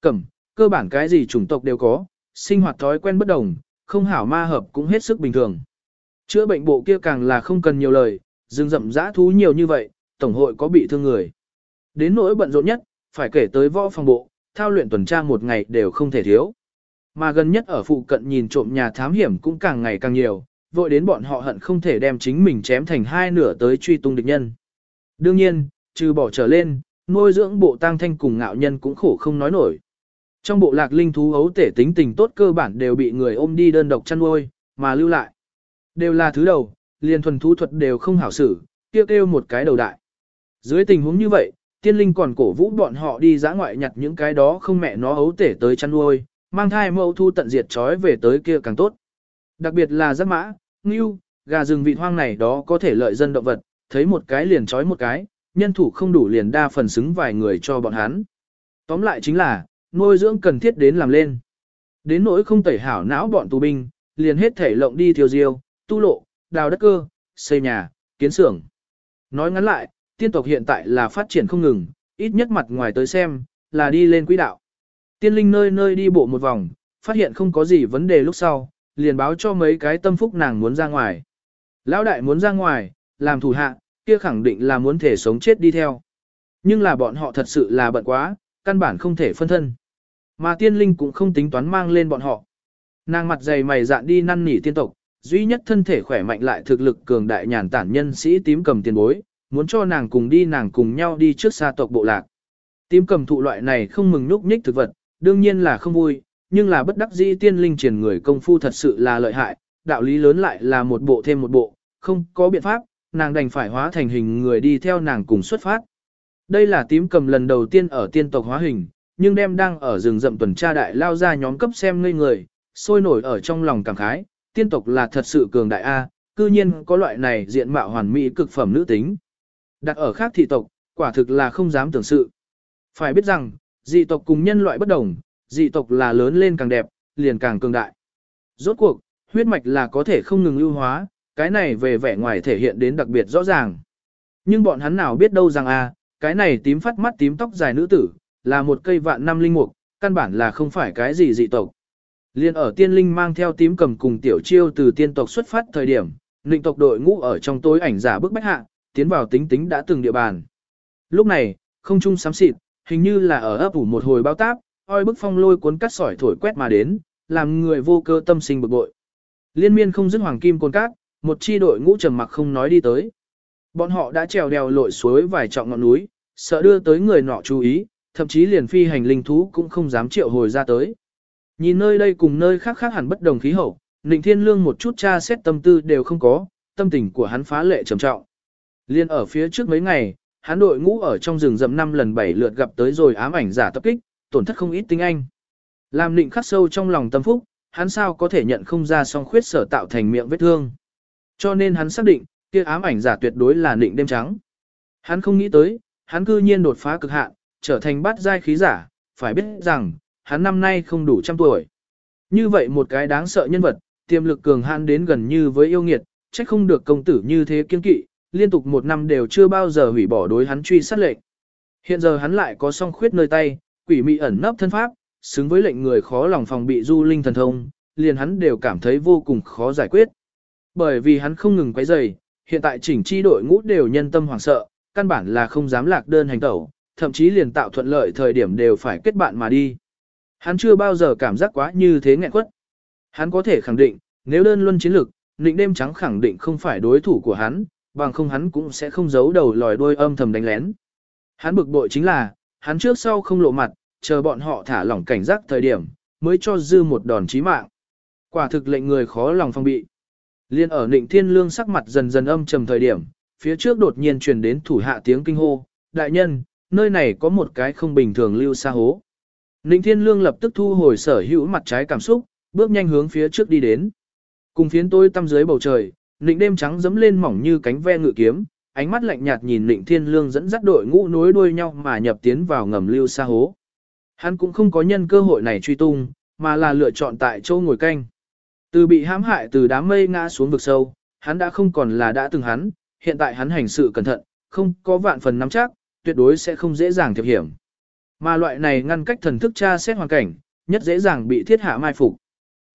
Cẩm, cơ bản cái gì chủng tộc đều có, sinh hoạt thói quen bất đồng, không hảo ma hợp cũng hết sức bình thường. Chữa bệnh bộ kia càng là không cần nhiều lời, rừng rậm dã thú nhiều như vậy, tổng hội có bị thương người. Đến nỗi bận rộn nhất, phải kể tới võ phòng bộ, thao luyện tuần tra một ngày đều không thể thiếu. Mà gần nhất ở phụ cận nhìn trộm nhà thám hiểm cũng càng ngày càng nhiều, vội đến bọn họ hận không thể đem chính mình chém thành hai nửa tới truy tung địch nhân. Đương nhiên, trừ bỏ trở lên, nuôi dưỡng bộ tang thanh cùng ngạo nhân cũng khổ không nói nổi. Trong bộ lạc linh thú ấu tể tính tình tốt cơ bản đều bị người ôm đi đơn độc chăn nuôi, mà lưu lại. Đều là thứ đầu, liền thuần thú thuật đều không hảo xử, kêu kêu một cái đầu đại. Dưới tình huống như vậy, tiên linh còn cổ vũ bọn họ đi giã ngoại nhặt những cái đó không mẹ nó ấu tể tới chăn nuôi, mang thai mẫu thu tận diệt trói về tới kia càng tốt. Đặc biệt là giác mã, ngưu, gà rừng vị hoang này đó có thể lợi dân động vật, thấy một cái liền trói một cái, nhân thủ không đủ liền đa phần xứng vài người cho bọn hắn. Tóm lại chính là, nuôi dưỡng cần thiết đến làm lên. Đến nỗi không tẩy hảo não bọn tù binh, liền hết thể lộng đi thiêu diêu, tu lộ, đào đất cơ, xây nhà, kiến xưởng. Nói ngắn lại, tiên tộc hiện tại là phát triển không ngừng, ít nhất mặt ngoài tới xem, là đi lên quỹ đạo. Tiên linh nơi nơi đi bộ một vòng, phát hiện không có gì vấn đề lúc sau, liền báo cho mấy cái tâm phúc nàng muốn ra ngoài. Lão đại muốn ra ngoài, làm thủ hạ, kia khẳng định là muốn thể sống chết đi theo. Nhưng là bọn họ thật sự là bận quá, căn bản không thể phân thân. Mà tiên linh cũng không tính toán mang lên bọn họ. Nàng mặt dày mày dạn đi năn nỉ tiên tộc, duy nhất thân thể khỏe mạnh lại thực lực cường đại nhàn tản nhân sĩ tím cầm tiền bối, muốn cho nàng cùng đi nàng cùng nhau đi trước xa tộc bộ lạc. Tím cầm thụ loại này không mừng núp nhích thực vật, đương nhiên là không vui, nhưng là bất đắc dĩ tiên linh triển người công phu thật sự là lợi hại, đạo lý lớn lại là một bộ thêm một bộ, không có biện pháp, nàng đành phải hóa thành hình người đi theo nàng cùng xuất phát. Đây là tím cầm lần đầu tiên ở tiên tộc hóa hình, nhưng đem đang ở rừng rậm tuần tra đại lao ra nhóm cấp xem ngây người, sôi nổi ở trong lòng cảm khái, tiên tộc là thật sự cường đại A, cư nhiên có loại này diện mạo hoàn mỹ cực phẩm nữ tính. Đặt ở khác thị tộc, quả thực là không dám tưởng sự. Phải biết rằng, dị tộc cùng nhân loại bất đồng, dị tộc là lớn lên càng đẹp, liền càng cường đại. Rốt cuộc, huyết mạch là có thể không ngừng lưu hóa, cái này về vẻ ngoài thể hiện đến đặc biệt rõ ràng. Nhưng bọn hắn nào biết đâu rằng a, cái này tím phát mắt tím tóc dài nữ tử, là một cây vạn năm linh mục, căn bản là không phải cái gì dị tộc. Liên ở tiên linh mang theo tím cầm cùng tiểu chiêu từ tiên tộc xuất phát thời điểm, linh tộc đội ngũ ở trong tối ảnh giả bức bách hạ, tiến vào tính tính đã từng địa bàn. Lúc này, không trung sám xịt, hình như là ở ấp ủ một hồi bao táp, oi bức phong lôi cuốn cắt sỏi thổi quét mà đến, làm người vô cơ tâm sinh bực bội. Liên miên không dứt hoàng kim côn cát, một chi đội ngũ trầm mặc không nói đi tới. Bọn họ đã trèo đèo lội suối vài trọng ngọn núi, sợ đưa tới người nọ chú ý, thậm chí liền phi hành linh thú cũng không dám triệu hồi ra tới. Nhìn nơi đây cùng nơi khác khác hẳn bất đồng khí hậu, Ninh Thiên Lương một chút tra xét tâm tư đều không có, tâm tình của hắn phá lệ trầm trọng. Liên ở phía trước mấy ngày, hắn đội ngũ ở trong rừng rậm năm lần bảy lượt gặp tới rồi ám ảnh giả tập kích, tổn thất không ít tinh anh. Làm Ninh khắc sâu trong lòng tâm phúc, hắn sao có thể nhận không ra song khuyết sở tạo thành miệng vết thương. Cho nên hắn xác định, kia ám ảnh giả tuyệt đối là định đêm trắng. Hắn không nghĩ tới, hắn cư nhiên đột phá cực hạn, trở thành bát giai khí giả, phải biết rằng, hắn năm nay không đủ trăm tuổi. Như vậy một cái đáng sợ nhân vật, tiềm lực cường hãn đến gần như với yêu nghiệt, trách không được công tử như thế kiên kỵ, liên tục một năm đều chưa bao giờ hủy bỏ đối hắn truy sát lệnh. Hiện giờ hắn lại có song khuyết nơi tay, quỷ mị ẩn nấp thân pháp, xứng với lệnh người khó lòng phòng bị du linh thần thông, liền hắn đều cảm thấy vô cùng khó giải quyết. Bởi vì hắn không ngừng quấy rầy, hiện tại chỉnh chi đội ngũ đều nhân tâm hoảng sợ, căn bản là không dám lạc đơn hành tẩu, thậm chí liền tạo thuận lợi thời điểm đều phải kết bạn mà đi. Hắn chưa bao giờ cảm giác quá như thế nghẹn quất. Hắn có thể khẳng định, nếu đơn luân chiến lực, định đêm trắng khẳng định không phải đối thủ của hắn, bằng không hắn cũng sẽ không giấu đầu lòi đôi âm thầm đánh lén. Hắn bực bội chính là, hắn trước sau không lộ mặt, chờ bọn họ thả lỏng cảnh giác thời điểm, mới cho dư một đòn chí mạng. Quả thực lệnh người khó lòng phong bị. Liên ở Nịnh Thiên Lương sắc mặt dần dần âm trầm thời điểm, phía trước đột nhiên truyền đến thủ hạ tiếng kinh hô, đại nhân, nơi này có một cái không bình thường lưu xa hố. Nịnh Thiên Lương lập tức thu hồi sở hữu mặt trái cảm xúc, bước nhanh hướng phía trước đi đến. Cùng phiến tôi tăm dưới bầu trời, Nịnh đêm trắng dẫm lên mỏng như cánh ve ngự kiếm, ánh mắt lạnh nhạt nhìn Nịnh Thiên Lương dẫn dắt đội ngũ nối đuôi nhau mà nhập tiến vào ngầm lưu xa hố. Hắn cũng không có nhân cơ hội này truy tung, mà là lựa chọn tại chỗ ngồi canh. Từ bị hãm hại từ đám mây ngã xuống vực sâu, hắn đã không còn là đã từng hắn, hiện tại hắn hành sự cẩn thận, không có vạn phần nắm chắc, tuyệt đối sẽ không dễ dàng thiệp hiểm. Mà loại này ngăn cách thần thức tra xét hoàn cảnh, nhất dễ dàng bị thiết hạ mai phục.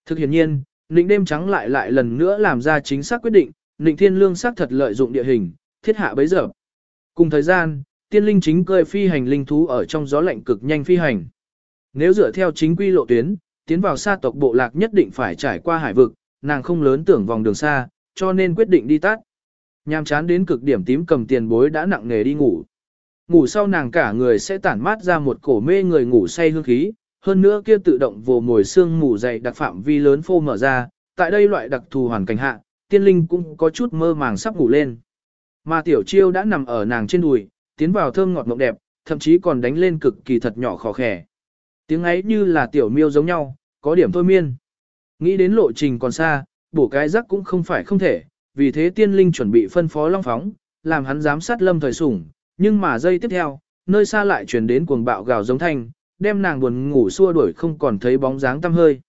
Thực hiện nhiên, Ninh đêm trắng lại lại lần nữa làm ra chính xác quyết định, Ninh Thiên Lương xác thật lợi dụng địa hình, thiết hạ bấy giờ. Cùng thời gian, tiên linh chính cơi phi hành linh thú ở trong gió lạnh cực nhanh phi hành. Nếu dựa theo chính quy lộ tuyến, tiến vào xa tộc bộ lạc nhất định phải trải qua hải vực, nàng không lớn tưởng vòng đường xa, cho nên quyết định đi tắt. Nhàm chán đến cực điểm tím cầm tiền bối đã nặng nề đi ngủ. Ngủ sau nàng cả người sẽ tản mát ra một cổ mê người ngủ say hương khí, hơn nữa kia tự động vồ mồi xương ngủ dày đặc phạm vi lớn phô mở ra, tại đây loại đặc thù hoàn cảnh hạ, tiên linh cũng có chút mơ màng sắp ngủ lên. Mà tiểu chiêu đã nằm ở nàng trên đùi, tiến vào thơm ngọt mộng đẹp, thậm chí còn đánh lên cực kỳ thật nhỏ khó khẻ. Tiếng ấy như là tiểu miêu giống nhau, có điểm thôi miên. Nghĩ đến lộ trình còn xa, bổ cái rắc cũng không phải không thể, vì thế tiên linh chuẩn bị phân phó long phóng, làm hắn giám sát lâm thời sủng, nhưng mà giây tiếp theo, nơi xa lại chuyển đến cuồng bạo gào giống thanh, đem nàng buồn ngủ xua đuổi không còn thấy bóng dáng tăm hơi.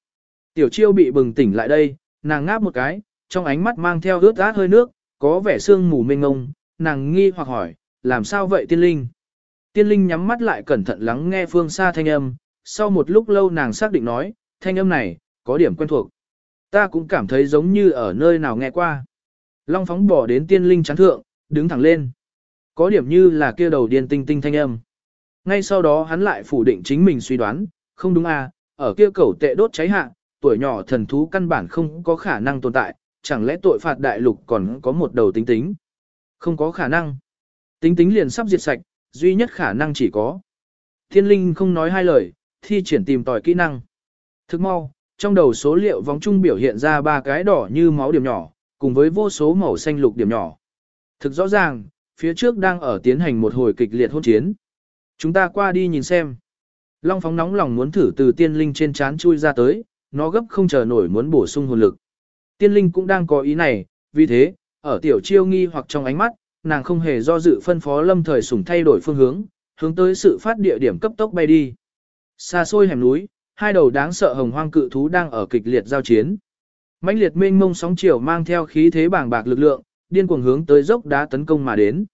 Tiểu chiêu bị bừng tỉnh lại đây, nàng ngáp một cái, trong ánh mắt mang theo ướt át hơi nước, có vẻ sương mù mênh ngông, nàng nghi hoặc hỏi, làm sao vậy tiên linh? Tiên linh nhắm mắt lại cẩn thận lắng nghe phương xa thanh âm, sau một lúc lâu nàng xác định nói, thanh âm này, có điểm quen thuộc. Ta cũng cảm thấy giống như ở nơi nào nghe qua. Long phóng bỏ đến tiên linh chán thượng, đứng thẳng lên. Có điểm như là kia đầu điên tinh tinh thanh âm. Ngay sau đó hắn lại phủ định chính mình suy đoán, không đúng à, ở kia cầu tệ đốt cháy hạ, tuổi nhỏ thần thú căn bản không có khả năng tồn tại, chẳng lẽ tội phạt đại lục còn có một đầu tính tính? Không có khả năng. Tính tính liền sắp diệt sạch, duy nhất khả năng chỉ có. Thiên linh không nói hai lời, thi triển tìm tòi kỹ năng. Thức mau, trong đầu số liệu vòng trung biểu hiện ra ba cái đỏ như máu điểm nhỏ, cùng với vô số màu xanh lục điểm nhỏ. Thực rõ ràng, phía trước đang ở tiến hành một hồi kịch liệt hôn chiến. Chúng ta qua đi nhìn xem. Long phóng nóng lòng muốn thử từ tiên linh trên chán chui ra tới, nó gấp không chờ nổi muốn bổ sung hồn lực. Tiên linh cũng đang có ý này, vì thế, ở tiểu chiêu nghi hoặc trong ánh mắt, nàng không hề do dự phân phó lâm thời sủng thay đổi phương hướng, hướng tới sự phát địa điểm cấp tốc bay đi. Xa xôi hẻm núi, hai đầu đáng sợ hồng hoang cự thú đang ở kịch liệt giao chiến. mãnh liệt mênh mông sóng chiều mang theo khí thế bàng bạc lực lượng, điên cuồng hướng tới dốc đá tấn công mà đến.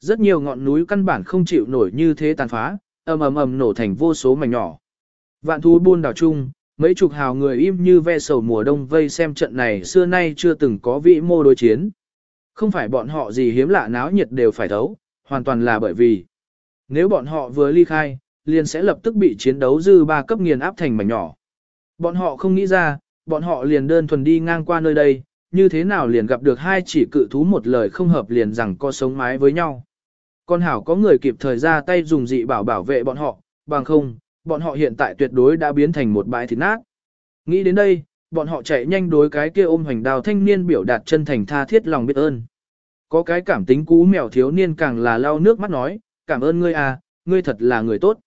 Rất nhiều ngọn núi căn bản không chịu nổi như thế tàn phá, ầm ầm ầm nổ thành vô số mảnh nhỏ. Vạn thú buôn đảo chung, mấy chục hào người im như ve sầu mùa đông vây xem trận này xưa nay chưa từng có vị mô đối chiến. Không phải bọn họ gì hiếm lạ náo nhiệt đều phải thấu, hoàn toàn là bởi vì nếu bọn họ vừa ly khai, liền sẽ lập tức bị chiến đấu dư ba cấp nghiền áp thành mảnh nhỏ. Bọn họ không nghĩ ra, bọn họ liền đơn thuần đi ngang qua nơi đây, như thế nào liền gặp được hai chỉ cự thú một lời không hợp liền rằng co sống mái với nhau. Con hảo có người kịp thời ra tay dùng dị bảo bảo vệ bọn họ, bằng không, bọn họ hiện tại tuyệt đối đã biến thành một bãi thịt nát. Nghĩ đến đây, bọn họ chạy nhanh đối cái kia ôm hoành đào thanh niên biểu đạt chân thành tha thiết lòng biết ơn. Có cái cảm tính cú mèo thiếu niên càng là lau nước mắt nói, cảm ơn ngươi à, ngươi thật là người tốt.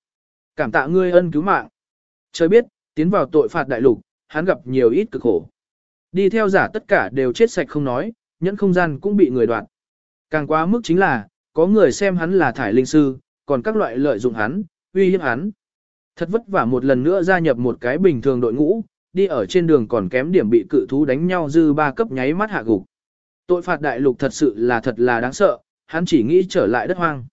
Cảm tạ ngươi ân cứu mạng. Trời biết, tiến vào tội phạt đại lục, hắn gặp nhiều ít cực khổ. Đi theo giả tất cả đều chết sạch không nói, nhẫn không gian cũng bị người đoạt. Càng quá mức chính là, có người xem hắn là thải linh sư, còn các loại lợi dụng hắn, uy hiếp hắn. Thật vất vả một lần nữa gia nhập một cái bình thường đội ngũ, đi ở trên đường còn kém điểm bị cự thú đánh nhau dư ba cấp nháy mắt hạ gục. Tội phạt đại lục thật sự là thật là đáng sợ, hắn chỉ nghĩ trở lại đất hoang.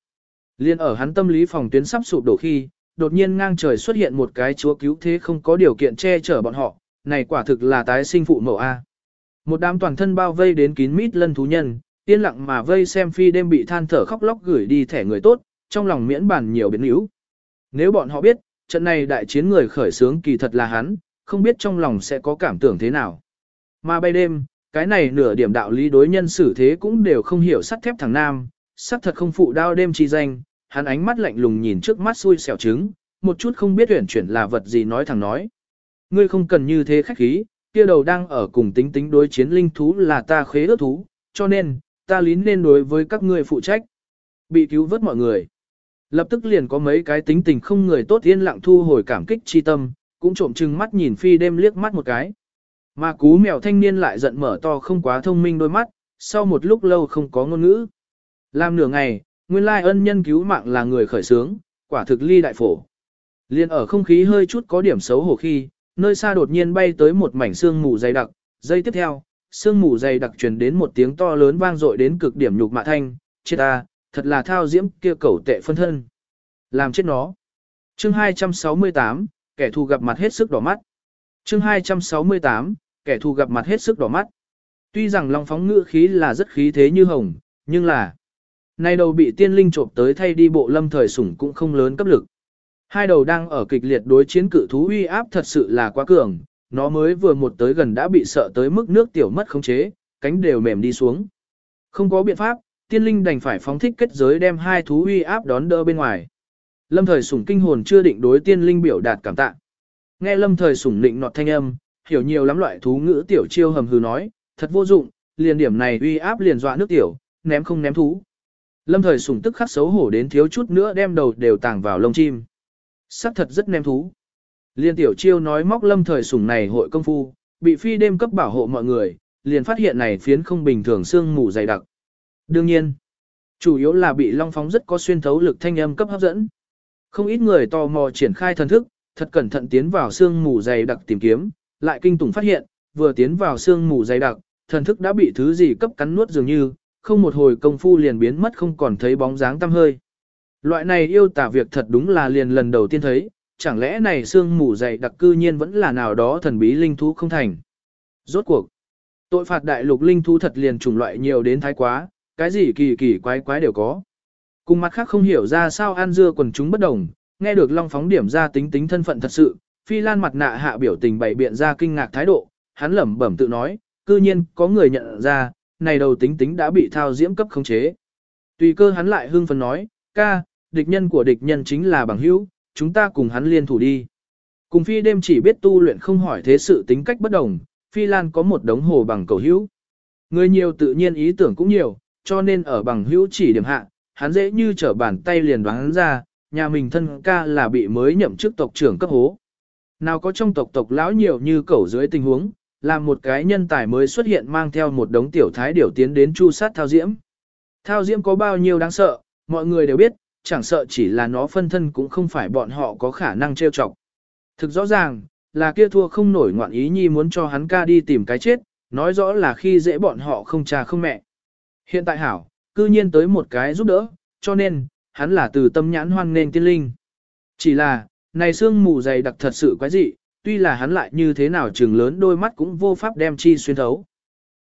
Liên ở hắn tâm lý phòng tuyến sắp sụp đổ khi, đột nhiên ngang trời xuất hiện một cái chúa cứu thế không có điều kiện che chở bọn họ, này quả thực là tái sinh phụ mẫu A. Một đám toàn thân bao vây đến kín mít lân thú nhân, yên lặng mà vây xem phi đêm bị than thở khóc lóc gửi đi thẻ người tốt, trong lòng miễn bản nhiều biến yếu. Nếu bọn họ biết, trận này đại chiến người khởi sướng kỳ thật là hắn, không biết trong lòng sẽ có cảm tưởng thế nào. Mà bay đêm, cái này nửa điểm đạo lý đối nhân xử thế cũng đều không hiểu sắt thép thằng nam, sắt thật không phụ đao đêm chi danh, hắn ánh mắt lạnh lùng nhìn trước mắt xui xẻo trứng, một chút không biết tuyển chuyển là vật gì nói thẳng nói. Ngươi không cần như thế khách khí, kia đầu đang ở cùng tính tính đối chiến linh thú là ta khế ước thú, cho nên, ta lín nên đối với các ngươi phụ trách. Bị cứu vớt mọi người. Lập tức liền có mấy cái tính tình không người tốt yên lặng thu hồi cảm kích chi tâm, cũng trộm chừng mắt nhìn phi đêm liếc mắt một cái. Mà cú mèo thanh niên lại giận mở to không quá thông minh đôi mắt, sau một lúc lâu không có ngôn ngữ. Làm nửa ngày, nguyên lai ân nhân cứu mạng là người khởi sướng, quả thực ly đại phổ. Liên ở không khí hơi chút có điểm xấu hổ khi, nơi xa đột nhiên bay tới một mảnh sương mù dày đặc, giây tiếp theo, sương mù dày đặc truyền đến một tiếng to lớn vang dội đến cực điểm nhục mạ thanh, chết ta, thật là thao diễm kia cẩu tệ phân thân. Làm chết nó. Chương 268, kẻ thù gặp mặt hết sức đỏ mắt. Chương 268, kẻ thù gặp mặt hết sức đỏ mắt. Tuy rằng Long phóng ngữ khí là rất khí thế như hồng, nhưng là nay đầu bị tiên linh trộm tới thay đi bộ lâm thời sủng cũng không lớn cấp lực. Hai đầu đang ở kịch liệt đối chiến cự thú uy áp thật sự là quá cường, nó mới vừa một tới gần đã bị sợ tới mức nước tiểu mất khống chế, cánh đều mềm đi xuống. Không có biện pháp, tiên linh đành phải phóng thích kết giới đem hai thú uy áp đón đỡ bên ngoài. Lâm thời sủng kinh hồn chưa định đối tiên linh biểu đạt cảm tạ. Nghe lâm thời sủng định nọt thanh âm, hiểu nhiều lắm loại thú ngữ tiểu chiêu hầm hừ nói, thật vô dụng, liền điểm này uy áp liền dọa nước tiểu, ném không ném thú. Lâm thời sủng tức khắc xấu hổ đến thiếu chút nữa đem đầu đều tàng vào lông chim. Sắc thật rất nem thú. Liên tiểu chiêu nói móc lâm thời sủng này hội công phu, bị phi đêm cấp bảo hộ mọi người, liền phát hiện này phiến không bình thường xương mù dày đặc. Đương nhiên, chủ yếu là bị long phóng rất có xuyên thấu lực thanh âm cấp hấp dẫn. Không ít người tò mò triển khai thần thức, thật cẩn thận tiến vào xương mù dày đặc tìm kiếm, lại kinh tủng phát hiện, vừa tiến vào xương mù dày đặc, thần thức đã bị thứ gì cấp cắn nuốt dường như, không một hồi công phu liền biến mất không còn thấy bóng dáng tăm hơi. Loại này yêu tả việc thật đúng là liền lần đầu tiên thấy, chẳng lẽ này xương mù dày đặc cư nhiên vẫn là nào đó thần bí linh thú không thành. Rốt cuộc, tội phạt đại lục linh thú thật liền chủng loại nhiều đến thái quá, cái gì kỳ kỳ quái quái đều có. Cùng mặt khác không hiểu ra sao an dưa quần chúng bất đồng, nghe được Long phóng điểm ra tính tính thân phận thật sự, Phi Lan mặt nạ hạ biểu tình bày biện ra kinh ngạc thái độ, hắn lẩm bẩm tự nói, cư nhiên có người nhận ra, này đầu tính tính đã bị thao diễm cấp khống chế. Tùy cơ hắn lại hưng phấn nói, ca, địch nhân của địch nhân chính là bằng hữu, chúng ta cùng hắn liên thủ đi. Cùng phi đêm chỉ biết tu luyện không hỏi thế sự tính cách bất đồng, phi lan có một đống hồ bằng cầu hữu. Người nhiều tự nhiên ý tưởng cũng nhiều, cho nên ở bằng hữu chỉ điểm hạ, hắn dễ như trở bàn tay liền đoán ra, nhà mình thân ca là bị mới nhậm chức tộc trưởng cấp hố. Nào có trong tộc tộc lão nhiều như cẩu dưới tình huống, làm một cái nhân tài mới xuất hiện mang theo một đống tiểu thái điểu tiến đến chu sát thao diễm. Thao diễm có bao nhiêu đáng sợ, mọi người đều biết, chẳng sợ chỉ là nó phân thân cũng không phải bọn họ có khả năng trêu chọc. Thực rõ ràng, là kia thua không nổi ngoạn ý nhi muốn cho hắn ca đi tìm cái chết, nói rõ là khi dễ bọn họ không cha không mẹ. Hiện tại hảo, cư nhiên tới một cái giúp đỡ, cho nên, hắn là từ tâm nhãn hoan nên tiên linh. Chỉ là, này xương mù dày đặc thật sự quái dị, tuy là hắn lại như thế nào trừng lớn đôi mắt cũng vô pháp đem chi xuyên thấu.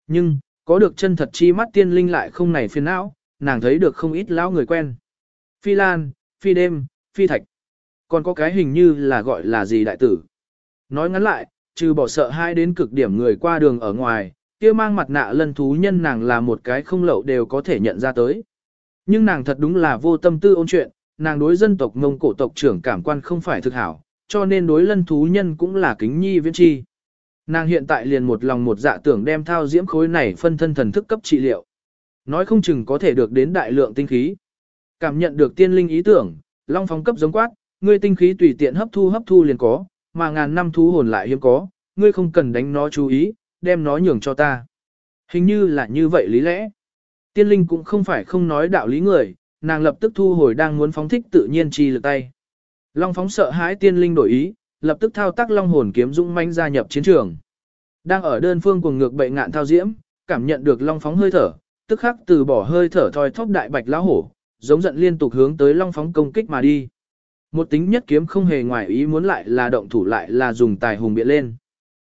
Nhưng, có được chân thật chi mắt tiên linh lại không này phiền não, nàng thấy được không ít lão người quen. Phi Lan, Phi Đêm, Phi Thạch. Còn có cái hình như là gọi là gì đại tử. Nói ngắn lại, trừ bỏ sợ hai đến cực điểm người qua đường ở ngoài, kia mang mặt nạ lân thú nhân nàng là một cái không lậu đều có thể nhận ra tới. Nhưng nàng thật đúng là vô tâm tư ôn chuyện, nàng đối dân tộc Mông cổ tộc trưởng cảm quan không phải thực hảo, cho nên đối lân thú nhân cũng là kính nhi viễn chi. Nàng hiện tại liền một lòng một dạ tưởng đem thao diễm khối này phân thân thần thức cấp trị liệu. Nói không chừng có thể được đến đại lượng tinh khí. Cảm nhận được tiên linh ý tưởng, long phóng cấp giống quát, ngươi tinh khí tùy tiện hấp thu hấp thu liền có, mà ngàn năm thú hồn lại hiếm có, ngươi không cần đánh nó chú ý, đem nó nhường cho ta. Hình như là như vậy lý lẽ. Tiên linh cũng không phải không nói đạo lý người, nàng lập tức thu hồi đang muốn phóng thích tự nhiên chi lực tay. Long phóng sợ hãi tiên linh đổi ý, lập tức thao tác long hồn kiếm dũng manh gia nhập chiến trường. Đang ở đơn phương cuồng ngược bệ ngạn thao diễm, cảm nhận được long phóng hơi thở, tức khắc từ bỏ hơi thở thoi thóp đại bạch lão hổ, giống giận liên tục hướng tới long phóng công kích mà đi. Một tính nhất kiếm không hề ngoài ý muốn lại là động thủ lại là dùng tài hùng biện lên.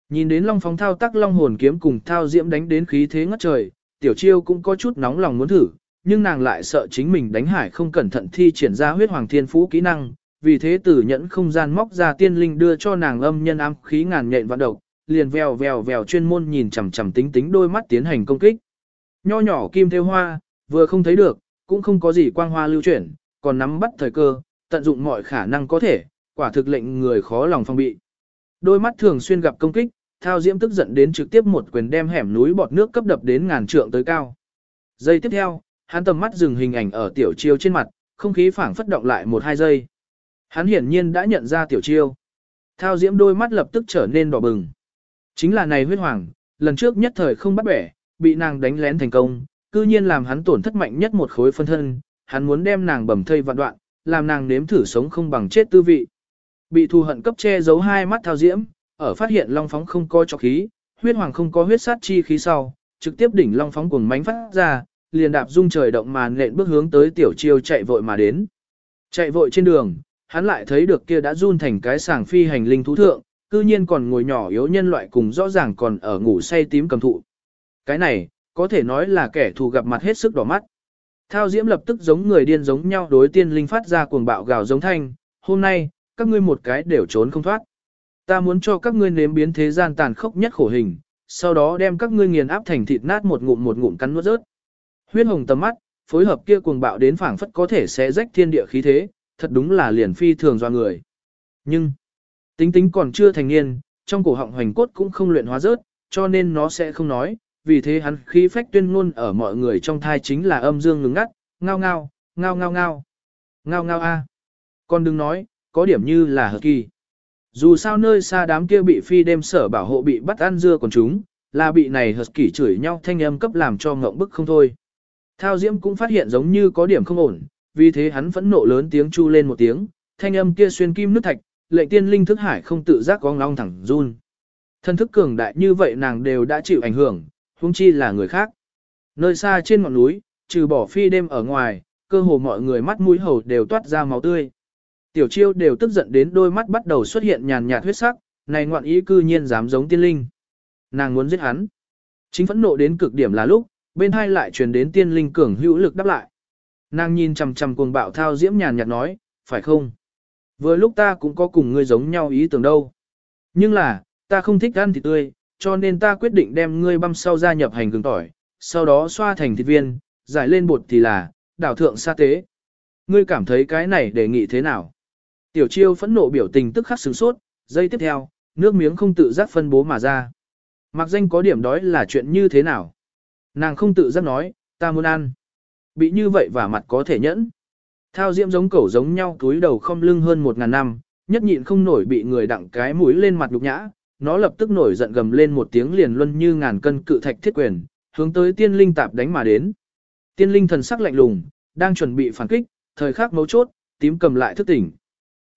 Nhìn đến long phóng thao tác long hồn kiếm cùng thao diễm đánh đến khí thế ngất trời, tiểu chiêu cũng có chút nóng lòng muốn thử, nhưng nàng lại sợ chính mình đánh hải không cẩn thận thi triển ra huyết hoàng thiên phú kỹ năng, vì thế tử nhẫn không gian móc ra tiên linh đưa cho nàng âm nhân ám khí ngàn nhện vạn độc, liền vèo vèo vèo chuyên môn nhìn chằm chằm tính tính đôi mắt tiến hành công kích. Nho nhỏ kim theo hoa, vừa không thấy được, cũng không có gì quang hoa lưu chuyển, còn nắm bắt thời cơ, tận dụng mọi khả năng có thể, quả thực lệnh người khó lòng phong bị. Đôi mắt thường xuyên gặp công kích, thao diễm tức giận đến trực tiếp một quyền đem hẻm núi bọt nước cấp đập đến ngàn trượng tới cao. Giây tiếp theo, hắn tầm mắt dừng hình ảnh ở tiểu chiêu trên mặt, không khí phảng phất động lại một hai giây. Hắn hiển nhiên đã nhận ra tiểu chiêu. Thao diễm đôi mắt lập tức trở nên đỏ bừng. Chính là này huyết hoàng, lần trước nhất thời không bắt bẻ, bị nàng đánh lén thành công, cư nhiên làm hắn tổn thất mạnh nhất một khối phân thân, hắn muốn đem nàng bầm thây vạn đoạn, làm nàng nếm thử sống không bằng chết tư vị. Bị thù hận cấp che giấu hai mắt thao diễm, ở phát hiện long phóng không có cho khí, huyết hoàng không có huyết sát chi khí sau, trực tiếp đỉnh long phóng cuồng mánh phát ra, liền đạp dung trời động màn lện bước hướng tới tiểu chiêu chạy vội mà đến. Chạy vội trên đường, hắn lại thấy được kia đã run thành cái sàng phi hành linh thú thượng, cư nhiên còn ngồi nhỏ yếu nhân loại cùng rõ ràng còn ở ngủ say tím cầm thụ. Cái này, có thể nói là kẻ thù gặp mặt hết sức đỏ mắt. Thao Diễm lập tức giống người điên giống nhau đối tiên linh phát ra cuồng bạo gào giống thanh, hôm nay, các ngươi một cái đều trốn không thoát. Ta muốn cho các ngươi nếm biến thế gian tàn khốc nhất khổ hình, sau đó đem các ngươi nghiền áp thành thịt nát một ngụm một ngụm cắn nuốt rớt. Huyết hồng tầm mắt, phối hợp kia cuồng bạo đến phảng phất có thể sẽ rách thiên địa khí thế, thật đúng là liền phi thường do người. Nhưng, tính tính còn chưa thành niên, trong cổ họng hoành cốt cũng không luyện hóa rớt, cho nên nó sẽ không nói, vì thế hắn khí phách tuyên ngôn ở mọi người trong thai chính là âm dương ngừng ngắt, ngao ngao, ngao ngao ngao, ngao ngao a. Con đừng nói, có điểm như là hợp kỳ. Dù sao nơi xa đám kia bị phi đêm sở bảo hộ bị bắt ăn dưa còn chúng, là bị này hợp kỳ chửi nhau thanh âm cấp làm cho ngộng bức không thôi. Thao Diễm cũng phát hiện giống như có điểm không ổn, vì thế hắn phẫn nộ lớn tiếng chu lên một tiếng, thanh âm kia xuyên kim nước thạch, lệnh tiên linh thức hải không tự giác gong long thẳng run. Thân thức cường đại như vậy nàng đều đã chịu ảnh hưởng, huống chi là người khác. Nơi xa trên ngọn núi, trừ bỏ phi đêm ở ngoài, cơ hồ mọi người mắt mũi hầu đều toát ra máu tươi. Tiểu chiêu đều tức giận đến đôi mắt bắt đầu xuất hiện nhàn nhạt huyết sắc, này ngoạn ý cư nhiên dám giống tiên linh. Nàng muốn giết hắn. Chính phẫn nộ đến cực điểm là lúc, bên hai lại truyền đến tiên linh cường hữu lực đáp lại. Nàng nhìn chằm chằm cuồng bạo thao diễm nhàn nhạt nói, phải không? Vừa lúc ta cũng có cùng ngươi giống nhau ý tưởng đâu. Nhưng là, ta không thích ăn thịt tươi, cho nên ta quyết định đem ngươi băm sau gia nhập hành gừng tỏi, sau đó xoa thành thịt viên, giải lên bột thì là, đảo thượng sa tế. Ngươi cảm thấy cái này đề nghị thế nào? Tiểu chiêu phẫn nộ biểu tình tức khắc sửng sốt, giây tiếp theo, nước miếng không tự giác phân bố mà ra. Mặc danh có điểm đói là chuyện như thế nào? Nàng không tự giác nói, ta muốn ăn. Bị như vậy và mặt có thể nhẫn. Thao diễm giống cẩu giống nhau túi đầu không lưng hơn một ngàn năm, nhất nhịn không nổi bị người đặng cái mũi lên mặt nhục nhã, nó lập tức nổi giận gầm lên một tiếng liền luân như ngàn cân cự thạch thiết quyền, hướng tới tiên linh tạp đánh mà đến. Tiên linh thần sắc lạnh lùng, đang chuẩn bị phản kích, thời khắc mấu chốt, tím cầm lại thức tỉnh.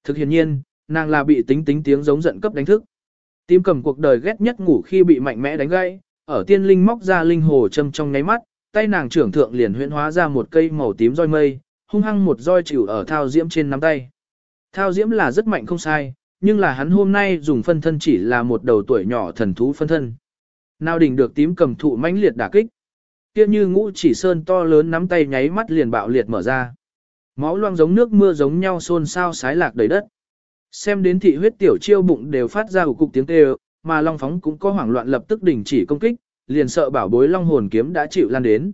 Thực hiện nhiên, nàng là bị tính tính tiếng giống giận cấp đánh thức. Tím cầm cuộc đời ghét nhất ngủ khi bị mạnh mẽ đánh gãy, ở tiên linh móc ra linh hồ châm trong ngáy mắt, tay nàng trưởng thượng liền huyễn hóa ra một cây màu tím roi mây, hung hăng một roi chịu ở thao diễm trên nắm tay. Thao diễm là rất mạnh không sai, nhưng là hắn hôm nay dùng phân thân chỉ là một đầu tuổi nhỏ thần thú phân thân. Nào đỉnh được tím cầm thụ mãnh liệt đả kích. Kia như ngũ chỉ sơn to lớn nắm tay nháy mắt liền bạo liệt mở ra. Máu loang giống nước mưa giống nhau xôn xao sái lạc đầy đất. Xem đến thị huyết tiểu chiêu bụng đều phát ra cục tiếng kêu, mà long phóng cũng có hoảng loạn lập tức đình chỉ công kích, liền sợ bảo bối long hồn kiếm đã chịu lan đến.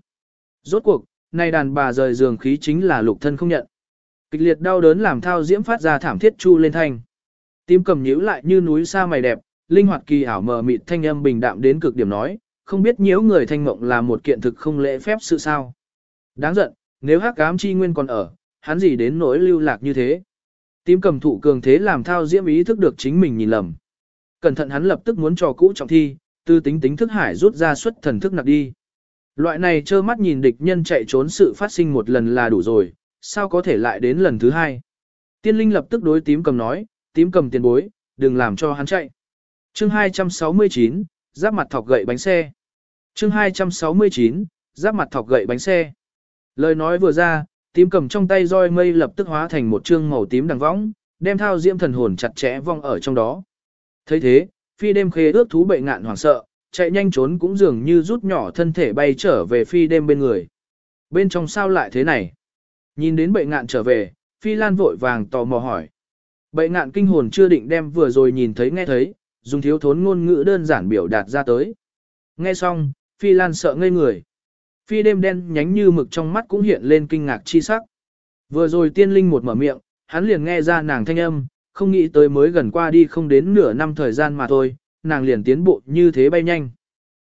Rốt cuộc, nay đàn bà rời giường khí chính là lục thân không nhận. Kịch liệt đau đớn làm thao diễm phát ra thảm thiết chu lên thanh. Tim cầm nhíu lại như núi xa mày đẹp, linh hoạt kỳ ảo mờ mịt thanh âm bình đạm đến cực điểm nói, không biết nhiễu người thanh mộng là một kiện thực không lễ phép sự sao. Đáng giận, nếu hắc ám chi nguyên còn ở, hắn gì đến nỗi lưu lạc như thế. Tím cầm thụ cường thế làm thao diễm ý thức được chính mình nhìn lầm. Cẩn thận hắn lập tức muốn trò cũ trọng thi, tư tính tính thức hải rút ra xuất thần thức nạp đi. Loại này trơ mắt nhìn địch nhân chạy trốn sự phát sinh một lần là đủ rồi, sao có thể lại đến lần thứ hai. Tiên linh lập tức đối tím cầm nói, tím cầm tiền bối, đừng làm cho hắn chạy. Chương 269, giáp mặt thọc gậy bánh xe. Chương 269, giáp mặt thọc gậy bánh xe. Lời nói vừa ra, tím cầm trong tay roi mây lập tức hóa thành một chương màu tím đằng võng, đem thao diễm thần hồn chặt chẽ vong ở trong đó. thấy thế, phi đêm khê ước thú bệ ngạn hoảng sợ, chạy nhanh trốn cũng dường như rút nhỏ thân thể bay trở về phi đêm bên người. Bên trong sao lại thế này? Nhìn đến bệ ngạn trở về, phi lan vội vàng tò mò hỏi. Bệ ngạn kinh hồn chưa định đem vừa rồi nhìn thấy nghe thấy, dùng thiếu thốn ngôn ngữ đơn giản biểu đạt ra tới. Nghe xong, phi lan sợ ngây người. Phi đêm đen nhánh như mực trong mắt cũng hiện lên kinh ngạc chi sắc. Vừa rồi tiên linh một mở miệng, hắn liền nghe ra nàng thanh âm, không nghĩ tới mới gần qua đi không đến nửa năm thời gian mà thôi, nàng liền tiến bộ như thế bay nhanh.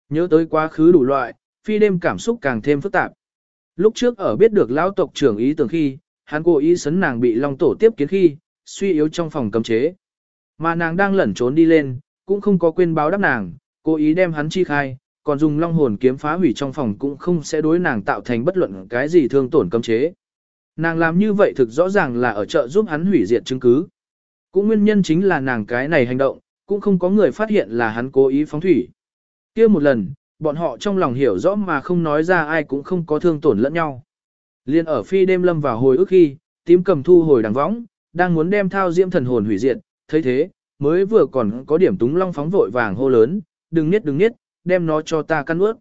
Nhớ tới quá khứ đủ loại, phi đêm cảm xúc càng thêm phức tạp. Lúc trước ở biết được lão tộc trưởng ý tưởng khi, hắn cố ý sấn nàng bị long tổ tiếp kiến khi, suy yếu trong phòng cấm chế. Mà nàng đang lẩn trốn đi lên, cũng không có quên báo đáp nàng, cố ý đem hắn chi khai, còn dùng long hồn kiếm phá hủy trong phòng cũng không sẽ đối nàng tạo thành bất luận cái gì thương tổn cấm chế. Nàng làm như vậy thực rõ ràng là ở chợ giúp hắn hủy diệt chứng cứ. Cũng nguyên nhân chính là nàng cái này hành động, cũng không có người phát hiện là hắn cố ý phóng thủy. kia một lần, bọn họ trong lòng hiểu rõ mà không nói ra ai cũng không có thương tổn lẫn nhau. Liên ở phi đêm lâm vào hồi ức khi, tím cầm thu hồi đằng võng, đang muốn đem thao diễm thần hồn hủy diệt, thấy thế, mới vừa còn có điểm túng long phóng vội vàng hô lớn, đừng niết đừng niết, đem nó cho ta căn ướt.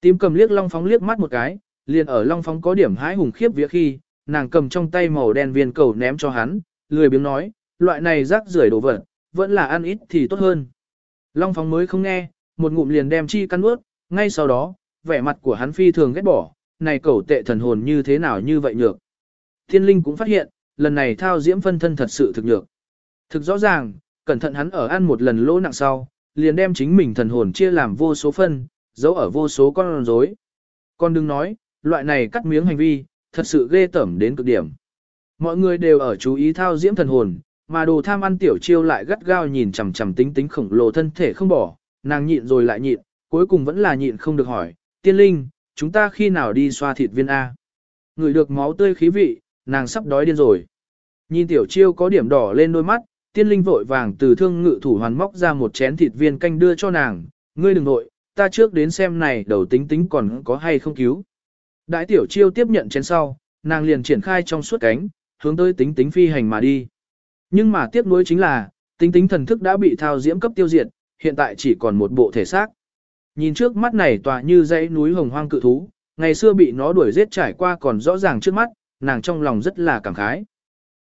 Tím cầm liếc long phóng liếc mắt một cái, liền ở long phóng có điểm hái hùng khiếp vía khi, nàng cầm trong tay màu đen viên cầu ném cho hắn, lười biếng nói, loại này rác rưởi đồ vật, vẫn là ăn ít thì tốt hơn. Long phóng mới không nghe, một ngụm liền đem chi cắn ướt, ngay sau đó, vẻ mặt của hắn phi thường ghét bỏ, này cẩu tệ thần hồn như thế nào như vậy nhược. Thiên linh cũng phát hiện, lần này thao diễm phân thân thật sự thực nhược. Thực rõ ràng, cẩn thận hắn ở ăn một lần lỗ nặng sau, liền đem chính mình thần hồn chia làm vô số phân, giấu ở vô số con rối. Con đừng nói, loại này cắt miếng hành vi, thật sự ghê tởm đến cực điểm. Mọi người đều ở chú ý thao diễm thần hồn, mà đồ tham ăn tiểu chiêu lại gắt gao nhìn chằm chằm tính tính khổng lồ thân thể không bỏ, nàng nhịn rồi lại nhịn, cuối cùng vẫn là nhịn không được hỏi, tiên linh, chúng ta khi nào đi xoa thịt viên A. Người được máu tươi khí vị, nàng sắp đói điên rồi. Nhìn tiểu chiêu có điểm đỏ lên đôi mắt, tiên linh vội vàng từ thương ngự thủ hoàn móc ra một chén thịt viên canh đưa cho nàng, ngươi đừng nội, ta trước đến xem này đầu tính tính còn có hay không cứu. Đại tiểu chiêu tiếp nhận chén sau, nàng liền triển khai trong suốt cánh, hướng tới tính tính phi hành mà đi. Nhưng mà tiếc nuối chính là, tính tính thần thức đã bị thao diễm cấp tiêu diệt, hiện tại chỉ còn một bộ thể xác. Nhìn trước mắt này tòa như dãy núi hồng hoang cự thú, ngày xưa bị nó đuổi giết trải qua còn rõ ràng trước mắt, nàng trong lòng rất là cảm khái.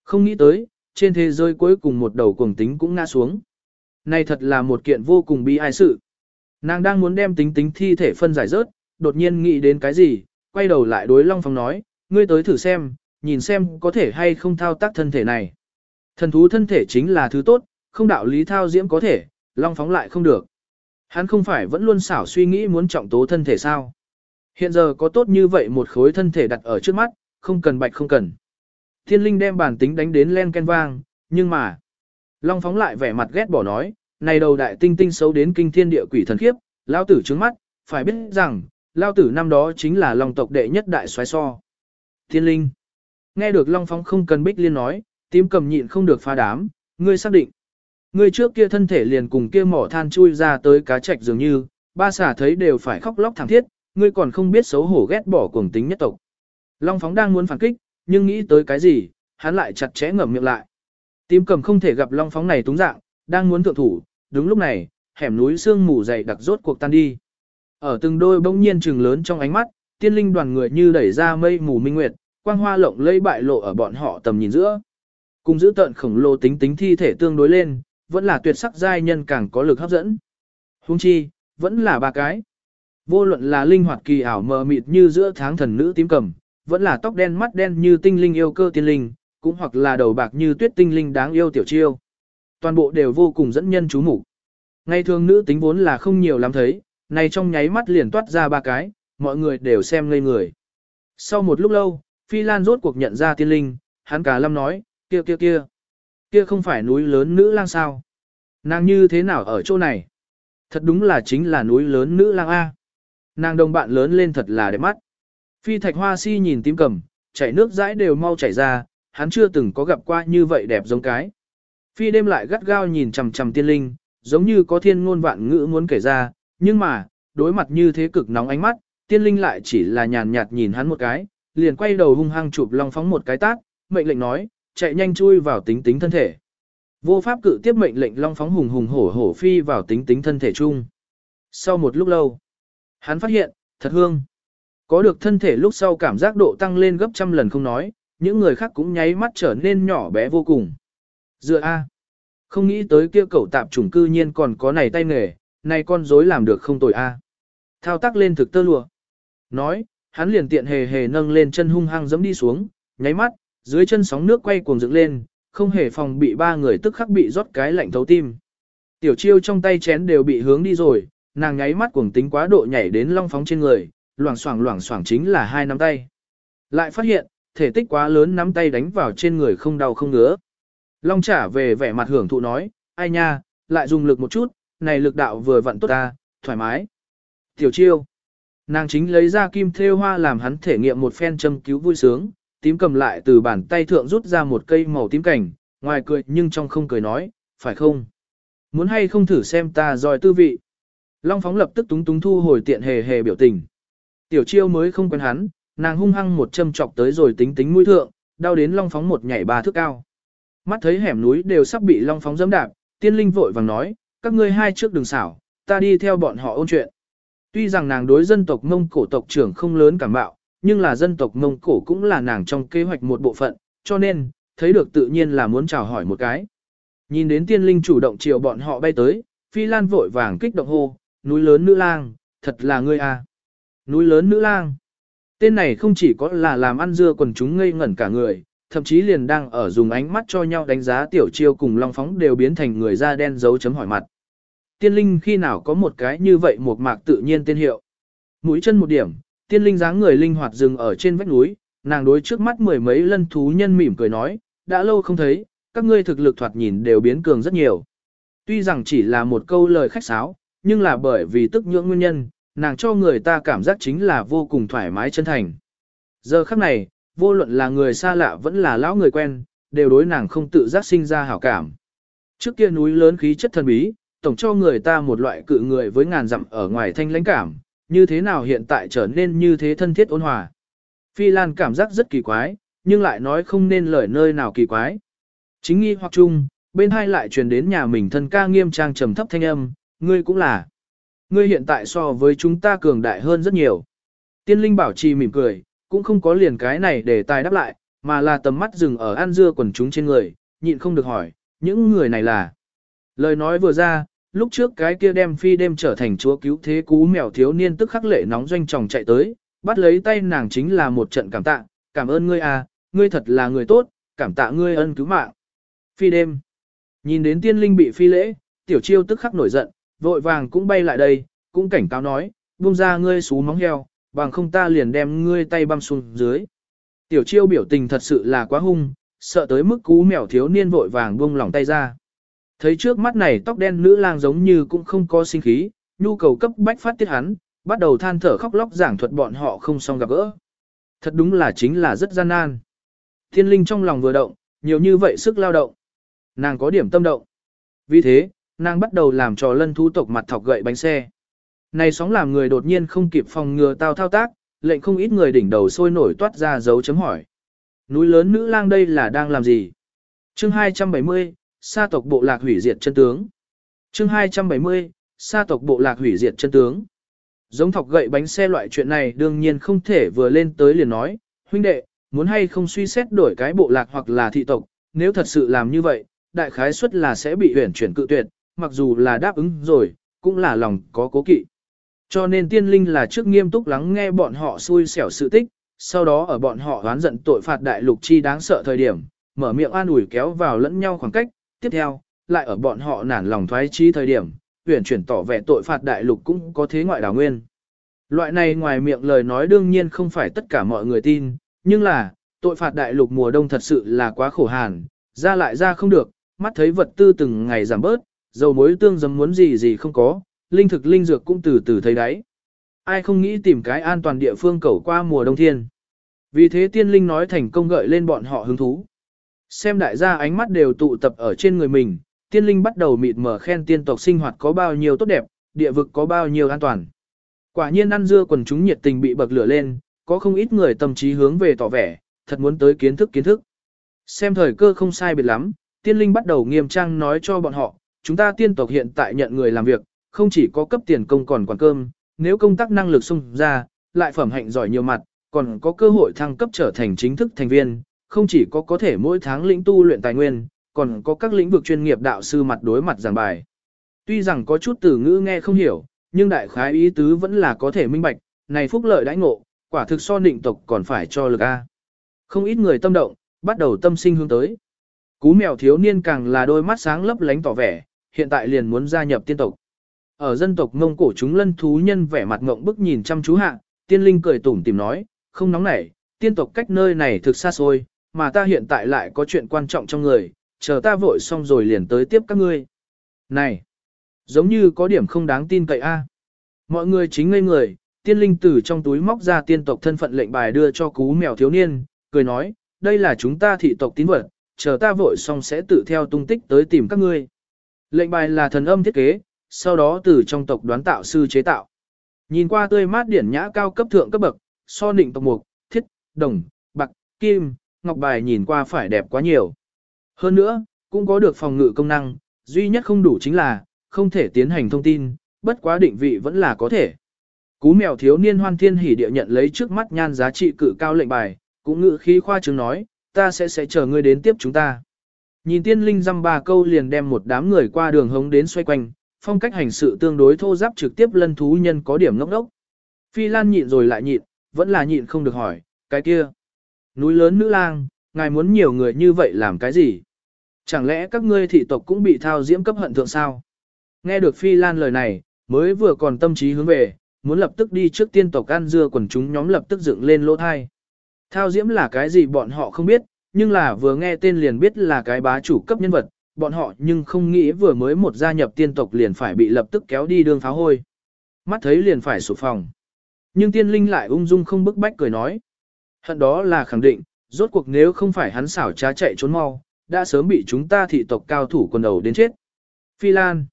Không nghĩ tới, trên thế giới cuối cùng một đầu cuồng tính cũng ngã xuống. Này thật là một kiện vô cùng bi ai sự. Nàng đang muốn đem tính tính thi thể phân giải rớt, đột nhiên nghĩ đến cái gì, quay đầu lại đối Long Phong nói, ngươi tới thử xem, nhìn xem có thể hay không thao tác thân thể này. Thần thú thân thể chính là thứ tốt, không đạo lý thao diễm có thể, Long Phóng lại không được. Hắn không phải vẫn luôn xảo suy nghĩ muốn trọng tố thân thể sao. Hiện giờ có tốt như vậy một khối thân thể đặt ở trước mắt, không cần bạch không cần. Thiên linh đem bản tính đánh đến len ken vang, nhưng mà... Long phóng lại vẻ mặt ghét bỏ nói, này đầu đại tinh tinh xấu đến kinh thiên địa quỷ thần khiếp, lao tử trứng mắt, phải biết rằng, lao tử năm đó chính là long tộc đệ nhất đại xoáy so. Thiên linh. Nghe được long phóng không cần bích liên nói, tím cầm nhịn không được phá đám, ngươi xác định. Ngươi trước kia thân thể liền cùng kia mỏ than chui ra tới cá trạch dường như, ba xả thấy đều phải khóc lóc thảm thiết, ngươi còn không biết xấu hổ ghét bỏ cuồng tính nhất tộc. Long phóng đang muốn phản kích, nhưng nghĩ tới cái gì, hắn lại chặt chẽ ngậm miệng lại. Tím cầm không thể gặp long phóng này túng dạng, đang muốn thượng thủ, đúng lúc này, hẻm núi sương mù dày đặc rốt cuộc tan đi. Ở từng đôi bỗng nhiên trừng lớn trong ánh mắt, tiên linh đoàn người như đẩy ra mây mù minh nguyệt, quang hoa lộng lây bại lộ ở bọn họ tầm nhìn giữa. Cùng giữ tận khổng lồ tính tính thi thể tương đối lên, vẫn là tuyệt sắc giai nhân càng có lực hấp dẫn. Hung chi, vẫn là ba cái. Vô luận là linh hoạt kỳ ảo mờ mịt như giữa tháng thần nữ tím cầm, vẫn là tóc đen mắt đen như tinh linh yêu cơ tiên linh, cũng hoặc là đầu bạc như tuyết tinh linh đáng yêu tiểu chiêu. Toàn bộ đều vô cùng dẫn nhân chú mục. Ngày thường nữ tính vốn là không nhiều lắm thấy, này trong nháy mắt liền toát ra ba cái, mọi người đều xem ngây người. Sau một lúc lâu, Phi Lan rốt cuộc nhận ra tiên linh, hắn cả lâm nói, kia kia kia, kia không phải núi lớn nữ lang sao. Nàng như thế nào ở chỗ này? Thật đúng là chính là núi lớn nữ lang A. Nàng đồng bạn lớn lên thật là đẹp mắt. Phi thạch hoa si nhìn tím cầm, chảy nước dãi đều mau chảy ra, hắn chưa từng có gặp qua như vậy đẹp giống cái. Phi đêm lại gắt gao nhìn chằm chằm tiên linh, giống như có thiên ngôn vạn ngữ muốn kể ra, nhưng mà, đối mặt như thế cực nóng ánh mắt, tiên linh lại chỉ là nhàn nhạt nhìn hắn một cái, liền quay đầu hung hăng chụp long phóng một cái tác, mệnh lệnh nói, chạy nhanh chui vào tính tính thân thể. Vô pháp cự tiếp mệnh lệnh long phóng hùng hùng hổ hổ phi vào tính tính thân thể chung. Sau một lúc lâu, hắn phát hiện, thật hương. Có được thân thể lúc sau cảm giác độ tăng lên gấp trăm lần không nói, những người khác cũng nháy mắt trở nên nhỏ bé vô cùng. Dựa A. Không nghĩ tới kia cậu tạp chủng cư nhiên còn có này tay nghề, này con dối làm được không tồi A. Thao tác lên thực tơ lụa. Nói, hắn liền tiện hề hề nâng lên chân hung hăng giẫm đi xuống, nháy mắt, dưới chân sóng nước quay cuồng dựng lên, không hề phòng bị ba người tức khắc bị rót cái lạnh thấu tim. Tiểu chiêu trong tay chén đều bị hướng đi rồi, nàng nháy mắt cuồng tính quá độ nhảy đến long phóng trên người, loảng xoảng loảng xoảng chính là hai nắm tay. Lại phát hiện, thể tích quá lớn nắm tay đánh vào trên người không đau không ngứa. Long trả về vẻ mặt hưởng thụ nói, ai nha, lại dùng lực một chút, này lực đạo vừa vặn tốt ta, thoải mái. Tiểu chiêu. Nàng chính lấy ra kim thêu hoa làm hắn thể nghiệm một phen châm cứu vui sướng, tím cầm lại từ bàn tay thượng rút ra một cây màu tím cảnh, ngoài cười nhưng trong không cười nói, phải không? Muốn hay không thử xem ta giỏi tư vị. Long phóng lập tức túng túng thu hồi tiện hề hề biểu tình. Tiểu chiêu mới không quen hắn, nàng hung hăng một châm chọc tới rồi tính tính mũi thượng, đau đến long phóng một nhảy ba thước cao. mắt thấy hẻm núi đều sắp bị long phóng dẫm đạp, tiên linh vội vàng nói, các ngươi hai trước đường xảo, ta đi theo bọn họ ôn chuyện. Tuy rằng nàng đối dân tộc Mông Cổ tộc trưởng không lớn cảm bạo, nhưng là dân tộc Mông Cổ cũng là nàng trong kế hoạch một bộ phận, cho nên, thấy được tự nhiên là muốn chào hỏi một cái. Nhìn đến tiên linh chủ động chiều bọn họ bay tới, Phi Lan vội vàng kích động hô, núi lớn nữ lang, thật là ngươi à. Núi lớn nữ lang. Tên này không chỉ có là làm ăn dưa quần chúng ngây ngẩn cả người, thậm chí liền đang ở dùng ánh mắt cho nhau đánh giá tiểu chiêu cùng long phóng đều biến thành người da đen dấu chấm hỏi mặt. Tiên linh khi nào có một cái như vậy một mạc tự nhiên tên hiệu. Mũi chân một điểm, tiên linh dáng người linh hoạt dừng ở trên vách núi, nàng đối trước mắt mười mấy lân thú nhân mỉm cười nói, đã lâu không thấy, các ngươi thực lực thoạt nhìn đều biến cường rất nhiều. Tuy rằng chỉ là một câu lời khách sáo, nhưng là bởi vì tức nhưỡng nguyên nhân, nàng cho người ta cảm giác chính là vô cùng thoải mái chân thành. Giờ khắc này, vô luận là người xa lạ vẫn là lão người quen, đều đối nàng không tự giác sinh ra hảo cảm. Trước kia núi lớn khí chất thần bí, tổng cho người ta một loại cự người với ngàn dặm ở ngoài thanh lãnh cảm, như thế nào hiện tại trở nên như thế thân thiết ôn hòa. Phi Lan cảm giác rất kỳ quái, nhưng lại nói không nên lời nơi nào kỳ quái. Chính nghi hoặc chung, bên hai lại truyền đến nhà mình thân ca nghiêm trang trầm thấp thanh âm, ngươi cũng là. Ngươi hiện tại so với chúng ta cường đại hơn rất nhiều. Tiên linh bảo trì mỉm cười, cũng không có liền cái này để tài đáp lại, mà là tầm mắt dừng ở An dưa quần chúng trên người, nhịn không được hỏi, những người này là. Lời nói vừa ra, lúc trước cái kia đem phi đêm trở thành chúa cứu thế cú mèo thiếu niên tức khắc lệ nóng doanh chồng chạy tới, bắt lấy tay nàng chính là một trận cảm tạ, cảm ơn ngươi à, ngươi thật là người tốt, cảm tạ ngươi ân cứu mạng. Phi đêm. Nhìn đến tiên linh bị phi lễ, tiểu chiêu tức khắc nổi giận, vội vàng cũng bay lại đây, cũng cảnh cáo nói, buông ra ngươi xú móng heo, bằng không ta liền đem ngươi tay băm xuống dưới. Tiểu chiêu biểu tình thật sự là quá hung, sợ tới mức cú mèo thiếu niên vội vàng buông lỏng tay ra. Thấy trước mắt này tóc đen nữ lang giống như cũng không có sinh khí, nhu cầu cấp bách phát tiết hắn, bắt đầu than thở khóc lóc giảng thuật bọn họ không xong gặp gỡ. Thật đúng là chính là rất gian nan. Thiên linh trong lòng vừa động, nhiều như vậy sức lao động. Nàng có điểm tâm động. Vì thế, nàng bắt đầu làm trò lân thú tộc mặt thọc gậy bánh xe. Này sóng làm người đột nhiên không kịp phòng ngừa tao thao tác, lệnh không ít người đỉnh đầu sôi nổi toát ra dấu chấm hỏi. Núi lớn nữ lang đây là đang làm gì? Chương 270, sa tộc bộ lạc hủy diệt chân tướng. Chương 270, sa tộc bộ lạc hủy diệt chân tướng. Giống thọc gậy bánh xe loại chuyện này đương nhiên không thể vừa lên tới liền nói, huynh đệ, muốn hay không suy xét đổi cái bộ lạc hoặc là thị tộc, nếu thật sự làm như vậy, đại khái suất là sẽ bị huyển chuyển cự tuyệt, mặc dù là đáp ứng rồi, cũng là lòng có cố kỵ. Cho nên tiên linh là trước nghiêm túc lắng nghe bọn họ xui xẻo sự tích, sau đó ở bọn họ oán giận tội phạt đại lục chi đáng sợ thời điểm, mở miệng an ủi kéo vào lẫn nhau khoảng cách, tiếp theo, lại ở bọn họ nản lòng thoái trí thời điểm, tuyển chuyển tỏ vẻ tội phạt đại lục cũng có thế ngoại đảo nguyên. Loại này ngoài miệng lời nói đương nhiên không phải tất cả mọi người tin, nhưng là, tội phạt đại lục mùa đông thật sự là quá khổ hàn, ra lại ra không được, mắt thấy vật tư từng ngày giảm bớt, dầu muối tương dấm muốn gì gì không có, linh thực linh dược cũng từ từ thấy đáy. Ai không nghĩ tìm cái an toàn địa phương cầu qua mùa đông thiên. Vì thế tiên linh nói thành công gợi lên bọn họ hứng thú. Xem đại gia ánh mắt đều tụ tập ở trên người mình, tiên linh bắt đầu mịt mở khen tiên tộc sinh hoạt có bao nhiêu tốt đẹp, địa vực có bao nhiêu an toàn. Quả nhiên ăn dưa quần chúng nhiệt tình bị bậc lửa lên, có không ít người tâm trí hướng về tỏ vẻ, thật muốn tới kiến thức kiến thức. Xem thời cơ không sai biệt lắm, tiên linh bắt đầu nghiêm trang nói cho bọn họ, chúng ta tiên tộc hiện tại nhận người làm việc, không chỉ có cấp tiền công còn quản cơm, nếu công tác năng lực xung ra, lại phẩm hạnh giỏi nhiều mặt, còn có cơ hội thăng cấp trở thành chính thức thành viên, không chỉ có có thể mỗi tháng lĩnh tu luyện tài nguyên, còn có các lĩnh vực chuyên nghiệp đạo sư mặt đối mặt giảng bài. Tuy rằng có chút từ ngữ nghe không hiểu, nhưng đại khái ý tứ vẫn là có thể minh bạch, này phúc lợi đãi ngộ, quả thực so định tộc còn phải cho lực A. Không ít người tâm động, bắt đầu tâm sinh hướng tới. Cú mèo thiếu niên càng là đôi mắt sáng lấp lánh tỏ vẻ, hiện tại liền muốn gia nhập tiên tộc. Ở dân tộc Mông Cổ chúng lân thú nhân vẻ mặt ngộng bức nhìn chăm chú hạ, tiên linh cười tủm tìm nói, không nóng nảy, tiên tộc cách nơi này thực xa xôi, mà ta hiện tại lại có chuyện quan trọng trong người, chờ ta vội xong rồi liền tới tiếp các ngươi. Này, giống như có điểm không đáng tin cậy a. Mọi người chính ngây người, tiên linh tử trong túi móc ra tiên tộc thân phận lệnh bài đưa cho cú mèo thiếu niên, cười nói, đây là chúng ta thị tộc tín vật, chờ ta vội xong sẽ tự theo tung tích tới tìm các ngươi. Lệnh bài là thần âm thiết kế, sau đó từ trong tộc đoán tạo sư chế tạo. Nhìn qua tươi mát điển nhã cao cấp thượng cấp bậc, so định tộc mục, thiết, đồng, bạc, kim, ngọc bài nhìn qua phải đẹp quá nhiều. Hơn nữa, cũng có được phòng ngự công năng, duy nhất không đủ chính là, không thể tiến hành thông tin, bất quá định vị vẫn là có thể. Cú mèo thiếu niên hoan thiên hỉ địa nhận lấy trước mắt nhan giá trị cự cao lệnh bài, cũng ngự khí khoa trương nói, ta sẽ sẽ chờ ngươi đến tiếp chúng ta. Nhìn tiên linh dăm ba câu liền đem một đám người qua đường hống đến xoay quanh, phong cách hành sự tương đối thô giáp trực tiếp lân thú nhân có điểm ngốc đốc. Phi Lan nhịn rồi lại nhịn, vẫn là nhịn không được hỏi, cái kia. Núi lớn nữ lang, ngài muốn nhiều người như vậy làm cái gì? Chẳng lẽ các ngươi thị tộc cũng bị thao diễm cấp hận thượng sao? Nghe được Phi Lan lời này, mới vừa còn tâm trí hướng về, muốn lập tức đi trước tiên tộc ăn dưa quần chúng nhóm lập tức dựng lên lỗ thai. Thao diễm là cái gì bọn họ không biết, nhưng là vừa nghe tên liền biết là cái bá chủ cấp nhân vật, bọn họ nhưng không nghĩ vừa mới một gia nhập tiên tộc liền phải bị lập tức kéo đi đường pháo hôi. Mắt thấy liền phải sụp phòng. Nhưng tiên linh lại ung dung không bức bách cười nói. Hận đó là khẳng định, rốt cuộc nếu không phải hắn xảo trá chạy trốn mau, đã sớm bị chúng ta thị tộc cao thủ quần đầu đến chết. Phi Lan.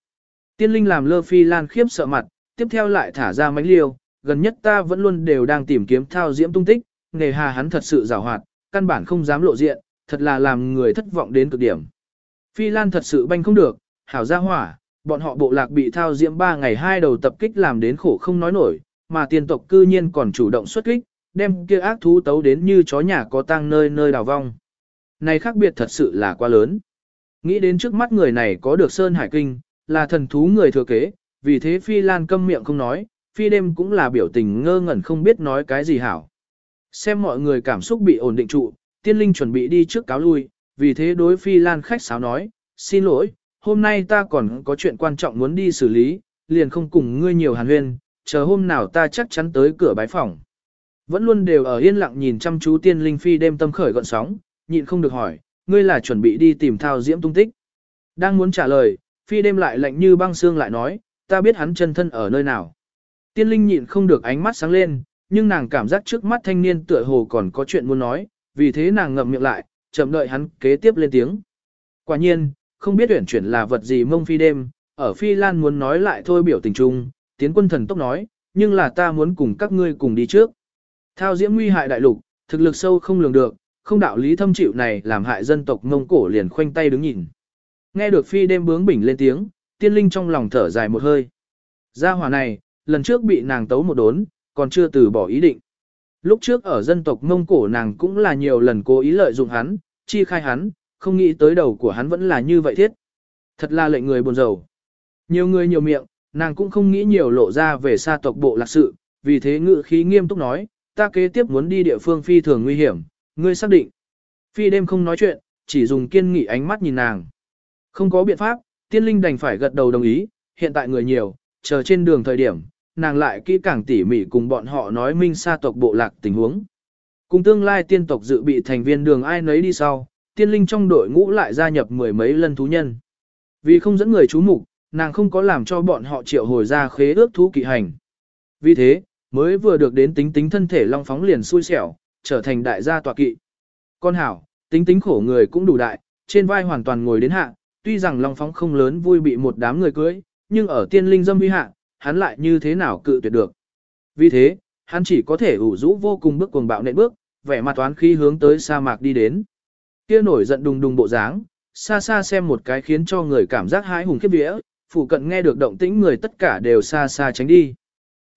Tiên linh làm lơ Phi Lan khiếp sợ mặt, tiếp theo lại thả ra mánh liêu, gần nhất ta vẫn luôn đều đang tìm kiếm thao diễm tung tích, nề hà hắn thật sự rào hoạt, căn bản không dám lộ diện, thật là làm người thất vọng đến cực điểm. Phi Lan thật sự banh không được, hảo ra hỏa, bọn họ bộ lạc bị thao diễm ba ngày hai đầu tập kích làm đến khổ không nói nổi, mà tiền tộc cư nhiên còn chủ động xuất kích, đem kia ác thú tấu đến như chó nhà có tang nơi nơi đào vong. Này khác biệt thật sự là quá lớn. Nghĩ đến trước mắt người này có được Sơn Hải Kinh, là thần thú người thừa kế, vì thế Phi Lan câm miệng không nói, Phi đêm cũng là biểu tình ngơ ngẩn không biết nói cái gì hảo. Xem mọi người cảm xúc bị ổn định trụ, tiên linh chuẩn bị đi trước cáo lui, vì thế đối Phi Lan khách sáo nói, xin lỗi, hôm nay ta còn có chuyện quan trọng muốn đi xử lý, liền không cùng ngươi nhiều hàn huyên, chờ hôm nào ta chắc chắn tới cửa bái phòng. Vẫn luôn đều ở yên lặng nhìn chăm chú tiên linh phi đêm tâm khởi gọn sóng, nhịn không được hỏi, ngươi là chuẩn bị đi tìm thao diễm tung tích. Đang muốn trả lời, phi đêm lại lạnh như băng xương lại nói, ta biết hắn chân thân ở nơi nào. Tiên linh nhịn không được ánh mắt sáng lên, nhưng nàng cảm giác trước mắt thanh niên tựa hồ còn có chuyện muốn nói, vì thế nàng ngậm miệng lại, chậm đợi hắn kế tiếp lên tiếng. Quả nhiên, không biết tuyển chuyển là vật gì mông phi đêm, ở phi lan muốn nói lại thôi biểu tình trung, tiến quân thần tốc nói, nhưng là ta muốn cùng các ngươi cùng đi trước. Thao diễm nguy hại đại lục, thực lực sâu không lường được, không đạo lý thâm chịu này làm hại dân tộc Mông Cổ liền khoanh tay đứng nhìn. Nghe được phi đêm bướng bỉnh lên tiếng, tiên linh trong lòng thở dài một hơi. Gia hỏa này, lần trước bị nàng tấu một đốn, còn chưa từ bỏ ý định. Lúc trước ở dân tộc Mông Cổ nàng cũng là nhiều lần cố ý lợi dụng hắn, chi khai hắn, không nghĩ tới đầu của hắn vẫn là như vậy thiết. Thật là lệnh người buồn rầu. Nhiều người nhiều miệng, nàng cũng không nghĩ nhiều lộ ra về xa tộc bộ lạc sự, vì thế ngự khí nghiêm túc nói, ta kế tiếp muốn đi địa phương phi thường nguy hiểm, ngươi xác định. Phi đêm không nói chuyện, chỉ dùng kiên nghị ánh mắt nhìn nàng. Không có biện pháp, tiên linh đành phải gật đầu đồng ý, hiện tại người nhiều, chờ trên đường thời điểm, nàng lại kỹ càng tỉ mỉ cùng bọn họ nói minh sa tộc bộ lạc tình huống. Cùng tương lai tiên tộc dự bị thành viên đường ai nấy đi sau, tiên linh trong đội ngũ lại gia nhập mười mấy lần thú nhân. Vì không dẫn người chú mục, nàng không có làm cho bọn họ triệu hồi ra khế ước thú kỵ hành. Vì thế, mới vừa được đến tính tính thân thể long phóng liền xui xẻo, trở thành đại gia tọa kỵ. Con hảo, tính tính khổ người cũng đủ đại, trên vai hoàn toàn ngồi đến hạ, tuy rằng long phóng không lớn vui bị một đám người cưới, nhưng ở tiên linh dâm uy hạ, hắn lại như thế nào cự tuyệt được. Vì thế, hắn chỉ có thể ủ rũ vô cùng bước cuồng bạo nện bước, vẻ mặt toán khi hướng tới sa mạc đi đến. Kia nổi giận đùng đùng bộ dáng, xa xa xem một cái khiến cho người cảm giác hãi hùng khiếp vía, phụ cận nghe được động tĩnh người tất cả đều xa xa tránh đi.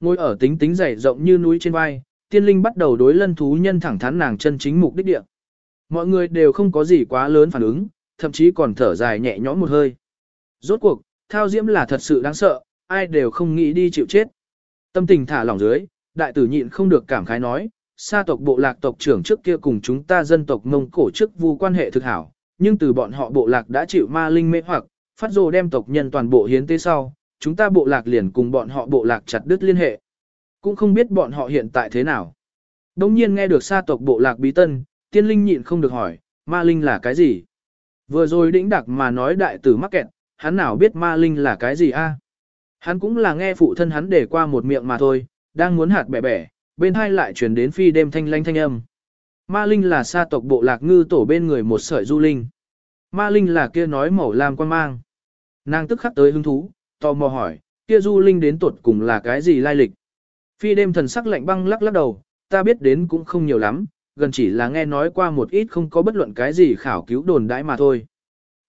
Ngồi ở tính tính dày rộng như núi trên vai, tiên linh bắt đầu đối lân thú nhân thẳng thắn nàng chân chính mục đích địa. Mọi người đều không có gì quá lớn phản ứng, thậm chí còn thở dài nhẹ nhõm một hơi. Rốt cuộc, thao diễm là thật sự đáng sợ, ai đều không nghĩ đi chịu chết. Tâm tình thả lỏng dưới, đại tử nhịn không được cảm khái nói, sa tộc bộ lạc tộc trưởng trước kia cùng chúng ta dân tộc Mông Cổ trước vu quan hệ thực hảo, nhưng từ bọn họ bộ lạc đã chịu ma linh mê hoặc, phát rồ đem tộc nhân toàn bộ hiến tế sau, chúng ta bộ lạc liền cùng bọn họ bộ lạc chặt đứt liên hệ. Cũng không biết bọn họ hiện tại thế nào. Đông nhiên nghe được sa tộc bộ lạc bí tân, tiên linh nhịn không được hỏi, ma linh là cái gì? Vừa rồi đĩnh đặc mà nói đại tử mắc kẹt, hắn nào biết ma linh là cái gì a? Hắn cũng là nghe phụ thân hắn để qua một miệng mà thôi, đang muốn hạt bẻ bẻ, bên hai lại chuyển đến phi đêm thanh lanh thanh âm. Ma linh là sa tộc bộ lạc ngư tổ bên người một sợi du linh. Ma linh là kia nói màu lam quan mang. Nàng tức khắc tới hứng thú, tò mò hỏi, kia du linh đến tuột cùng là cái gì lai lịch. Phi đêm thần sắc lạnh băng lắc lắc đầu, ta biết đến cũng không nhiều lắm, gần chỉ là nghe nói qua một ít không có bất luận cái gì khảo cứu đồn đãi mà thôi.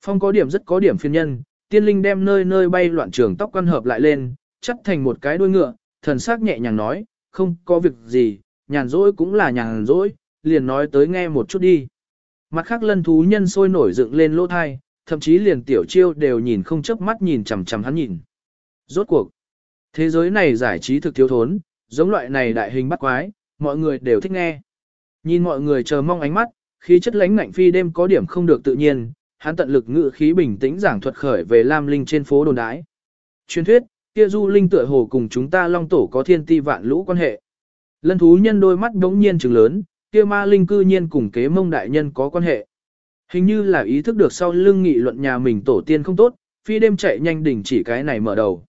Phong có điểm rất có điểm phiên nhân, tiên linh đem nơi nơi bay loạn trường tóc quan hợp lại lên, chắt thành một cái đuôi ngựa, thần sắc nhẹ nhàng nói, không có việc gì, nhàn rỗi cũng là nhàn rỗi, liền nói tới nghe một chút đi. Mặt khác lân thú nhân sôi nổi dựng lên lỗ thai, thậm chí liền tiểu chiêu đều nhìn không chớp mắt nhìn chằm chằm hắn nhìn. Rốt cuộc, thế giới này giải trí thực thiếu thốn, giống loại này đại hình bắt quái, mọi người đều thích nghe. Nhìn mọi người chờ mong ánh mắt, khí chất lãnh ngạnh phi đêm có điểm không được tự nhiên, hắn tận lực ngự khí bình tĩnh giảng thuật khởi về Lam Linh trên phố đồn đái. Truyền thuyết, kia Du Linh tựa hồ cùng chúng ta Long Tổ có thiên ti vạn lũ quan hệ. Lân thú nhân đôi mắt đống nhiên trừng lớn, kia ma linh cư nhiên cùng kế mông đại nhân có quan hệ. Hình như là ý thức được sau lưng nghị luận nhà mình tổ tiên không tốt, phi đêm chạy nhanh đỉnh chỉ cái này mở đầu.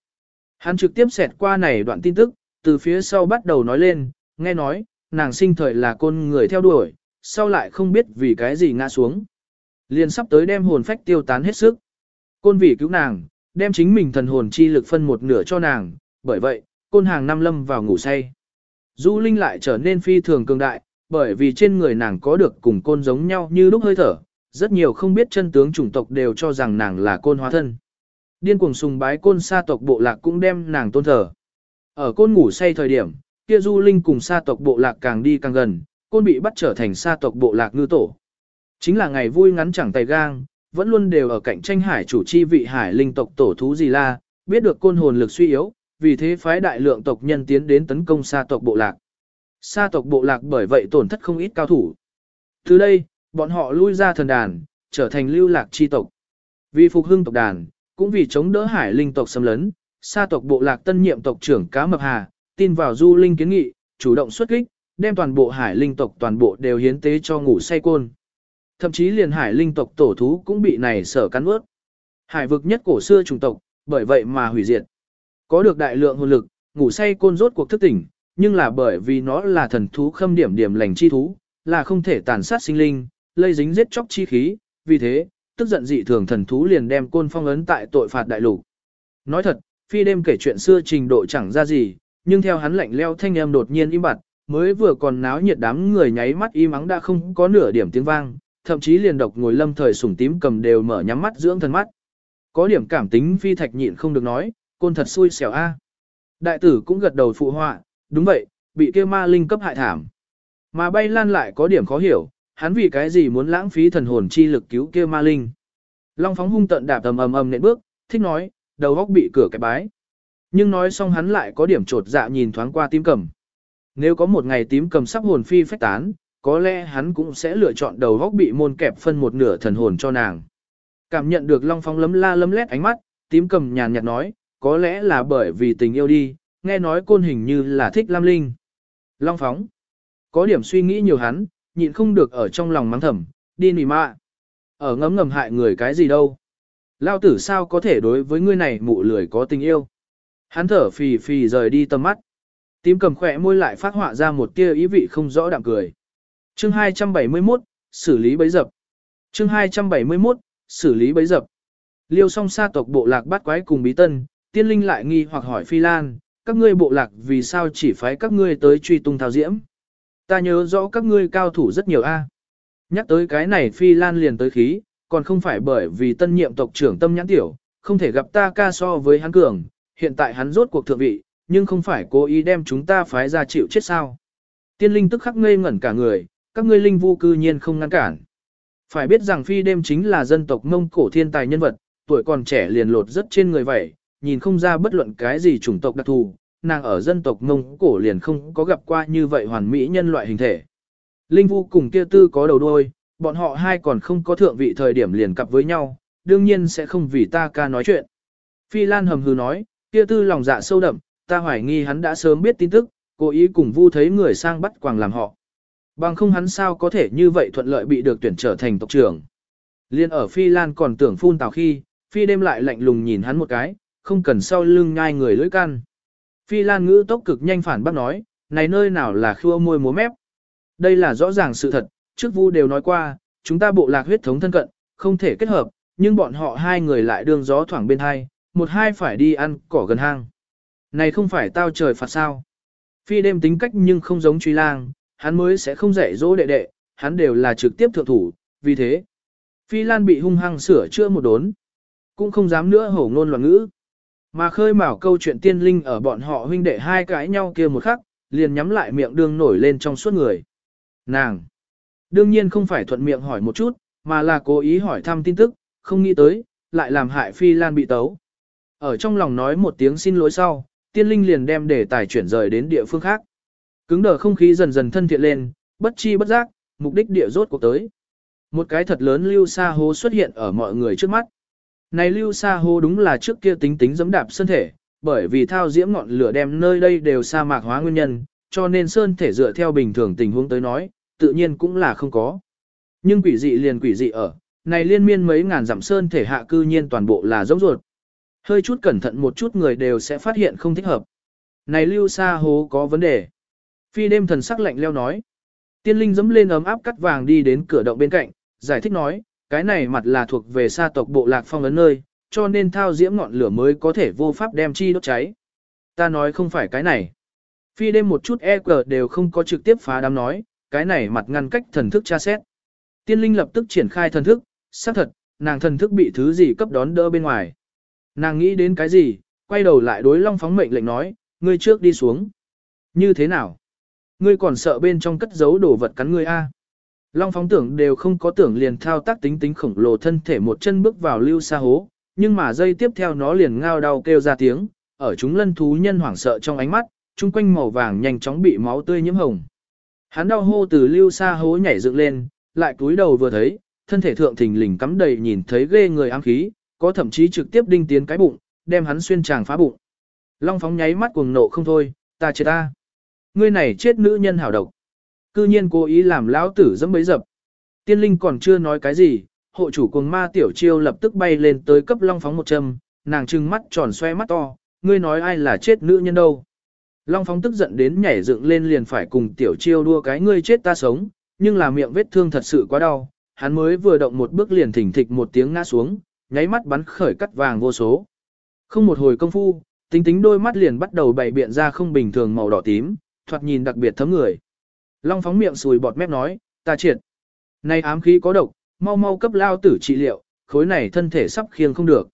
Hắn trực tiếp xẹt qua này đoạn tin tức, từ phía sau bắt đầu nói lên, nghe nói, nàng sinh thời là côn người theo đuổi, sau lại không biết vì cái gì ngã xuống. Liền sắp tới đem hồn phách tiêu tán hết sức. Côn vì cứu nàng, đem chính mình thần hồn chi lực phân một nửa cho nàng, bởi vậy, côn hàng năm lâm vào ngủ say. Du Linh lại trở nên phi thường cường đại, bởi vì trên người nàng có được cùng côn giống nhau như lúc hơi thở, rất nhiều không biết chân tướng chủng tộc đều cho rằng nàng là côn hóa thân. Điên cuồng sùng bái côn sa tộc bộ lạc cũng đem nàng tôn thờ. Ở côn ngủ say thời điểm, kia Du Linh cùng sa tộc bộ lạc càng đi càng gần, côn bị bắt trở thành sa tộc bộ lạc ngư tổ. Chính là ngày vui ngắn chẳng tay gang, vẫn luôn đều ở cạnh tranh hải chủ chi vị hải linh tộc tổ thú gì la, biết được côn hồn lực suy yếu, vì thế phái đại lượng tộc nhân tiến đến tấn công sa tộc bộ lạc. Sa tộc bộ lạc bởi vậy tổn thất không ít cao thủ. Từ đây, bọn họ lui ra thần đàn, trở thành lưu lạc chi tộc. Vì phục hưng tộc đàn, cũng vì chống đỡ hải linh tộc xâm lấn, sa tộc bộ lạc tân nhiệm tộc trưởng Cá Mập Hà, tin vào du linh kiến nghị, chủ động xuất kích, đem toàn bộ hải linh tộc toàn bộ đều hiến tế cho ngủ say côn. Thậm chí liền hải linh tộc tổ thú cũng bị này sở cắn ướt. Hải vực nhất cổ xưa chủng tộc, bởi vậy mà hủy diệt. Có được đại lượng hồn lực, ngủ say côn rốt cuộc thức tỉnh, nhưng là bởi vì nó là thần thú khâm điểm điểm lành chi thú, là không thể tàn sát sinh linh, lây dính giết chóc chi khí, vì thế, tức giận dị thường thần thú liền đem côn phong ấn tại tội phạt đại lục. Nói thật, phi đêm kể chuyện xưa trình độ chẳng ra gì, nhưng theo hắn lạnh leo thanh em đột nhiên im bặt, mới vừa còn náo nhiệt đám người nháy mắt im ắng đã không có nửa điểm tiếng vang, thậm chí liền độc ngồi lâm thời sủng tím cầm đều mở nhắm mắt dưỡng thần mắt. Có điểm cảm tính phi thạch nhịn không được nói, côn thật xui xẻo a. Đại tử cũng gật đầu phụ họa, đúng vậy, bị kia ma linh cấp hại thảm. Mà bay lan lại có điểm khó hiểu, hắn vì cái gì muốn lãng phí thần hồn chi lực cứu kia ma linh. Long phóng hung tận đạp ầm ầm ầm nện bước, thích nói, đầu góc bị cửa cái bái. Nhưng nói xong hắn lại có điểm trột dạ nhìn thoáng qua tím cầm. Nếu có một ngày tím cầm sắp hồn phi phách tán, có lẽ hắn cũng sẽ lựa chọn đầu góc bị môn kẹp phân một nửa thần hồn cho nàng. Cảm nhận được Long Phong lấm la lấm lét ánh mắt, tím cầm nhàn nhạt nói, có lẽ là bởi vì tình yêu đi, nghe nói côn hình như là thích Lam Linh. Long Phóng, có điểm suy nghĩ nhiều hắn, nhịn không được ở trong lòng mắng thầm, đi nỉ mạ. Ở ngấm ngầm hại người cái gì đâu. Lao tử sao có thể đối với ngươi này mụ lười có tình yêu. Hắn thở phì phì rời đi tầm mắt. Tím cầm khỏe môi lại phát họa ra một tia ý vị không rõ đạm cười. Chương 271, xử lý bấy dập. Chương 271, xử lý bấy dập. Liêu song sa tộc bộ lạc bắt quái cùng bí tân, tiên linh lại nghi hoặc hỏi Phi Lan, các ngươi bộ lạc vì sao chỉ phái các ngươi tới truy tung thao diễm. Ta nhớ rõ các ngươi cao thủ rất nhiều a. Nhắc tới cái này Phi Lan liền tới khí, còn không phải bởi vì tân nhiệm tộc trưởng tâm nhãn tiểu, không thể gặp ta ca so với hắn cường, hiện tại hắn rốt cuộc thượng vị, nhưng không phải cố ý đem chúng ta phái ra chịu chết sao. Tiên linh tức khắc ngây ngẩn cả người, các ngươi linh vu cư nhiên không ngăn cản. Phải biết rằng phi đêm chính là dân tộc Mông Cổ thiên tài nhân vật, tuổi còn trẻ liền lột rất trên người vậy, nhìn không ra bất luận cái gì chủng tộc đặc thù, nàng ở dân tộc Mông Cổ liền không có gặp qua như vậy hoàn mỹ nhân loại hình thể. Linh vu cùng kia tư có đầu đôi, bọn họ hai còn không có thượng vị thời điểm liền cặp với nhau, đương nhiên sẽ không vì ta ca nói chuyện. Phi Lan hầm hừ nói, kia tư lòng dạ sâu đậm, ta hoài nghi hắn đã sớm biết tin tức, cố ý cùng vu thấy người sang bắt quàng làm họ. Bằng không hắn sao có thể như vậy thuận lợi bị được tuyển trở thành tộc trưởng. Liên ở Phi Lan còn tưởng phun tào khi, Phi đêm lại lạnh lùng nhìn hắn một cái, không cần sau lưng ngai người lưỡi can. Phi Lan ngữ tốc cực nhanh phản bác nói, này nơi nào là khua môi múa mép. Đây là rõ ràng sự thật, trước vu đều nói qua, chúng ta bộ lạc huyết thống thân cận, không thể kết hợp, nhưng bọn họ hai người lại đương gió thoảng bên hai, một hai phải đi ăn cỏ gần hang. Này không phải tao trời phạt sao. Phi đêm tính cách nhưng không giống truy lang, hắn mới sẽ không dạy dỗ đệ đệ, hắn đều là trực tiếp thượng thủ, vì thế. Phi Lan bị hung hăng sửa chữa một đốn. Cũng không dám nữa hổ ngôn loạn ngữ. Mà khơi mào câu chuyện tiên linh ở bọn họ huynh đệ hai cãi nhau kia một khắc, liền nhắm lại miệng đương nổi lên trong suốt người. Nàng! Đương nhiên không phải thuận miệng hỏi một chút, mà là cố ý hỏi thăm tin tức, không nghĩ tới, lại làm hại Phi Lan bị tấu. Ở trong lòng nói một tiếng xin lỗi sau, tiên linh liền đem đề tài chuyển rời đến địa phương khác. Cứng đờ không khí dần dần thân thiện lên, bất chi bất giác, mục đích địa rốt cuộc tới. Một cái thật lớn lưu sa hố xuất hiện ở mọi người trước mắt. Này lưu sa hô đúng là trước kia tính tính giẫm đạp sơn thể, bởi vì thao diễm ngọn lửa đem nơi đây đều sa mạc hóa nguyên nhân, cho nên sơn thể dựa theo bình thường tình huống tới nói, tự nhiên cũng là không có. Nhưng quỷ dị liền quỷ dị ở, này liên miên mấy ngàn dặm sơn thể hạ cư nhiên toàn bộ là giống ruột. Hơi chút cẩn thận một chút người đều sẽ phát hiện không thích hợp. Này lưu sa hố có vấn đề. Phi đêm thần sắc lạnh leo nói. Tiên linh dẫm lên ấm áp cắt vàng đi đến cửa động bên cạnh, giải thích nói, cái này mặt là thuộc về sa tộc bộ lạc phong ấn nơi, cho nên thao diễm ngọn lửa mới có thể vô pháp đem chi đốt cháy. Ta nói không phải cái này. Phi đêm một chút e cờ đều không có trực tiếp phá đám nói, cái này mặt ngăn cách thần thức tra xét. Tiên linh lập tức triển khai thần thức, xác thật, nàng thần thức bị thứ gì cấp đón đỡ bên ngoài. Nàng nghĩ đến cái gì, quay đầu lại đối long phóng mệnh lệnh nói, ngươi trước đi xuống. Như thế nào? Ngươi còn sợ bên trong cất giấu đồ vật cắn ngươi a? Long phóng tưởng đều không có tưởng liền thao tác tính tính khổng lồ thân thể một chân bước vào lưu xa hố, nhưng mà dây tiếp theo nó liền ngao đau kêu ra tiếng, ở chúng lân thú nhân hoảng sợ trong ánh mắt, chung quanh màu vàng nhanh chóng bị máu tươi nhiễm hồng. Hắn đau hô từ lưu xa hố nhảy dựng lên, lại cúi đầu vừa thấy, thân thể thượng thình lình cắm đầy nhìn thấy ghê người ám khí, có thậm chí trực tiếp đinh tiến cái bụng, đem hắn xuyên tràng phá bụng. Long phóng nháy mắt cuồng nộ không thôi, ta chết ta. Ngươi này chết nữ nhân hảo độc. Cư nhiên cố ý làm lão tử dẫm bấy dập. Tiên linh còn chưa nói cái gì, hộ chủ cuồng ma tiểu chiêu lập tức bay lên tới cấp long phóng một châm, nàng trừng mắt tròn xoe mắt to, ngươi nói ai là chết nữ nhân đâu. Long phóng tức giận đến nhảy dựng lên liền phải cùng tiểu chiêu đua cái ngươi chết ta sống, nhưng là miệng vết thương thật sự quá đau, hắn mới vừa động một bước liền thỉnh thịch một tiếng ngã xuống, nháy mắt bắn khởi cắt vàng vô số. Không một hồi công phu, tính tính đôi mắt liền bắt đầu bày biện ra không bình thường màu đỏ tím, thoạt nhìn đặc biệt thấm người. Long phóng miệng sùi bọt mép nói, ta triệt. Này ám khí có độc, mau mau cấp lao tử trị liệu, khối này thân thể sắp khiêng không được.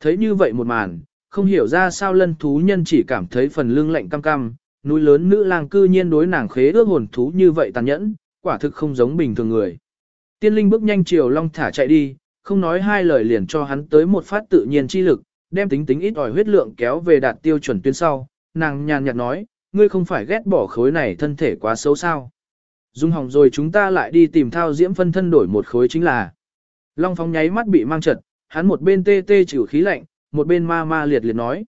Thấy như vậy một màn, không hiểu ra sao lân thú nhân chỉ cảm thấy phần lưng lạnh cam cam, núi lớn nữ lang cư nhiên đối nàng khế ước hồn thú như vậy tàn nhẫn, quả thực không giống bình thường người. Tiên linh bước nhanh chiều long thả chạy đi, không nói hai lời liền cho hắn tới một phát tự nhiên chi lực, đem tính tính ít ỏi huyết lượng kéo về đạt tiêu chuẩn tuyến sau, nàng nhàn nhạt nói, ngươi không phải ghét bỏ khối này thân thể quá xấu sao. Dung hỏng rồi chúng ta lại đi tìm thao diễm phân thân đổi một khối chính là. Long phóng nháy mắt bị mang trật, hắn một bên tê tê chịu khí lạnh, một bên ma ma liệt liệt nói.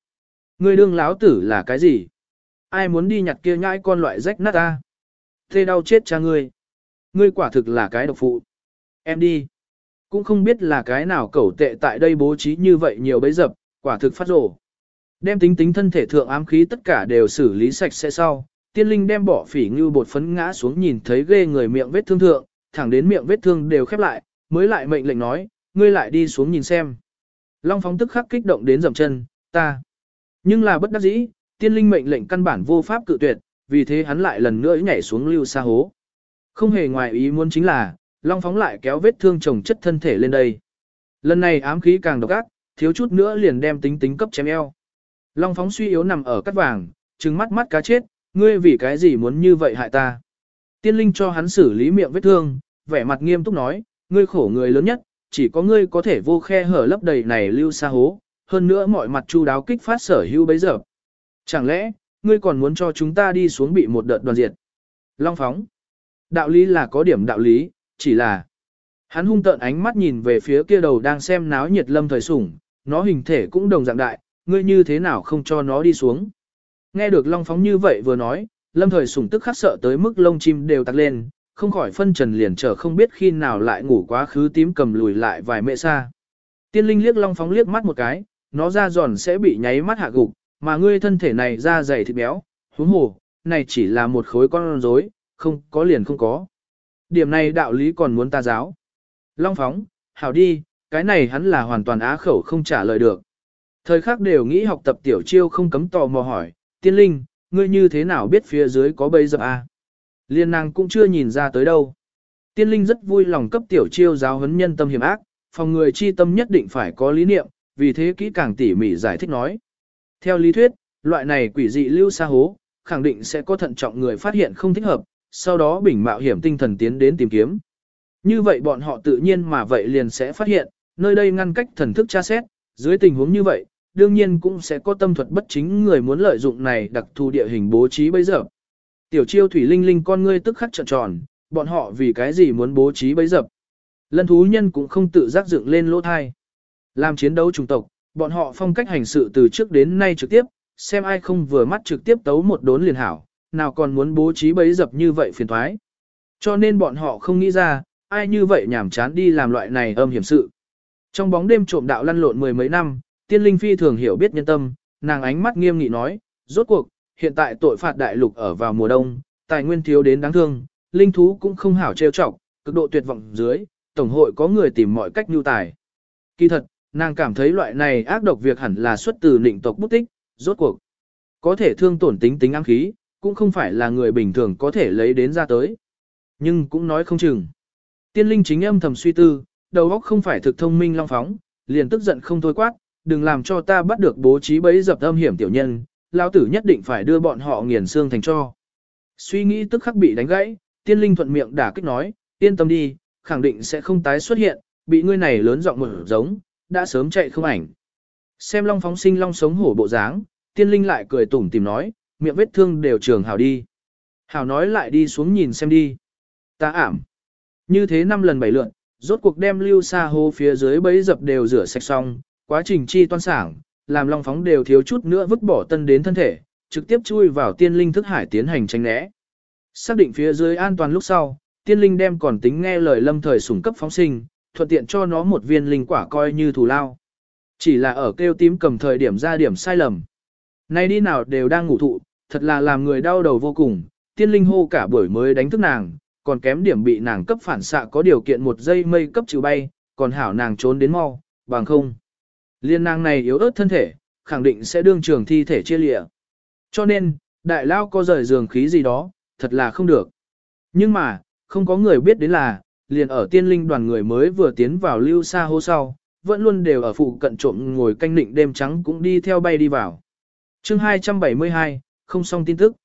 Ngươi đương láo tử là cái gì? Ai muốn đi nhặt kia nhãi con loại rách nát ta? Tê đau chết cha ngươi. Ngươi quả thực là cái độc phụ. Em đi. Cũng không biết là cái nào cẩu tệ tại đây bố trí như vậy nhiều bấy dập, quả thực phát rổ. Đem tính tính thân thể thượng ám khí tất cả đều xử lý sạch sẽ sau, tiên linh đem bỏ phỉ ngưu bột phấn ngã xuống nhìn thấy ghê người miệng vết thương thượng, thẳng đến miệng vết thương đều khép lại, mới lại mệnh lệnh nói, ngươi lại đi xuống nhìn xem. Long phóng tức khắc kích động đến dầm chân, ta. Nhưng là bất đắc dĩ, tiên linh mệnh lệnh căn bản vô pháp cự tuyệt, vì thế hắn lại lần nữa nhảy xuống lưu xa hố. Không hề ngoài ý muốn chính là, Long phóng lại kéo vết thương chồng chất thân thể lên đây. Lần này ám khí càng độc ác, thiếu chút nữa liền đem tính tính cấp chém eo. Long phóng suy yếu nằm ở cắt vàng, trừng mắt mắt cá chết, ngươi vì cái gì muốn như vậy hại ta. Tiên linh cho hắn xử lý miệng vết thương, vẻ mặt nghiêm túc nói, ngươi khổ người lớn nhất, chỉ có ngươi có thể vô khe hở lấp đầy này lưu xa hố, hơn nữa mọi mặt chu đáo kích phát sở hữu bấy giờ. Chẳng lẽ, ngươi còn muốn cho chúng ta đi xuống bị một đợt đoàn diệt? Long phóng. Đạo lý là có điểm đạo lý, chỉ là hắn hung tợn ánh mắt nhìn về phía kia đầu đang xem náo nhiệt lâm thời sủng, nó hình thể cũng đồng dạng đại, ngươi như thế nào không cho nó đi xuống. Nghe được Long Phóng như vậy vừa nói, lâm thời sủng tức khắc sợ tới mức lông chim đều tặc lên, không khỏi phân trần liền trở không biết khi nào lại ngủ quá khứ tím cầm lùi lại vài mẹ xa. Tiên linh liếc Long Phóng liếc mắt một cái, nó ra giòn sẽ bị nháy mắt hạ gục, mà ngươi thân thể này ra dày thịt béo, huống hồ, này chỉ là một khối con rối, không có liền không có. Điểm này đạo lý còn muốn ta giáo. Long phóng, hảo đi, cái này hắn là hoàn toàn á khẩu không trả lời được. Thời khắc đều nghĩ học tập tiểu chiêu không cấm tò mò hỏi, tiên linh, ngươi như thế nào biết phía dưới có bây giờ à Liên nàng cũng chưa nhìn ra tới đâu. Tiên linh rất vui lòng cấp tiểu chiêu giáo huấn nhân tâm hiểm ác, phòng người chi tâm nhất định phải có lý niệm, vì thế kỹ càng tỉ mỉ giải thích nói. Theo lý thuyết, loại này quỷ dị lưu xa hố, khẳng định sẽ có thận trọng người phát hiện không thích hợp, sau đó bình mạo hiểm tinh thần tiến đến tìm kiếm. Như vậy bọn họ tự nhiên mà vậy liền sẽ phát hiện, nơi đây ngăn cách thần thức tra xét, dưới tình huống như vậy, đương nhiên cũng sẽ có tâm thuật bất chính người muốn lợi dụng này đặc thù địa hình bố trí bây giờ. Tiểu chiêu thủy linh linh con ngươi tức khắc trợn tròn, bọn họ vì cái gì muốn bố trí bấy dập. Lân thú nhân cũng không tự giác dựng lên lỗ thai. Làm chiến đấu chủng tộc, bọn họ phong cách hành sự từ trước đến nay trực tiếp, xem ai không vừa mắt trực tiếp tấu một đốn liền hảo, nào còn muốn bố trí bấy dập như vậy phiền thoái. Cho nên bọn họ không nghĩ ra, ai như vậy nhảm chán đi làm loại này âm hiểm sự. Trong bóng đêm trộm đạo lăn lộn mười mấy năm, tiên linh phi thường hiểu biết nhân tâm, nàng ánh mắt nghiêm nghị nói, rốt cuộc, hiện tại tội phạt đại lục ở vào mùa đông, tài nguyên thiếu đến đáng thương, linh thú cũng không hảo trêu chọc, cực độ tuyệt vọng dưới, tổng hội có người tìm mọi cách nhu tài. Kỳ thật, nàng cảm thấy loại này ác độc việc hẳn là xuất từ nịnh tộc bút tích, rốt cuộc. Có thể thương tổn tính tính ám khí, cũng không phải là người bình thường có thể lấy đến ra tới. Nhưng cũng nói không chừng. Tiên linh chính âm thầm suy tư, đầu óc không phải thực thông minh long phóng, liền tức giận không thôi quát, đừng làm cho ta bắt được bố trí bấy dập âm hiểm tiểu nhân, lão tử nhất định phải đưa bọn họ nghiền xương thành cho. Suy nghĩ tức khắc bị đánh gãy, tiên linh thuận miệng đả kích nói, yên tâm đi, khẳng định sẽ không tái xuất hiện, bị ngươi này lớn giọng mở giống, đã sớm chạy không ảnh. Xem long phóng sinh long sống hổ bộ dáng, tiên linh lại cười tủm tìm nói, miệng vết thương đều trường hào đi. hào nói lại đi xuống nhìn xem đi. Ta ảm. Như thế năm lần bảy lượn, rốt cuộc đem lưu xa hô phía dưới bấy dập đều rửa sạch xong, quá trình chi toan sảng, làm long phóng đều thiếu chút nữa vứt bỏ tân đến thân thể, trực tiếp chui vào tiên linh thức hải tiến hành tránh né. Xác định phía dưới an toàn lúc sau, tiên linh đem còn tính nghe lời lâm thời sủng cấp phóng sinh, thuận tiện cho nó một viên linh quả coi như thù lao. Chỉ là ở kêu tím cầm thời điểm ra điểm sai lầm. Nay đi nào đều đang ngủ thụ, thật là làm người đau đầu vô cùng, tiên linh hô cả buổi mới đánh thức nàng, còn kém điểm bị nàng cấp phản xạ có điều kiện một giây mây cấp trừ bay, còn hảo nàng trốn đến mau, bằng không. Liên nàng này yếu ớt thân thể, khẳng định sẽ đương trường thi thể chia lịa. Cho nên, đại lao có rời giường khí gì đó, thật là không được. Nhưng mà, không có người biết đến là, liền ở tiên linh đoàn người mới vừa tiến vào lưu xa hô sau, vẫn luôn đều ở phụ cận trộm ngồi canh định đêm trắng cũng đi theo bay đi vào. Chương 272, không xong tin tức.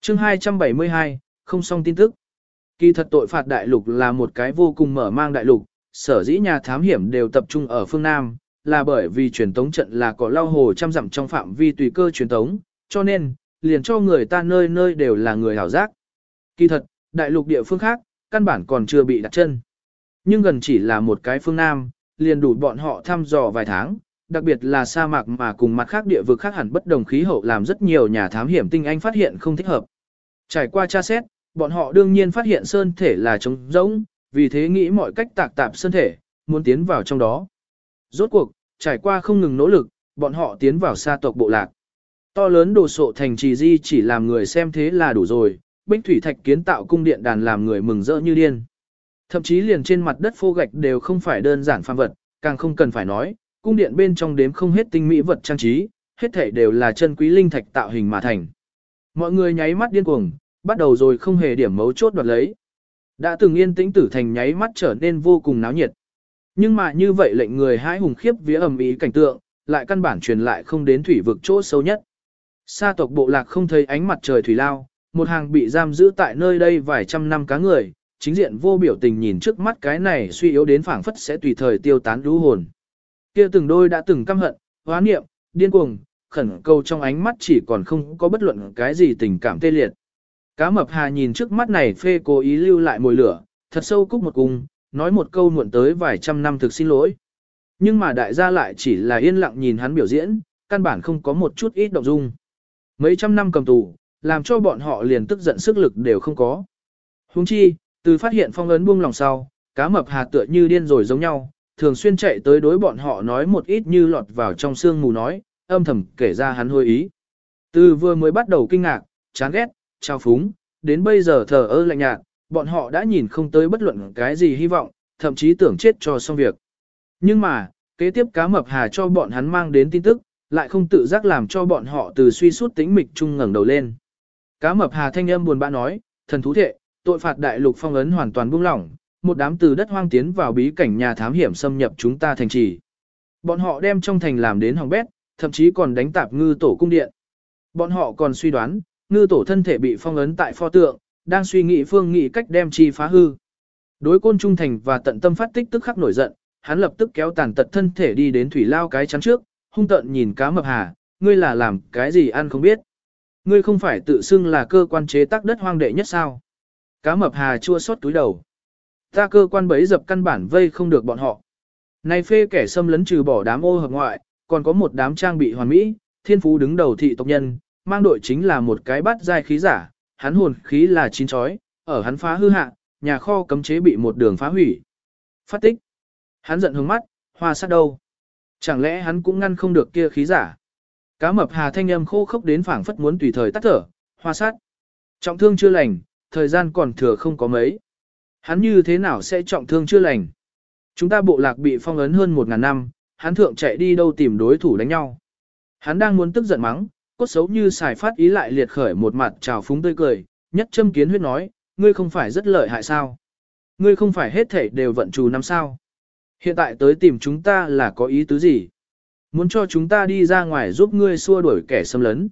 Chương 272, không xong tin tức. Kỳ thật tội phạt đại lục là một cái vô cùng mở mang đại lục, sở dĩ nhà thám hiểm đều tập trung ở phương Nam, là bởi vì truyền tống trận là có lao hồ trăm dặm trong phạm vi tùy cơ truyền tống, cho nên, liền cho người ta nơi nơi đều là người hảo giác. Kỳ thật, đại lục địa phương khác, căn bản còn chưa bị đặt chân. Nhưng gần chỉ là một cái phương Nam, liền đủ bọn họ thăm dò vài tháng, đặc biệt là sa mạc mà cùng mặt khác địa vực khác hẳn bất đồng khí hậu làm rất nhiều nhà thám hiểm tinh anh phát hiện không thích hợp. Trải qua tra xét, bọn họ đương nhiên phát hiện sơn thể là trống rỗng, vì thế nghĩ mọi cách tạc tạp sơn thể, muốn tiến vào trong đó. Rốt cuộc, trải qua không ngừng nỗ lực, bọn họ tiến vào sa tộc bộ lạc. To lớn đồ sộ thành trì di chỉ làm người xem thế là đủ rồi, bích thủy thạch kiến tạo cung điện đàn làm người mừng rỡ như điên. Thậm chí liền trên mặt đất phô gạch đều không phải đơn giản phàm vật, càng không cần phải nói, cung điện bên trong đếm không hết tinh mỹ vật trang trí, hết thảy đều là chân quý linh thạch tạo hình mà thành. Mọi người nháy mắt điên cuồng, bắt đầu rồi không hề điểm mấu chốt đoạt lấy. Đã từng yên tĩnh tử thành nháy mắt trở nên vô cùng náo nhiệt. Nhưng mà như vậy lệnh người hãi hùng khiếp vía ầm ý cảnh tượng, lại căn bản truyền lại không đến thủy vực chỗ sâu nhất. Sa tộc bộ lạc không thấy ánh mặt trời thủy lao, một hàng bị giam giữ tại nơi đây vài trăm năm cá người, chính diện vô biểu tình nhìn trước mắt cái này suy yếu đến phảng phất sẽ tùy thời tiêu tán lũ hồn. Kia từng đôi đã từng căm hận, hóa niệm, điên cuồng, khẩn cầu trong ánh mắt chỉ còn không có bất luận cái gì tình cảm tê liệt. Cá mập hà nhìn trước mắt này phê cố ý lưu lại mồi lửa, thật sâu cúc một cung, nói một câu muộn tới vài trăm năm thực xin lỗi. Nhưng mà đại gia lại chỉ là yên lặng nhìn hắn biểu diễn, căn bản không có một chút ít động dung. Mấy trăm năm cầm tù, làm cho bọn họ liền tức giận sức lực đều không có. Huống chi, từ phát hiện phong ấn buông lòng sau, cá mập hà tựa như điên rồi giống nhau, thường xuyên chạy tới đối bọn họ nói một ít như lọt vào trong xương mù nói, âm thầm kể ra hắn hôi ý. Từ vừa mới bắt đầu kinh ngạc, chán ghét, trao phúng, đến bây giờ thờ ơ lạnh nhạt, bọn họ đã nhìn không tới bất luận cái gì hy vọng, thậm chí tưởng chết cho xong việc. Nhưng mà, kế tiếp cá mập hà cho bọn hắn mang đến tin tức, lại không tự giác làm cho bọn họ từ suy suốt tính mịch chung ngẩng đầu lên. Cá mập hà thanh âm buồn bã nói, thần thú thệ, tội phạt đại lục phong ấn hoàn toàn buông lỏng, một đám từ đất hoang tiến vào bí cảnh nhà thám hiểm xâm nhập chúng ta thành trì. Bọn họ đem trong thành làm đến hỏng bét, thậm chí còn đánh tạp ngư tổ cung điện. Bọn họ còn suy đoán, ngư tổ thân thể bị phong ấn tại pho tượng, đang suy nghĩ phương nghị cách đem chi phá hư. Đối côn trung thành và tận tâm phát tích tức khắc nổi giận, hắn lập tức kéo tàn tật thân thể đi đến thủy lao cái chắn trước, hung tận nhìn cá mập hà, ngươi là làm cái gì ăn không biết. Ngươi không phải tự xưng là cơ quan chế tác đất hoang đệ nhất sao. Cá mập hà chua xót túi đầu. Ta cơ quan bấy dập căn bản vây không được bọn họ. Này phê kẻ xâm lấn trừ bỏ đám ô hợp ngoại, còn có một đám trang bị hoàn mỹ, thiên phú đứng đầu thị tộc nhân, mang đội chính là một cái bát giai khí giả, hắn hồn khí là chín chói, ở hắn phá hư hạ, nhà kho cấm chế bị một đường phá hủy. Phát tích. Hắn giận hướng mắt, hoa sát đâu. Chẳng lẽ hắn cũng ngăn không được kia khí giả. Cá mập hà thanh âm khô khốc đến phảng phất muốn tùy thời tắt thở, hoa sát. Trọng thương chưa lành, thời gian còn thừa không có mấy. Hắn như thế nào sẽ trọng thương chưa lành? Chúng ta bộ lạc bị phong ấn hơn một ngàn năm, hắn thượng chạy đi đâu tìm đối thủ đánh nhau. Hắn đang muốn tức giận mắng, cốt xấu như xài phát ý lại liệt khởi một mặt trào phúng tươi cười, nhất châm kiến huyết nói, ngươi không phải rất lợi hại sao? Ngươi không phải hết thể đều vận trù năm sao? Hiện tại tới tìm chúng ta là có ý tứ gì? Muốn cho chúng ta đi ra ngoài giúp ngươi xua đuổi kẻ xâm lấn.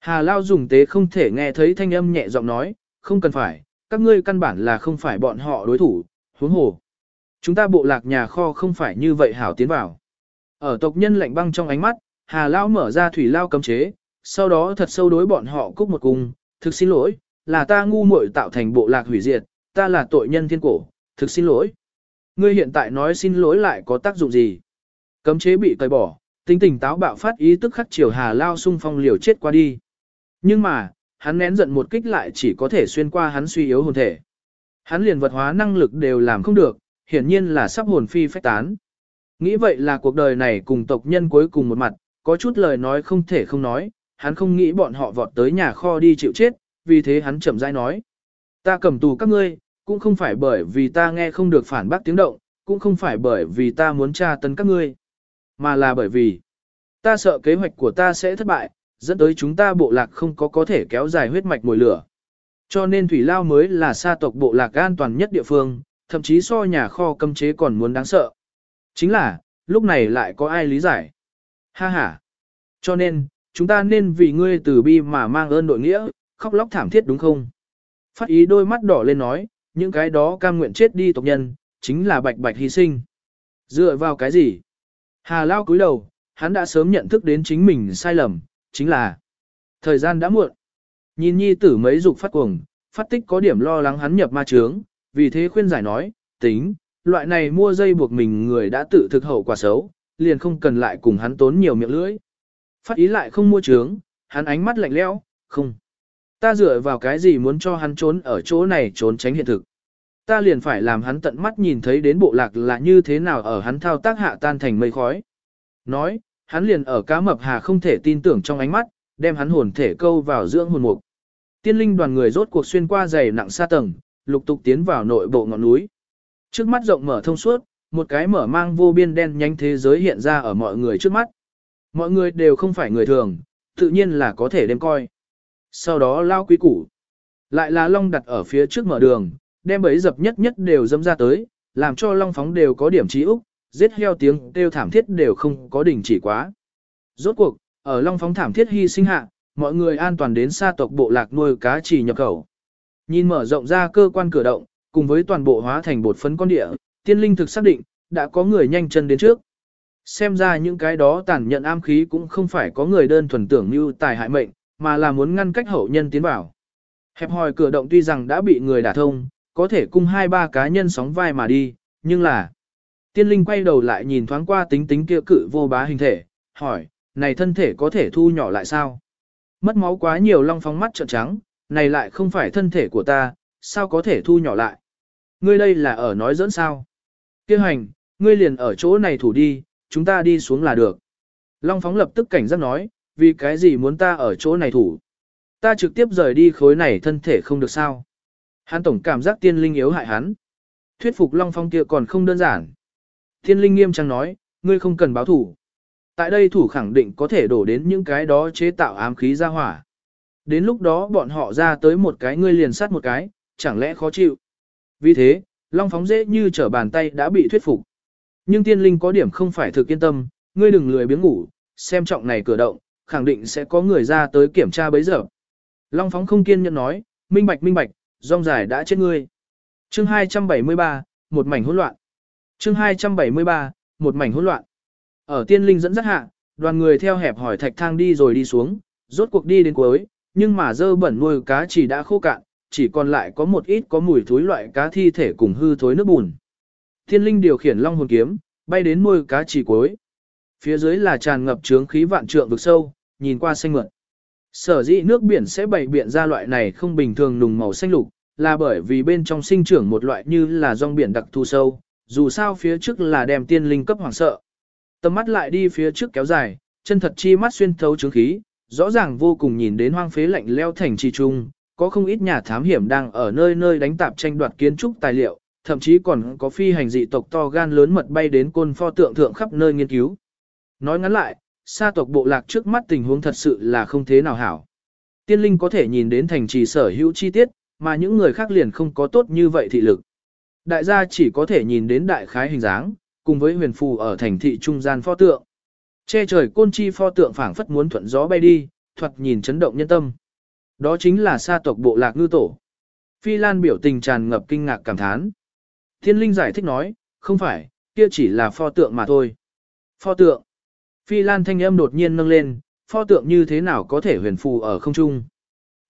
Hà Lao dùng tế không thể nghe thấy thanh âm nhẹ giọng nói, không cần phải, các ngươi căn bản là không phải bọn họ đối thủ, huống hồ. Chúng ta bộ lạc nhà kho không phải như vậy hảo tiến vào. Ở tộc nhân lạnh băng trong ánh mắt, Hà Lao mở ra thủy lao cấm chế, sau đó thật sâu đối bọn họ cúc một cung, thực xin lỗi, là ta ngu muội tạo thành bộ lạc hủy diệt, ta là tội nhân thiên cổ, thực xin lỗi. Ngươi hiện tại nói xin lỗi lại có tác dụng gì? Cấm chế bị tẩy bỏ, tính tình táo bạo phát ý tức khắc chiều Hà Lao xung phong liều chết qua đi. Nhưng mà, hắn nén giận một kích lại chỉ có thể xuyên qua hắn suy yếu hồn thể. Hắn liền vật hóa năng lực đều làm không được, hiển nhiên là sắp hồn phi phách tán. Nghĩ vậy là cuộc đời này cùng tộc nhân cuối cùng một mặt, có chút lời nói không thể không nói, hắn không nghĩ bọn họ vọt tới nhà kho đi chịu chết, vì thế hắn chậm rãi nói. Ta cầm tù các ngươi, cũng không phải bởi vì ta nghe không được phản bác tiếng động, cũng không phải bởi vì ta muốn tra tấn các ngươi, mà là bởi vì ta sợ kế hoạch của ta sẽ thất bại, dẫn tới chúng ta bộ lạc không có có thể kéo dài huyết mạch mùi lửa. Cho nên Thủy Lao mới là sa tộc bộ lạc an toàn nhất địa phương, thậm chí so nhà kho cấm chế còn muốn đáng sợ. Chính là, lúc này lại có ai lý giải? Ha ha! Cho nên, chúng ta nên vì ngươi từ bi mà mang ơn đội nghĩa, khóc lóc thảm thiết đúng không? Phát ý đôi mắt đỏ lên nói, những cái đó cam nguyện chết đi tộc nhân, chính là bạch bạch hy sinh. Dựa vào cái gì? Hà Lao cúi đầu, hắn đã sớm nhận thức đến chính mình sai lầm, chính là thời gian đã muộn. Nhìn nhi tử mấy dục phát cuồng, phát tích có điểm lo lắng hắn nhập ma trướng, vì thế khuyên giải nói, tính, loại này mua dây buộc mình người đã tự thực hậu quả xấu, liền không cần lại cùng hắn tốn nhiều miệng lưỡi. Phát ý lại không mua trướng, hắn ánh mắt lạnh lẽo, không. Ta dựa vào cái gì muốn cho hắn trốn ở chỗ này trốn tránh hiện thực. Ta liền phải làm hắn tận mắt nhìn thấy đến bộ lạc là như thế nào ở hắn thao tác hạ tan thành mây khói. Nói, hắn liền ở cá mập hà không thể tin tưởng trong ánh mắt, đem hắn hồn thể câu vào dưỡng hồn mục. Tiên linh đoàn người rốt cuộc xuyên qua dày nặng xa tầng, lục tục tiến vào nội bộ ngọn núi. Trước mắt rộng mở thông suốt, một cái mở mang vô biên đen nhanh thế giới hiện ra ở mọi người trước mắt. Mọi người đều không phải người thường, tự nhiên là có thể đem coi. Sau đó lao quý củ. Lại là long đặt ở phía trước mở đường, đem bấy dập nhất nhất đều dâm ra tới, làm cho long phóng đều có điểm trí úc, giết heo tiếng kêu thảm thiết đều không có đỉnh chỉ quá. Rốt cuộc, ở long phóng thảm thiết hy sinh hạ, mọi người an toàn đến xa tộc bộ lạc nuôi cá chỉ nhập khẩu. Nhìn mở rộng ra cơ quan cửa động, cùng với toàn bộ hóa thành bột phấn con địa, tiên linh thực xác định, đã có người nhanh chân đến trước. Xem ra những cái đó tàn nhận am khí cũng không phải có người đơn thuần tưởng như tài hại mệnh, mà là muốn ngăn cách hậu nhân tiến vào. Hẹp hòi cửa động tuy rằng đã bị người đả thông, có thể cung hai ba cá nhân sóng vai mà đi, nhưng là... Tiên linh quay đầu lại nhìn thoáng qua tính tính kia cự vô bá hình thể, hỏi, này thân thể có thể thu nhỏ lại sao? Mất máu quá nhiều long phóng mắt trợn trắng, này lại không phải thân thể của ta, sao có thể thu nhỏ lại? Ngươi đây là ở nói dẫn sao? Kêu hành, ngươi liền ở chỗ này thủ đi, chúng ta đi xuống là được. Long phóng lập tức cảnh giác nói, vì cái gì muốn ta ở chỗ này thủ? Ta trực tiếp rời đi khối này thân thể không được sao? Hắn tổng cảm giác tiên linh yếu hại hắn. Thuyết phục Long Phong kia còn không đơn giản. Tiên linh nghiêm trang nói, ngươi không cần báo thủ. Tại đây thủ khẳng định có thể đổ đến những cái đó chế tạo ám khí ra hỏa. Đến lúc đó bọn họ ra tới một cái ngươi liền sát một cái, chẳng lẽ khó chịu. Vì thế, Long phóng dễ như trở bàn tay đã bị thuyết phục. Nhưng tiên linh có điểm không phải thực yên tâm, ngươi đừng lười biếng ngủ, xem trọng này cửa động, khẳng định sẽ có người ra tới kiểm tra bấy giờ. Long phóng không kiên nhẫn nói, minh bạch minh bạch, rong dài đã chết ngươi. Chương 273, một mảnh hỗn loạn. Chương 273, một mảnh hỗn loạn. Ở tiên linh dẫn dắt hạ, đoàn người theo hẹp hỏi thạch thang đi rồi đi xuống, rốt cuộc đi đến cuối, nhưng mà dơ bẩn nuôi cá chỉ đã khô cạn, chỉ còn lại có một ít có mùi thối loại cá thi thể cùng hư thối nước bùn. Thiên linh điều khiển long hồn kiếm, bay đến nuôi cá chỉ cuối. Phía dưới là tràn ngập trướng khí vạn trượng vực sâu, nhìn qua xanh mượt. Sở dĩ nước biển sẽ bày biện ra loại này không bình thường nùng màu xanh lục, là bởi vì bên trong sinh trưởng một loại như là rong biển đặc thu sâu, dù sao phía trước là đem tiên linh cấp hoàng sợ. Tầm mắt lại đi phía trước kéo dài, chân thật chi mắt xuyên thấu trướng khí, rõ ràng vô cùng nhìn đến hoang phế lạnh leo thành trì trung, có không ít nhà thám hiểm đang ở nơi nơi đánh tạp tranh đoạt kiến trúc tài liệu, thậm chí còn có phi hành dị tộc to gan lớn mật bay đến côn pho tượng thượng khắp nơi nghiên cứu. Nói ngắn lại, sa tộc bộ lạc trước mắt tình huống thật sự là không thế nào hảo. Tiên linh có thể nhìn đến thành trì sở hữu chi tiết, mà những người khác liền không có tốt như vậy thị lực. Đại gia chỉ có thể nhìn đến đại khái hình dáng, cùng với huyền phù ở thành thị trung gian pho tượng. Che trời côn chi pho tượng phảng phất muốn thuận gió bay đi, thuật nhìn chấn động nhân tâm. Đó chính là sa tộc bộ lạc ngư tổ. Phi Lan biểu tình tràn ngập kinh ngạc cảm thán. Thiên linh giải thích nói, không phải, kia chỉ là pho tượng mà thôi. Pho tượng. Phi Lan thanh âm đột nhiên nâng lên, pho tượng như thế nào có thể huyền phù ở không trung.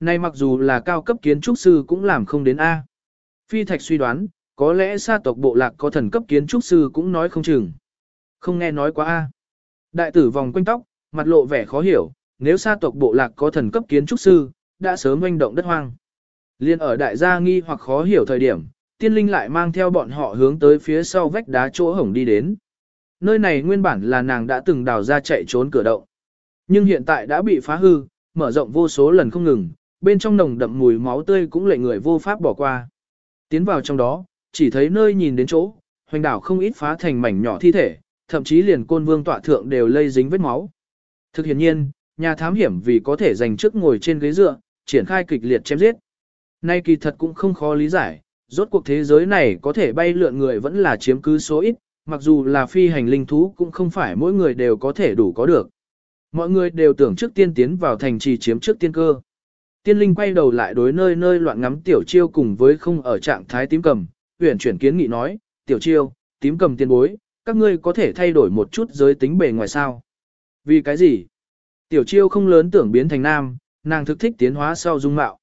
Này mặc dù là cao cấp kiến trúc sư cũng làm không đến A. Phi Thạch suy đoán, có lẽ sa tộc bộ lạc có thần cấp kiến trúc sư cũng nói không chừng. Không nghe nói quá A. Đại tử vòng quanh tóc, mặt lộ vẻ khó hiểu, nếu sa tộc bộ lạc có thần cấp kiến trúc sư, đã sớm oanh động đất hoang. Liên ở đại gia nghi hoặc khó hiểu thời điểm, tiên linh lại mang theo bọn họ hướng tới phía sau vách đá chỗ hổng đi đến. Nơi này nguyên bản là nàng đã từng đào ra chạy trốn cửa động. Nhưng hiện tại đã bị phá hư, mở rộng vô số lần không ngừng, bên trong nồng đậm mùi máu tươi cũng lệ người vô pháp bỏ qua. Tiến vào trong đó, chỉ thấy nơi nhìn đến chỗ, hoành đảo không ít phá thành mảnh nhỏ thi thể, thậm chí liền côn vương tọa thượng đều lây dính vết máu. Thực hiện nhiên, nhà thám hiểm vì có thể giành trước ngồi trên ghế dựa, triển khai kịch liệt chém giết. Nay kỳ thật cũng không khó lý giải, rốt cuộc thế giới này có thể bay lượn người vẫn là chiếm cứ số ít, mặc dù là phi hành linh thú cũng không phải mỗi người đều có thể đủ có được. Mọi người đều tưởng trước tiên tiến vào thành trì chiếm trước tiên cơ. Tiên linh quay đầu lại đối nơi nơi loạn ngắm tiểu chiêu cùng với không ở trạng thái tím cầm, huyển chuyển kiến nghị nói, tiểu chiêu, tím cầm tiên bối, các ngươi có thể thay đổi một chút giới tính bề ngoài sao. Vì cái gì? Tiểu chiêu không lớn tưởng biến thành nam, nàng thực thích tiến hóa sau dung mạo.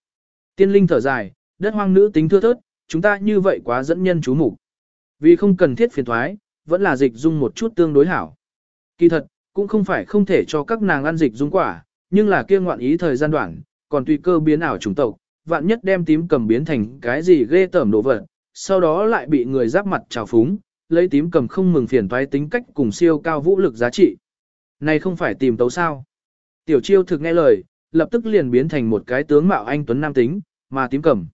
Tiên linh thở dài, đất hoang nữ tính thưa thớt, chúng ta như vậy quá dẫn nhân chú mục Vì không cần thiết phiền thoái, vẫn là dịch dung một chút tương đối hảo. Kỳ thật, cũng không phải không thể cho các nàng ăn dịch dung quả, nhưng là kia ngoạn ý thời gian đoạn, còn tùy cơ biến ảo chủng tộc, vạn nhất đem tím cầm biến thành cái gì ghê tởm đồ vật, sau đó lại bị người giáp mặt trào phúng, lấy tím cầm không mừng phiền toái tính cách cùng siêu cao vũ lực giá trị. Này không phải tìm tấu sao. Tiểu chiêu thực nghe lời, lập tức liền biến thành một cái tướng mạo anh tuấn nam tính, mà tím cầm.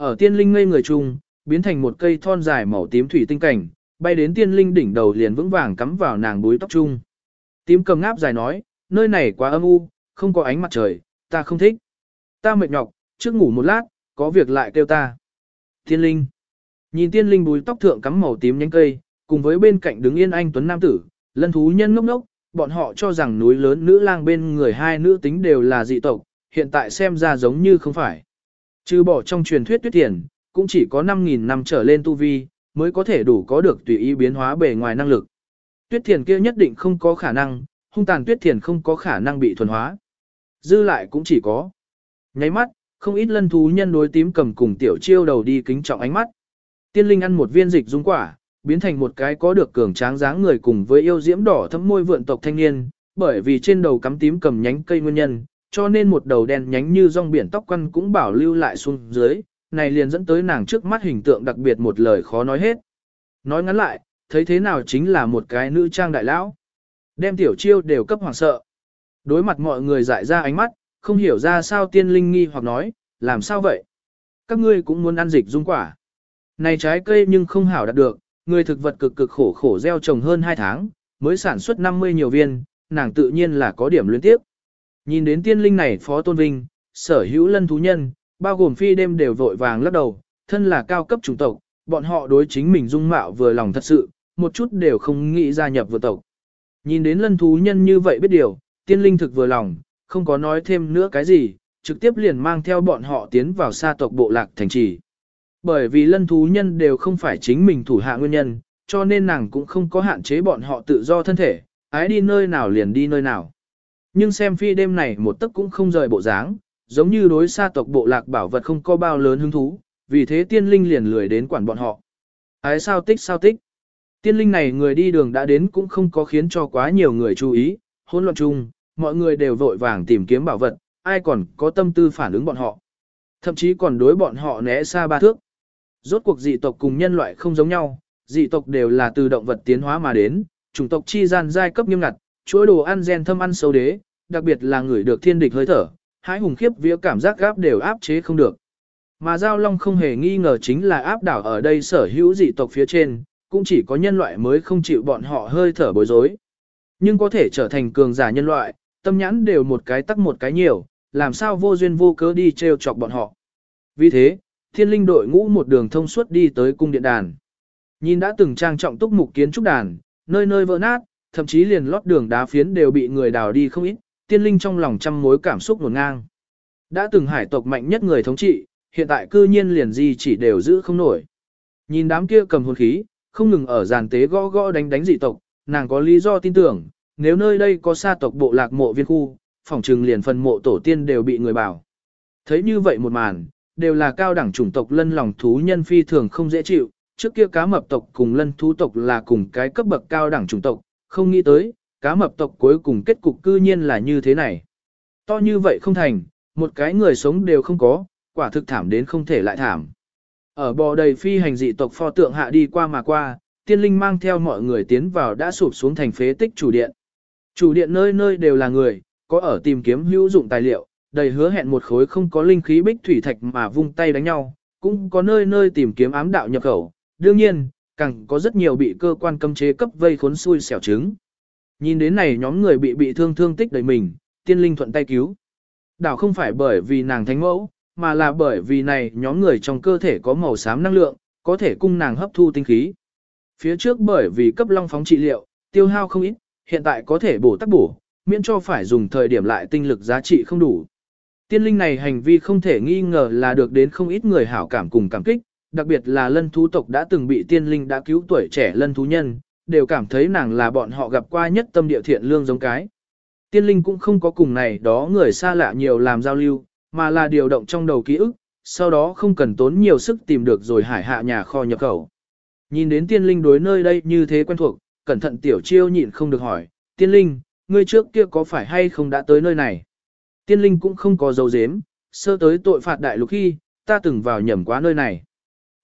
Ở tiên linh ngây người chung, biến thành một cây thon dài màu tím thủy tinh cảnh, bay đến tiên linh đỉnh đầu liền vững vàng cắm vào nàng búi tóc chung. Tím cầm ngáp dài nói, nơi này quá âm u, không có ánh mặt trời, ta không thích. Ta mệt nhọc, trước ngủ một lát, có việc lại kêu ta. Tiên linh. Nhìn tiên linh búi tóc thượng cắm màu tím nhánh cây, cùng với bên cạnh đứng yên anh tuấn nam tử, lân thú nhân ngốc ngốc, bọn họ cho rằng núi lớn nữ lang bên người hai nữ tính đều là dị tộc, hiện tại xem ra giống như không phải. Trừ bỏ trong truyền thuyết tuyết tiền, cũng chỉ có 5.000 năm trở lên tu vi, mới có thể đủ có được tùy ý biến hóa bề ngoài năng lực. Tuyết thiền kia nhất định không có khả năng, hung tàn tuyết thiền không có khả năng bị thuần hóa. Dư lại cũng chỉ có. Nháy mắt, không ít lân thú nhân đối tím cầm cùng tiểu chiêu đầu đi kính trọng ánh mắt. Tiên linh ăn một viên dịch dung quả, biến thành một cái có được cường tráng dáng người cùng với yêu diễm đỏ thấm môi vượn tộc thanh niên, bởi vì trên đầu cắm tím cầm nhánh cây nguyên nhân, cho nên một đầu đen nhánh như rong biển tóc quăn cũng bảo lưu lại xuống dưới, này liền dẫn tới nàng trước mắt hình tượng đặc biệt một lời khó nói hết. Nói ngắn lại, thấy thế nào chính là một cái nữ trang đại lão. Đem tiểu chiêu đều cấp hoàng sợ. Đối mặt mọi người dại ra ánh mắt, không hiểu ra sao tiên linh nghi hoặc nói, làm sao vậy? Các ngươi cũng muốn ăn dịch dung quả. Này trái cây nhưng không hảo đạt được, người thực vật cực cực khổ khổ gieo trồng hơn 2 tháng, mới sản xuất 50 nhiều viên, nàng tự nhiên là có điểm luyến tiếp. Nhìn đến tiên linh này phó tôn vinh, sở hữu lân thú nhân, bao gồm phi đêm đều vội vàng lắc đầu, thân là cao cấp chủng tộc, bọn họ đối chính mình dung mạo vừa lòng thật sự, một chút đều không nghĩ gia nhập vừa tộc. Nhìn đến lân thú nhân như vậy biết điều, tiên linh thực vừa lòng, không có nói thêm nữa cái gì, trực tiếp liền mang theo bọn họ tiến vào sa tộc bộ lạc thành trì. Bởi vì lân thú nhân đều không phải chính mình thủ hạ nguyên nhân, cho nên nàng cũng không có hạn chế bọn họ tự do thân thể, ái đi nơi nào liền đi nơi nào. Nhưng xem phi đêm này một tấc cũng không rời bộ dáng, giống như đối xa tộc bộ lạc bảo vật không có bao lớn hứng thú, vì thế tiên linh liền lười đến quản bọn họ. Ái sao tích sao tích. Tiên linh này người đi đường đã đến cũng không có khiến cho quá nhiều người chú ý, hỗn loạn chung, mọi người đều vội vàng tìm kiếm bảo vật, ai còn có tâm tư phản ứng bọn họ. Thậm chí còn đối bọn họ né xa ba thước. Rốt cuộc dị tộc cùng nhân loại không giống nhau, dị tộc đều là từ động vật tiến hóa mà đến, chủng tộc chi gian giai cấp nghiêm ngặt, chuỗi đồ ăn gen thâm ăn sâu đế, đặc biệt là người được thiên địch hơi thở, hái hùng khiếp vía cảm giác gáp đều áp chế không được. Mà Giao Long không hề nghi ngờ chính là áp đảo ở đây sở hữu dị tộc phía trên, cũng chỉ có nhân loại mới không chịu bọn họ hơi thở bối rối. Nhưng có thể trở thành cường giả nhân loại, tâm nhãn đều một cái tắc một cái nhiều, làm sao vô duyên vô cớ đi treo chọc bọn họ. Vì thế, thiên linh đội ngũ một đường thông suốt đi tới cung điện đàn. Nhìn đã từng trang trọng túc mục kiến trúc đàn, nơi nơi vỡ nát, thậm chí liền lót đường đá phiến đều bị người đào đi không ít, tiên linh trong lòng trăm mối cảm xúc nổn ngang. Đã từng hải tộc mạnh nhất người thống trị, hiện tại cư nhiên liền gì chỉ đều giữ không nổi. Nhìn đám kia cầm hồn khí, không ngừng ở giàn tế gõ gõ đánh đánh dị tộc, nàng có lý do tin tưởng, nếu nơi đây có sa tộc bộ lạc mộ viên khu, phòng trừng liền phần mộ tổ tiên đều bị người bảo. Thấy như vậy một màn, đều là cao đẳng chủng tộc lân lòng thú nhân phi thường không dễ chịu, trước kia cá mập tộc cùng lân thú tộc là cùng cái cấp bậc cao đẳng chủng tộc, không nghĩ tới, cá mập tộc cuối cùng kết cục cư nhiên là như thế này. To như vậy không thành, một cái người sống đều không có, quả thực thảm đến không thể lại thảm. Ở bò đầy phi hành dị tộc pho tượng hạ đi qua mà qua, tiên linh mang theo mọi người tiến vào đã sụp xuống thành phế tích chủ điện. Chủ điện nơi nơi đều là người, có ở tìm kiếm hữu dụng tài liệu, đầy hứa hẹn một khối không có linh khí bích thủy thạch mà vung tay đánh nhau, cũng có nơi nơi tìm kiếm ám đạo nhập khẩu. Đương nhiên, càng có rất nhiều bị cơ quan cấm chế cấp vây khốn xui xẻo trứng. Nhìn đến này nhóm người bị bị thương thương tích đầy mình, tiên linh thuận tay cứu. Đảo không phải bởi vì nàng thánh mẫu, mà là bởi vì này nhóm người trong cơ thể có màu xám năng lượng, có thể cung nàng hấp thu tinh khí. Phía trước bởi vì cấp long phóng trị liệu, tiêu hao không ít, hiện tại có thể bổ tắc bổ, miễn cho phải dùng thời điểm lại tinh lực giá trị không đủ. Tiên linh này hành vi không thể nghi ngờ là được đến không ít người hảo cảm cùng cảm kích, đặc biệt là lân thú tộc đã từng bị tiên linh đã cứu tuổi trẻ lân thú nhân, đều cảm thấy nàng là bọn họ gặp qua nhất tâm địa thiện lương giống cái. Tiên linh cũng không có cùng này đó người xa lạ nhiều làm giao lưu, mà là điều động trong đầu ký ức, sau đó không cần tốn nhiều sức tìm được rồi hải hạ nhà kho nhập khẩu. Nhìn đến tiên linh đối nơi đây như thế quen thuộc, cẩn thận tiểu chiêu nhịn không được hỏi, tiên linh, ngươi trước kia có phải hay không đã tới nơi này? Tiên linh cũng không có dấu dếm, sơ tới tội phạt đại lục khi, ta từng vào nhầm quá nơi này.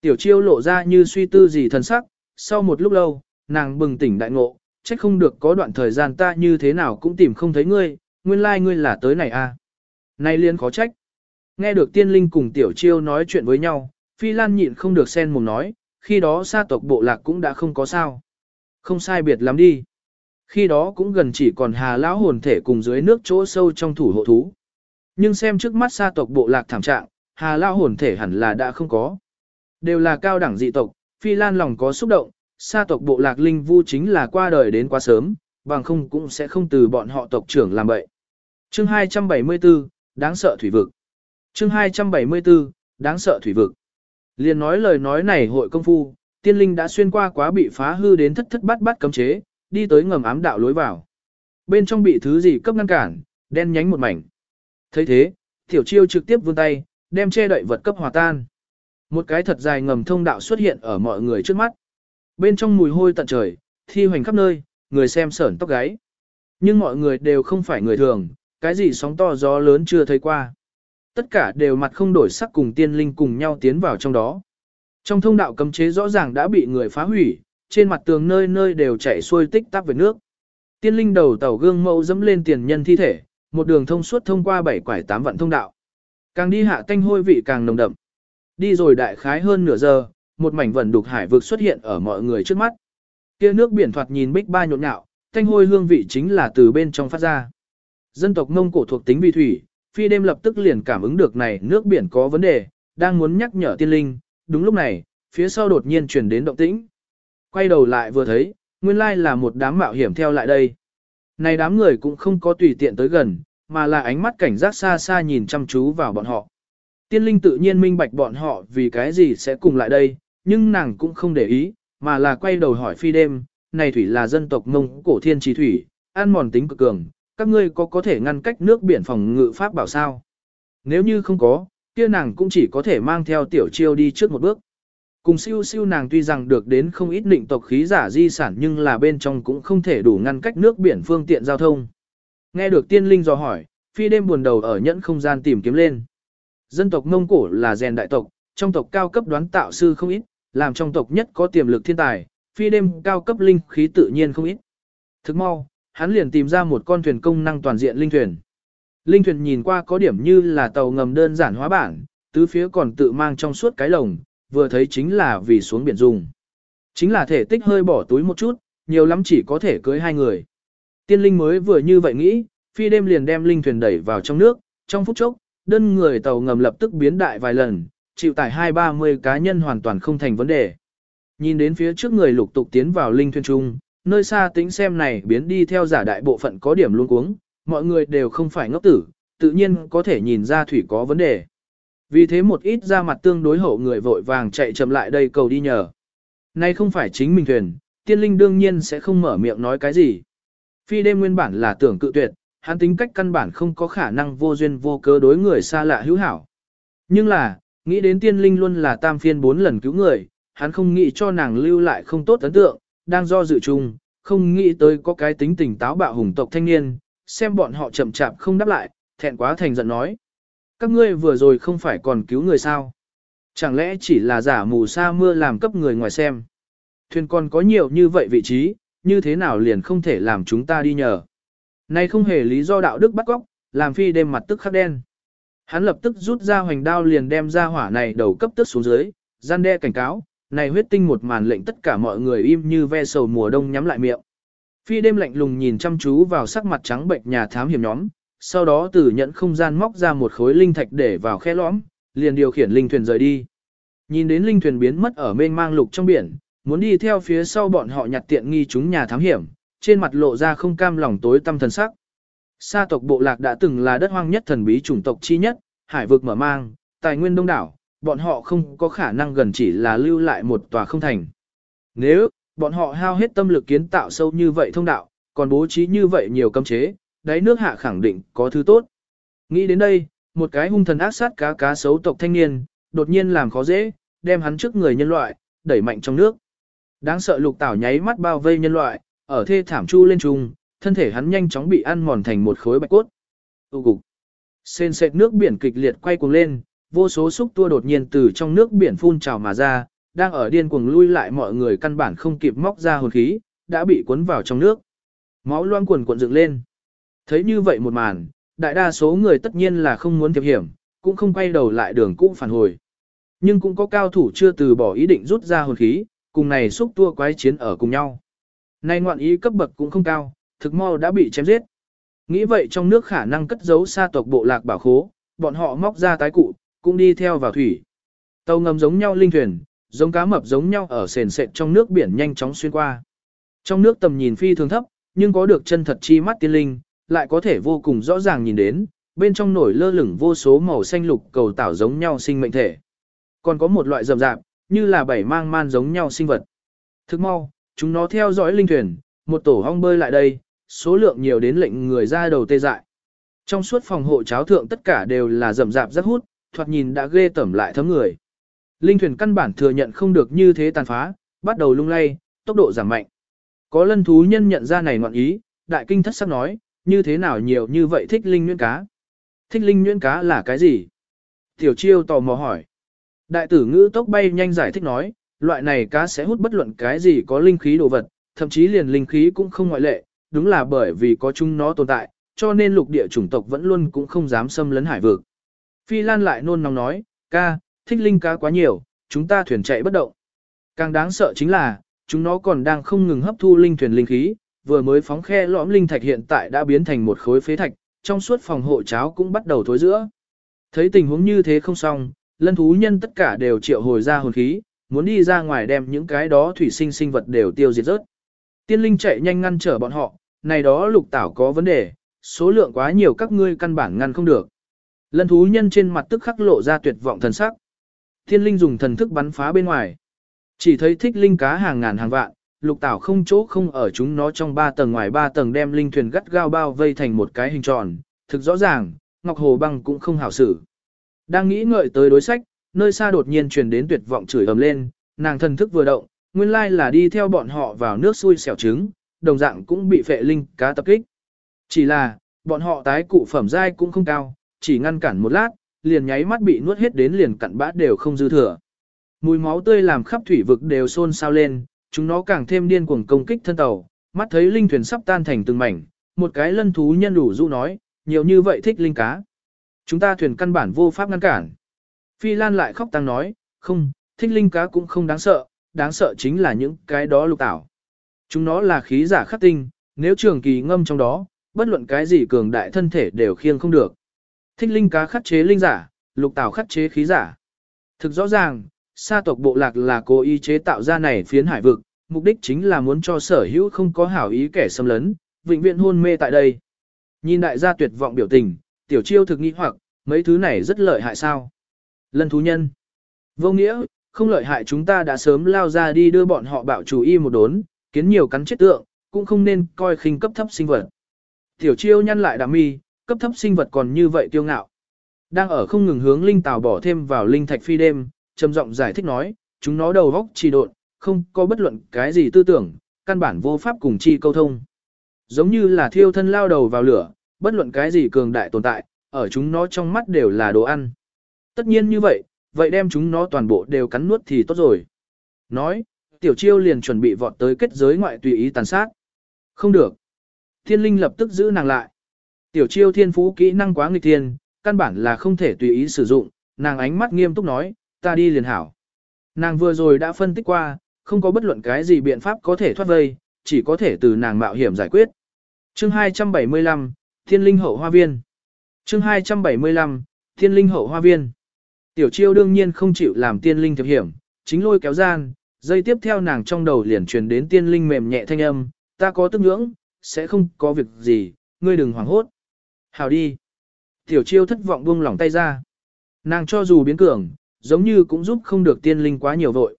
Tiểu chiêu lộ ra như suy tư gì thần sắc, sau một lúc lâu, nàng bừng tỉnh đại ngộ, trách không được có đoạn thời gian ta như thế nào cũng tìm không thấy ngươi, nguyên lai like ngươi là tới này à. Nay liên khó trách. Nghe được tiên linh cùng tiểu chiêu nói chuyện với nhau, phi lan nhịn không được sen mồm nói, khi đó sa tộc bộ lạc cũng đã không có sao. Không sai biệt lắm đi. Khi đó cũng gần chỉ còn hà lão hồn thể cùng dưới nước chỗ sâu trong thủ hộ thú. Nhưng xem trước mắt sa tộc bộ lạc thảm trạng, hà lão hồn thể hẳn là đã không có. Đều là cao đẳng dị tộc, phi lan lòng có xúc động, sa tộc bộ lạc linh vu chính là qua đời đến quá sớm, bằng không cũng sẽ không từ bọn họ tộc trưởng làm vậy. Chương 274, đáng sợ thủy vực. Chương 274, đáng sợ thủy vực. Liên nói lời nói này hội công phu, tiên linh đã xuyên qua quá bị phá hư đến thất thất bát bát cấm chế, đi tới ngầm ám đạo lối vào. Bên trong bị thứ gì cấp ngăn cản, đen nhánh một mảnh. thấy thế, tiểu chiêu trực tiếp vươn tay, đem che đậy vật cấp hòa tan. Một cái thật dài ngầm thông đạo xuất hiện ở mọi người trước mắt. Bên trong mùi hôi tận trời, thi hoành khắp nơi, người xem sởn tóc gáy. Nhưng mọi người đều không phải người thường, cái gì sóng to gió lớn chưa thấy qua. Tất cả đều mặt không đổi sắc cùng tiên linh cùng nhau tiến vào trong đó. Trong thông đạo cấm chế rõ ràng đã bị người phá hủy, trên mặt tường nơi nơi đều chảy xuôi tích tắc về nước. Tiên linh đầu tàu gương mẫu dẫm lên tiền nhân thi thể, một đường thông suốt thông qua bảy quải tám vận thông đạo. Càng đi hạ tanh hôi vị càng nồng đậm. Đi rồi đại khái hơn nửa giờ, một mảnh vẩn đục hải vực xuất hiện ở mọi người trước mắt. Kia nước biển thoạt nhìn bích ba nhộn nhạo, thanh hôi hương vị chính là từ bên trong phát ra. Dân tộc Ngông Cổ thuộc tính vi thủy, phi đêm lập tức liền cảm ứng được này nước biển có vấn đề, đang muốn nhắc nhở tiên linh. Đúng lúc này, phía sau đột nhiên chuyển đến động tĩnh. Quay đầu lại vừa thấy, nguyên lai là một đám mạo hiểm theo lại đây. Này đám người cũng không có tùy tiện tới gần, mà là ánh mắt cảnh giác xa xa nhìn chăm chú vào bọn họ. Tiên linh tự nhiên minh bạch bọn họ vì cái gì sẽ cùng lại đây, nhưng nàng cũng không để ý, mà là quay đầu hỏi phi đêm, này thủy là dân tộc mông cổ thiên trì thủy, ăn mòn tính cực cường, các ngươi có có thể ngăn cách nước biển phòng ngự pháp bảo sao? Nếu như không có, kia nàng cũng chỉ có thể mang theo tiểu chiêu đi trước một bước. Cùng siêu siêu nàng tuy rằng được đến không ít định tộc khí giả di sản nhưng là bên trong cũng không thể đủ ngăn cách nước biển phương tiện giao thông. Nghe được tiên linh dò hỏi, phi đêm buồn đầu ở nhẫn không gian tìm kiếm lên. Dân tộc Mông Cổ là rèn đại tộc, trong tộc cao cấp đoán tạo sư không ít, làm trong tộc nhất có tiềm lực thiên tài, phi đêm cao cấp linh khí tự nhiên không ít. Thức mau, hắn liền tìm ra một con thuyền công năng toàn diện linh thuyền. Linh thuyền nhìn qua có điểm như là tàu ngầm đơn giản hóa bản, tứ phía còn tự mang trong suốt cái lồng, vừa thấy chính là vì xuống biển dùng. Chính là thể tích hơi bỏ túi một chút, nhiều lắm chỉ có thể cưới hai người. Tiên linh mới vừa như vậy nghĩ, phi đêm liền đem linh thuyền đẩy vào trong nước, trong phút chốc, đơn người tàu ngầm lập tức biến đại vài lần, chịu tải hai ba mươi cá nhân hoàn toàn không thành vấn đề. Nhìn đến phía trước người lục tục tiến vào linh thuyền trung, nơi xa tính xem này biến đi theo giả đại bộ phận có điểm luôn cuống, mọi người đều không phải ngốc tử, tự nhiên có thể nhìn ra thủy có vấn đề. Vì thế một ít ra mặt tương đối hậu người vội vàng chạy chậm lại đây cầu đi nhờ. Nay không phải chính mình thuyền, tiên linh đương nhiên sẽ không mở miệng nói cái gì. Phi đêm nguyên bản là tưởng cự tuyệt, hắn tính cách căn bản không có khả năng vô duyên vô cớ đối người xa lạ hữu hảo. Nhưng là, nghĩ đến tiên linh luôn là tam phiên bốn lần cứu người, hắn không nghĩ cho nàng lưu lại không tốt ấn tượng, đang do dự chung, không nghĩ tới có cái tính tình táo bạo hùng tộc thanh niên, xem bọn họ chậm chạp không đáp lại, thẹn quá thành giận nói. Các ngươi vừa rồi không phải còn cứu người sao? Chẳng lẽ chỉ là giả mù sa mưa làm cấp người ngoài xem? Thuyền còn có nhiều như vậy vị trí, như thế nào liền không thể làm chúng ta đi nhờ? Này không hề lý do đạo đức bắt góc, làm phi đêm mặt tức khắc đen. Hắn lập tức rút ra hoành đao liền đem ra hỏa này đầu cấp tức xuống dưới, gian đe cảnh cáo, này huyết tinh một màn lệnh tất cả mọi người im như ve sầu mùa đông nhắm lại miệng. Phi đêm lạnh lùng nhìn chăm chú vào sắc mặt trắng bệnh nhà thám hiểm nhóm, sau đó từ nhận không gian móc ra một khối linh thạch để vào khe lõm, liền điều khiển linh thuyền rời đi. Nhìn đến linh thuyền biến mất ở mênh mang lục trong biển, muốn đi theo phía sau bọn họ nhặt tiện nghi chúng nhà thám hiểm, trên mặt lộ ra không cam lòng tối tâm thần sắc. Sa tộc bộ lạc đã từng là đất hoang nhất thần bí chủng tộc chi nhất, hải vực mở mang, tài nguyên đông đảo, bọn họ không có khả năng gần chỉ là lưu lại một tòa không thành. Nếu, bọn họ hao hết tâm lực kiến tạo sâu như vậy thông đạo, còn bố trí như vậy nhiều cấm chế, đáy nước hạ khẳng định có thứ tốt. Nghĩ đến đây, một cái hung thần ác sát cá cá xấu tộc thanh niên, đột nhiên làm khó dễ, đem hắn trước người nhân loại, đẩy mạnh trong nước. Đáng sợ lục tảo nháy mắt bao vây nhân loại, ở thê thảm chu lên trùng, thân thể hắn nhanh chóng bị ăn mòn thành một khối bạch cốt. Tu cục. Sên sệt nước biển kịch liệt quay cuồng lên, vô số xúc tua đột nhiên từ trong nước biển phun trào mà ra, đang ở điên cuồng lui lại mọi người căn bản không kịp móc ra hồn khí, đã bị cuốn vào trong nước. Máu loang cuồn cuộn dựng lên. Thấy như vậy một màn, đại đa số người tất nhiên là không muốn thiệp hiểm, cũng không quay đầu lại đường cũ phản hồi. Nhưng cũng có cao thủ chưa từ bỏ ý định rút ra hồn khí, cùng này xúc tua quái chiến ở cùng nhau. Nay ngoạn ý cấp bậc cũng không cao, thực mau đã bị chém giết. Nghĩ vậy trong nước khả năng cất giấu sa tộc bộ lạc bảo khố, bọn họ móc ra tái cụ, cũng đi theo vào thủy. Tàu ngầm giống nhau linh thuyền, giống cá mập giống nhau ở sền sệt trong nước biển nhanh chóng xuyên qua. Trong nước tầm nhìn phi thường thấp, nhưng có được chân thật chi mắt tiên linh, lại có thể vô cùng rõ ràng nhìn đến, bên trong nổi lơ lửng vô số màu xanh lục cầu tảo giống nhau sinh mệnh thể. Còn có một loại rậm rạp, như là bảy mang man giống nhau sinh vật. Thức mau, chúng nó theo dõi linh thuyền, một tổ hong bơi lại đây, số lượng nhiều đến lệnh người ra đầu tê dại. Trong suốt phòng hộ cháo thượng tất cả đều là rậm rạp rất hút, thoạt nhìn đã ghê tẩm lại thấm người. Linh thuyền căn bản thừa nhận không được như thế tàn phá, bắt đầu lung lay, tốc độ giảm mạnh. Có lân thú nhân nhận ra này ngoạn ý, đại kinh thất sắc nói, như thế nào nhiều như vậy thích linh nhuyễn cá. Thích linh nhuyễn cá là cái gì? Tiểu chiêu tò mò hỏi. Đại tử ngữ tốc bay nhanh giải thích nói, loại này cá sẽ hút bất luận cái gì có linh khí đồ vật, thậm chí liền linh khí cũng không ngoại lệ, đúng là bởi vì có chúng nó tồn tại, cho nên lục địa chủng tộc vẫn luôn cũng không dám xâm lấn hải vực. Phi Lan lại nôn nóng nói, ca, thích linh cá quá nhiều, chúng ta thuyền chạy bất động. Càng đáng sợ chính là, chúng nó còn đang không ngừng hấp thu linh thuyền linh khí, vừa mới phóng khe lõm linh thạch hiện tại đã biến thành một khối phế thạch, trong suốt phòng hộ cháo cũng bắt đầu thối giữa. Thấy tình huống như thế không xong, lân thú nhân tất cả đều triệu hồi ra hồn khí, muốn đi ra ngoài đem những cái đó thủy sinh sinh vật đều tiêu diệt rớt. Tiên linh chạy nhanh ngăn trở bọn họ, này đó lục tảo có vấn đề, số lượng quá nhiều các ngươi căn bản ngăn không được. Lân thú nhân trên mặt tức khắc lộ ra tuyệt vọng thần sắc. Tiên linh dùng thần thức bắn phá bên ngoài. Chỉ thấy thích linh cá hàng ngàn hàng vạn, lục tảo không chỗ không ở chúng nó trong ba tầng ngoài ba tầng đem linh thuyền gắt gao bao vây thành một cái hình tròn, thực rõ ràng, Ngọc Hồ Băng cũng không hảo xử. Đang nghĩ ngợi tới đối sách, nơi xa đột nhiên truyền đến tuyệt vọng chửi ầm lên, nàng thần thức vừa động, nguyên lai là đi theo bọn họ vào nước xui xẻo trứng, đồng dạng cũng bị phệ linh cá tập kích. Chỉ là, bọn họ tái cụ phẩm giai cũng không cao, chỉ ngăn cản một lát, liền nháy mắt bị nuốt hết đến liền cặn bã đều không dư thừa. Mùi máu tươi làm khắp thủy vực đều xôn xao lên, chúng nó càng thêm điên cuồng công kích thân tàu, mắt thấy linh thuyền sắp tan thành từng mảnh, một cái lân thú nhân đủ du nói, nhiều như vậy thích linh cá. Chúng ta thuyền căn bản vô pháp ngăn cản. Phi Lan lại khóc tăng nói, không, thích linh cá cũng không đáng sợ, đáng sợ chính là những cái đó lục tảo. Chúng nó là khí giả khắc tinh, nếu trường kỳ ngâm trong đó, bất luận cái gì cường đại thân thể đều khiêng không được. Thích linh cá khắc chế linh giả, lục tảo khắc chế khí giả. Thực rõ ràng, sa tộc bộ lạc là cố ý chế tạo ra này phiến hải vực, mục đích chính là muốn cho sở hữu không có hảo ý kẻ xâm lấn, vĩnh viễn hôn mê tại đây. Nhìn đại gia tuyệt vọng biểu tình, tiểu chiêu thực nghĩ hoặc, mấy thứ này rất lợi hại sao? Lân thú nhân. Vô nghĩa, không lợi hại chúng ta đã sớm lao ra đi đưa bọn họ bảo chủ y một đốn, kiến nhiều cắn chết tượng, cũng không nên coi khinh cấp thấp sinh vật. Tiểu chiêu nhăn lại đám mi, cấp thấp sinh vật còn như vậy tiêu ngạo. Đang ở không ngừng hướng linh tào bỏ thêm vào linh thạch phi đêm, trầm giọng giải thích nói, chúng nó đầu góc trì độn, không có bất luận cái gì tư tưởng, căn bản vô pháp cùng chi câu thông. Giống như là thiêu thân lao đầu vào lửa, bất luận cái gì cường đại tồn tại, ở chúng nó trong mắt đều là đồ ăn. Tất nhiên như vậy, vậy đem chúng nó toàn bộ đều cắn nuốt thì tốt rồi. Nói, tiểu chiêu liền chuẩn bị vọt tới kết giới ngoại tùy ý tàn sát. Không được. Thiên linh lập tức giữ nàng lại. Tiểu chiêu thiên phú kỹ năng quá nghịch thiên, căn bản là không thể tùy ý sử dụng, nàng ánh mắt nghiêm túc nói, ta đi liền hảo. Nàng vừa rồi đã phân tích qua, không có bất luận cái gì biện pháp có thể thoát vây, chỉ có thể từ nàng mạo hiểm giải quyết. Chương 275, Thiên Linh Hậu Hoa Viên Chương 275, Thiên Linh Hậu Hoa Viên Tiểu chiêu đương nhiên không chịu làm tiên linh thiệp hiểm, chính lôi kéo gian, dây tiếp theo nàng trong đầu liền truyền đến tiên linh mềm nhẹ thanh âm, ta có tức ngưỡng, sẽ không có việc gì, ngươi đừng hoảng hốt. Hào đi. Tiểu chiêu thất vọng buông lỏng tay ra. Nàng cho dù biến cường, giống như cũng giúp không được tiên linh quá nhiều vội.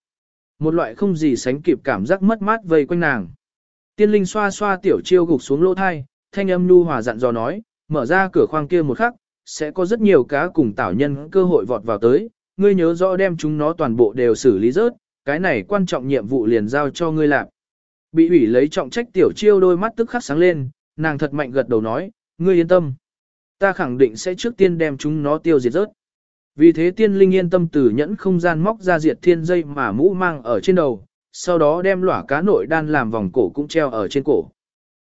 Một loại không gì sánh kịp cảm giác mất mát vây quanh nàng. Tiên linh xoa xoa tiểu chiêu gục xuống lỗ thai, thanh âm nu hòa dặn dò nói, mở ra cửa khoang kia một khắc, sẽ có rất nhiều cá cùng tảo nhân cơ hội vọt vào tới, ngươi nhớ rõ đem chúng nó toàn bộ đều xử lý rớt, cái này quan trọng nhiệm vụ liền giao cho ngươi làm. Bị ủy lấy trọng trách tiểu chiêu đôi mắt tức khắc sáng lên, nàng thật mạnh gật đầu nói, ngươi yên tâm. Ta khẳng định sẽ trước tiên đem chúng nó tiêu diệt rớt. Vì thế tiên linh yên tâm từ nhẫn không gian móc ra diệt thiên dây mà mũ mang ở trên đầu, sau đó đem lỏa cá nội đan làm vòng cổ cũng treo ở trên cổ.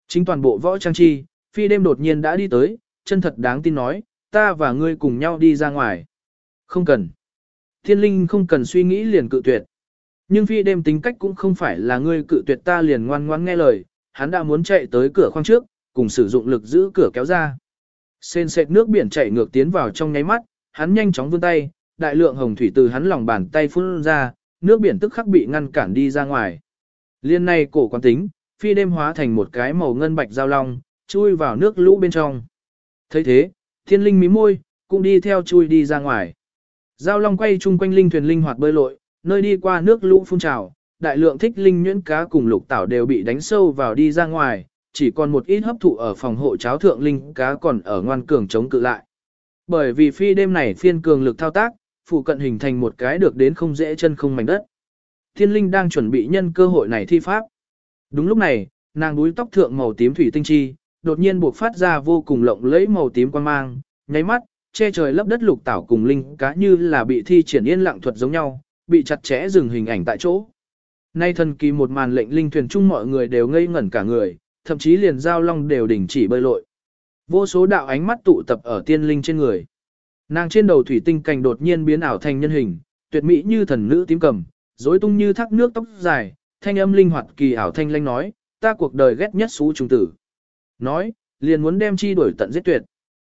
Chính toàn bộ võ trang chi, phi đêm đột nhiên đã đi tới, chân thật đáng tin nói, ta và ngươi cùng nhau đi ra ngoài. Không cần. Thiên linh không cần suy nghĩ liền cự tuyệt. Nhưng phi đêm tính cách cũng không phải là ngươi cự tuyệt ta liền ngoan ngoan nghe lời, hắn đã muốn chạy tới cửa khoang trước, cùng sử dụng lực giữ cửa kéo ra. Sên sệt nước biển chảy ngược tiến vào trong nháy mắt, hắn nhanh chóng vươn tay, đại lượng hồng thủy từ hắn lòng bàn tay phun ra, nước biển tức khắc bị ngăn cản đi ra ngoài. Liên này cổ quán tính, phi đêm hóa thành một cái màu ngân bạch giao long, chui vào nước lũ bên trong. thấy thế, thiên linh mí môi, cũng đi theo chui đi ra ngoài. Giao long quay chung quanh linh thuyền linh hoạt bơi lội, nơi đi qua nước lũ phun trào, đại lượng thích linh nhuyễn cá cùng lục tảo đều bị đánh sâu vào đi ra ngoài, chỉ còn một ít hấp thụ ở phòng hộ cháo thượng linh cá còn ở ngoan cường chống cự lại. Bởi vì phi đêm này phiên cường lực thao tác, phụ cận hình thành một cái được đến không dễ chân không mảnh đất. Thiên linh đang chuẩn bị nhân cơ hội này thi pháp. Đúng lúc này, nàng đuôi tóc thượng màu tím thủy tinh chi, đột nhiên buộc phát ra vô cùng lộng lẫy màu tím quan mang, nháy mắt, che trời lấp đất lục tảo cùng linh cá như là bị thi triển yên lặng thuật giống nhau, bị chặt chẽ dừng hình ảnh tại chỗ. Nay thần kỳ một màn lệnh linh thuyền chung mọi người đều ngây ngẩn cả người, thậm chí liền giao long đều đình chỉ bơi lội. Vô số đạo ánh mắt tụ tập ở tiên linh trên người. Nàng trên đầu thủy tinh cảnh đột nhiên biến ảo thành nhân hình, tuyệt mỹ như thần nữ tím cầm, rối tung như thác nước tóc dài, thanh âm linh hoạt kỳ ảo thanh lanh nói, ta cuộc đời ghét nhất xú trùng tử. Nói, liền muốn đem chi đuổi tận giết tuyệt.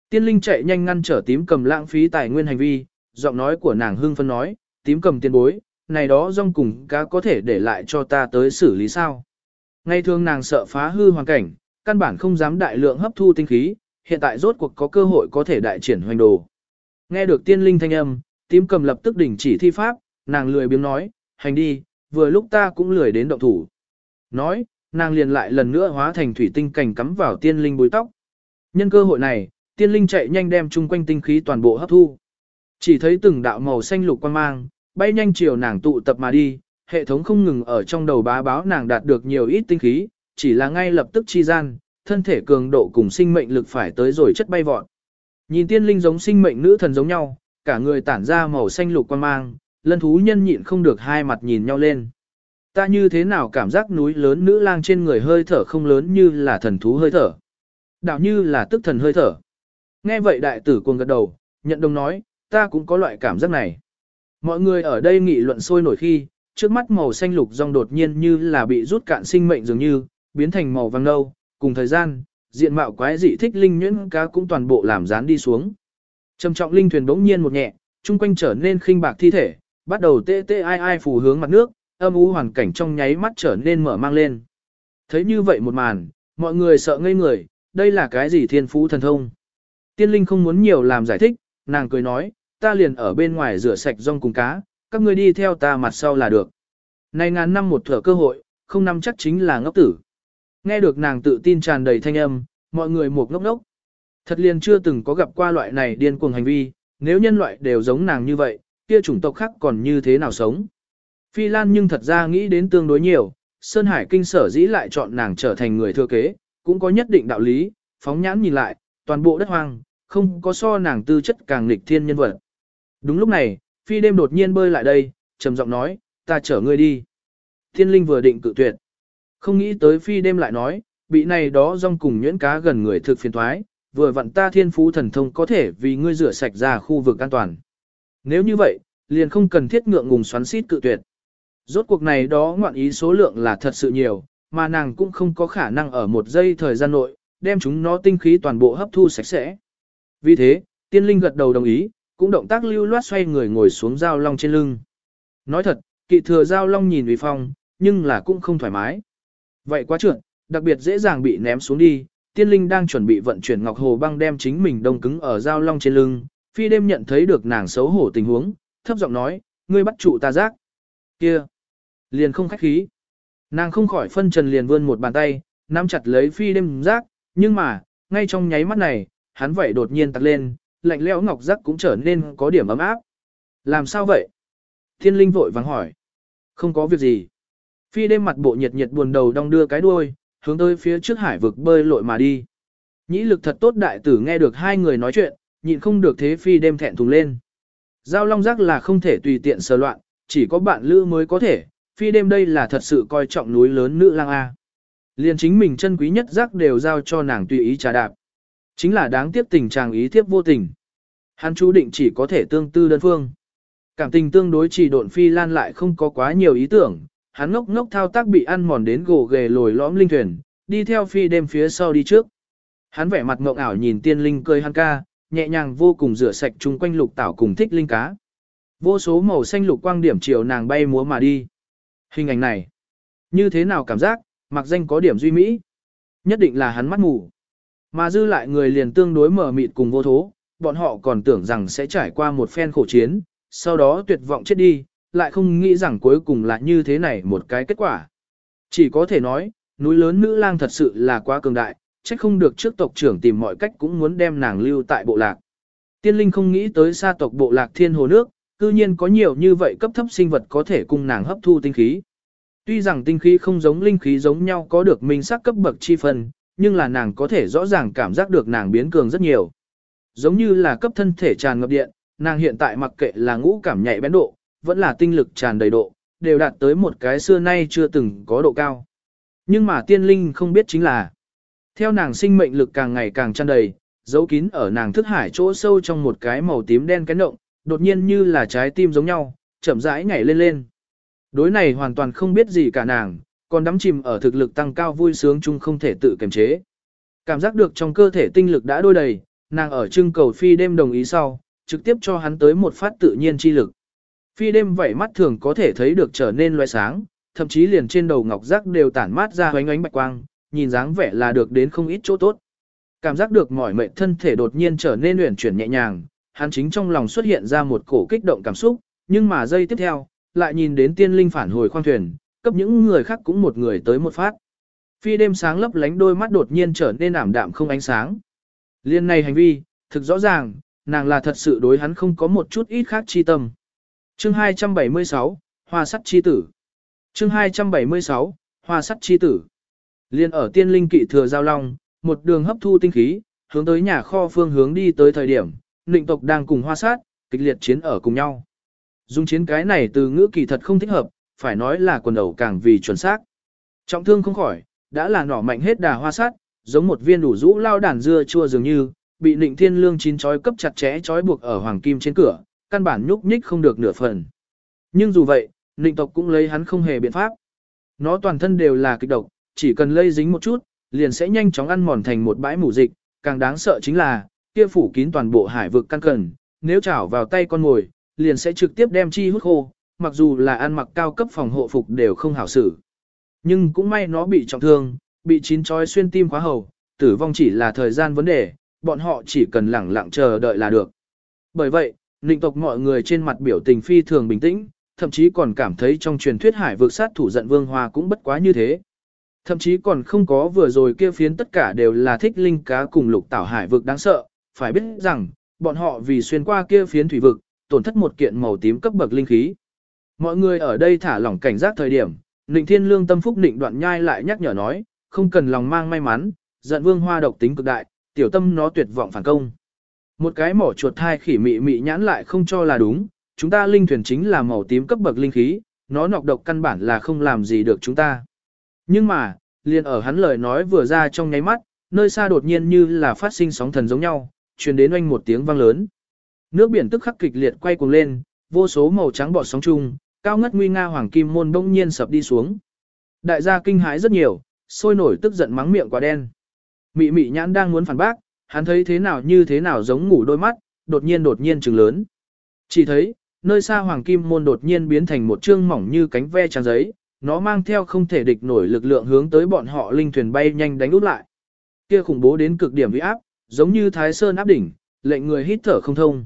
Tiên linh chạy nhanh ngăn trở tím cầm lãng phí tài nguyên hành vi, giọng nói của nàng hưng phân nói, tím cầm tiên bối, này đó rong cùng cá có thể để lại cho ta tới xử lý sao. Ngày thường nàng sợ phá hư hoàn cảnh, căn bản không dám đại lượng hấp thu tinh khí, hiện tại rốt cuộc có cơ hội có thể đại triển hoành đồ. Nghe được tiên linh thanh âm, tím cầm lập tức đình chỉ thi pháp, nàng lười biếng nói, hành đi, vừa lúc ta cũng lười đến động thủ. Nói, nàng liền lại lần nữa hóa thành thủy tinh cảnh cắm vào tiên linh bối tóc. Nhân cơ hội này, tiên linh chạy nhanh đem chung quanh tinh khí toàn bộ hấp thu. Chỉ thấy từng đạo màu xanh lục quang mang, bay nhanh chiều nàng tụ tập mà đi, hệ thống không ngừng ở trong đầu bá báo nàng đạt được nhiều ít tinh khí, chỉ là ngay lập tức chi gian, thân thể cường độ cùng sinh mệnh lực phải tới rồi chất bay vọt. Nhìn tiên linh giống sinh mệnh nữ thần giống nhau, cả người tản ra màu xanh lục quang mang, lân thú nhân nhịn không được hai mặt nhìn nhau lên. Ta như thế nào cảm giác núi lớn nữ lang trên người hơi thở không lớn như là thần thú hơi thở. Đạo như là tức thần hơi thở. Nghe vậy đại tử cuồng gật đầu, nhận đồng nói, ta cũng có loại cảm giác này. Mọi người ở đây nghị luận sôi nổi khi, trước mắt màu xanh lục rong đột nhiên như là bị rút cạn sinh mệnh dường như, biến thành màu vàng nâu, cùng thời gian, diện mạo quái dị thích linh nhuyễn cá cũng toàn bộ làm dán đi xuống. Trầm trọng linh thuyền bỗng nhiên một nhẹ, chung quanh trở nên khinh bạc thi thể, bắt đầu tê tê ai ai phù hướng mặt nước, âm u hoàn cảnh trong nháy mắt trở nên mở mang lên. Thấy như vậy một màn, mọi người sợ ngây người, đây là cái gì thiên phú thần thông. Tiên linh không muốn nhiều làm giải thích, nàng cười nói, ta liền ở bên ngoài rửa sạch rong cùng cá, các ngươi đi theo ta mặt sau là được. Này ngàn năm một thở cơ hội, không năm chắc chính là ngốc tử. Nghe được nàng tự tin tràn đầy thanh âm, mọi người một ngốc ngốc. Thật liền chưa từng có gặp qua loại này điên cuồng hành vi, nếu nhân loại đều giống nàng như vậy, kia chủng tộc khác còn như thế nào sống. Phi Lan nhưng thật ra nghĩ đến tương đối nhiều, Sơn Hải kinh sở dĩ lại chọn nàng trở thành người thừa kế, cũng có nhất định đạo lý, phóng nhãn nhìn lại, toàn bộ đất hoang, không có so nàng tư chất càng nghịch thiên nhân vật. Đúng lúc này, Phi đêm đột nhiên bơi lại đây, trầm giọng nói, ta chở ngươi đi. Thiên linh vừa định cự tuyệt. Không nghĩ tới Phi đêm lại nói, bị này đó rong cùng nhuyễn cá gần người thực phiền thoái, vừa vặn ta thiên phú thần thông có thể vì ngươi rửa sạch ra khu vực an toàn. Nếu như vậy, liền không cần thiết ngượng ngùng xoắn xít cự tuyệt. Rốt cuộc này đó ngoạn ý số lượng là thật sự nhiều, mà nàng cũng không có khả năng ở một giây thời gian nội, đem chúng nó tinh khí toàn bộ hấp thu sạch sẽ. Vì thế, tiên linh gật đầu đồng ý, cũng động tác lưu loát xoay người ngồi xuống dao long trên lưng. Nói thật, kỵ thừa dao long nhìn vì phong, nhưng là cũng không thoải mái. Vậy quá trượt, đặc biệt dễ dàng bị ném xuống đi, tiên linh đang chuẩn bị vận chuyển ngọc hồ băng đem chính mình đông cứng ở dao long trên lưng, phi đêm nhận thấy được nàng xấu hổ tình huống, thấp giọng nói, ngươi bắt trụ ta giác. Kia, liền không khách khí. Nàng không khỏi phân trần liền vươn một bàn tay, nắm chặt lấy phi đêm giác, nhưng mà, ngay trong nháy mắt này, hắn vậy đột nhiên tặc lên, lạnh lẽo ngọc giác cũng trở nên có điểm ấm áp. Làm sao vậy? Thiên linh vội vàng hỏi. Không có việc gì. Phi đêm mặt bộ nhiệt nhiệt buồn đầu đong đưa cái đuôi, hướng tới phía trước hải vực bơi lội mà đi. Nhĩ lực thật tốt đại tử nghe được hai người nói chuyện, nhịn không được thế phi đêm thẹn thùng lên. Giao long giác là không thể tùy tiện sờ loạn, chỉ có bạn lữ mới có thể, phi đêm đây là thật sự coi trọng núi lớn nữ lang A. Liền chính mình chân quý nhất giác đều giao cho nàng tùy ý trà đạp. Chính là đáng tiếc tình trạng ý thiếp vô tình. Hắn chú định chỉ có thể tương tư đơn phương. Cảm tình tương đối chỉ độn phi lan lại không có quá nhiều ý tưởng, hắn ngốc ngốc thao tác bị ăn mòn đến gồ ghề lồi lõm linh thuyền, đi theo phi đêm phía sau đi trước. Hắn vẻ mặt ngộng ảo nhìn tiên linh cười hắn ca, nhẹ nhàng vô cùng rửa sạch chung quanh lục tảo cùng thích linh cá. Vô số màu xanh lục quang điểm chiều nàng bay múa mà đi. Hình ảnh này, như thế nào cảm giác, mặc danh có điểm duy mỹ. Nhất định là hắn mắt ngủ. Mà dư lại người liền tương đối mở mịt cùng vô thố, bọn họ còn tưởng rằng sẽ trải qua một phen khổ chiến, sau đó tuyệt vọng chết đi, lại không nghĩ rằng cuối cùng là như thế này một cái kết quả. Chỉ có thể nói, núi lớn nữ lang thật sự là quá cường đại, trách không được trước tộc trưởng tìm mọi cách cũng muốn đem nàng lưu tại bộ lạc. Tiên linh không nghĩ tới xa tộc bộ lạc thiên hồ nước, cư nhiên có nhiều như vậy cấp thấp sinh vật có thể cùng nàng hấp thu tinh khí. Tuy rằng tinh khí không giống linh khí giống nhau có được minh sắc cấp bậc chi phần, nhưng là nàng có thể rõ ràng cảm giác được nàng biến cường rất nhiều. Giống như là cấp thân thể tràn ngập điện, nàng hiện tại mặc kệ là ngũ cảm nhạy bén độ, vẫn là tinh lực tràn đầy độ, đều đạt tới một cái xưa nay chưa từng có độ cao. Nhưng mà tiên linh không biết chính là, theo nàng sinh mệnh lực càng ngày càng tràn đầy, giấu kín ở nàng thức hải chỗ sâu trong một cái màu tím đen cái động, đột nhiên như là trái tim giống nhau, chậm rãi nhảy lên lên. Đối này hoàn toàn không biết gì cả nàng, còn đắm chìm ở thực lực tăng cao vui sướng chung không thể tự kiềm chế. Cảm giác được trong cơ thể tinh lực đã đôi đầy, nàng ở trưng cầu phi đêm đồng ý sau, trực tiếp cho hắn tới một phát tự nhiên chi lực. Phi đêm vảy mắt thường có thể thấy được trở nên loé sáng, thậm chí liền trên đầu ngọc giác đều tản mát ra ánh ánh bạch quang, nhìn dáng vẻ là được đến không ít chỗ tốt. Cảm giác được mỏi mệt thân thể đột nhiên trở nên uyển chuyển nhẹ nhàng, hắn chính trong lòng xuất hiện ra một cổ kích động cảm xúc, nhưng mà giây tiếp theo, lại nhìn đến tiên linh phản hồi khoang thuyền, cấp những người khác cũng một người tới một phát. Phi đêm sáng lấp lánh đôi mắt đột nhiên trở nên ảm đạm không ánh sáng. Liên này hành vi, thực rõ ràng, nàng là thật sự đối hắn không có một chút ít khác chi tâm. Chương 276, Hoa sắt chi tử. Chương 276, Hoa sắt chi tử. Liên ở tiên linh kỵ thừa giao long, một đường hấp thu tinh khí, hướng tới nhà kho phương hướng đi tới thời điểm, nịnh tộc đang cùng hoa sát, kịch liệt chiến ở cùng nhau. Dùng chiến cái này từ ngữ kỳ thật không thích hợp, phải nói là quần đầu càng vì chuẩn xác. Trọng thương không khỏi, đã là nỏ mạnh hết đà hoa sát, giống một viên đủ rũ lao đàn dưa chua dường như, bị nịnh thiên lương chín chói cấp chặt chẽ chói buộc ở hoàng kim trên cửa, căn bản nhúc nhích không được nửa phần. Nhưng dù vậy, nịnh tộc cũng lấy hắn không hề biện pháp. Nó toàn thân đều là kịch độc, chỉ cần lây dính một chút, liền sẽ nhanh chóng ăn mòn thành một bãi mủ dịch, càng đáng sợ chính là, kia phủ kín toàn bộ hải vực căn cần, nếu chảo vào tay con ngồi, liền sẽ trực tiếp đem chi hút khô, mặc dù là ăn mặc cao cấp phòng hộ phục đều không hảo xử. Nhưng cũng may nó bị trọng thương, bị chín chói xuyên tim khóa hầu, tử vong chỉ là thời gian vấn đề, bọn họ chỉ cần lẳng lặng chờ đợi là được. Bởi vậy, nịnh tộc mọi người trên mặt biểu tình phi thường bình tĩnh, thậm chí còn cảm thấy trong truyền thuyết hải vực sát thủ giận vương hoa cũng bất quá như thế. Thậm chí còn không có vừa rồi kia phiến tất cả đều là thích linh cá cùng lục tảo hải vực đáng sợ, phải biết rằng, bọn họ vì xuyên qua kia phiến thủy vực, tổn thất một kiện màu tím cấp bậc linh khí. Mọi người ở đây thả lỏng cảnh giác thời điểm, Nịnh Thiên Lương tâm phúc Nịnh Đoạn Nhai lại nhắc nhở nói, không cần lòng mang may mắn, giận vương hoa độc tính cực đại, tiểu tâm nó tuyệt vọng phản công. Một cái mỏ chuột thai khỉ mị mị nhãn lại không cho là đúng, chúng ta linh thuyền chính là màu tím cấp bậc linh khí, nó nọc độc căn bản là không làm gì được chúng ta. Nhưng mà, liền ở hắn lời nói vừa ra trong nháy mắt, nơi xa đột nhiên như là phát sinh sóng thần giống nhau, truyền đến oanh một tiếng vang lớn. Nước biển tức khắc kịch liệt quay cuồng lên, vô số màu trắng bọt sóng chung, cao ngất nguy nga hoàng kim môn bỗng nhiên sập đi xuống. Đại gia kinh hãi rất nhiều, sôi nổi tức giận mắng miệng quả đen. Mị mị nhãn đang muốn phản bác, hắn thấy thế nào như thế nào giống ngủ đôi mắt, đột nhiên đột nhiên trừng lớn. Chỉ thấy, nơi xa hoàng kim môn đột nhiên biến thành một trương mỏng như cánh ve trang giấy, nó mang theo không thể địch nổi lực lượng hướng tới bọn họ linh thuyền bay nhanh đánh út lại. Kia khủng bố đến cực điểm uy áp, giống như thái sơn áp đỉnh, lệnh người hít thở không thông.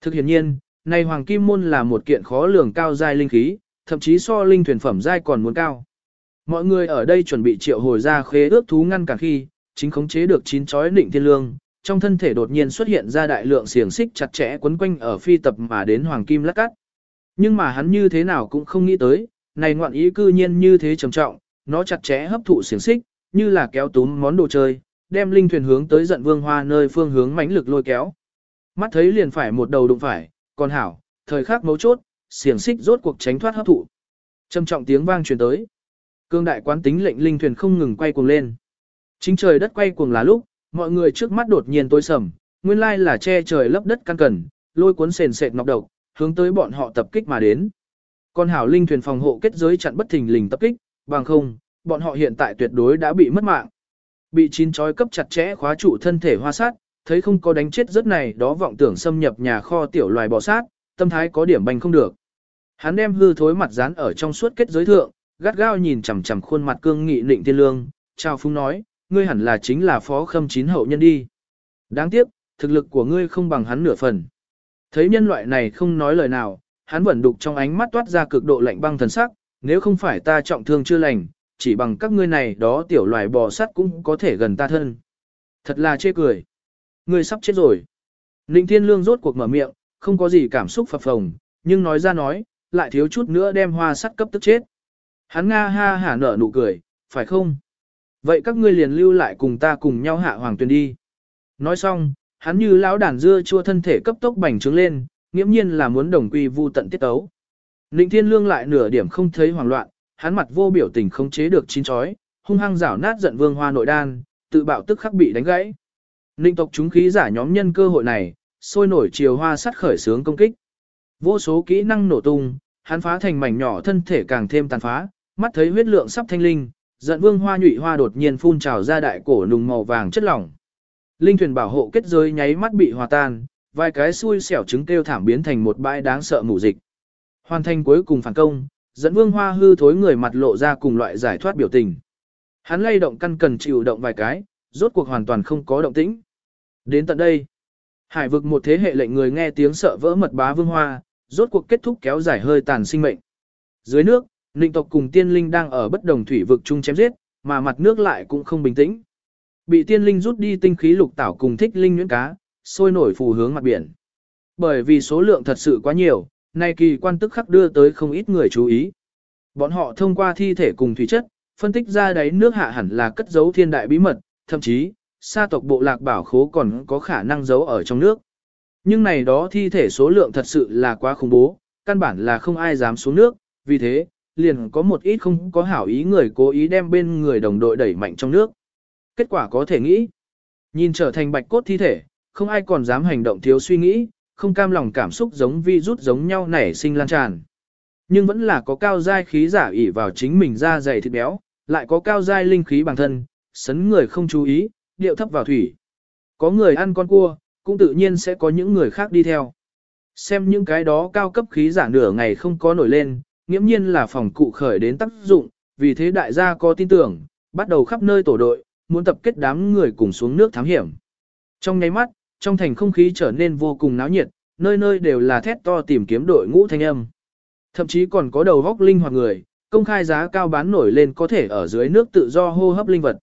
Thực hiện nhiên, này hoàng kim môn là một kiện khó lường cao giai linh khí, thậm chí so linh thuyền phẩm giai còn muốn cao. Mọi người ở đây chuẩn bị triệu hồi ra khế ước thú ngăn cả khi, chính khống chế được chín chói định thiên lương, trong thân thể đột nhiên xuất hiện ra đại lượng xiềng xích chặt chẽ quấn quanh ở phi tập mà đến hoàng kim lắc cắt. Nhưng mà hắn như thế nào cũng không nghĩ tới, này ngoạn ý cư nhiên như thế trầm trọng, nó chặt chẽ hấp thụ xiềng xích, như là kéo túm món đồ chơi, đem linh thuyền hướng tới giận vương hoa nơi phương hướng mãnh lực lôi kéo. Mắt thấy liền phải một đầu đụng phải, còn hảo, thời khắc mấu chốt, xiềng xích rốt cuộc tránh thoát hấp thụ. Trầm trọng tiếng vang truyền tới. Cương đại quán tính lệnh linh thuyền không ngừng quay cuồng lên. Chính trời đất quay cuồng là lúc, mọi người trước mắt đột nhiên tối sầm, nguyên lai là che trời lấp đất căn cần, lôi cuốn sền sệt ngọc độc, hướng tới bọn họ tập kích mà đến. Con hảo linh thuyền phòng hộ kết giới chặn bất thình lình tập kích, bằng không, bọn họ hiện tại tuyệt đối đã bị mất mạng. Bị chín chói cấp chặt chẽ khóa trụ thân thể hoa sát, thấy không có đánh chết rất này đó vọng tưởng xâm nhập nhà kho tiểu loài bò sát, tâm thái có điểm bành không được. Hắn đem hư thối mặt dán ở trong suốt kết giới thượng, gắt gao nhìn chằm chằm khuôn mặt cương nghị định tiên lương, chào phúng nói, ngươi hẳn là chính là phó khâm chín hậu nhân đi. Đáng tiếc, thực lực của ngươi không bằng hắn nửa phần. Thấy nhân loại này không nói lời nào, hắn vẫn đục trong ánh mắt toát ra cực độ lạnh băng thần sắc, nếu không phải ta trọng thương chưa lành, chỉ bằng các ngươi này đó tiểu loài bò sắt cũng có thể gần ta thân. Thật là chê cười. Ngươi sắp chết rồi. Ninh Thiên Lương rốt cuộc mở miệng, không có gì cảm xúc phập phồng, nhưng nói ra nói, lại thiếu chút nữa đem hoa sắt cấp tức chết. Hắn nga ha hả nở nụ cười, phải không? Vậy các ngươi liền lưu lại cùng ta cùng nhau hạ hoàng tuyên đi. Nói xong, hắn như lão đàn dưa chua thân thể cấp tốc bành trướng lên, nghiễm nhiên là muốn đồng quy vu tận tiết tấu. Ninh Thiên Lương lại nửa điểm không thấy hoảng loạn, hắn mặt vô biểu tình không chế được chín chói, hung hăng rảo nát giận vương hoa nội đan, tự bạo tức khắc bị đánh gãy. Ninh tộc chúng khí giả nhóm nhân cơ hội này, sôi nổi chiều hoa sắt khởi sướng công kích. Vô số kỹ năng nổ tung, hắn phá thành mảnh nhỏ thân thể càng thêm tàn phá, mắt thấy huyết lượng sắp thanh linh, giận vương hoa nhụy hoa đột nhiên phun trào ra đại cổ nùng màu vàng chất lỏng. Linh thuyền bảo hộ kết giới nháy mắt bị hòa tan, vài cái xui xẻo trứng kêu thảm biến thành một bãi đáng sợ mù dịch. Hoàn thành cuối cùng phản công, dẫn vương hoa hư thối người mặt lộ ra cùng loại giải thoát biểu tình. Hắn lay động căn cần chịu động vài cái, rốt cuộc hoàn toàn không có động tĩnh. Đến tận đây, hải vực một thế hệ lệnh người nghe tiếng sợ vỡ mật bá vương hoa, rốt cuộc kết thúc kéo dài hơi tàn sinh mệnh. Dưới nước, linh tộc cùng tiên linh đang ở bất đồng thủy vực chung chém giết, mà mặt nước lại cũng không bình tĩnh. Bị tiên linh rút đi tinh khí lục tảo cùng thích linh nhuyễn cá, sôi nổi phù hướng mặt biển. Bởi vì số lượng thật sự quá nhiều, nay kỳ quan tức khắc đưa tới không ít người chú ý. Bọn họ thông qua thi thể cùng thủy chất, phân tích ra đáy nước hạ hẳn là cất giấu thiên đại bí mật, thậm chí, sa tộc bộ lạc bảo khố còn có khả năng giấu ở trong nước. Nhưng này đó thi thể số lượng thật sự là quá khủng bố, căn bản là không ai dám xuống nước, vì thế, liền có một ít không có hảo ý người cố ý đem bên người đồng đội đẩy mạnh trong nước. Kết quả có thể nghĩ, nhìn trở thành bạch cốt thi thể, không ai còn dám hành động thiếu suy nghĩ, không cam lòng cảm xúc giống vi rút giống nhau nảy sinh lan tràn. Nhưng vẫn là có cao giai khí giả ỉ vào chính mình ra dày thịt béo, lại có cao giai linh khí bản thân, sấn người không chú ý, điệu thấp vào thủy. Có người ăn con cua, cũng tự nhiên sẽ có những người khác đi theo. Xem những cái đó cao cấp khí giả nửa ngày không có nổi lên, nghiễm nhiên là phòng cụ khởi đến tác dụng, vì thế đại gia có tin tưởng, bắt đầu khắp nơi tổ đội, muốn tập kết đám người cùng xuống nước thám hiểm. Trong nháy mắt, trong thành không khí trở nên vô cùng náo nhiệt, nơi nơi đều là thét to tìm kiếm đội ngũ thanh âm. Thậm chí còn có đầu góc linh hoạt người, công khai giá cao bán nổi lên có thể ở dưới nước tự do hô hấp linh vật.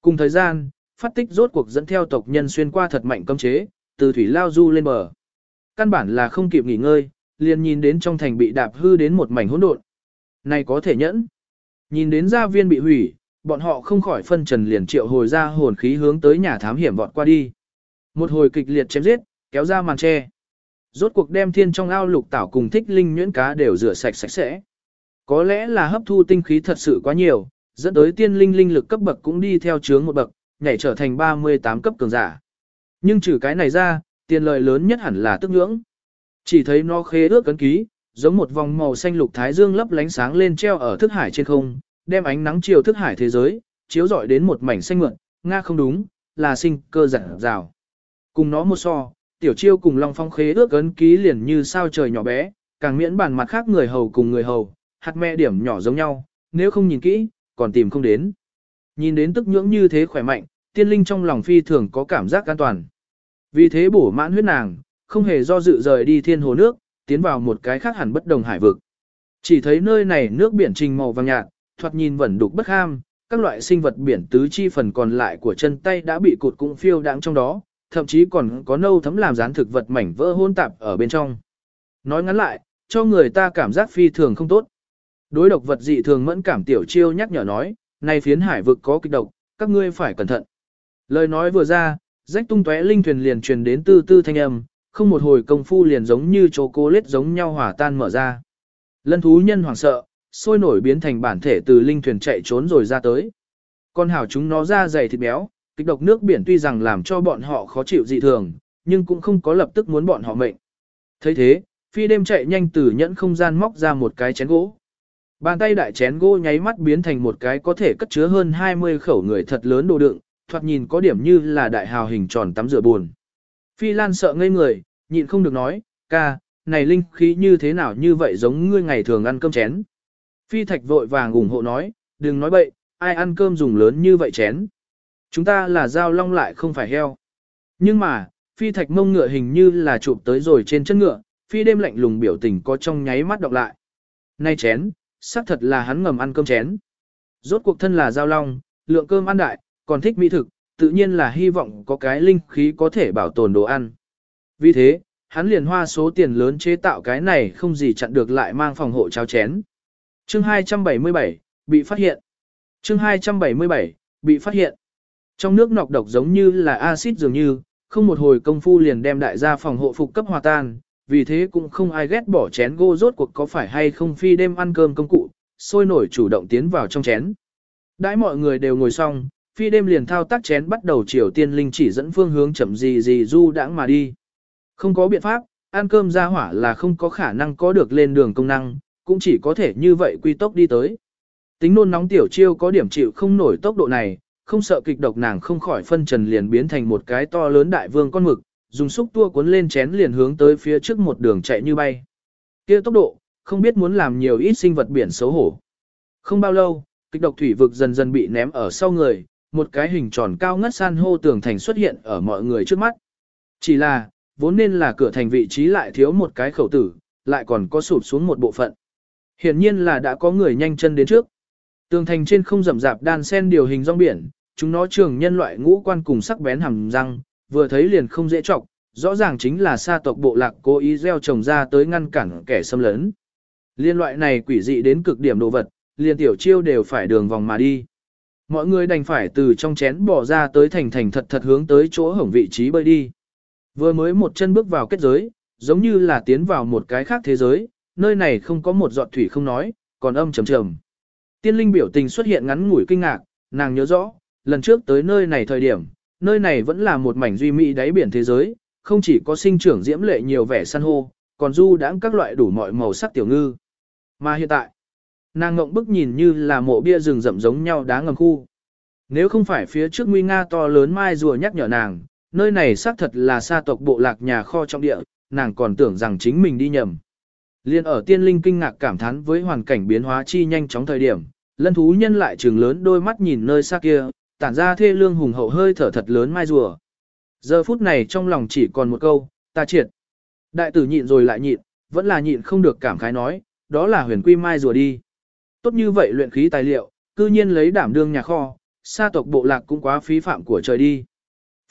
Cùng thời gian, phát tích rốt cuộc dẫn theo tộc nhân xuyên qua thật mạnh cấm chế, từ thủy lao du lên bờ. Căn bản là không kịp nghỉ ngơi, liền nhìn đến trong thành bị đạp hư đến một mảnh hỗn độn. Này có thể nhẫn. Nhìn đến gia viên bị hủy, bọn họ không khỏi phân trần liền triệu hồi ra hồn khí hướng tới nhà thám hiểm vọt qua đi. Một hồi kịch liệt chém giết, kéo ra màn che. Rốt cuộc đem thiên trong ao lục tảo cùng thích linh nhuyễn cá đều rửa sạch sạch sẽ. Có lẽ là hấp thu tinh khí thật sự quá nhiều, dẫn tới tiên linh linh lực cấp bậc cũng đi theo chướng một bậc, nhảy trở thành 38 cấp cường giả. Nhưng trừ cái này ra, tiền lợi lớn nhất hẳn là tức ngưỡng. Chỉ thấy nó khế ước cấn ký, giống một vòng màu xanh lục thái dương lấp lánh sáng lên treo ở thức hải trên không, đem ánh nắng chiều thức hải thế giới, chiếu rọi đến một mảnh xanh mượn, nga không đúng, là sinh cơ giản rào. Cùng nó một so, tiểu chiêu cùng Long Phong khế ước ấn ký liền như sao trời nhỏ bé, càng miễn bản mặt khác người hầu cùng người hầu, hạt mẹ điểm nhỏ giống nhau, nếu không nhìn kỹ, còn tìm không đến. Nhìn đến tức nhưỡng như thế khỏe mạnh, tiên linh trong lòng phi thường có cảm giác an toàn. Vì thế bổ mãn huyết nàng, không hề do dự rời đi thiên hồ nước, tiến vào một cái khác hẳn bất đồng hải vực. Chỉ thấy nơi này nước biển trình màu vàng nhạt, thoạt nhìn vẫn đục bất ham, các loại sinh vật biển tứ chi phần còn lại của chân tay đã bị cụt cũng phiêu đáng trong đó, thậm chí còn có nâu thấm làm dán thực vật mảnh vỡ hôn tạp ở bên trong. Nói ngắn lại, cho người ta cảm giác phi thường không tốt. Đối độc vật dị thường mẫn cảm tiểu chiêu nhắc nhở nói, này phiến hải vực có kịch độc, các ngươi phải cẩn thận. Lời nói vừa ra, rách tung tóe linh thuyền liền truyền đến tư tư thanh âm, không một hồi công phu liền giống như chô cô lết giống nhau hỏa tan mở ra. Lân thú nhân hoảng sợ, sôi nổi biến thành bản thể từ linh thuyền chạy trốn rồi ra tới. Con hảo chúng nó ra dày thịt béo, kịch độc nước biển tuy rằng làm cho bọn họ khó chịu dị thường, nhưng cũng không có lập tức muốn bọn họ mệnh. thấy thế, phi đêm chạy nhanh từ nhẫn không gian móc ra một cái chén gỗ. Bàn tay đại chén gỗ nháy mắt biến thành một cái có thể cất chứa hơn 20 khẩu người thật lớn đồ đựng, thoạt nhìn có điểm như là đại hào hình tròn tắm rửa buồn. Phi Lan sợ ngây người, nhịn không được nói, ca, này linh khí như thế nào như vậy giống ngươi ngày thường ăn cơm chén. Phi Thạch vội vàng ủng hộ nói, đừng nói bậy, ai ăn cơm dùng lớn như vậy chén. Chúng ta là dao long lại không phải heo. Nhưng mà, Phi Thạch mông ngựa hình như là chụp tới rồi trên chân ngựa, Phi đêm lạnh lùng biểu tình có trong nháy mắt đọc lại. Nay chén, xác thật là hắn ngầm ăn cơm chén. Rốt cuộc thân là giao long, lượng cơm ăn đại, còn thích mỹ thực, tự nhiên là hy vọng có cái linh khí có thể bảo tồn đồ ăn. Vì thế, hắn liền hoa số tiền lớn chế tạo cái này không gì chặn được lại mang phòng hộ cháo chén. Chương 277, bị phát hiện. Chương 277, bị phát hiện. Trong nước nọc độc giống như là axit dường như, không một hồi công phu liền đem đại gia phòng hộ phục cấp hòa tan, vì thế cũng không ai ghét bỏ chén gô rốt cuộc có phải hay không phi đêm ăn cơm công cụ, sôi nổi chủ động tiến vào trong chén. Đãi mọi người đều ngồi xong, phi đêm liền thao tác chén bắt đầu chiều tiên linh chỉ dẫn phương hướng chậm gì gì du đãng mà đi. Không có biện pháp, ăn cơm ra hỏa là không có khả năng có được lên đường công năng, cũng chỉ có thể như vậy quy tốc đi tới. Tính nôn nóng tiểu chiêu có điểm chịu không nổi tốc độ này, không sợ kịch độc nàng không khỏi phân trần liền biến thành một cái to lớn đại vương con mực, dùng xúc tua cuốn lên chén liền hướng tới phía trước một đường chạy như bay. Kia tốc độ, không biết muốn làm nhiều ít sinh vật biển xấu hổ. Không bao lâu, kịch độc thủy vực dần dần bị ném ở sau người, một cái hình tròn cao ngất san hô tường thành xuất hiện ở mọi người trước mắt. Chỉ là, vốn nên là cửa thành vị trí lại thiếu một cái khẩu tử, lại còn có sụp xuống một bộ phận. Hiển nhiên là đã có người nhanh chân đến trước. Tường thành trên không rậm rạp đan sen điều hình rong biển, chúng nó trường nhân loại ngũ quan cùng sắc bén hàm răng, vừa thấy liền không dễ trọng, rõ ràng chính là sa tộc bộ lạc cố ý gieo trồng ra tới ngăn cản kẻ xâm lấn. Liên loại này quỷ dị đến cực điểm đồ vật, liền tiểu chiêu đều phải đường vòng mà đi. Mọi người đành phải từ trong chén bỏ ra tới thành thành thật thật hướng tới chỗ hổng vị trí bơi đi. Vừa mới một chân bước vào kết giới, giống như là tiến vào một cái khác thế giới, nơi này không có một giọt thủy không nói, còn âm trầm trầm. Tiên linh biểu tình xuất hiện ngắn ngủi kinh ngạc, nàng nhớ rõ, lần trước tới nơi này thời điểm, nơi này vẫn là một mảnh duy mỹ đáy biển thế giới, không chỉ có sinh trưởng diễm lệ nhiều vẻ san hô, còn du đãng các loại đủ mọi màu sắc tiểu ngư. Mà hiện tại, nàng ngộng bức nhìn như là mộ bia rừng rậm giống nhau đá ngầm khu. Nếu không phải phía trước nguy nga to lớn mai rùa nhắc nhở nàng, nơi này xác thật là sa tộc bộ lạc nhà kho trong địa, nàng còn tưởng rằng chính mình đi nhầm. Liên ở tiên linh kinh ngạc cảm thán với hoàn cảnh biến hóa chi nhanh chóng thời điểm, lân thú nhân lại trừng lớn đôi mắt nhìn nơi xa kia, tản ra thê lương hùng hậu hơi thở thật lớn mai rùa. Giờ phút này trong lòng chỉ còn một câu, ta triệt. Đại tử nhịn rồi lại nhịn, vẫn là nhịn không được cảm khái nói, đó là huyền quy mai rùa đi. Tốt như vậy luyện khí tài liệu, cư nhiên lấy đảm đương nhà kho, sa tộc bộ lạc cũng quá phí phạm của trời đi.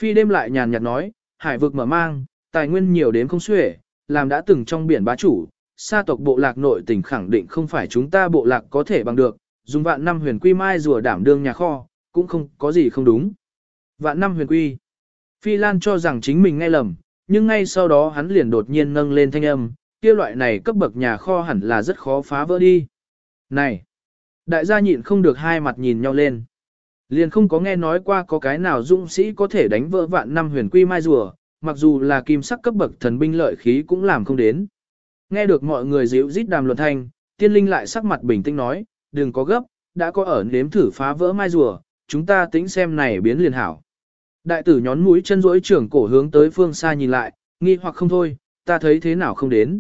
Phi đêm lại nhàn nhạt nói, hải vực mở mang, tài nguyên nhiều đến không xuể, làm đã từng trong biển bá chủ, sa tộc bộ lạc nội tình khẳng định không phải chúng ta bộ lạc có thể bằng được, dùng vạn năm huyền quy mai rùa đảm đương nhà kho, cũng không có gì không đúng. Vạn năm huyền quy. Phi Lan cho rằng chính mình nghe lầm, nhưng ngay sau đó hắn liền đột nhiên nâng lên thanh âm, kia loại này cấp bậc nhà kho hẳn là rất khó phá vỡ đi. Này! Đại gia nhịn không được hai mặt nhìn nhau lên. Liền không có nghe nói qua có cái nào dũng sĩ có thể đánh vỡ vạn năm huyền quy mai rùa, mặc dù là kim sắc cấp bậc thần binh lợi khí cũng làm không đến. Nghe được mọi người dịu rít đàm luận thanh, tiên linh lại sắc mặt bình tĩnh nói, đừng có gấp, đã có ở nếm thử phá vỡ mai rùa, chúng ta tính xem này biến liền hảo. Đại tử nhón mũi chân rỗi trưởng cổ hướng tới phương xa nhìn lại, nghi hoặc không thôi, ta thấy thế nào không đến.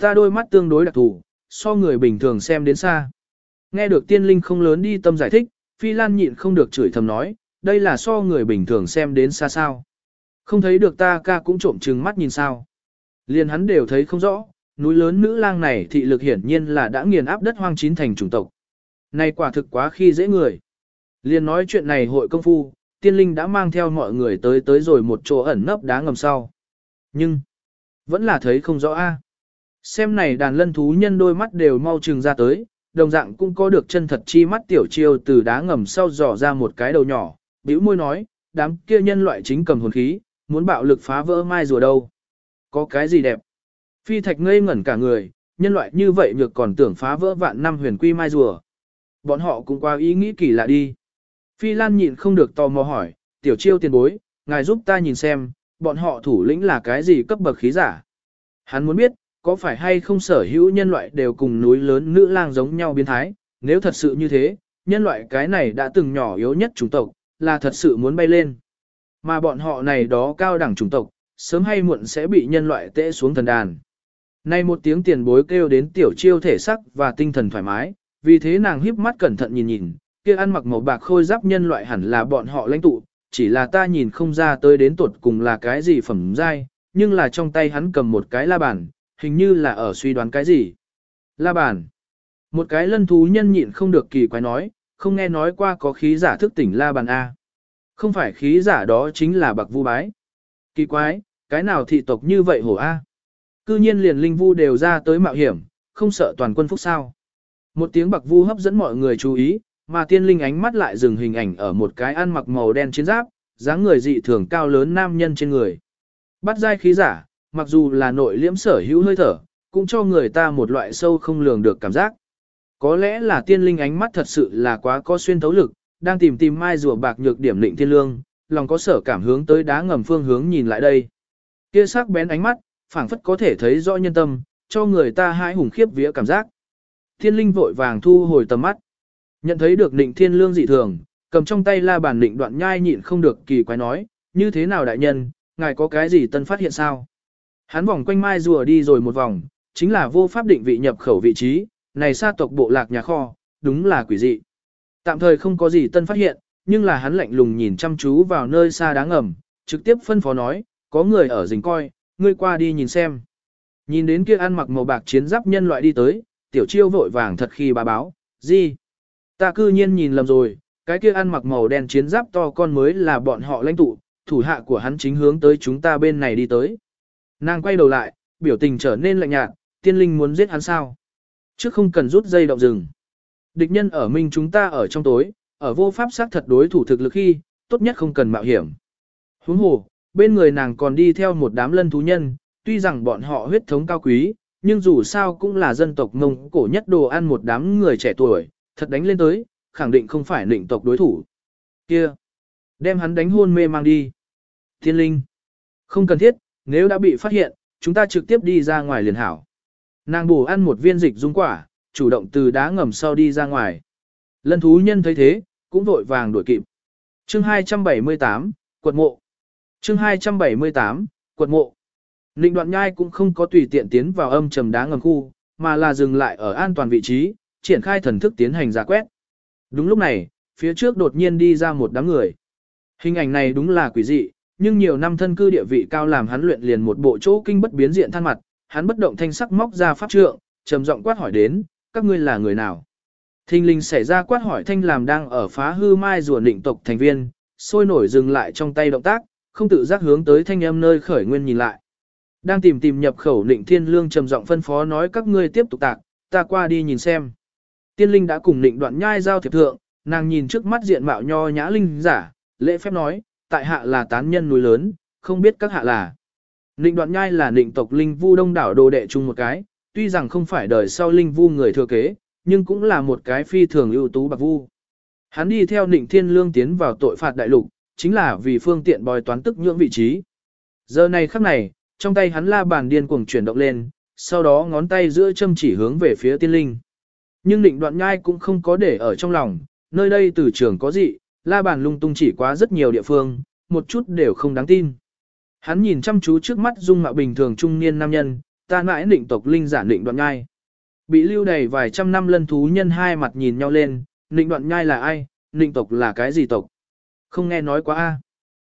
Ta đôi mắt tương đối đặc thù, so người bình thường xem đến xa. Nghe được tiên linh không lớn đi tâm giải thích, Phi Lan nhịn không được chửi thầm nói, đây là so người bình thường xem đến xa sao. Không thấy được ta ca cũng trộm trừng mắt nhìn sao. Liền hắn đều thấy không rõ, núi lớn nữ lang này thị lực hiển nhiên là đã nghiền áp đất hoang chín thành chủng tộc. Này quả thực quá khi dễ người. Liền nói chuyện này hội công phu, tiên linh đã mang theo mọi người tới tới rồi một chỗ ẩn nấp đá ngầm sau. Nhưng, vẫn là thấy không rõ a. Xem này đàn lân thú nhân đôi mắt đều mau trừng ra tới, đồng dạng cũng có được chân thật chi mắt tiểu chiêu từ đá ngầm sau dò ra một cái đầu nhỏ, bĩu môi nói, đám kia nhân loại chính cầm hồn khí, muốn bạo lực phá vỡ mai rùa đâu. Có cái gì đẹp? Phi thạch ngây ngẩn cả người, nhân loại như vậy nhược còn tưởng phá vỡ vạn năm huyền quy mai rùa. Bọn họ cũng qua ý nghĩ kỳ lạ đi. Phi Lan nhịn không được tò mò hỏi, tiểu chiêu tiền bối, ngài giúp ta nhìn xem, bọn họ thủ lĩnh là cái gì cấp bậc khí giả. Hắn muốn biết, có phải hay không sở hữu nhân loại đều cùng núi lớn nữ lang giống nhau biến thái, nếu thật sự như thế, nhân loại cái này đã từng nhỏ yếu nhất chủng tộc, là thật sự muốn bay lên. Mà bọn họ này đó cao đẳng chủng tộc, sớm hay muộn sẽ bị nhân loại tễ xuống thần đàn. Nay một tiếng tiền bối kêu đến tiểu chiêu thể sắc và tinh thần thoải mái, vì thế nàng híp mắt cẩn thận nhìn nhìn, kia ăn mặc màu bạc khôi giáp nhân loại hẳn là bọn họ lãnh tụ, chỉ là ta nhìn không ra tới đến tuột cùng là cái gì phẩm giai, nhưng là trong tay hắn cầm một cái la bàn, hình như là ở suy đoán cái gì. La bàn. Một cái lân thú nhân nhịn không được kỳ quái nói, không nghe nói qua có khí giả thức tỉnh la bàn A. Không phải khí giả đó chính là bạc vu bái. Kỳ quái, cái nào thị tộc như vậy hổ A. Cư nhiên liền linh vu đều ra tới mạo hiểm, không sợ toàn quân phúc sao. Một tiếng bạc vu hấp dẫn mọi người chú ý, mà tiên linh ánh mắt lại dừng hình ảnh ở một cái ăn mặc màu đen chiến giáp, dáng người dị thường cao lớn nam nhân trên người. Bắt dai khí giả, mặc dù là nội liễm sở hữu hơi thở, cũng cho người ta một loại sâu không lường được cảm giác. Có lẽ là tiên linh ánh mắt thật sự là quá có xuyên thấu lực, đang tìm tìm mai rùa bạc nhược điểm lệnh thiên lương, lòng có sở cảm hướng tới đá ngầm phương hướng nhìn lại đây. Kia sắc bén ánh mắt, phảng phất có thể thấy rõ nhân tâm, cho người ta hãi hùng khiếp vía cảm giác. Thiên linh vội vàng thu hồi tầm mắt. Nhận thấy được nịnh thiên lương dị thường, cầm trong tay la bàn nịnh đoạn nhai nhịn không được kỳ quái nói, như thế nào đại nhân, ngài có cái gì tân phát hiện sao? Hắn vòng quanh mai rùa đi rồi một vòng, chính là vô pháp định vị nhập khẩu vị trí, này xa tộc bộ lạc nhà kho, đúng là quỷ dị. Tạm thời không có gì tân phát hiện, nhưng là hắn lạnh lùng nhìn chăm chú vào nơi xa đáng ngầm, trực tiếp phân phó nói, có người ở rình coi, ngươi qua đi nhìn xem. Nhìn đến kia ăn mặc màu bạc chiến giáp nhân loại đi tới, tiểu chiêu vội vàng thật khi bà báo, gì? Ta cư nhiên nhìn lầm rồi, cái kia ăn mặc màu đen chiến giáp to con mới là bọn họ lãnh tụ, thủ hạ của hắn chính hướng tới chúng ta bên này đi tới. Nàng quay đầu lại, biểu tình trở nên lạnh nhạt, tiên linh muốn giết hắn sao? Trước không cần rút dây động rừng. Địch nhân ở minh chúng ta ở trong tối, ở vô pháp xác thật đối thủ thực lực khi, tốt nhất không cần mạo hiểm. Huống hồ, bên người nàng còn đi theo một đám lân thú nhân, tuy rằng bọn họ huyết thống cao quý, nhưng dù sao cũng là dân tộc Mông cổ nhất đồ ăn một đám người trẻ tuổi, thật đánh lên tới, khẳng định không phải định tộc đối thủ. Kia, đem hắn đánh hôn mê mang đi. Thiên linh, không cần thiết, nếu đã bị phát hiện, chúng ta trực tiếp đi ra ngoài liền hảo. Nàng bổ ăn một viên dịch dung quả, chủ động từ đá ngầm sau đi ra ngoài. Lân thú nhân thấy thế, cũng vội vàng đuổi kịp. Chương 278, quật mộ. Chương 278, quật mộ. Ninh đoạn nhai cũng không có tùy tiện tiến vào âm trầm đá ngầm khu, mà là dừng lại ở an toàn vị trí, triển khai thần thức tiến hành giả quét. Đúng lúc này, phía trước đột nhiên đi ra một đám người. Hình ảnh này đúng là quỷ dị, nhưng nhiều năm thân cư địa vị cao làm hắn luyện liền một bộ chỗ kinh bất biến diện than mặt, hắn bất động thanh sắc móc ra pháp trượng, trầm giọng quát hỏi đến, các ngươi là người nào? Thinh linh xảy ra quát hỏi thanh làm đang ở phá hư mai rùa định tộc thành viên, sôi nổi dừng lại trong tay động tác, không tự giác hướng tới thanh âm nơi khởi nguyên nhìn lại. Đang tìm tìm nhập khẩu định thiên lương trầm giọng phân phó nói các ngươi tiếp tục tạc, ta qua đi nhìn xem. Tiên linh đã cùng định đoạn nhai giao thiệp thượng, nàng nhìn trước mắt diện mạo nho nhã linh giả, lễ phép nói, tại hạ là tán nhân núi lớn, không biết các hạ là. Định đoạn nhai là định tộc linh vu đông đảo đồ đệ chung một cái, tuy rằng không phải đời sau linh vu người thừa kế, nhưng cũng là một cái phi thường ưu tú bạc vu. Hắn đi theo định thiên lương tiến vào tội phạt đại lục, chính là vì phương tiện bòi toán tức nhưỡng vị trí. Giờ này khắc này, trong tay hắn la bàn điên cuồng chuyển động lên, sau đó ngón tay giữa châm chỉ hướng về phía tiên linh. Nhưng định đoạn nhai cũng không có để ở trong lòng, nơi đây từ trường có dị, la bàn lung tung chỉ quá rất nhiều địa phương, một chút đều không đáng tin. Hắn nhìn chăm chú trước mắt dung mạo bình thường trung niên nam nhân, ta mãi định tộc linh giả định đoạn nhai. Bị lưu đầy vài trăm năm lân thú nhân hai mặt nhìn nhau lên, định đoạn nhai là ai, định tộc là cái gì tộc? Không nghe nói quá a.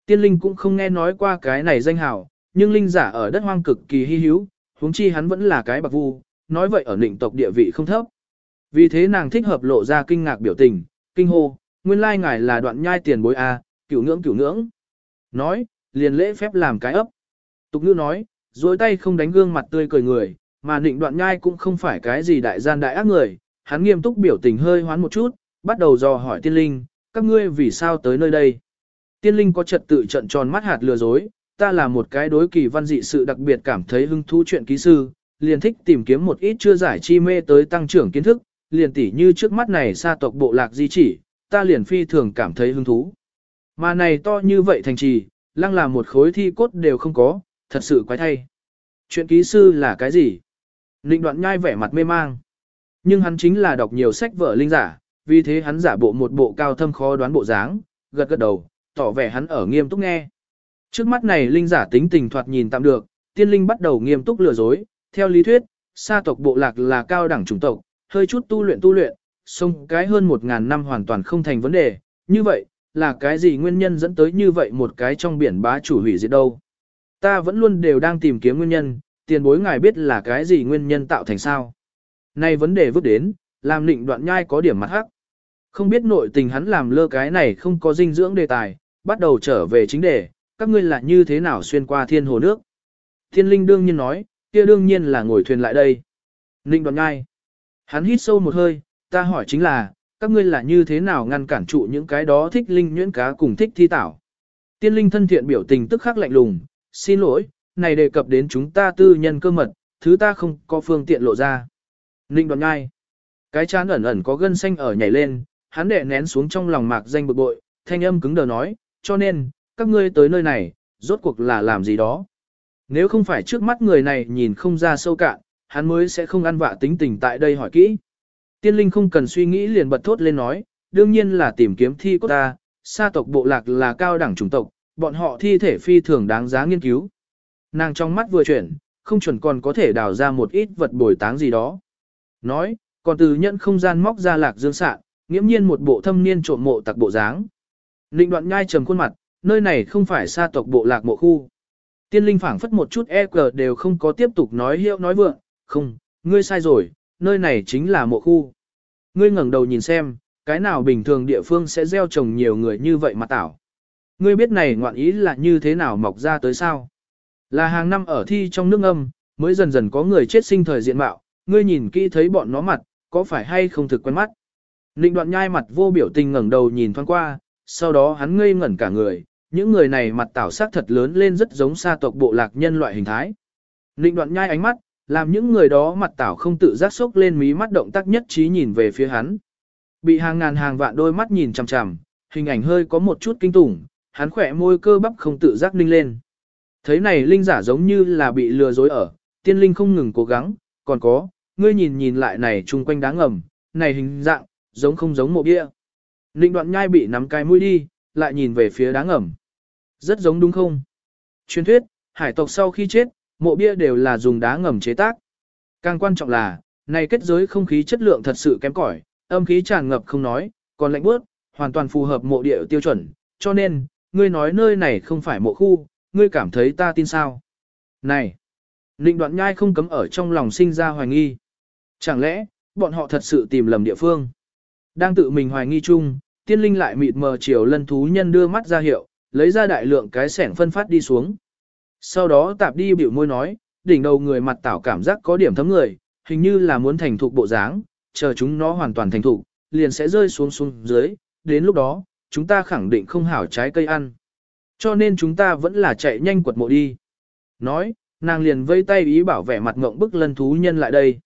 Tiên linh cũng không nghe nói qua cái này danh hảo, nhưng linh giả ở đất hoang cực kỳ hy hữu, huống chi hắn vẫn là cái bạc vu, nói vậy ở định tộc địa vị không thấp. Vì thế nàng thích hợp lộ ra kinh ngạc biểu tình, kinh hô, nguyên lai ngài là đoạn nhai tiền bối a, cửu ngưỡng cửu ngưỡng. Nói, liền lễ phép làm cái ấp. Tục ngữ nói, dối tay không đánh gương mặt tươi cười người, mà định đoạn nhai cũng không phải cái gì đại gian đại ác người, hắn nghiêm túc biểu tình hơi hoán một chút, bắt đầu dò hỏi tiên linh, các ngươi vì sao tới nơi đây. Tiên linh có trật tự trận tròn mắt hạt lừa dối, ta là một cái đối kỳ văn dị sự đặc biệt cảm thấy hứng thú chuyện ký sư, liền thích tìm kiếm một ít chưa giải chi mê tới tăng trưởng kiến thức, liền tỉ như trước mắt này xa tộc bộ lạc di chỉ, ta liền phi thường cảm thấy hứng thú. Mà này to như vậy thành trì, lăng là một khối thi cốt đều không có, thật sự quái thay. Chuyện ký sư là cái gì? Ninh đoạn nhai vẻ mặt mê mang. Nhưng hắn chính là đọc nhiều sách vở linh giả, vì thế hắn giả bộ một bộ cao thâm khó đoán bộ dáng, gật gật đầu, tỏ vẻ hắn ở nghiêm túc nghe. Trước mắt này linh giả tính tình thoạt nhìn tạm được, tiên linh bắt đầu nghiêm túc lừa dối, theo lý thuyết, sa tộc bộ lạc là cao đẳng chủng tộc, hơi chút tu luyện tu luyện, xong cái hơn một ngàn năm hoàn toàn không thành vấn đề, như vậy, là cái gì nguyên nhân dẫn tới như vậy một cái trong biển bá chủ hủy diệt đâu. Ta vẫn luôn đều đang tìm kiếm nguyên nhân, tiền bối ngài biết là cái gì nguyên nhân tạo thành sao. Nay vấn đề vứt đến, làm định đoạn nhai có điểm mặt hắc. Không biết nội tình hắn làm lơ cái này không có dinh dưỡng đề tài, bắt đầu trở về chính đề, các ngươi là như thế nào xuyên qua thiên hồ nước. Thiên linh đương nhiên nói, kia đương nhiên là ngồi thuyền lại đây. Ninh đoạn nhai. Hắn hít sâu một hơi, ta hỏi chính là, các ngươi là như thế nào ngăn cản trụ những cái đó thích linh nhuyễn cá cùng thích thi tảo. Tiên linh thân thiện biểu tình tức khắc lạnh lùng, xin lỗi, này đề cập đến chúng ta tư nhân cơ mật, thứ ta không có phương tiện lộ ra. Ninh đoạn ngai. Cái chán ẩn ẩn có gân xanh ở nhảy lên, hắn đệ nén xuống trong lòng mạc danh bực bội, thanh âm cứng đờ nói, cho nên, các ngươi tới nơi này, rốt cuộc là làm gì đó. Nếu không phải trước mắt người này nhìn không ra sâu cạn, hắn mới sẽ không ăn vạ tính tình tại đây hỏi kỹ. Tiên linh không cần suy nghĩ liền bật thốt lên nói, đương nhiên là tìm kiếm thi cốt ta, sa tộc bộ lạc là cao đẳng chủng tộc, bọn họ thi thể phi thường đáng giá nghiên cứu. Nàng trong mắt vừa chuyển, không chuẩn còn có thể đào ra một ít vật bồi táng gì đó. Nói, còn từ nhận không gian móc ra lạc dương sạn, nghiễm nhiên một bộ thâm niên trộm mộ tặc bộ dáng. Ninh đoạn nhai trầm khuôn mặt, nơi này không phải Sa tộc bộ lạc mộ khu. Tiên linh phảng phất một chút e cờ đều không có tiếp tục nói hiệu nói vượng, không, ngươi sai rồi, nơi này chính là mộ khu. Ngươi ngẩng đầu nhìn xem, cái nào bình thường địa phương sẽ gieo trồng nhiều người như vậy mà tảo. Ngươi biết này ngoạn ý là như thế nào mọc ra tới sao? Là hàng năm ở thi trong nước âm, mới dần dần có người chết sinh thời diện mạo, ngươi nhìn kỹ thấy bọn nó mặt, có phải hay không thực quen mắt? Ninh đoạn nhai mặt vô biểu tình ngẩng đầu nhìn thoáng qua, sau đó hắn ngây ngẩn cả người, những người này mặt tảo sắc thật lớn lên rất giống sa tộc bộ lạc nhân loại hình thái. Ninh đoạn nhai ánh mắt, làm những người đó mặt tảo không tự giác sốc lên mí mắt động tác nhất trí nhìn về phía hắn. Bị hàng ngàn hàng vạn đôi mắt nhìn chằm chằm, hình ảnh hơi có một chút kinh tủng, hắn khỏe môi cơ bắp không tự giác ninh lên. Thấy này linh giả giống như là bị lừa dối ở, tiên linh không ngừng cố gắng, còn có, ngươi nhìn nhìn lại này chung quanh đáng ngầm, này hình dạng, giống không giống mộ bia. Ninh đoạn nhai bị nắm cái mũi đi, lại nhìn về phía đáng ngầm. Rất giống đúng không? Truyền thuyết, hải tộc sau khi chết, mộ bia đều là dùng đá ngầm chế tác. Càng quan trọng là, này kết giới không khí chất lượng thật sự kém cỏi, âm khí tràn ngập không nói, còn lạnh bước, hoàn toàn phù hợp mộ địa tiêu chuẩn, cho nên, ngươi nói nơi này không phải mộ khu, ngươi cảm thấy ta tin sao? Này! Ninh đoạn nhai không cấm ở trong lòng sinh ra hoài nghi. Chẳng lẽ, bọn họ thật sự tìm lầm địa phương? Đang tự mình hoài nghi chung, tiên linh lại mịt mờ chiều lân thú nhân đưa mắt ra hiệu, lấy ra đại lượng cái sẻng phân phát đi xuống. Sau đó tạp đi biểu môi nói, đỉnh đầu người mặt tảo cảm giác có điểm thấm người, hình như là muốn thành thục bộ dáng, chờ chúng nó hoàn toàn thành thục, liền sẽ rơi xuống xuống dưới, đến lúc đó, chúng ta khẳng định không hảo trái cây ăn. Cho nên chúng ta vẫn là chạy nhanh quật mộ đi. Nói, nàng liền vây tay ý bảo vẻ mặt ngộng bức lân thú nhân lại đây.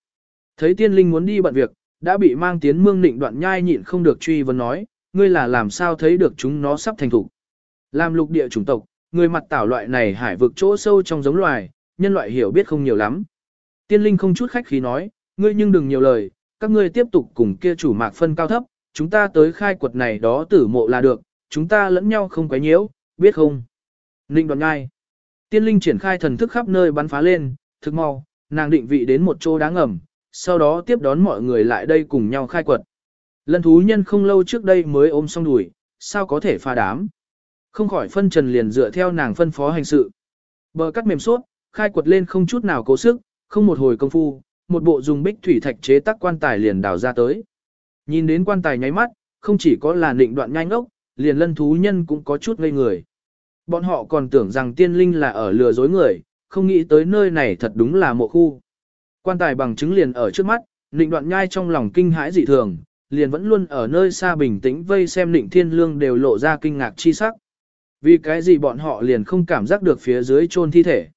Thấy tiên linh muốn đi bận việc, đã bị mang tiến mương nịnh đoạn nhai nhịn không được truy vấn nói, ngươi là làm sao thấy được chúng nó sắp thành thục. Làm lục địa chủng tộc, người mặt tảo loại này hải vực chỗ sâu trong giống loài, nhân loại hiểu biết không nhiều lắm. Tiên linh không chút khách khí nói, ngươi nhưng đừng nhiều lời, các ngươi tiếp tục cùng kia chủ mạc phân cao thấp, chúng ta tới khai quật này đó tử mộ là được, chúng ta lẫn nhau không quấy nhiễu, biết không? Ninh đoạn ngai. Tiên linh triển khai thần thức khắp nơi bắn phá lên, thực mau, nàng định vị đến một chỗ đáng ngầm, sau đó tiếp đón mọi người lại đây cùng nhau khai quật. Lân thú nhân không lâu trước đây mới ôm xong đuổi, sao có thể pha đám. Không khỏi phân trần liền dựa theo nàng phân phó hành sự. Bờ cắt mềm suốt, khai quật lên không chút nào cố sức, không một hồi công phu, một bộ dùng bích thủy thạch chế tác quan tài liền đào ra tới. Nhìn đến quan tài nháy mắt, không chỉ có là định đoạn nhanh ốc, liền lân thú nhân cũng có chút ngây người. Bọn họ còn tưởng rằng tiên linh là ở lừa dối người, không nghĩ tới nơi này thật đúng là mộ khu. Quan tài bằng chứng liền ở trước mắt, định đoạn nhai trong lòng kinh hãi dị thường, liền vẫn luôn ở nơi xa bình tĩnh vây xem định thiên lương đều lộ ra kinh ngạc chi sắc. Vì cái gì bọn họ liền không cảm giác được phía dưới chôn thi thể.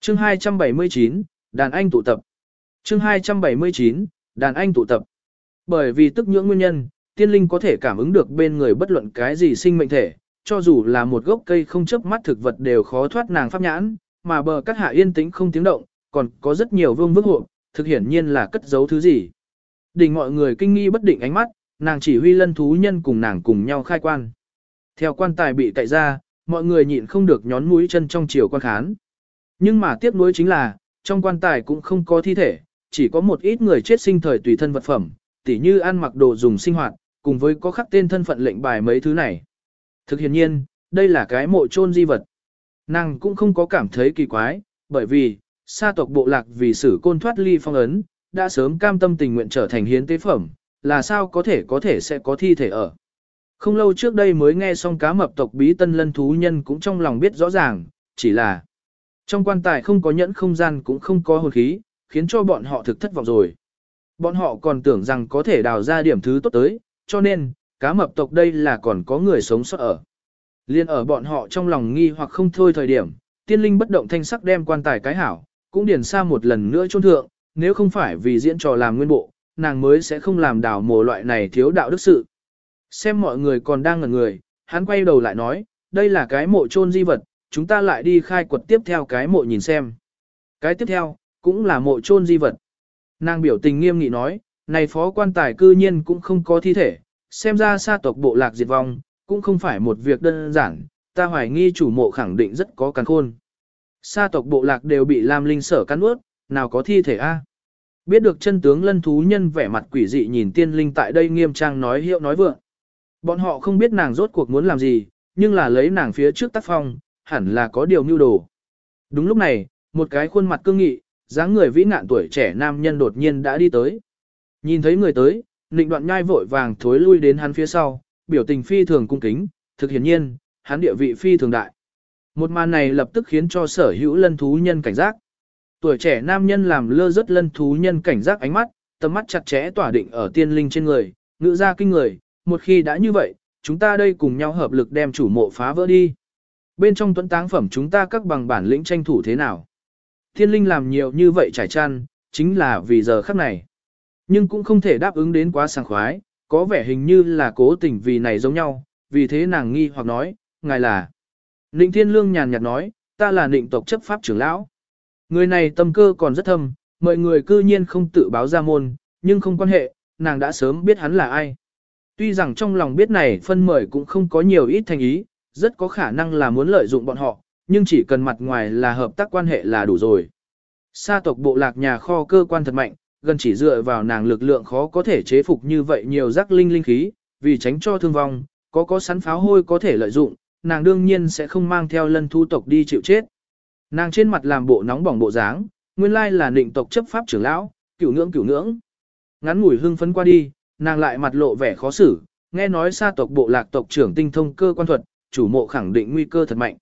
Chương 279, đàn anh tụ tập. Chương 279, đàn anh tụ tập. Bởi vì tức nhưỡng nguyên nhân, tiên linh có thể cảm ứng được bên người bất luận cái gì sinh mệnh thể, cho dù là một gốc cây không chớp mắt thực vật đều khó thoát nàng pháp nhãn, mà bờ cắt hạ yên tĩnh không tiếng động, còn có rất nhiều vương vức hộ, thực hiển nhiên là cất giấu thứ gì. Đỉnh mọi người kinh nghi bất định ánh mắt, nàng chỉ huy lân thú nhân cùng nàng cùng nhau khai quan. Theo quan tài bị cậy ra, mọi người nhịn không được nhón mũi chân trong chiều quan khán. Nhưng mà tiếc nuối chính là, trong quan tài cũng không có thi thể, chỉ có một ít người chết sinh thời tùy thân vật phẩm, tỉ như ăn mặc đồ dùng sinh hoạt, cùng với có khắc tên thân phận lệnh bài mấy thứ này. Thực hiện nhiên, đây là cái mộ chôn di vật. Nàng cũng không có cảm thấy kỳ quái, bởi vì, sa tộc bộ lạc vì sử côn thoát ly phong ấn, đã sớm cam tâm tình nguyện trở thành hiến tế phẩm, là sao có thể có thể sẽ có thi thể ở. Không lâu trước đây mới nghe xong cá mập tộc bí tân lân thú nhân cũng trong lòng biết rõ ràng, chỉ là trong quan tài không có nhẫn không gian cũng không có hồn khí, khiến cho bọn họ thực thất vọng rồi. Bọn họ còn tưởng rằng có thể đào ra điểm thứ tốt tới, cho nên, cá mập tộc đây là còn có người sống sót ở. Liên ở bọn họ trong lòng nghi hoặc không thôi thời điểm, tiên linh bất động thanh sắc đem quan tài cái hảo, cũng điền xa một lần nữa chôn thượng, nếu không phải vì diễn trò làm nguyên bộ, nàng mới sẽ không làm đào mồ loại này thiếu đạo đức sự. Xem mọi người còn đang ngẩn người, hắn quay đầu lại nói, đây là cái mộ chôn di vật, chúng ta lại đi khai quật tiếp theo cái mộ nhìn xem. Cái tiếp theo, cũng là mộ chôn di vật. Nàng biểu tình nghiêm nghị nói, này phó quan tài cư nhiên cũng không có thi thể, xem ra sa tộc bộ lạc diệt vong, cũng không phải một việc đơn giản, ta hoài nghi chủ mộ khẳng định rất có càn khôn. Sa tộc bộ lạc đều bị Lam Linh sở cắn ướt, nào có thi thể a? Biết được chân tướng lân thú nhân vẻ mặt quỷ dị nhìn tiên linh tại đây nghiêm trang nói hiệu nói vượng. Bọn họ không biết nàng rốt cuộc muốn làm gì, nhưng là lấy nàng phía trước tác phong, hẳn là có điều mưu đồ. Đúng lúc này, một cái khuôn mặt cương nghị, dáng người vĩ nạn tuổi trẻ nam nhân đột nhiên đã đi tới. Nhìn thấy người tới, nịnh đoạn nhai vội vàng thối lui đến hắn phía sau, biểu tình phi thường cung kính, thực hiển nhiên, hắn địa vị phi thường đại. Một màn này lập tức khiến cho sở hữu lân thú nhân cảnh giác. Tuổi trẻ nam nhân làm lơ rất lân thú nhân cảnh giác ánh mắt, tầm mắt chặt chẽ tỏa định ở tiên linh trên người, ngữ ra kinh người, một khi đã như vậy, chúng ta đây cùng nhau hợp lực đem chủ mộ phá vỡ đi. Bên trong tuấn táng phẩm chúng ta các bằng bản lĩnh tranh thủ thế nào. Thiên linh làm nhiều như vậy trải chăn, chính là vì giờ khắc này. Nhưng cũng không thể đáp ứng đến quá sảng khoái, có vẻ hình như là cố tình vì này giống nhau, vì thế nàng nghi hoặc nói, ngài là. Nịnh Thiên Lương nhàn nhạt nói, ta là nịnh tộc chấp pháp trưởng lão. Người này tâm cơ còn rất thâm, mọi người cư nhiên không tự báo ra môn, nhưng không quan hệ, nàng đã sớm biết hắn là ai. Tuy rằng trong lòng biết này phân mời cũng không có nhiều ít thành ý, rất có khả năng là muốn lợi dụng bọn họ, nhưng chỉ cần mặt ngoài là hợp tác quan hệ là đủ rồi. Sa tộc bộ lạc nhà kho cơ quan thật mạnh, gần chỉ dựa vào nàng lực lượng khó có thể chế phục như vậy nhiều rắc linh linh khí, vì tránh cho thương vong, có có sắn pháo hôi có thể lợi dụng, nàng đương nhiên sẽ không mang theo lân thu tộc đi chịu chết. Nàng trên mặt làm bộ nóng bỏng bộ dáng, nguyên lai là định tộc chấp pháp trưởng lão, cửu ngưỡng cửu ngưỡng. Ngắn ngủi hưng phấn qua đi, nàng lại mặt lộ vẻ khó xử, nghe nói xa tộc bộ lạc tộc trưởng tinh thông cơ quan thuật, chủ mộ khẳng định nguy cơ thật mạnh.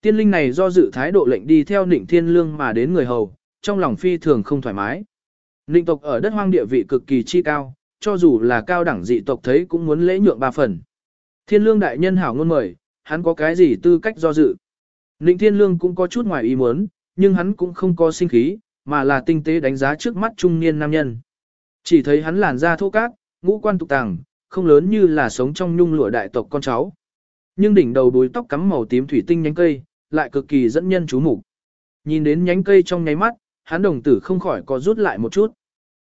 Tiên linh này do dự thái độ lệnh đi theo định thiên lương mà đến người hầu, trong lòng phi thường không thoải mái. Nịnh tộc ở đất hoang địa vị cực kỳ chi cao, cho dù là cao đẳng dị tộc thấy cũng muốn lễ nhượng ba phần. Thiên lương đại nhân hảo ngôn mời, hắn có cái gì tư cách do dự. Nịnh thiên lương cũng có chút ngoài ý muốn, nhưng hắn cũng không có sinh khí, mà là tinh tế đánh giá trước mắt trung niên nam nhân. Chỉ thấy hắn làn da thô cát, ngũ quan tục tàng, không lớn như là sống trong nhung lụa đại tộc con cháu. Nhưng đỉnh đầu đuôi tóc cắm màu tím thủy tinh nhánh cây, lại cực kỳ dẫn nhân chú mục. Nhìn đến nhánh cây trong nháy mắt, hắn đồng tử không khỏi có rút lại một chút.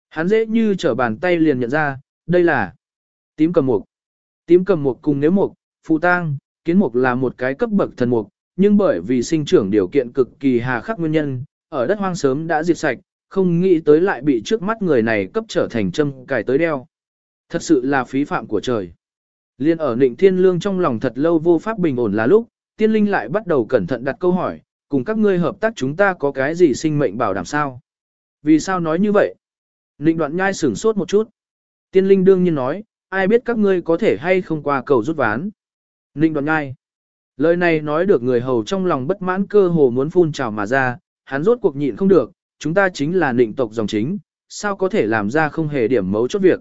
Hắn dễ như trở bàn tay liền nhận ra, đây là tím cầm mục. Tím cầm mục cùng nếu mục, phụ tang, kiến mục là một cái cấp bậc thần mục, nhưng bởi vì sinh trưởng điều kiện cực kỳ hà khắc nguyên nhân, ở đất hoang sớm đã diệt sạch, không nghĩ tới lại bị trước mắt người này cấp trở thành châm cài tới đeo. Thật sự là phí phạm của trời. Liên ở Nịnh Thiên Lương trong lòng thật lâu vô pháp bình ổn là lúc, tiên linh lại bắt đầu cẩn thận đặt câu hỏi, cùng các ngươi hợp tác chúng ta có cái gì sinh mệnh bảo đảm sao? Vì sao nói như vậy? Nịnh đoạn nhai sửng sốt một chút. Tiên linh đương nhiên nói, ai biết các ngươi có thể hay không qua cầu rút ván. Nịnh đoạn nhai. Lời này nói được người hầu trong lòng bất mãn cơ hồ muốn phun trào mà ra, hắn rốt cuộc nhịn không được, chúng ta chính là nịnh tộc dòng chính, sao có thể làm ra không hề điểm mấu chốt việc.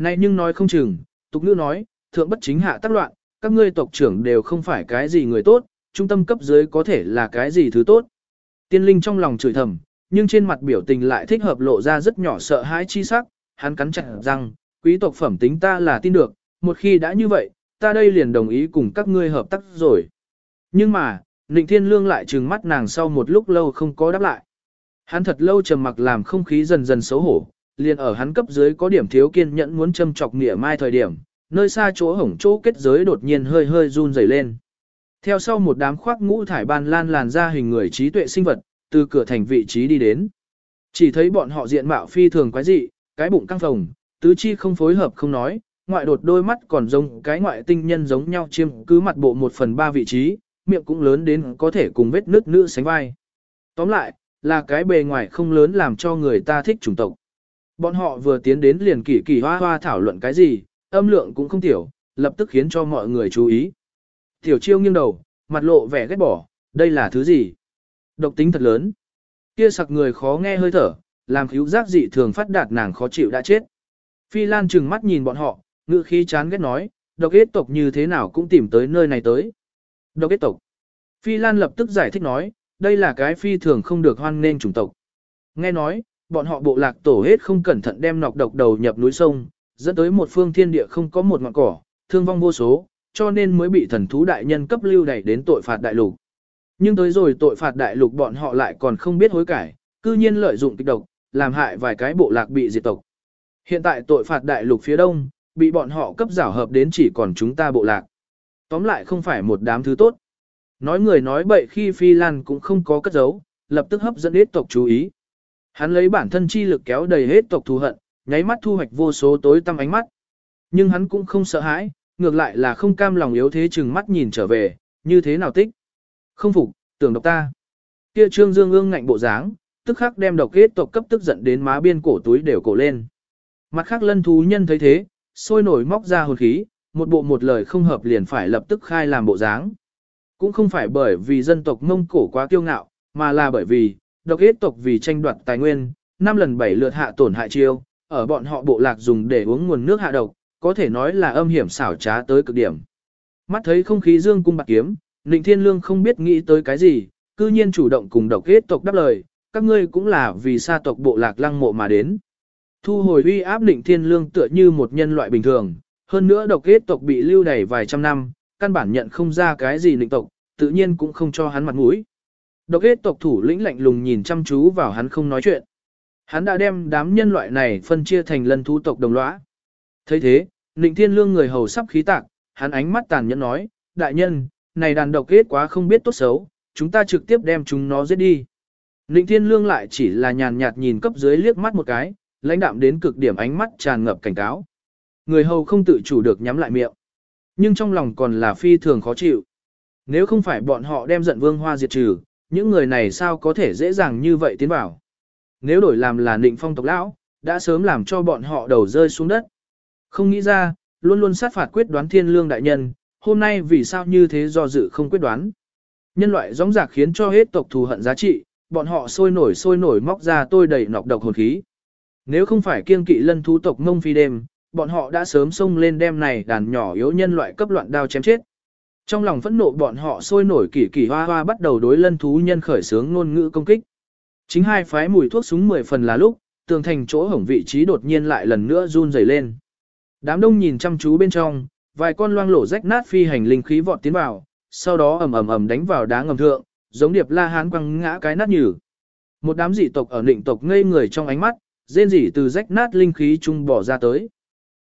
Này nhưng nói không chừng, tục nữ nói, thượng bất chính hạ tác loạn, các ngươi tộc trưởng đều không phải cái gì người tốt, trung tâm cấp dưới có thể là cái gì thứ tốt. Tiên linh trong lòng chửi thầm, nhưng trên mặt biểu tình lại thích hợp lộ ra rất nhỏ sợ hãi chi sắc, hắn cắn chặt răng, quý tộc phẩm tính ta là tin được, một khi đã như vậy, ta đây liền đồng ý cùng các ngươi hợp tác rồi. Nhưng mà, Nịnh Thiên Lương lại trừng mắt nàng sau một lúc lâu không có đáp lại. Hắn thật lâu trầm mặc làm không khí dần dần xấu hổ, liền ở hắn cấp dưới có điểm thiếu kiên nhẫn muốn châm chọc nghĩa mai thời điểm, nơi xa chỗ hổng chỗ kết giới đột nhiên hơi hơi run rẩy lên. Theo sau một đám khoác ngũ thải ban lan làn ra hình người trí tuệ sinh vật, từ cửa thành vị trí đi đến. Chỉ thấy bọn họ diện mạo phi thường quái dị, cái bụng căng phồng, tứ chi không phối hợp không nói, ngoại đột đôi mắt còn giống cái ngoại tinh nhân giống nhau chiêm cứ mặt bộ một phần ba vị trí, miệng cũng lớn đến có thể cùng vết nước nữ sánh vai. Tóm lại, là cái bề ngoài không lớn làm cho người ta thích chủng tộc. Bọn họ vừa tiến đến liền kỳ kỳ hoa hoa thảo luận cái gì, âm lượng cũng không tiểu, lập tức khiến cho mọi người chú ý. Tiểu chiêu nghiêng đầu, mặt lộ vẻ ghét bỏ, đây là thứ gì? Độc tính thật lớn. Kia sặc người khó nghe hơi thở, làm khíu giác dị thường phát đạt nàng khó chịu đã chết. Phi Lan trừng mắt nhìn bọn họ, ngữ khí chán ghét nói, độc kết tộc như thế nào cũng tìm tới nơi này tới. Độc kết tộc. Phi Lan lập tức giải thích nói, đây là cái phi thường không được hoan nên chủng tộc. Nghe nói, bọn họ bộ lạc tổ hết không cẩn thận đem nọc độc đầu nhập núi sông, dẫn tới một phương thiên địa không có một ngọn cỏ, thương vong vô số, cho nên mới bị thần thú đại nhân cấp lưu đẩy đến tội phạt đại lục. Nhưng tới rồi tội phạt đại lục bọn họ lại còn không biết hối cải, cư nhiên lợi dụng kịch độc, làm hại vài cái bộ lạc bị diệt tộc. Hiện tại tội phạt đại lục phía đông, bị bọn họ cấp giảo hợp đến chỉ còn chúng ta bộ lạc. Tóm lại không phải một đám thứ tốt. Nói người nói bậy khi Phi Lan cũng không có cất giấu, lập tức hấp dẫn ít tộc chú ý. Hắn lấy bản thân chi lực kéo đầy hết tộc thù hận, nháy mắt thu hoạch vô số tối tăm ánh mắt. Nhưng hắn cũng không sợ hãi, ngược lại là không cam lòng yếu thế chừng mắt nhìn trở về, như thế nào tích. Không phục, tưởng độc ta. Kia trương dương ương ngạnh bộ dáng, tức khắc đem độc kết tộc cấp tức giận đến má biên cổ túi đều cổ lên. Mặt khác lân thú nhân thấy thế, sôi nổi móc ra hồn khí, một bộ một lời không hợp liền phải lập tức khai làm bộ dáng. Cũng không phải bởi vì dân tộc Mông Cổ quá kiêu ngạo, mà là bởi vì, độc kết tộc vì tranh đoạt tài nguyên, năm lần bảy lượt hạ tổn hại chiêu, ở bọn họ bộ lạc dùng để uống nguồn nước hạ độc, có thể nói là âm hiểm xảo trá tới cực điểm. Mắt thấy không khí dương cung bạc kiếm, Ninh Thiên Lương không biết nghĩ tới cái gì, cư nhiên chủ động cùng độc kết tộc đáp lời, các ngươi cũng là vì sa tộc bộ lạc lăng mộ mà đến. Thu hồi uy áp Ninh Thiên Lương tựa như một nhân loại bình thường, hơn nữa độc kết tộc bị lưu đày vài trăm năm, căn bản nhận không ra cái gì Ninh tộc, tự nhiên cũng không cho hắn mặt mũi. Độc kết tộc thủ lĩnh lạnh lùng nhìn chăm chú vào hắn không nói chuyện. Hắn đã đem đám nhân loại này phân chia thành lân thú tộc đồng lõa. thấy thế, Ninh Thiên Lương người hầu sắp khí tạc, hắn ánh mắt tàn nhẫn nói, đại nhân, này đàn độc kết quá không biết tốt xấu, chúng ta trực tiếp đem chúng nó giết đi. Ninh Thiên Lương lại chỉ là nhàn nhạt nhìn cấp dưới liếc mắt một cái, lãnh đạm đến cực điểm ánh mắt tràn ngập cảnh cáo. Người hầu không tự chủ được nhắm lại miệng. Nhưng trong lòng còn là phi thường khó chịu. Nếu không phải bọn họ đem giận vương hoa diệt trừ, những người này sao có thể dễ dàng như vậy tiến vào. Nếu đổi làm là nịnh phong tộc lão, đã sớm làm cho bọn họ đầu rơi xuống đất. Không nghĩ ra, luôn luôn sát phạt quyết đoán thiên lương đại nhân, hôm nay vì sao như thế do dự không quyết đoán. Nhân loại giống giạc khiến cho hết tộc thù hận giá trị, bọn họ sôi nổi sôi nổi móc ra tôi đầy nọc độc hồn khí. Nếu không phải kiên kỵ lân thú tộc ngông phi đêm, bọn họ đã sớm xông lên đem này đàn nhỏ yếu nhân loại cấp loạn đao chém chết. Trong lòng phẫn nộ bọn họ sôi nổi kỳ kỳ hoa hoa bắt đầu đối lân thú nhân khởi sướng ngôn ngữ công kích. Chính hai phái mùi thuốc súng mười phần là lúc, tường thành chỗ hổng vị trí đột nhiên lại lần nữa run rẩy lên. Đám đông nhìn chăm chú bên trong, vài con loang lổ rách nát phi hành linh khí vọt tiến vào, sau đó ầm ầm ầm đánh vào đá ngầm thượng, giống điệp la hán quăng ngã cái nát nhừ. Một đám dị tộc ở định tộc ngây người trong ánh mắt, rên rỉ từ rách nát linh khí trung bỏ ra tới.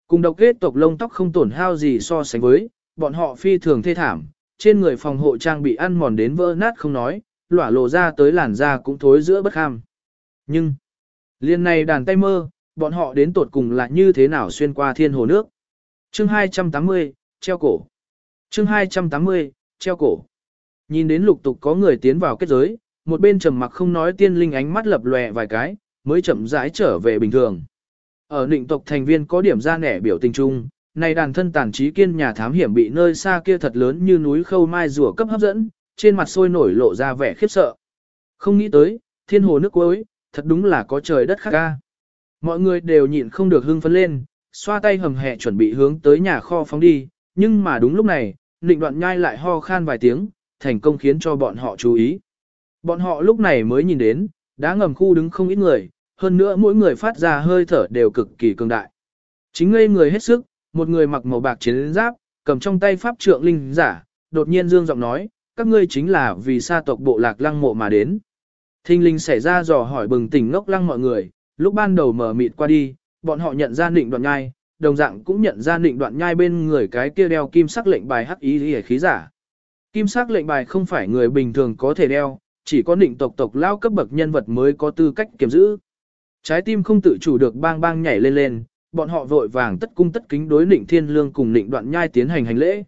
Cùng độc kết tộc lông tóc không tổn hao gì so sánh với, bọn họ phi thường thê thảm, trên người phòng hộ trang bị ăn mòn đến vỡ nát không nói, lỏa lộ ra tới làn da cũng thối giữa bất kham. Nhưng, liên này đàn tay mơ, bọn họ đến tột cùng là như thế nào xuyên qua thiên hồ nước. Chương 280, treo cổ. Chương 280, treo cổ. Nhìn đến lục tục có người tiến vào kết giới, một bên trầm mặc không nói tiên linh ánh mắt lập lòe vài cái, mới chậm rãi trở về bình thường. Ở định tộc thành viên có điểm ra nẻ biểu tình chung, này đàn thân tàn trí kiên nhà thám hiểm bị nơi xa kia thật lớn như núi khâu mai rùa cấp hấp dẫn, trên mặt sôi nổi lộ ra vẻ khiếp sợ. Không nghĩ tới, thiên hồ nước cuối, thật đúng là có trời đất khác ca. Mọi người đều nhịn không được hưng phấn lên, xoa tay hầm hẹ chuẩn bị hướng tới nhà kho phóng đi, nhưng mà đúng lúc này, định đoạn nhai lại ho khan vài tiếng, thành công khiến cho bọn họ chú ý. Bọn họ lúc này mới nhìn đến, đá ngầm khu đứng không ít người, hơn nữa mỗi người phát ra hơi thở đều cực kỳ cường đại. Chính ngây người hết sức, một người mặc màu bạc chiến giáp, cầm trong tay pháp trượng linh giả, đột nhiên dương giọng nói, các ngươi chính là vì sa tộc bộ lạc lăng mộ mà đến. Thinh linh xảy ra dò hỏi bừng tỉnh ngốc lăng mọi người, lúc ban đầu mở mịt qua đi, bọn họ nhận ra định đoạn nhai, đồng dạng cũng nhận ra định đoạn nhai bên người cái kia đeo kim sắc lệnh bài hắc ý hề khí giả. Kim sắc lệnh bài không phải người bình thường có thể đeo, chỉ có định tộc tộc lao cấp bậc nhân vật mới có tư cách kiểm giữ. Trái tim không tự chủ được bang bang nhảy lên lên, bọn họ vội vàng tất cung tất kính đối Nịnh thiên lương cùng Nịnh đoạn nhai tiến hành hành lễ.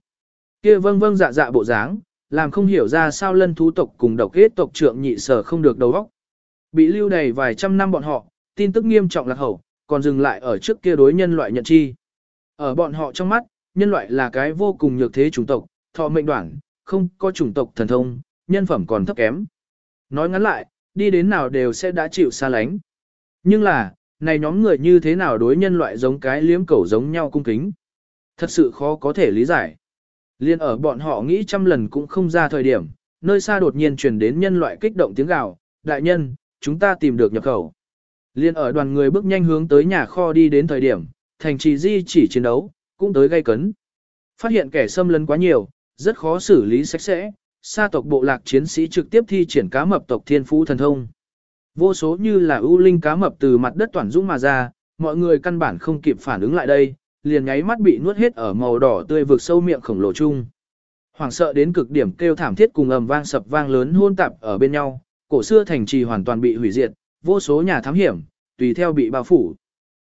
Kia vâng vâng dạ dạ bộ dáng, làm không hiểu ra sao lân thú tộc cùng độc kết tộc trưởng nhị sở không được đầu óc. Bị lưu đầy vài trăm năm bọn họ, tin tức nghiêm trọng lạc hậu, còn dừng lại ở trước kia đối nhân loại nhận chi. Ở bọn họ trong mắt, nhân loại là cái vô cùng nhược thế chủng tộc, thọ mệnh đoạn, không có chủng tộc thần thông, nhân phẩm còn thấp kém. Nói ngắn lại, đi đến nào đều sẽ đã chịu xa lánh. Nhưng là, này nhóm người như thế nào đối nhân loại giống cái liếm cẩu giống nhau cung kính. Thật sự khó có thể lý giải. Liên ở bọn họ nghĩ trăm lần cũng không ra thời điểm, nơi xa đột nhiên truyền đến nhân loại kích động tiếng gào, đại nhân, chúng ta tìm được nhập khẩu. Liên ở đoàn người bước nhanh hướng tới nhà kho đi đến thời điểm, thành trì di chỉ chiến đấu, cũng tới gây cấn. Phát hiện kẻ xâm lấn quá nhiều, rất khó xử lý sạch sẽ, sa tộc bộ lạc chiến sĩ trực tiếp thi triển cá mập tộc thiên phú thần thông. Vô số như là ưu linh cá mập từ mặt đất toàn dũng mà ra, mọi người căn bản không kịp phản ứng lại đây, liền nháy mắt bị nuốt hết ở màu đỏ tươi vực sâu miệng khổng lồ chung. Hoảng sợ đến cực điểm kêu thảm thiết cùng ầm vang sập vang lớn hôn tạp ở bên nhau, cổ xưa thành trì hoàn toàn bị hủy diệt, vô số nhà thám hiểm, tùy theo bị bao phủ.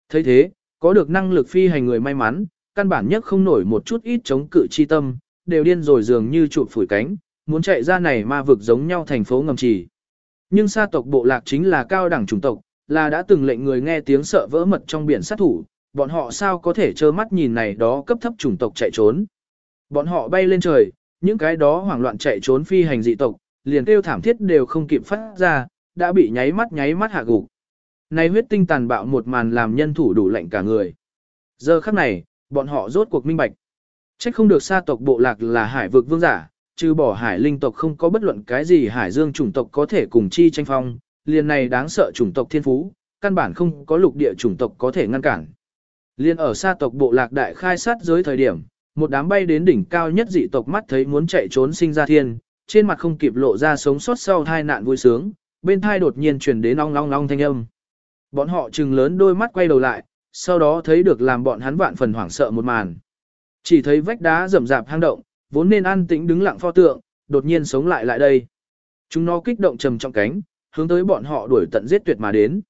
thấy thế, có được năng lực phi hành người may mắn, căn bản nhất không nổi một chút ít chống cự chi tâm, đều điên rồi dường như chụp phủi cánh, muốn chạy ra này ma vực giống nhau thành phố ngầm trì. Nhưng sa tộc bộ lạc chính là cao đẳng chủng tộc, là đã từng lệnh người nghe tiếng sợ vỡ mật trong biển sát thủ, bọn họ sao có thể trơ mắt nhìn này đó cấp thấp chủng tộc chạy trốn. Bọn họ bay lên trời, những cái đó hoảng loạn chạy trốn phi hành dị tộc, liền kêu thảm thiết đều không kịp phát ra, đã bị nháy mắt nháy mắt hạ gục. Này huyết tinh tàn bạo một màn làm nhân thủ đủ lạnh cả người. Giờ khắc này, bọn họ rốt cuộc minh bạch. Trách không được sa tộc bộ lạc là hải vực vương giả, trừ bỏ hải linh tộc không có bất luận cái gì hải dương chủng tộc có thể cùng chi tranh phong, liền này đáng sợ chủng tộc thiên phú, căn bản không có lục địa chủng tộc có thể ngăn cản. Liên ở xa tộc bộ lạc đại khai sát giới thời điểm, một đám bay đến đỉnh cao nhất dị tộc mắt thấy muốn chạy trốn sinh ra thiên, trên mặt không kịp lộ ra sống sót sau tai nạn vui sướng, bên thai đột nhiên truyền đến ong long long thanh âm. Bọn họ trừng lớn đôi mắt quay đầu lại, sau đó thấy được làm bọn hắn vạn phần hoảng sợ một màn. Chỉ thấy vách đá rậm rạp hang động, vốn nên an tĩnh đứng lặng pho tượng, đột nhiên sống lại lại đây. Chúng nó kích động trầm trong cánh, hướng tới bọn họ đuổi tận giết tuyệt mà đến.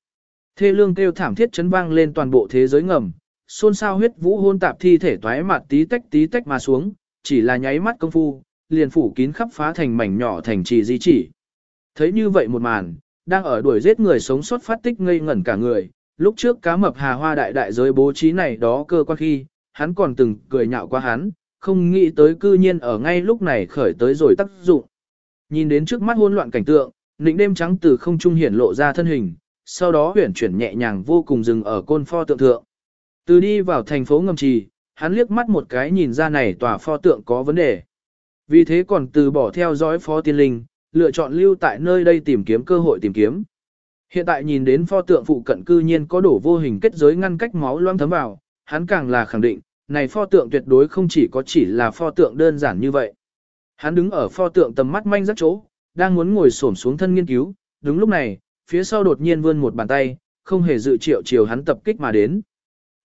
Thê lương kêu thảm thiết chấn vang lên toàn bộ thế giới ngầm, xôn xao huyết vũ hôn tạp thi thể toái mặt tí tách tí tách mà xuống, chỉ là nháy mắt công phu, liền phủ kín khắp phá thành mảnh nhỏ thành trì di chỉ. Thấy như vậy một màn, đang ở đuổi giết người sống sót phát tích ngây ngẩn cả người, lúc trước cá mập hà hoa đại đại giới bố trí này đó cơ quan khi, hắn còn từng cười nhạo qua hắn, không nghĩ tới cư nhiên ở ngay lúc này khởi tới rồi tác dụng. Nhìn đến trước mắt hỗn loạn cảnh tượng, lĩnh đêm trắng từ không trung hiển lộ ra thân hình, sau đó huyển chuyển nhẹ nhàng vô cùng dừng ở côn pho tượng thượng. Từ đi vào thành phố ngầm trì, hắn liếc mắt một cái nhìn ra này tòa pho tượng có vấn đề. Vì thế còn từ bỏ theo dõi phó tiên linh, lựa chọn lưu tại nơi đây tìm kiếm cơ hội tìm kiếm. Hiện tại nhìn đến pho tượng phụ cận cư nhiên có đổ vô hình kết giới ngăn cách máu loang thấm vào, hắn càng là khẳng định, này pho tượng tuyệt đối không chỉ có chỉ là pho tượng đơn giản như vậy. Hắn đứng ở pho tượng tầm mắt manh rất chỗ, đang muốn ngồi xổm xuống thân nghiên cứu, đúng lúc này, phía sau đột nhiên vươn một bàn tay, không hề dự triệu chiều hắn tập kích mà đến.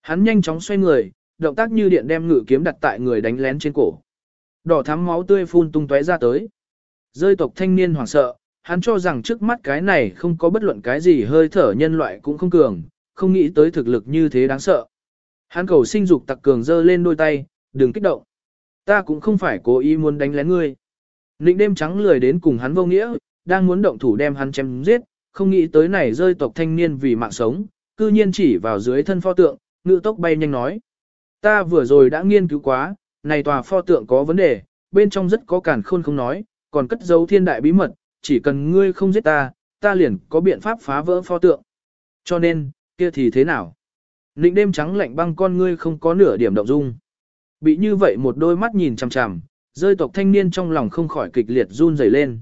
Hắn nhanh chóng xoay người, động tác như điện đem ngự kiếm đặt tại người đánh lén trên cổ. Đỏ thắm máu tươi phun tung tóe ra tới. Rơi tộc thanh niên hoảng sợ, hắn cho rằng trước mắt cái này không có bất luận cái gì hơi thở nhân loại cũng không cường, không nghĩ tới thực lực như thế đáng sợ. Hắn cầu sinh dục tặc cường giơ lên đôi tay, đừng kích động. Ta cũng không phải cố ý muốn đánh lén ngươi. Nịnh đêm trắng lười đến cùng hắn vô nghĩa, đang muốn động thủ đem hắn chém giết, không nghĩ tới này rơi tộc thanh niên vì mạng sống, cư nhiên chỉ vào dưới thân pho tượng, ngự tốc bay nhanh nói. Ta vừa rồi đã nghiên cứu quá, này tòa pho tượng có vấn đề, bên trong rất có cản khôn không nói, còn cất giấu thiên đại bí mật, chỉ cần ngươi không giết ta, ta liền có biện pháp phá vỡ pho tượng. Cho nên, kia thì thế nào? Nịnh đêm trắng lạnh băng con ngươi không có nửa điểm động dung. Bị như vậy một đôi mắt nhìn chằm chằm, rơi tộc thanh niên trong lòng không khỏi kịch liệt run rẩy lên.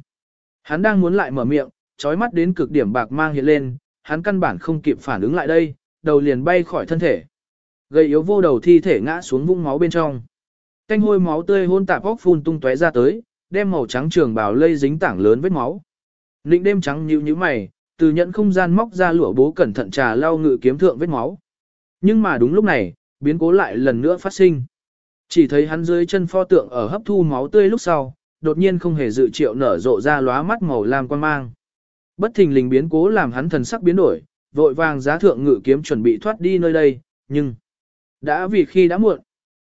Hắn đang muốn lại mở miệng, trói mắt đến cực điểm bạc mang hiện lên, hắn căn bản không kịp phản ứng lại đây, đầu liền bay khỏi thân thể. Gây yếu vô đầu thi thể ngã xuống vũng máu bên trong. Canh hôi máu tươi hôn tạp óc phun tung tóe ra tới, đem màu trắng trường bào lây dính tảng lớn vết máu. Nịnh đêm trắng nhíu nhíu mày, từ nhận không gian móc ra lụa bố cẩn thận trà lau ngự kiếm thượng vết máu. Nhưng mà đúng lúc này, biến cố lại lần nữa phát sinh. Chỉ thấy hắn dưới chân pho tượng ở hấp thu máu tươi lúc sau, đột nhiên không hề dự triệu nở rộ ra lóa mắt màu lam quan mang. Bất thình lình biến cố làm hắn thần sắc biến đổi, vội vàng giá thượng ngự kiếm chuẩn bị thoát đi nơi đây, nhưng đã vì khi đã muộn.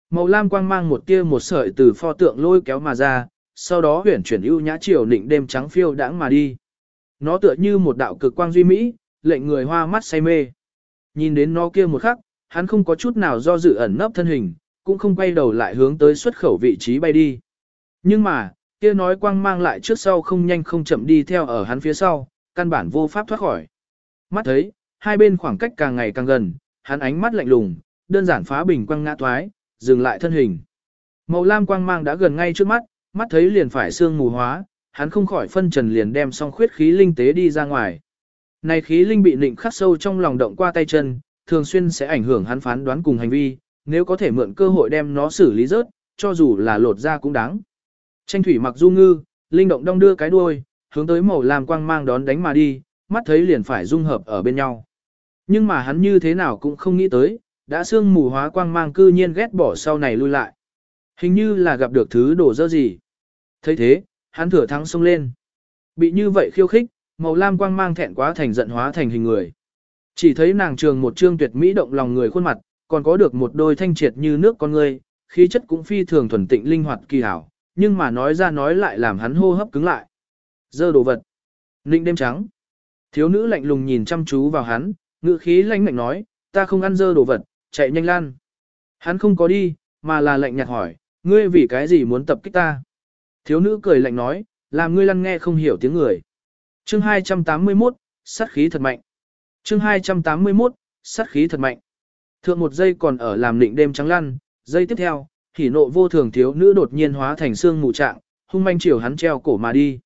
Màu lam quang mang một tia một sợi từ pho tượng lôi kéo mà ra, sau đó huyển chuyển ưu nhã chiều nịnh đêm trắng phiêu đãng mà đi. Nó tựa như một đạo cực quang duy mỹ, lệnh người hoa mắt say mê. Nhìn đến nó kia một khắc, hắn không có chút nào do dự ẩn nấp thân hình, cũng không quay đầu lại hướng tới xuất khẩu vị trí bay đi. Nhưng mà, kia nói quang mang lại trước sau không nhanh không chậm đi theo ở hắn phía sau, căn bản vô pháp thoát khỏi. Mắt thấy, hai bên khoảng cách càng ngày càng gần, hắn ánh mắt lạnh lùng, đơn giản phá bình quang ngã thoái, dừng lại thân hình. Màu lam quang mang đã gần ngay trước mắt, mắt thấy liền phải xương mù hóa, hắn không khỏi phân trần liền đem xong khuyết khí linh tế đi ra ngoài. Này khí linh bị nịnh khắc sâu trong lòng động qua tay chân, thường xuyên sẽ ảnh hưởng hắn phán đoán cùng hành vi, nếu có thể mượn cơ hội đem nó xử lý rớt, cho dù là lột ra cũng đáng. Tranh thủy mặc du ngư, linh động đong đưa cái đuôi, hướng tới màu làm quang mang đón đánh mà đi, mắt thấy liền phải dung hợp ở bên nhau. Nhưng mà hắn như thế nào cũng không nghĩ tới, đã xương mù hóa quang mang cư nhiên ghét bỏ sau này lui lại. Hình như là gặp được thứ đổ dơ gì. thấy thế, hắn thừa thắng xông lên. Bị như vậy khiêu khích, màu lam quang mang thẹn quá thành giận hóa thành hình người. Chỉ thấy nàng trường một trương tuyệt mỹ động lòng người khuôn mặt, còn có được một đôi thanh triệt như nước con người, khí chất cũng phi thường thuần tịnh linh hoạt kỳ hảo, nhưng mà nói ra nói lại làm hắn hô hấp cứng lại. Dơ đồ vật. Ninh đêm trắng. Thiếu nữ lạnh lùng nhìn chăm chú vào hắn, ngữ khí lãnh lạnh nói, ta không ăn dơ đồ vật, chạy nhanh lan. Hắn không có đi, mà là lạnh nhạt hỏi, ngươi vì cái gì muốn tập kích ta? Thiếu nữ cười lạnh nói, làm ngươi lăn nghe không hiểu tiếng người. Chương 281, sát khí thật mạnh. Chương 281, sát khí thật mạnh. Thượng một giây còn ở làm định đêm trắng lăn, giây tiếp theo, hỉ nộ vô thường thiếu nữ đột nhiên hóa thành xương mù trạng, hung manh chiều hắn treo cổ mà đi.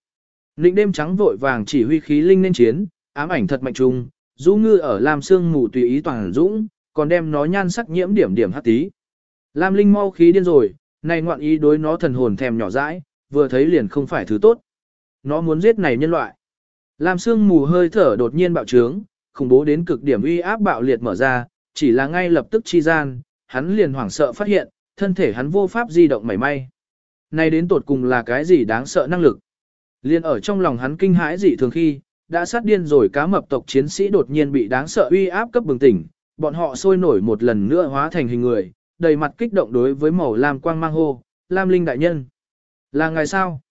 Định đêm trắng vội vàng chỉ huy khí linh nên chiến, ám ảnh thật mạnh trùng, rũ ngư ở làm xương mù tùy ý toàn dũng, còn đem nó nhan sắc nhiễm điểm điểm hắc tí. Lam linh mau khí điên rồi, này ngoạn ý đối nó thần hồn thèm nhỏ dãi, vừa thấy liền không phải thứ tốt. Nó muốn giết này nhân loại. Lam xương mù hơi thở đột nhiên bạo trướng, khủng bố đến cực điểm uy áp bạo liệt mở ra, chỉ là ngay lập tức chi gian, hắn liền hoảng sợ phát hiện, thân thể hắn vô pháp di động mảy may. Này đến tột cùng là cái gì đáng sợ năng lực? Liên ở trong lòng hắn kinh hãi dị thường khi, đã sát điên rồi cá mập tộc chiến sĩ đột nhiên bị đáng sợ uy áp cấp bừng tỉnh, bọn họ sôi nổi một lần nữa hóa thành hình người, đầy mặt kích động đối với màu lam quang mang hô, Lam Linh đại nhân. Là ngày sao?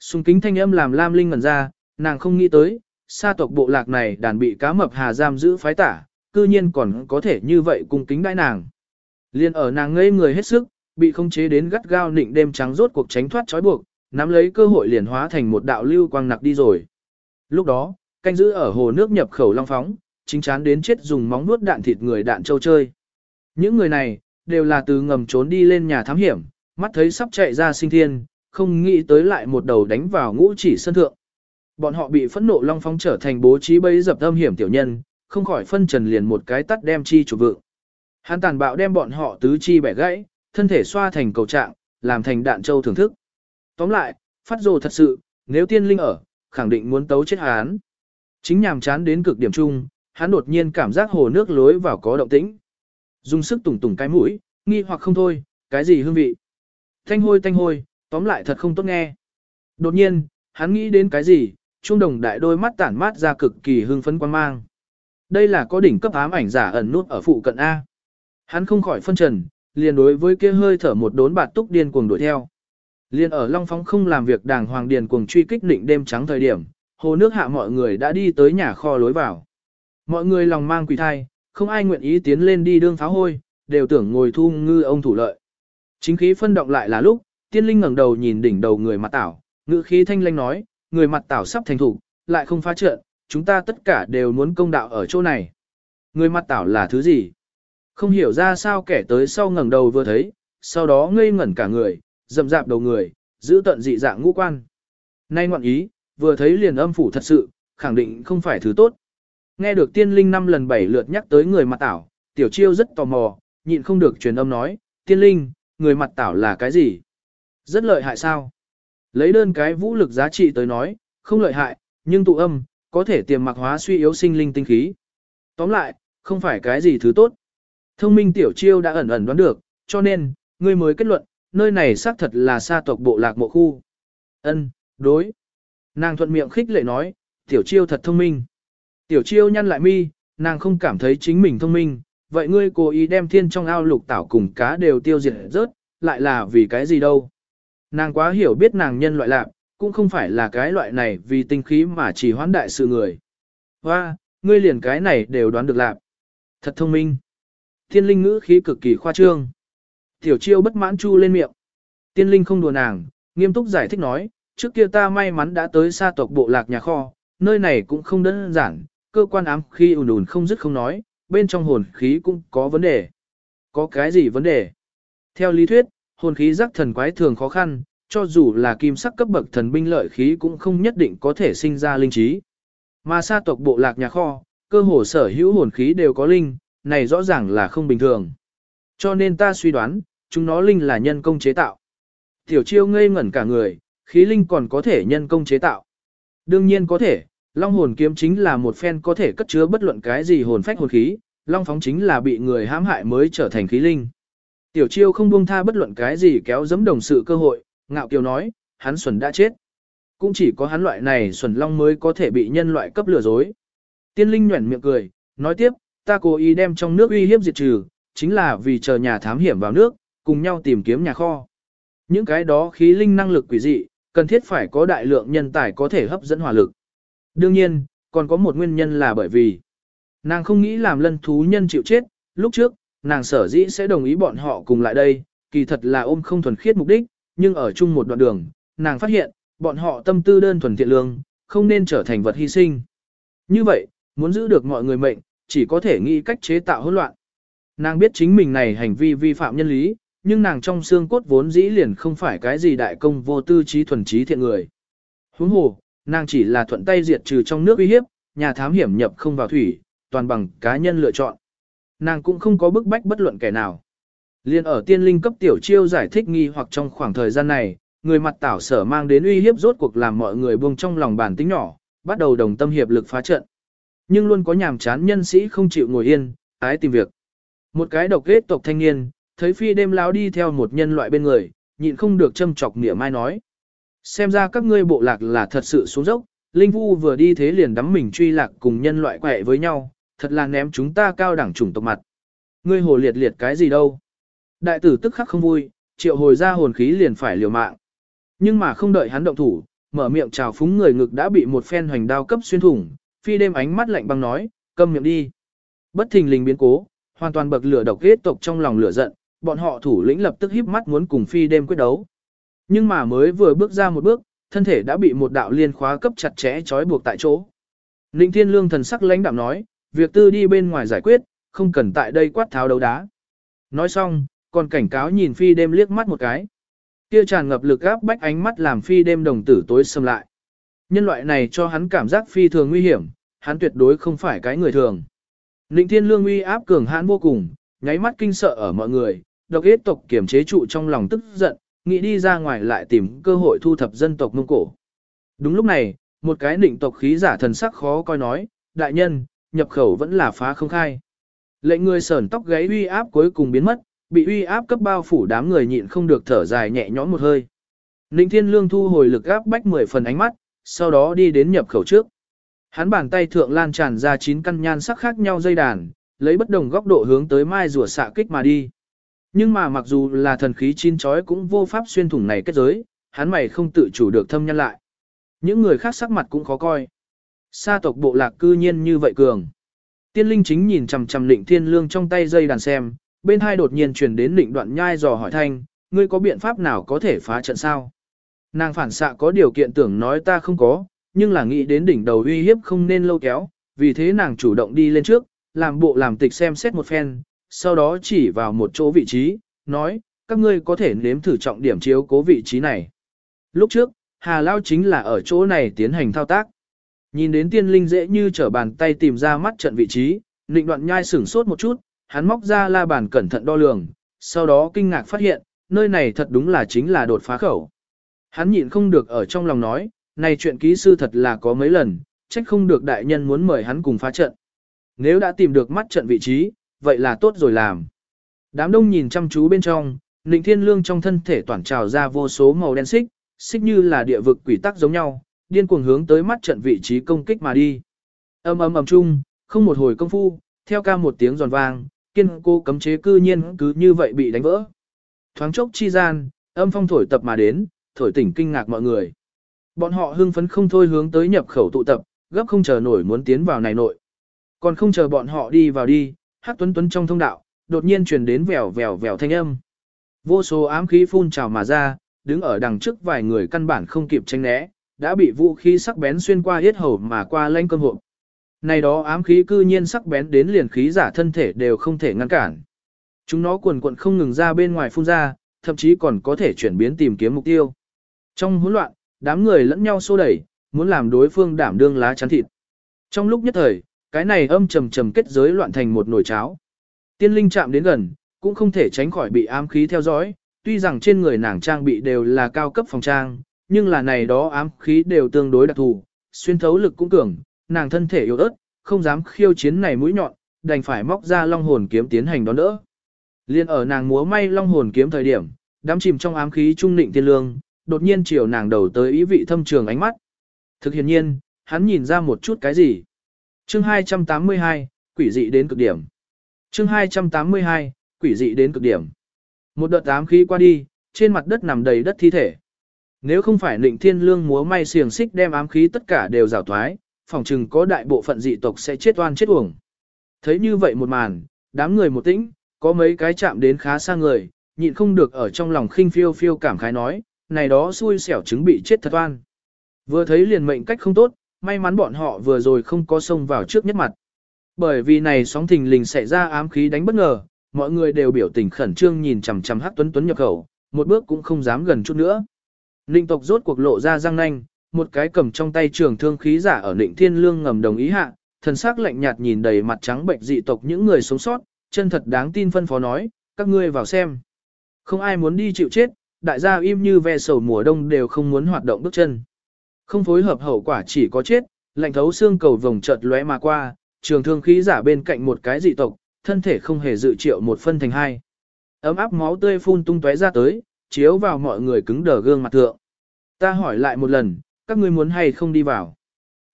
Xung kính thanh âm làm Lam Linh ngẩn ra, nàng không nghĩ tới, sa tộc bộ lạc này đàn bị cá mập hà giam giữ phái tả, cư nhiên còn có thể như vậy cung kính đãi nàng. Liên ở nàng ngây người hết sức, bị không chế đến gắt gao nịnh đêm trắng rốt cuộc tránh thoát trói buộc, nắm lấy cơ hội liền hóa thành một đạo lưu quang nặc đi rồi. Lúc đó, canh giữ ở hồ nước nhập khẩu long phóng, chính chán đến chết dùng móng nuốt đạn thịt người đạn châu chơi. Những người này, đều là từ ngầm trốn đi lên nhà thám hiểm, mắt thấy sắp chạy ra sinh thiên, không nghĩ tới lại một đầu đánh vào ngũ chỉ sân thượng. Bọn họ bị phẫn nộ long phong trở thành bố trí bấy dập âm hiểm tiểu nhân, không khỏi phân trần liền một cái tắt đem chi chủ vượng. Hắn tàn bạo đem bọn họ tứ chi bẻ gãy, thân thể xoa thành cầu trạng, làm thành đạn châu thưởng thức. Tóm lại, phát rồ thật sự, nếu tiên linh ở, khẳng định muốn tấu chết hắn. Chính nhàm chán đến cực điểm chung, hắn đột nhiên cảm giác hồ nước lối vào có động tĩnh. Dùng sức tùng tùng cái mũi, nghi hoặc không thôi, cái gì hương vị. Thanh hôi thanh hôi, tóm lại thật không tốt nghe. Đột nhiên, hắn nghĩ đến cái gì, trung đồng đại đôi mắt tản mát ra cực kỳ hưng phấn quan mang. Đây là có đỉnh cấp ám ảnh giả ẩn nút ở phụ cận A. Hắn không khỏi phân trần, liền đối với kia hơi thở một đốn bạt túc điên cuồng đuổi theo. Liên ở Long Phóng không làm việc đàng hoàng điền cuồng truy kích định đêm trắng thời điểm, hồ nước hạ mọi người đã đi tới nhà kho lối vào. Mọi người lòng mang quỷ thai, không ai nguyện ý tiến lên đi đương pháo hôi, đều tưởng ngồi thu ngư ông thủ lợi. Chính khí phân động lại là lúc, tiên linh ngẩng đầu nhìn đỉnh đầu người mặt tảo, ngữ khí thanh lanh nói, người mặt tảo sắp thành thủ, lại không phá trận, chúng ta tất cả đều muốn công đạo ở chỗ này. Người mặt tảo là thứ gì? Không hiểu ra sao kẻ tới sau ngẩng đầu vừa thấy, sau đó ngây ngẩn cả người, dậm rạp đầu người, giữ tận dị dạng ngũ quan. Nay ngoạn ý, vừa thấy liền âm phủ thật sự, khẳng định không phải thứ tốt. Nghe được tiên linh năm lần bảy lượt nhắc tới người mặt tảo, tiểu chiêu rất tò mò, nhịn không được truyền âm nói, tiên linh, người mặt tảo là cái gì? Rất lợi hại sao? Lấy đơn cái vũ lực giá trị tới nói, không lợi hại, nhưng tụ âm, có thể tiềm mặc hóa suy yếu sinh linh tinh khí. Tóm lại, không phải cái gì thứ tốt. Thông minh tiểu chiêu đã ẩn ẩn đoán được, cho nên, ngươi mới kết luận, nơi này xác thật là sa tộc bộ lạc mộ khu. Ân, đối. Nàng thuận miệng khích lệ nói, tiểu chiêu thật thông minh. Tiểu chiêu nhăn lại mi, nàng không cảm thấy chính mình thông minh, vậy ngươi cố ý đem thiên trong ao lục tảo cùng cá đều tiêu diệt rớt, lại là vì cái gì đâu. Nàng quá hiểu biết nàng nhân loại lạc, cũng không phải là cái loại này vì tinh khí mà chỉ hoán đại sự người. Và, ngươi liền cái này đều đoán được lạc. Thật thông minh. Thiên linh ngữ khí cực kỳ khoa trương. Tiểu chiêu bất mãn chu lên miệng. Tiên linh không đùa nàng, nghiêm túc giải thích nói, trước kia ta may mắn đã tới xa tộc bộ lạc nhà kho, nơi này cũng không đơn giản, cơ quan ám khi ùn ùn không dứt không nói, bên trong hồn khí cũng có vấn đề. Có cái gì vấn đề? Theo lý thuyết, hồn khí giác thần quái thường khó khăn, cho dù là kim sắc cấp bậc thần binh lợi khí cũng không nhất định có thể sinh ra linh trí. Mà sa tộc bộ lạc nhà kho, cơ hồ sở hữu hồn khí đều có linh, này rõ ràng là không bình thường. Cho nên ta suy đoán, chúng nó linh là nhân công chế tạo. Tiểu chiêu ngây ngẩn cả người, khí linh còn có thể nhân công chế tạo. Đương nhiên có thể, long hồn kiếm chính là một phen có thể cất chứa bất luận cái gì hồn phách hồn khí, long phóng chính là bị người hãm hại mới trở thành khí linh. Tiểu chiêu không buông tha bất luận cái gì kéo dẫm đồng sự cơ hội, ngạo kiều nói, hắn xuẩn đã chết. Cũng chỉ có hắn loại này xuẩn long mới có thể bị nhân loại cấp lừa dối. Tiên linh nhuẩn miệng cười, nói tiếp, ta cố ý đem trong nước uy hiếp diệt trừ, chính là vì chờ nhà thám hiểm vào nước, cùng nhau tìm kiếm nhà kho. Những cái đó khí linh năng lực quỷ dị, cần thiết phải có đại lượng nhân tài có thể hấp dẫn hỏa lực. Đương nhiên, còn có một nguyên nhân là bởi vì nàng không nghĩ làm lân thú nhân chịu chết, lúc trước, nàng sở dĩ sẽ đồng ý bọn họ cùng lại đây, kỳ thật là ôm không thuần khiết mục đích, nhưng ở chung một đoạn đường, nàng phát hiện, bọn họ tâm tư đơn thuần thiện lương, không nên trở thành vật hy sinh. Như vậy, muốn giữ được mọi người mệnh, chỉ có thể nghĩ cách chế tạo hỗn loạn. Nàng biết chính mình này hành vi vi phạm nhân lý, nhưng nàng trong xương cốt vốn dĩ liền không phải cái gì đại công vô tư trí thuần trí thiện người. Huống hồ, nàng chỉ là thuận tay diệt trừ trong nước uy hiếp, nhà thám hiểm nhập không vào thủy, toàn bằng cá nhân lựa chọn. Nàng cũng không có bức bách bất luận kẻ nào. Liên ở tiên linh cấp tiểu chiêu giải thích nghi hoặc trong khoảng thời gian này, người mặt tảo sở mang đến uy hiếp rốt cuộc làm mọi người buông trong lòng bản tính nhỏ, bắt đầu đồng tâm hiệp lực phá trận. Nhưng luôn có nhàm chán nhân sĩ không chịu ngồi yên, ái tìm việc. Một cái độc ghét tộc thanh niên, thấy phi đêm láo đi theo một nhân loại bên người, nhịn không được châm chọc mỉa mai nói. Xem ra các ngươi bộ lạc là thật sự xuống dốc, Linh Vu vừa đi thế liền đắm mình truy lạc cùng nhân loại quẹ với nhau, thật là ném chúng ta cao đẳng chủng tộc mặt. Ngươi hồ liệt liệt cái gì đâu. Đại tử tức khắc không vui, triệu hồi ra hồn khí liền phải liều mạng. Nhưng mà không đợi hắn động thủ, mở miệng chào phúng người ngực đã bị một phen hoành đao cấp xuyên thủng, phi đêm ánh mắt lạnh băng nói, câm miệng đi. Bất thình lình biến cố, hoàn toàn bậc lửa độc kết tộc trong lòng lửa giận, bọn họ thủ lĩnh lập tức híp mắt muốn cùng phi đêm quyết đấu. Nhưng mà mới vừa bước ra một bước, thân thể đã bị một đạo liên khóa cấp chặt chẽ trói buộc tại chỗ. Ninh Thiên Lương thần sắc lãnh đạm nói, việc tư đi bên ngoài giải quyết, không cần tại đây quát tháo đấu đá. Nói xong, còn cảnh cáo nhìn phi đêm liếc mắt một cái. Kia tràn ngập lực áp bách ánh mắt làm phi đêm đồng tử tối xâm lại. Nhân loại này cho hắn cảm giác phi thường nguy hiểm, hắn tuyệt đối không phải cái người thường. Ninh Thiên Lương uy áp cường hãn vô cùng, nháy mắt kinh sợ ở mọi người, độc yết tộc kiểm chế trụ trong lòng tức giận, nghĩ đi ra ngoài lại tìm cơ hội thu thập dân tộc Mông Cổ. Đúng lúc này, một cái định tộc khí giả thần sắc khó coi nói, đại nhân, nhập khẩu vẫn là phá không khai. Lệnh người sờn tóc gáy uy áp cuối cùng biến mất, bị uy áp cấp bao phủ đám người nhịn không được thở dài nhẹ nhõm một hơi. Ninh Thiên Lương thu hồi lực áp bách mười phần ánh mắt, sau đó đi đến nhập khẩu trước. Hắn bàn tay thượng lan tràn ra chín căn nhan sắc khác nhau dây đàn, lấy bất đồng góc độ hướng tới mai rùa xạ kích mà đi. Nhưng mà mặc dù là thần khí chín chói cũng vô pháp xuyên thủng này kết giới, hắn mày không tự chủ được thâm nhân lại. Những người khác sắc mặt cũng khó coi. Sa tộc bộ lạc cư nhiên như vậy cường. Tiên linh chính nhìn chằm chằm lịnh thiên lương trong tay dây đàn xem, bên hai đột nhiên truyền đến lịnh đoạn nhai dò hỏi thanh, ngươi có biện pháp nào có thể phá trận sao? Nàng phản xạ có điều kiện tưởng nói ta không có, nhưng là nghĩ đến đỉnh đầu uy hiếp không nên lâu kéo, vì thế nàng chủ động đi lên trước, làm bộ làm tịch xem xét một phen, sau đó chỉ vào một chỗ vị trí, nói, các ngươi có thể nếm thử trọng điểm chiếu cố vị trí này. Lúc trước, Hà Lao chính là ở chỗ này tiến hành thao tác. Nhìn đến tiên linh dễ như trở bàn tay tìm ra mắt trận vị trí, định đoạn nhai sửng sốt một chút, hắn móc ra la bàn cẩn thận đo lường, sau đó kinh ngạc phát hiện, nơi này thật đúng là chính là đột phá khẩu. Hắn nhịn không được ở trong lòng nói, này chuyện ký sư thật là có mấy lần, trách không được đại nhân muốn mời hắn cùng phá trận. Nếu đã tìm được mắt trận vị trí, vậy là tốt rồi làm. Đám đông nhìn chăm chú bên trong, Ninh Thiên Lương trong thân thể toàn trào ra vô số màu đen xích, xích như là địa vực quỷ tắc giống nhau, điên cuồng hướng tới mắt trận vị trí công kích mà đi. ầm ầm ầm chung, không một hồi công phu, theo ca một tiếng giòn vang, kiên cô cấm chế cư nhiên cứ như vậy bị đánh vỡ. Thoáng chốc chi gian, âm phong thổi tập mà đến, thổi tỉnh kinh ngạc mọi người. Bọn họ hưng phấn không thôi hướng tới nhập khẩu tụ tập, gấp không chờ nổi muốn tiến vào này nội. Còn không chờ bọn họ đi vào đi, hát tuấn tuấn trong thông đạo, đột nhiên truyền đến vèo vèo vèo thanh âm. Vô số ám khí phun trào mà ra, đứng ở đằng trước vài người căn bản không kịp tranh né, đã bị vũ khí sắc bén xuyên qua hết hầu mà qua lanh cơm hộp. Này đó ám khí cư nhiên sắc bén đến liền khí giả thân thể đều không thể ngăn cản. Chúng nó cuồn cuộn không ngừng ra bên ngoài phun ra, thậm chí còn có thể chuyển biến tìm kiếm mục tiêu. Trong hỗn loạn, đám người lẫn nhau xô đẩy, muốn làm đối phương đảm đương lá chắn thịt. Trong lúc nhất thời, cái này âm trầm trầm kết giới loạn thành một nồi cháo. Tiên linh chạm đến gần, cũng không thể tránh khỏi bị ám khí theo dõi, tuy rằng trên người nàng trang bị đều là cao cấp phòng trang, nhưng là này đó ám khí đều tương đối đặc thù, xuyên thấu lực cũng cường, nàng thân thể yếu ớt, không dám khiêu chiến này mũi nhọn, đành phải móc ra long hồn kiếm tiến hành đón đỡ. Liên ở nàng múa may long hồn kiếm thời điểm, đám chìm trong ám khí trung định tiên lương, đột nhiên chiều nàng đầu tới ý vị thâm trường ánh mắt. Thực hiện nhiên, hắn nhìn ra một chút cái gì. Chương 282, quỷ dị đến cực điểm. Chương 282, quỷ dị đến cực điểm. Một đợt ám khí qua đi, trên mặt đất nằm đầy đất thi thể. Nếu không phải Định Thiên Lương múa may xiềng xích đem ám khí tất cả đều rào thoái, phòng chừng có đại bộ phận dị tộc sẽ chết oan chết uổng. Thấy như vậy một màn, đám người một tĩnh, có mấy cái chạm đến khá xa người, nhịn không được ở trong lòng khinh phiêu phiêu cảm khái nói, này đó xui xẻo chứng bị chết thật oan. Vừa thấy liền mệnh cách không tốt, may mắn bọn họ vừa rồi không có xông vào trước nhất mặt. Bởi vì này sóng thình lình xảy ra ám khí đánh bất ngờ, mọi người đều biểu tình khẩn trương nhìn chằm chằm Hắc Tuấn Tuấn nhập khẩu, một bước cũng không dám gần chút nữa. Ninh tộc rốt cuộc lộ ra răng nanh, một cái cầm trong tay trường thương khí giả ở Ninh Thiên Lương ngầm đồng ý hạ, thần sắc lạnh nhạt nhìn đầy mặt trắng bệnh dị tộc những người sống sót, chân thật đáng tin phân phó nói, các ngươi vào xem. Không ai muốn đi chịu chết, đại gia im như ve sầu mùa đông đều không muốn hoạt động bước chân. Không phối hợp hậu quả chỉ có chết, lạnh thấu xương cầu vòng chợt lóe mà qua, trường thương khí giả bên cạnh một cái dị tộc, thân thể không hề dự triệu một phân thành hai. Ấm áp máu tươi phun tung tóe ra tới, chiếu vào mọi người cứng đờ gương mặt thượng. Ta hỏi lại một lần, các ngươi muốn hay không đi vào.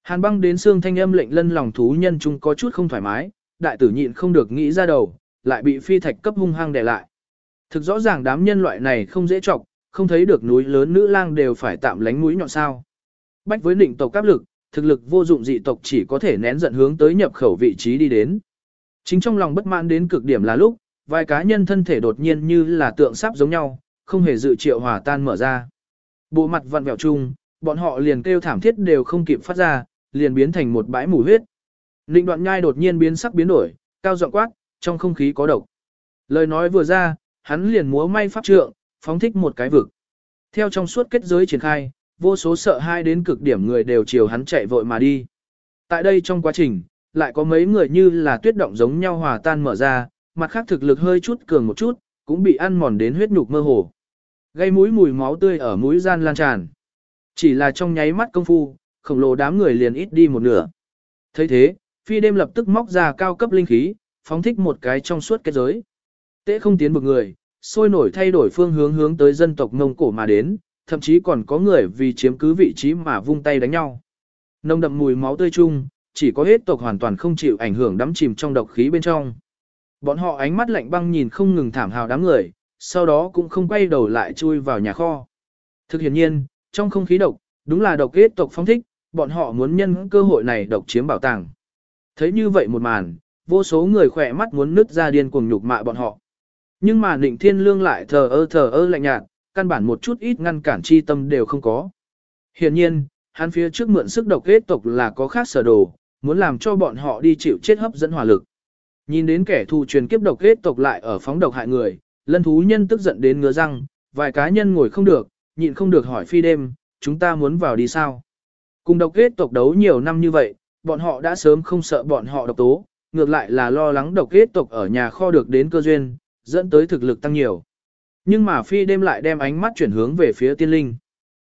Hàn băng đến xương thanh âm lệnh lân lòng thú nhân chung có chút không thoải mái, đại tử nhịn không được nghĩ ra đầu, lại bị phi thạch cấp hung hăng đè lại. Thực rõ ràng đám nhân loại này không dễ chọc, không thấy được núi lớn nữ lang đều phải tạm lánh núi nhọn sao. Bách với định tộc áp lực, thực lực vô dụng dị tộc chỉ có thể nén giận hướng tới nhập khẩu vị trí đi đến. Chính trong lòng bất mãn đến cực điểm là lúc, vài cá nhân thân thể đột nhiên như là tượng sắp giống nhau, không hề dự triệu hòa tan mở ra. Bộ mặt vặn vẹo chung, bọn họ liền kêu thảm thiết đều không kịp phát ra, liền biến thành một bãi mù huyết. Ninh đoạn nhai đột nhiên biến sắc biến đổi, cao giọng quát, trong không khí có độc. Lời nói vừa ra, hắn liền múa may pháp trượng, phóng thích một cái vực. Theo trong suốt kết giới triển khai, vô số sợ hai đến cực điểm người đều chiều hắn chạy vội mà đi. Tại đây trong quá trình, lại có mấy người như là tuyết động giống nhau hòa tan mở ra, mặt khác thực lực hơi chút cường một chút, cũng bị ăn mòn đến huyết nhục mơ hồ. Gây mũi mùi máu tươi ở mũi gian lan tràn. Chỉ là trong nháy mắt công phu, khổng lồ đám người liền ít đi một nửa. thấy thế, phi đêm lập tức móc ra cao cấp linh khí, phóng thích một cái trong suốt kết giới. Tế không tiến bực người, sôi nổi thay đổi phương hướng hướng tới dân tộc Mông Cổ mà đến, thậm chí còn có người vì chiếm cứ vị trí mà vung tay đánh nhau. Nông đậm mùi máu tươi chung, chỉ có hết tộc hoàn toàn không chịu ảnh hưởng đắm chìm trong độc khí bên trong. Bọn họ ánh mắt lạnh băng nhìn không ngừng thảm hào đám người, sau đó cũng không quay đầu lại chui vào nhà kho. Thực hiện nhiên, trong không khí độc, đúng là độc kết tộc phong thích, bọn họ muốn nhân cơ hội này độc chiếm bảo tàng. Thấy như vậy một màn, vô số người khỏe mắt muốn nứt ra điên cuồng nhục mạ bọn họ. Nhưng mà Nịnh Thiên Lương lại thờ ơ thờ ơ lạnh nhạt, căn bản một chút ít ngăn cản chi tâm đều không có. Hiện nhiên, hắn phía trước mượn sức độc kết tộc là có khác sở đồ, muốn làm cho bọn họ đi chịu chết hấp dẫn hỏa lực. Nhìn đến kẻ thù truyền kiếp độc kết tộc lại ở phóng độc hại người, lân thú nhân tức giận đến ngứa răng, vài cá nhân ngồi không được, nhịn không được hỏi phi đêm, chúng ta muốn vào đi sao? Cùng độc kết tộc đấu nhiều năm như vậy, bọn họ đã sớm không sợ bọn họ độc tố, ngược lại là lo lắng độc kết tộc ở nhà kho được đến cơ duyên, dẫn tới thực lực tăng nhiều. Nhưng mà phi đêm lại đem ánh mắt chuyển hướng về phía tiên linh.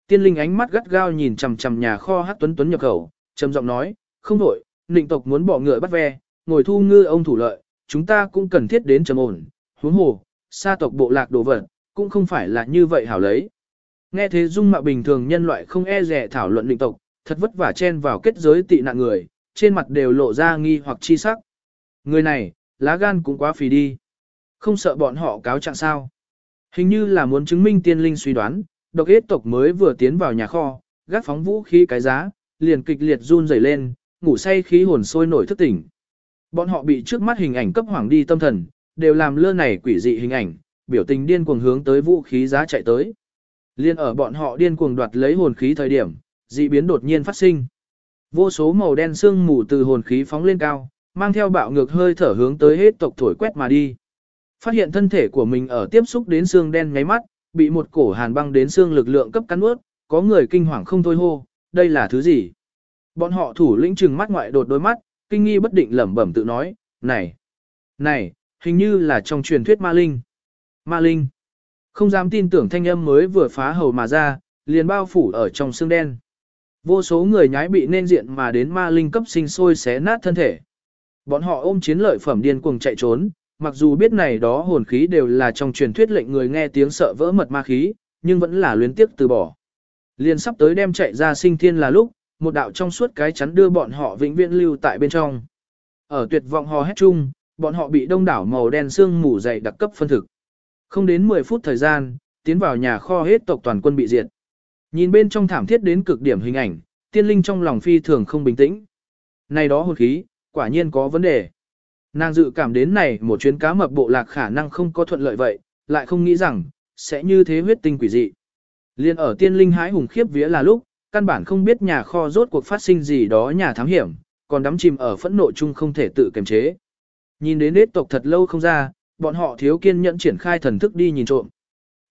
Tiên linh ánh mắt gắt gao nhìn chằm chằm nhà kho hát tuấn tuấn nhập khẩu, trầm giọng nói, không đổi, nịnh tộc muốn bỏ ngựa bắt ve, ngồi thu ngư ông thủ lợi, chúng ta cũng cần thiết đến trầm ổn, huống hồ, sa tộc bộ lạc đồ vật, cũng không phải là như vậy hảo lấy. Nghe thế dung mạo bình thường nhân loại không e rẻ thảo luận định tộc, thật vất vả chen vào kết giới tị nạn người, trên mặt đều lộ ra nghi hoặc chi sắc. Người này, lá gan cũng quá phì đi. Không sợ bọn họ cáo trạng sao. Hình như là muốn chứng minh tiên linh suy đoán, độc hết tộc mới vừa tiến vào nhà kho, gác phóng vũ khí cái giá, liền kịch liệt run rẩy lên, ngủ say khí hồn sôi nổi thức tỉnh. Bọn họ bị trước mắt hình ảnh cấp hoàng đi tâm thần, đều làm lơ này quỷ dị hình ảnh, biểu tình điên cuồng hướng tới vũ khí giá chạy tới. Liên ở bọn họ điên cuồng đoạt lấy hồn khí thời điểm, dị biến đột nhiên phát sinh. Vô số màu đen sương mù từ hồn khí phóng lên cao, mang theo bạo ngược hơi thở hướng tới hết tộc thổi quét mà đi. Phát hiện thân thể của mình ở tiếp xúc đến xương đen nháy mắt, bị một cổ hàn băng đến xương lực lượng cấp cắn ướt, có người kinh hoàng không thôi hô, đây là thứ gì? Bọn họ thủ lĩnh trừng mắt ngoại đột đôi mắt, kinh nghi bất định lẩm bẩm tự nói, này, này, hình như là trong truyền thuyết ma linh. Ma linh. Không dám tin tưởng thanh âm mới vừa phá hầu mà ra, liền bao phủ ở trong xương đen. Vô số người nhái bị nên diện mà đến ma linh cấp sinh sôi xé nát thân thể. Bọn họ ôm chiến lợi phẩm điên cuồng chạy trốn, mặc dù biết này đó hồn khí đều là trong truyền thuyết lệnh người nghe tiếng sợ vỡ mật ma khí, nhưng vẫn là luyến tiếc từ bỏ. Liền sắp tới đem chạy ra sinh thiên là lúc, một đạo trong suốt cái chắn đưa bọn họ vĩnh viễn lưu tại bên trong. Ở tuyệt vọng hò hét chung, bọn họ bị đông đảo màu đen xương mù dày đặc cấp phân thực. Không đến 10 phút thời gian, tiến vào nhà kho hết tộc toàn quân bị diệt. Nhìn bên trong thảm thiết đến cực điểm hình ảnh, tiên linh trong lòng phi thường không bình tĩnh. Này đó hồn khí, quả nhiên có vấn đề. Nàng dự cảm đến này một chuyến cá mập bộ lạc khả năng không có thuận lợi vậy, lại không nghĩ rằng, sẽ như thế huyết tinh quỷ dị. Liên ở tiên linh hái hùng khiếp vía là lúc, căn bản không biết nhà kho rốt cuộc phát sinh gì đó nhà thám hiểm, còn đắm chìm ở phẫn nộ chung không thể tự kiềm chế. Nhìn đến nết tộc thật lâu không ra, bọn họ thiếu kiên nhẫn triển khai thần thức đi nhìn trộm.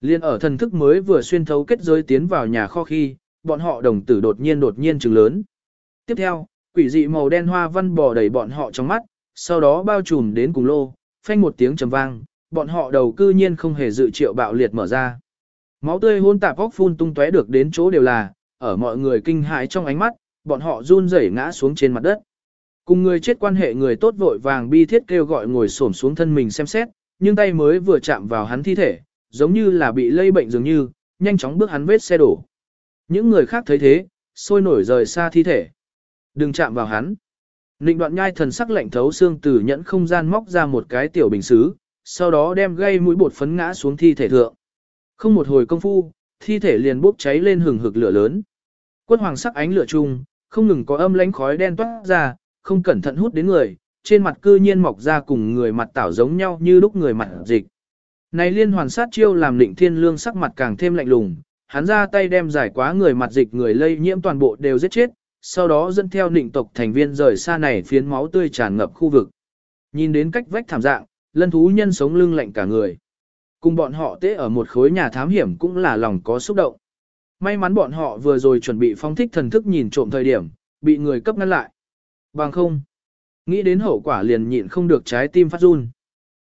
Liên ở thần thức mới vừa xuyên thấu kết giới tiến vào nhà kho khi, bọn họ đồng tử đột nhiên đột nhiên trừng lớn. Tiếp theo, quỷ dị màu đen hoa văn bò đầy bọn họ trong mắt, sau đó bao trùm đến cùng lô, phanh một tiếng trầm vang, bọn họ đầu cư nhiên không hề dự triệu bạo liệt mở ra. Máu tươi hôn tạp óc phun tung tóe được đến chỗ đều là, ở mọi người kinh hãi trong ánh mắt, bọn họ run rẩy ngã xuống trên mặt đất. Cùng người chết quan hệ người tốt vội vàng bi thiết kêu gọi ngồi xổm xuống thân mình xem xét, nhưng tay mới vừa chạm vào hắn thi thể, giống như là bị lây bệnh dường như, nhanh chóng bước hắn vết xe đổ. Những người khác thấy thế, sôi nổi rời xa thi thể. Đừng chạm vào hắn. Nịnh đoạn nhai thần sắc lạnh thấu xương từ nhẫn không gian móc ra một cái tiểu bình xứ, sau đó đem gây mũi bột phấn ngã xuống thi thể thượng. Không một hồi công phu, thi thể liền bốc cháy lên hừng hực lửa lớn. Quân hoàng sắc ánh lửa chung, không ngừng có âm lánh khói đen toát ra, không cẩn thận hút đến người, trên mặt cư nhiên mọc ra cùng người mặt tảo giống nhau như lúc người mặt dịch. Này liên hoàn sát chiêu làm định thiên lương sắc mặt càng thêm lạnh lùng, hắn ra tay đem giải quá người mặt dịch người lây nhiễm toàn bộ đều giết chết, sau đó dẫn theo định tộc thành viên rời xa này phiến máu tươi tràn ngập khu vực. Nhìn đến cách vách thảm dạng, lân thú nhân sống lưng lạnh cả người. Cùng bọn họ tế ở một khối nhà thám hiểm cũng là lòng có xúc động. May mắn bọn họ vừa rồi chuẩn bị phong thích thần thức nhìn trộm thời điểm, bị người cấp ngăn lại. Bằng không, nghĩ đến hậu quả liền nhịn không được trái tim phát run.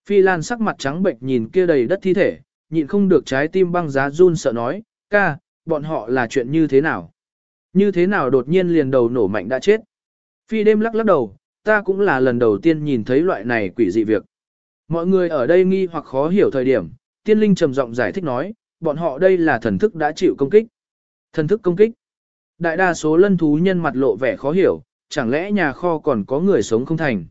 Phi Lan sắc mặt trắng bệnh nhìn kia đầy đất thi thể, nhịn không được trái tim băng giá run sợ nói, ca, bọn họ là chuyện như thế nào? Như thế nào đột nhiên liền đầu nổ mạnh đã chết? Phi đêm lắc lắc đầu, ta cũng là lần đầu tiên nhìn thấy loại này quỷ dị việc. Mọi người ở đây nghi hoặc khó hiểu thời điểm, tiên linh trầm giọng giải thích nói, bọn họ đây là thần thức đã chịu công kích. Thần thức công kích. Đại đa số lân thú nhân mặt lộ vẻ khó hiểu, chẳng lẽ nhà kho còn có người sống không thành.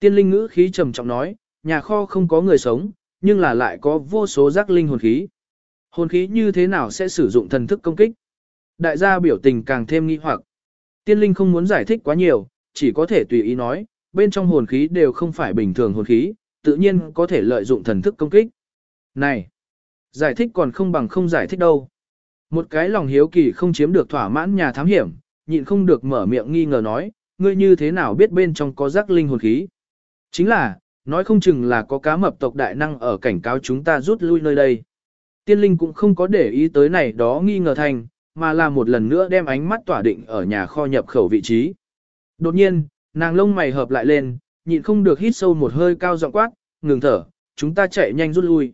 Tiên linh ngữ khí trầm trọng nói, nhà kho không có người sống, nhưng là lại có vô số giác linh hồn khí. Hồn khí như thế nào sẽ sử dụng thần thức công kích? Đại gia biểu tình càng thêm nghi hoặc. Tiên linh không muốn giải thích quá nhiều, chỉ có thể tùy ý nói, bên trong hồn khí đều không phải bình thường hồn khí, tự nhiên có thể lợi dụng thần thức công kích. Này, giải thích còn không bằng không giải thích đâu. Một cái lòng hiếu kỳ không chiếm được thỏa mãn nhà thám hiểm, nhịn không được mở miệng nghi ngờ nói, ngươi như thế nào biết bên trong có rắc linh hồn khí. Chính là, nói không chừng là có cá mập tộc đại năng ở cảnh cáo chúng ta rút lui nơi đây. Tiên linh cũng không có để ý tới này đó nghi ngờ thành, mà là một lần nữa đem ánh mắt tỏa định ở nhà kho nhập khẩu vị trí. Đột nhiên, nàng lông mày hợp lại lên, nhịn không được hít sâu một hơi cao giọng quát, ngừng thở, chúng ta chạy nhanh rút lui.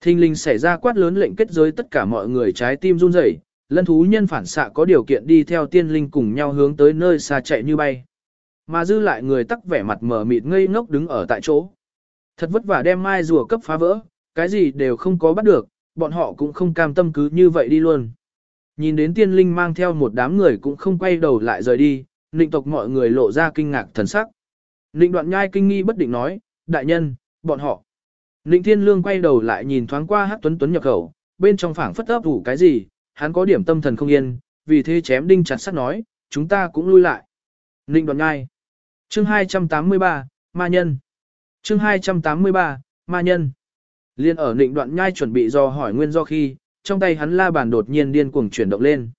Thinh linh xảy ra quát lớn lệnh kết giới tất cả mọi người trái tim run rẩy, lân thú nhân phản xạ có điều kiện đi theo tiên linh cùng nhau hướng tới nơi xa chạy như bay. Mà dư lại người tắc vẻ mặt mở mịt ngây ngốc đứng ở tại chỗ. Thật vất vả đem mai rùa cấp phá vỡ, cái gì đều không có bắt được, bọn họ cũng không cam tâm cứ như vậy đi luôn. Nhìn đến tiên linh mang theo một đám người cũng không quay đầu lại rời đi, nịnh tộc mọi người lộ ra kinh ngạc thần sắc. Nịnh đoạn nhai kinh nghi bất định nói, đại nhân, bọn họ. Nịnh thiên lương quay đầu lại nhìn thoáng qua hát tuấn tuấn nhập khẩu, bên trong phảng phất ấp ủ cái gì, hắn có điểm tâm thần không yên, vì thế chém đinh chặt sắt nói, chúng ta cũng lui lại. Ninh đoạn nhai. Chương 283, Ma Nhân. Chương 283, Ma Nhân. Liên ở nịnh đoạn nhai chuẩn bị do hỏi nguyên do khi, trong tay hắn la bàn đột nhiên điên cuồng chuyển động lên.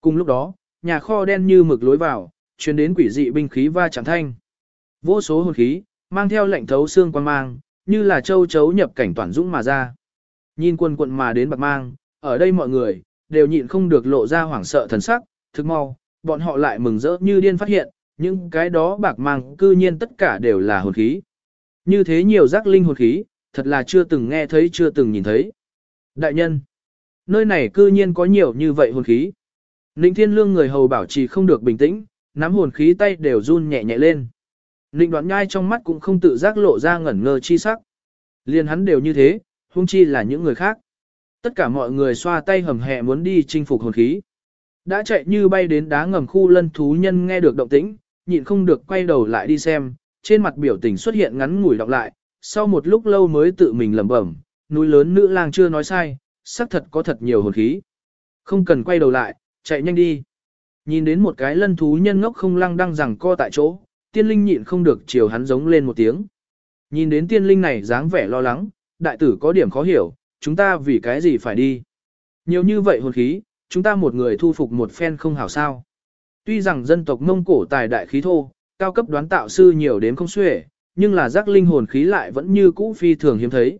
Cùng lúc đó, nhà kho đen như mực lối vào, chuyển đến quỷ dị binh khí va chạm thanh. Vô số hồn khí, mang theo lệnh thấu xương quan mang, như là châu chấu nhập cảnh toàn dũng mà ra. Nhìn quân quận mà đến bạc mang, ở đây mọi người, đều nhịn không được lộ ra hoảng sợ thần sắc, thực mau, bọn họ lại mừng rỡ như điên phát hiện, những cái đó bạc mang cư nhiên tất cả đều là hồn khí. Như thế nhiều giác linh hồn khí, thật là chưa từng nghe thấy chưa từng nhìn thấy. Đại nhân, nơi này cư nhiên có nhiều như vậy hồn khí. Ninh Thiên Lương người hầu bảo trì không được bình tĩnh, nắm hồn khí tay đều run nhẹ nhẹ lên. Ninh đoạn nhai trong mắt cũng không tự giác lộ ra ngẩn ngơ chi sắc. Liên hắn đều như thế, huống chi là những người khác. Tất cả mọi người xoa tay hầm hẹ muốn đi chinh phục hồn khí. Đã chạy như bay đến đá ngầm khu lân thú nhân nghe được động tĩnh, nhịn không được quay đầu lại đi xem, trên mặt biểu tình xuất hiện ngắn ngủi đọc lại, sau một lúc lâu mới tự mình lẩm bẩm, núi lớn nữ lang chưa nói sai, xác thật có thật nhiều hồn khí. Không cần quay đầu lại, chạy nhanh đi. Nhìn đến một cái lân thú nhân ngốc không lăng đang rằng co tại chỗ, tiên linh nhịn không được chiều hắn giống lên một tiếng. Nhìn đến tiên linh này dáng vẻ lo lắng, đại tử có điểm khó hiểu, chúng ta vì cái gì phải đi. Nhiều như vậy hồn khí, chúng ta một người thu phục một phen không hảo sao. Tuy rằng dân tộc Mông Cổ tài đại khí thô, cao cấp đoán tạo sư nhiều đến không xuể, nhưng là giác linh hồn khí lại vẫn như cũ phi thường hiếm thấy.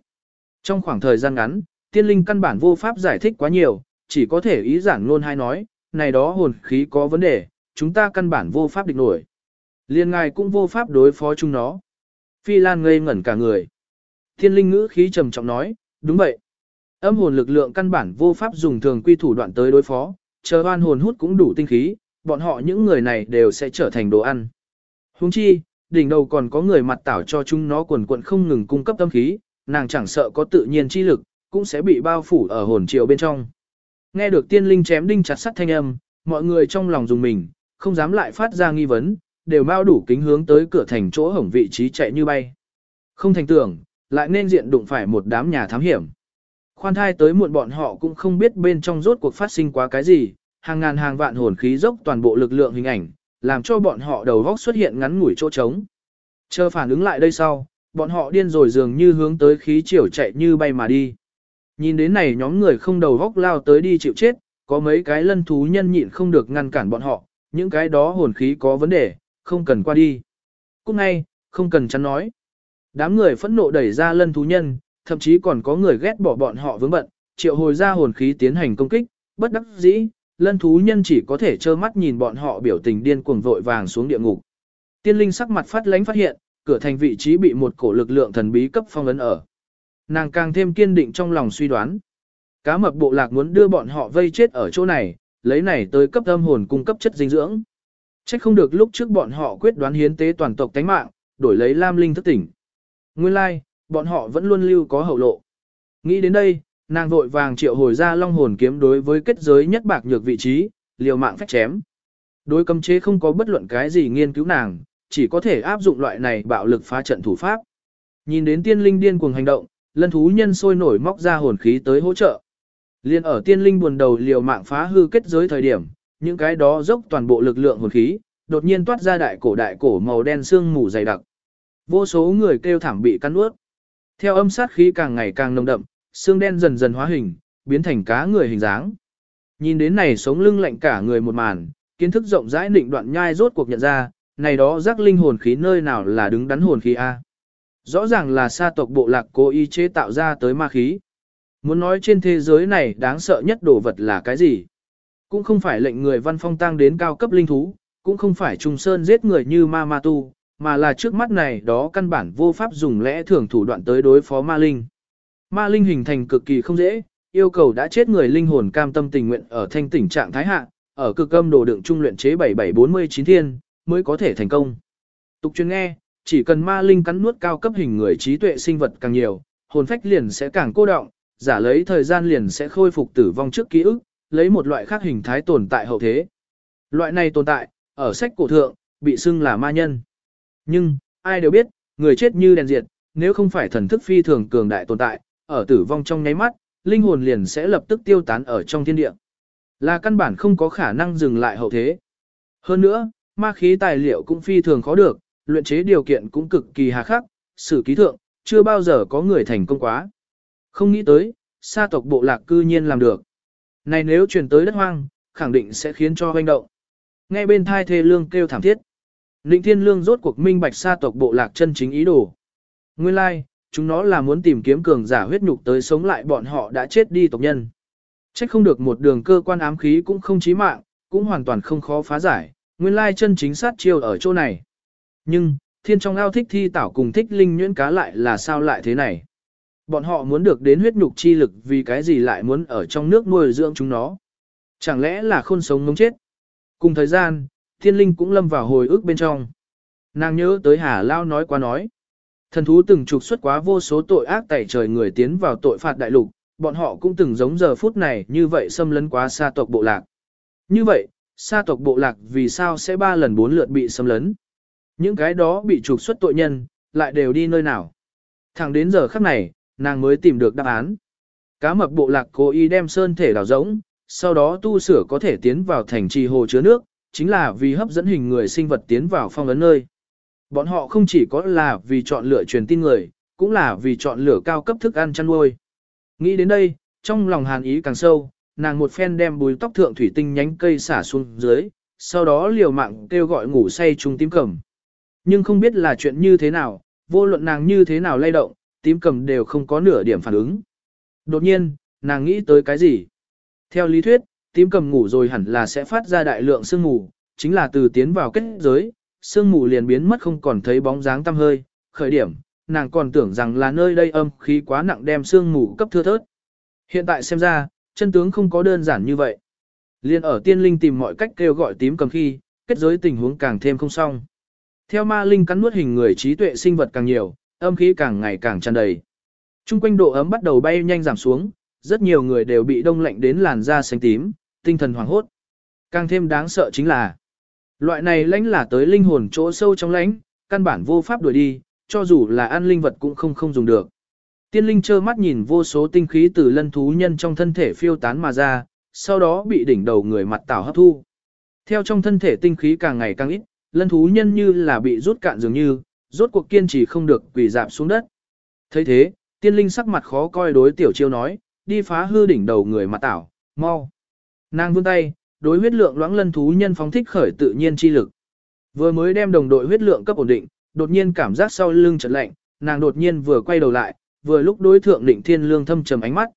Trong khoảng thời gian ngắn, tiên linh căn bản vô pháp giải thích quá nhiều, chỉ có thể ý giản luôn hay nói, này đó hồn khí có vấn đề, chúng ta căn bản vô pháp địch nổi. Liên ngài cũng vô pháp đối phó chúng nó. Phi Lan ngây ngẩn cả người. Thiên linh ngữ khí trầm trọng nói, đúng vậy. Âm hồn lực lượng căn bản vô pháp dùng thường quy thủ đoạn tới đối phó, chờ oan hồn hút cũng đủ tinh khí, bọn họ những người này đều sẽ trở thành đồ ăn. Huống chi, đỉnh đầu còn có người mặt tảo cho chúng nó quần quận không ngừng cung cấp tâm khí, nàng chẳng sợ có tự nhiên chi lực, cũng sẽ bị bao phủ ở hồn triều bên trong. Nghe được tiên linh chém đinh chặt sắt thanh âm, mọi người trong lòng dùng mình, không dám lại phát ra nghi vấn, đều mau đủ kính hướng tới cửa thành chỗ hổng vị trí chạy như bay. Không thành tưởng, lại nên diện đụng phải một đám nhà thám hiểm. Khoan thai tới muộn bọn họ cũng không biết bên trong rốt cuộc phát sinh quá cái gì, hàng ngàn hàng vạn hồn khí dốc toàn bộ lực lượng hình ảnh, làm cho bọn họ đầu góc xuất hiện ngắn ngủi chỗ trống. Chờ phản ứng lại đây sau, bọn họ điên rồi dường như hướng tới khí chiều chạy như bay mà đi. Nhìn đến này nhóm người không đầu góc lao tới đi chịu chết, có mấy cái lân thú nhân nhịn không được ngăn cản bọn họ, những cái đó hồn khí có vấn đề, không cần qua đi. Cũng ngay, không cần chắn nói. Đám người phẫn nộ đẩy ra lân thú nhân, thậm chí còn có người ghét bỏ bọn họ vướng bận, triệu hồi ra hồn khí tiến hành công kích, bất đắc dĩ, lân thú nhân chỉ có thể trơ mắt nhìn bọn họ biểu tình điên cuồng vội vàng xuống địa ngục. Tiên linh sắc mặt phát lánh phát hiện, cửa thành vị trí bị một cổ lực lượng thần bí cấp phong ấn ở. Nàng càng thêm kiên định trong lòng suy đoán. Cá mập bộ lạc muốn đưa bọn họ vây chết ở chỗ này, lấy này tới cấp âm hồn cung cấp chất dinh dưỡng. Chắc không được lúc trước bọn họ quyết đoán hiến tế toàn tộc tánh mạng, đổi lấy Lam Linh thức tỉnh. Nguyên lai, like, bọn họ vẫn luôn lưu có hậu lộ. Nghĩ đến đây, nàng vội vàng triệu hồi ra long hồn kiếm đối với kết giới nhất bạc nhược vị trí, liều mạng phách chém. Đối cấm chế không có bất luận cái gì nghiên cứu nàng, chỉ có thể áp dụng loại này bạo lực phá trận thủ pháp. Nhìn đến tiên linh điên cuồng hành động, lân thú nhân sôi nổi móc ra hồn khí tới hỗ trợ. Liên ở tiên linh buồn đầu liều mạng phá hư kết giới thời điểm, những cái đó dốc toàn bộ lực lượng hồn khí, đột nhiên toát ra đại cổ đại cổ màu đen xương mù dày đặc. Vô số người kêu thảm bị cắn ướt. Theo âm sát khí càng ngày càng nồng đậm, xương đen dần dần hóa hình, biến thành cá người hình dáng. Nhìn đến này sống lưng lạnh cả người một màn, kiến thức rộng rãi định đoạn nhai rốt cuộc nhận ra, này đó giác linh hồn khí nơi nào là đứng đắn hồn khí A. Rõ ràng là sa tộc bộ lạc cố ý chế tạo ra tới ma khí. Muốn nói trên thế giới này đáng sợ nhất đồ vật là cái gì? Cũng không phải lệnh người văn phong tăng đến cao cấp linh thú, cũng không phải trùng sơn giết người như ma ma tu, mà là trước mắt này đó căn bản vô pháp dùng lẽ thường thủ đoạn tới đối phó ma linh. Ma linh hình thành cực kỳ không dễ, yêu cầu đã chết người linh hồn cam tâm tình nguyện ở thanh tỉnh trạng thái hạ, ở cực âm đồ đựng trung luyện chế 7749 thiên, mới có thể thành công. Tục chuyên nghe, chỉ cần ma linh cắn nuốt cao cấp hình người trí tuệ sinh vật càng nhiều, hồn phách liền sẽ càng cô động, giả lấy thời gian liền sẽ khôi phục tử vong trước ký ức, lấy một loại khác hình thái tồn tại hậu thế. Loại này tồn tại, ở sách cổ thượng, bị xưng là ma nhân. Nhưng, ai đều biết, người chết như đèn diệt, nếu không phải thần thức phi thường cường đại tồn tại, ở tử vong trong nháy mắt, linh hồn liền sẽ lập tức tiêu tán ở trong thiên địa. Là căn bản không có khả năng dừng lại hậu thế. Hơn nữa, ma khí tài liệu cũng phi thường khó được, luyện chế điều kiện cũng cực kỳ hà khắc, sử ký thượng, chưa bao giờ có người thành công quá. Không nghĩ tới, sa tộc bộ lạc cư nhiên làm được. Này nếu truyền tới đất hoang, khẳng định sẽ khiến cho hoành động. Nghe bên thai thê lương kêu thảm thiết. Ninh Thiên Lương rốt cuộc minh bạch sa tộc bộ lạc chân chính ý đồ. Nguyên lai, like, chúng nó là muốn tìm kiếm cường giả huyết nhục tới sống lại bọn họ đã chết đi tộc nhân. Trách không được một đường cơ quan ám khí cũng không chí mạng, cũng hoàn toàn không khó phá giải, nguyên lai chân chính sát chiêu ở chỗ này. Nhưng, thiên trong ao thích thi tảo cùng thích linh nhuyễn cá lại là sao lại thế này? Bọn họ muốn được đến huyết nhục chi lực vì cái gì lại muốn ở trong nước nuôi dưỡng chúng nó? Chẳng lẽ là khôn sống ngống chết? Cùng thời gian, thiên linh cũng lâm vào hồi ức bên trong. Nàng nhớ tới Hà Lao nói qua nói. Thần thú từng trục xuất quá vô số tội ác tẩy trời người tiến vào tội phạt đại lục, bọn họ cũng từng giống giờ phút này như vậy xâm lấn quá xa tộc bộ lạc. Như vậy, xa tộc bộ lạc vì sao sẽ ba lần bốn lượt bị xâm lấn? Những cái đó bị trục xuất tội nhân, lại đều đi nơi nào? Thẳng đến giờ khắc này, nàng mới tìm được đáp án. Cá mập bộ lạc cố ý đem sơn thể đào rỗng, sau đó tu sửa có thể tiến vào thành trì hồ chứa nước, chính là vì hấp dẫn hình người sinh vật tiến vào phong ấn nơi. Bọn họ không chỉ có là vì chọn lựa truyền tin người, cũng là vì chọn lựa cao cấp thức ăn chăn nuôi. Nghĩ đến đây, trong lòng hàn ý càng sâu, nàng một phen đem bùi tóc thượng thủy tinh nhánh cây xả xuống dưới, sau đó liều mạng kêu gọi ngủ say trùng tím cầm. Nhưng không biết là chuyện như thế nào, vô luận nàng như thế nào lay động, tím cầm đều không có nửa điểm phản ứng. Đột nhiên, nàng nghĩ tới cái gì? Theo lý thuyết, tím cầm ngủ rồi hẳn là sẽ phát ra đại lượng sương mù, chính là từ tiến vào kết giới, sương mù liền biến mất không còn thấy bóng dáng tăm hơi, khởi điểm, nàng còn tưởng rằng là nơi đây âm khí quá nặng đem sương mù cấp thưa thớt. Hiện tại xem ra, chân tướng không có đơn giản như vậy. Liên ở tiên linh tìm mọi cách kêu gọi tím cầm khi, kết giới tình huống càng thêm không xong. Theo ma linh cắn nuốt hình người trí tuệ sinh vật càng nhiều, âm khí càng ngày càng tràn đầy. Trung quanh độ ấm bắt đầu bay nhanh giảm xuống, rất nhiều người đều bị đông lạnh đến làn da xanh tím, tinh thần hoảng hốt. Càng thêm đáng sợ chính là, loại này lãnh là tới linh hồn chỗ sâu trong lãnh, căn bản vô pháp đuổi đi, cho dù là ăn linh vật cũng không không dùng được. Tiên linh trơ mắt nhìn vô số tinh khí từ lân thú nhân trong thân thể phiêu tán mà ra, sau đó bị đỉnh đầu người mặt tảo hấp thu. Theo trong thân thể tinh khí càng ngày càng ít, lân thú nhân như là bị rút cạn dường như, rốt cuộc kiên trì không được quỳ dạp xuống đất. thấy thế, tiên linh sắc mặt khó coi đối tiểu chiêu nói, đi phá hư đỉnh đầu người mặt tảo, mau. Nàng vươn tay, đối huyết lượng loãng lân thú nhân phóng thích khởi tự nhiên chi lực. Vừa mới đem đồng đội huyết lượng cấp ổn định, đột nhiên cảm giác sau lưng chợt lạnh, nàng đột nhiên vừa quay đầu lại, vừa lúc đối thượng định thiên lương thâm trầm ánh mắt.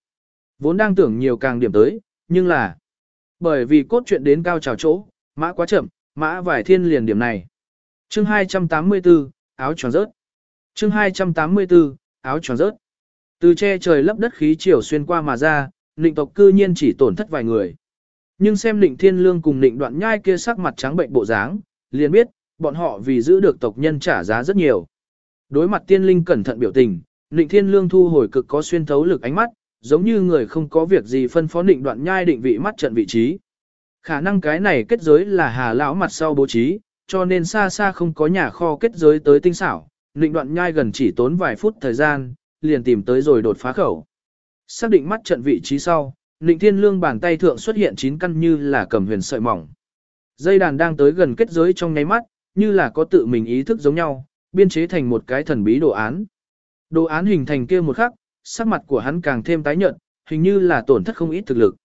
Vốn đang tưởng nhiều càng điểm tới, nhưng là bởi vì cốt truyện đến cao trào chỗ, mã quá chậm, mã vải thiên liền điểm này. Chương 284, áo tròn rớt. Chương 284, áo tròn rớt. Từ che trời lấp đất khí chiều xuyên qua mà ra, định tộc cư nhiên chỉ tổn thất vài người. Nhưng xem định thiên lương cùng định đoạn nhai kia sắc mặt trắng bệnh bộ dáng, liền biết, bọn họ vì giữ được tộc nhân trả giá rất nhiều. Đối mặt tiên linh cẩn thận biểu tình, định thiên lương thu hồi cực có xuyên thấu lực ánh mắt, giống như người không có việc gì phân phó định đoạn nhai định vị mắt trận vị trí. Khả năng cái này kết giới là hà lão mặt sau bố trí, cho nên xa xa không có nhà kho kết giới tới tinh xảo, định đoạn nhai gần chỉ tốn vài phút thời gian, liền tìm tới rồi đột phá khẩu. Xác định mắt trận vị trí sau, Nịnh thiên lương bàn tay thượng xuất hiện chín căn như là cầm huyền sợi mỏng. Dây đàn đang tới gần kết giới trong nháy mắt, như là có tự mình ý thức giống nhau, biên chế thành một cái thần bí đồ án. Đồ án hình thành kia một khắc, sắc mặt của hắn càng thêm tái nhợt, hình như là tổn thất không ít thực lực.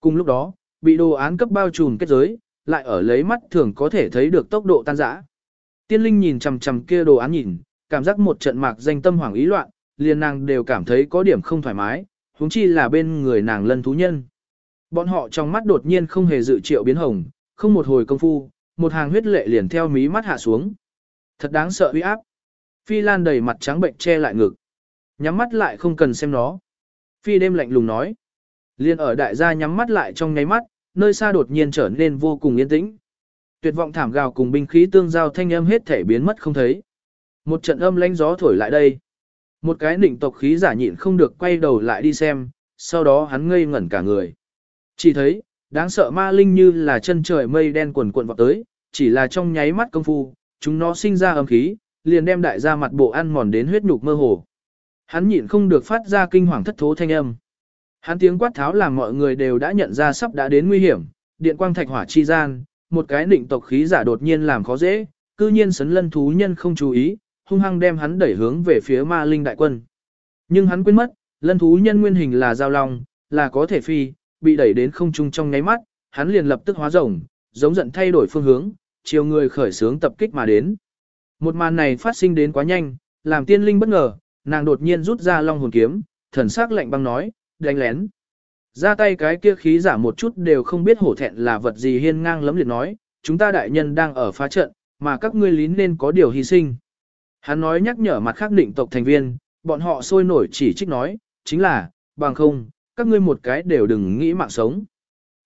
Cùng lúc đó, bị đồ án cấp bao trùm kết giới, lại ở lấy mắt thường có thể thấy được tốc độ tan rã. Tiên linh nhìn chằm chằm kia đồ án nhìn, cảm giác một trận mạc danh tâm hoảng ý loạn, liền nàng đều cảm thấy có điểm không thoải mái, huống chi là bên người nàng lân thú nhân. Bọn họ trong mắt đột nhiên không hề dự triệu biến hồng, không một hồi công phu, một hàng huyết lệ liền theo mí mắt hạ xuống. Thật đáng sợ uy áp. Phi Lan đầy mặt trắng bệnh che lại ngực. Nhắm mắt lại không cần xem nó. Phi đêm lạnh lùng nói. Liên ở đại gia nhắm mắt lại trong nháy mắt, nơi xa đột nhiên trở nên vô cùng yên tĩnh. Tuyệt vọng thảm gào cùng binh khí tương giao thanh âm hết thể biến mất không thấy. Một trận âm lánh gió thổi lại đây. Một cái nịnh tộc khí giả nhịn không được quay đầu lại đi xem, sau đó hắn ngây ngẩn cả người. Chỉ thấy, đáng sợ ma linh như là chân trời mây đen quần cuộn vào tới, chỉ là trong nháy mắt công phu, chúng nó sinh ra âm khí, liền đem đại gia mặt bộ ăn mòn đến huyết nhục mơ hồ. Hắn nhịn không được phát ra kinh hoàng thất thố thanh âm. Hắn tiếng quát tháo làm mọi người đều đã nhận ra sắp đã đến nguy hiểm, điện quang thạch hỏa chi gian, một cái định tộc khí giả đột nhiên làm khó dễ, cư nhiên sấn lân thú nhân không chú ý, hung hăng đem hắn đẩy hướng về phía ma linh đại quân. Nhưng hắn quên mất, lân thú nhân nguyên hình là giao long, là có thể phi, bị đẩy đến không trung trong nháy mắt, hắn liền lập tức hóa rồng, giống giận thay đổi phương hướng, chiều người khởi sướng tập kích mà đến. Một màn này phát sinh đến quá nhanh, làm tiên linh bất ngờ, nàng đột nhiên rút ra long hồn kiếm, thần sắc lạnh băng nói, đánh lén. Ra tay cái kia khí giả một chút đều không biết hổ thẹn là vật gì hiên ngang lấm liệt nói, chúng ta đại nhân đang ở phá trận, mà các ngươi lín nên có điều hy sinh. Hắn nói nhắc nhở mặt khác định tộc thành viên, bọn họ sôi nổi chỉ trích nói, chính là, bằng không, các ngươi một cái đều đừng nghĩ mạng sống.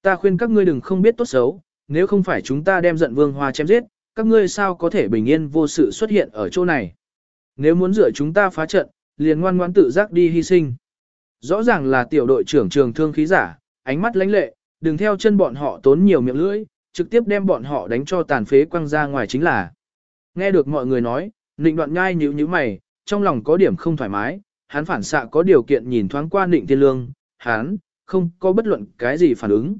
Ta khuyên các ngươi đừng không biết tốt xấu, nếu không phải chúng ta đem giận vương hoa chém giết, các ngươi sao có thể bình yên vô sự xuất hiện ở chỗ này. Nếu muốn rửa chúng ta phá trận, liền ngoan ngoãn tự giác đi hy sinh. Rõ ràng là tiểu đội trưởng trường thương khí giả, ánh mắt lãnh lệ, đừng theo chân bọn họ tốn nhiều miệng lưỡi, trực tiếp đem bọn họ đánh cho tàn phế quăng ra ngoài chính là. Nghe được mọi người nói, Nịnh đoạn nhai nhíu nhíu mày, trong lòng có điểm không thoải mái, hắn phản xạ có điều kiện nhìn thoáng qua Nịnh Thiên Lương, hắn, không có bất luận cái gì phản ứng.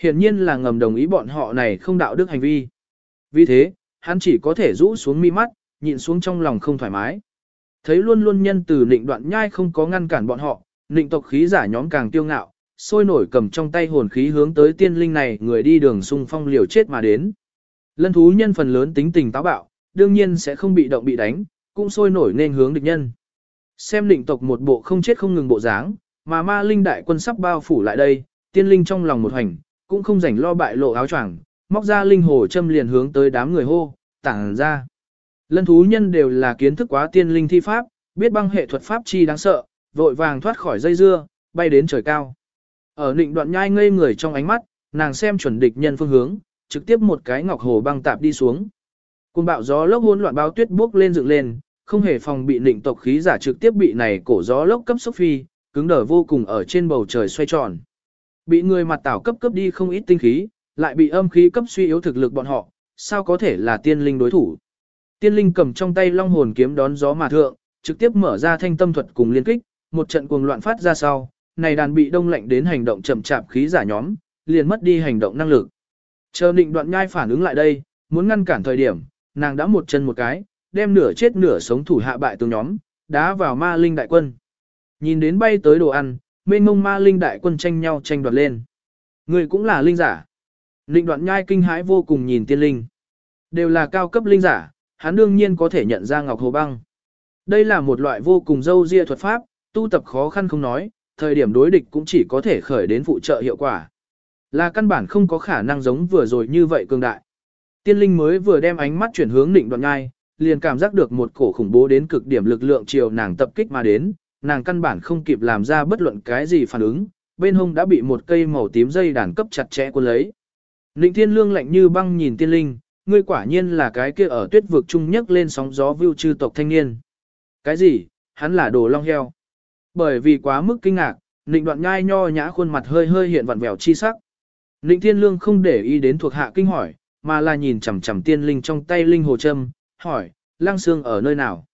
Hiển nhiên là ngầm đồng ý bọn họ này không đạo đức hành vi. Vì thế, hắn chỉ có thể rũ xuống mi mắt, nhịn xuống trong lòng không thoải mái. Thấy luôn luôn nhân từ Nịnh đoạn nhai không có ngăn cản bọn họ, Nịnh tộc khí giả nhóm càng tiêu ngạo, sôi nổi cầm trong tay hồn khí hướng tới tiên linh này người đi đường xung phong liều chết mà đến. Lân thú nhân phần lớn tính tình táo bạo, đương nhiên sẽ không bị động bị đánh, cũng sôi nổi nên hướng địch nhân. Xem định tộc một bộ không chết không ngừng bộ dáng, mà ma linh đại quân sắp bao phủ lại đây, tiên linh trong lòng một hành, cũng không rảnh lo bại lộ áo choàng, móc ra linh hồ châm liền hướng tới đám người hô, tảng ra. Lân thú nhân đều là kiến thức quá tiên linh thi pháp, biết băng hệ thuật pháp chi đáng sợ, vội vàng thoát khỏi dây dưa, bay đến trời cao. Ở định đoạn nhai ngây người trong ánh mắt, nàng xem chuẩn địch nhân phương hướng, trực tiếp một cái ngọc hồ băng tạp đi xuống. Cùng bạo gió lốc hỗn loạn báo tuyết bước lên dựng lên, không hề phòng bị định tộc khí giả trực tiếp bị này cổ gió lốc cấp sốc phi, cứng đờ vô cùng ở trên bầu trời xoay tròn. Bị người mặt tảo cấp cấp đi không ít tinh khí, lại bị âm khí cấp suy yếu thực lực bọn họ, sao có thể là tiên linh đối thủ. Tiên linh cầm trong tay long hồn kiếm đón gió mà thượng, trực tiếp mở ra thanh tâm thuật cùng liên kích, một trận cuồng loạn phát ra sau, này đàn bị đông lạnh đến hành động chậm chạp khí giả nhóm, liền mất đi hành động năng lực. Chờ định đoạn nhai phản ứng lại đây, muốn ngăn cản thời điểm, nàng đã một chân một cái, đem nửa chết nửa sống thủ hạ bại tướng nhóm, đá vào ma linh đại quân. Nhìn đến bay tới đồ ăn, mênh mông ma linh đại quân tranh nhau tranh đoạt lên. Người cũng là linh giả. Linh đoạn nhai kinh hãi vô cùng nhìn tiên linh. Đều là cao cấp linh giả, hắn đương nhiên có thể nhận ra ngọc hồ băng. Đây là một loại vô cùng dâu ria thuật pháp, tu tập khó khăn không nói, thời điểm đối địch cũng chỉ có thể khởi đến phụ trợ hiệu quả. Là căn bản không có khả năng giống vừa rồi như vậy cường đại. Tiên linh mới vừa đem ánh mắt chuyển hướng định đoạn ngai, liền cảm giác được một cổ khủng bố đến cực điểm lực lượng chiều nàng tập kích mà đến, nàng căn bản không kịp làm ra bất luận cái gì phản ứng, bên hông đã bị một cây màu tím dây đàn cấp chặt chẽ cuốn lấy. Ninh Thiên Lương lạnh như băng nhìn tiên linh, ngươi quả nhiên là cái kia ở tuyết vực trung nhất lên sóng gió vưu chư tộc thanh niên. Cái gì? Hắn là đồ long heo. Bởi vì quá mức kinh ngạc, Ninh đoạn nhai nho nhã khuôn mặt hơi hơi hiện vặn vẹo chi sắc. Ninh Thiên Lương không để ý đến thuộc hạ kinh hỏi, mà là nhìn chằm chằm tiên linh trong tay linh hồ châm, hỏi, lang xương ở nơi nào?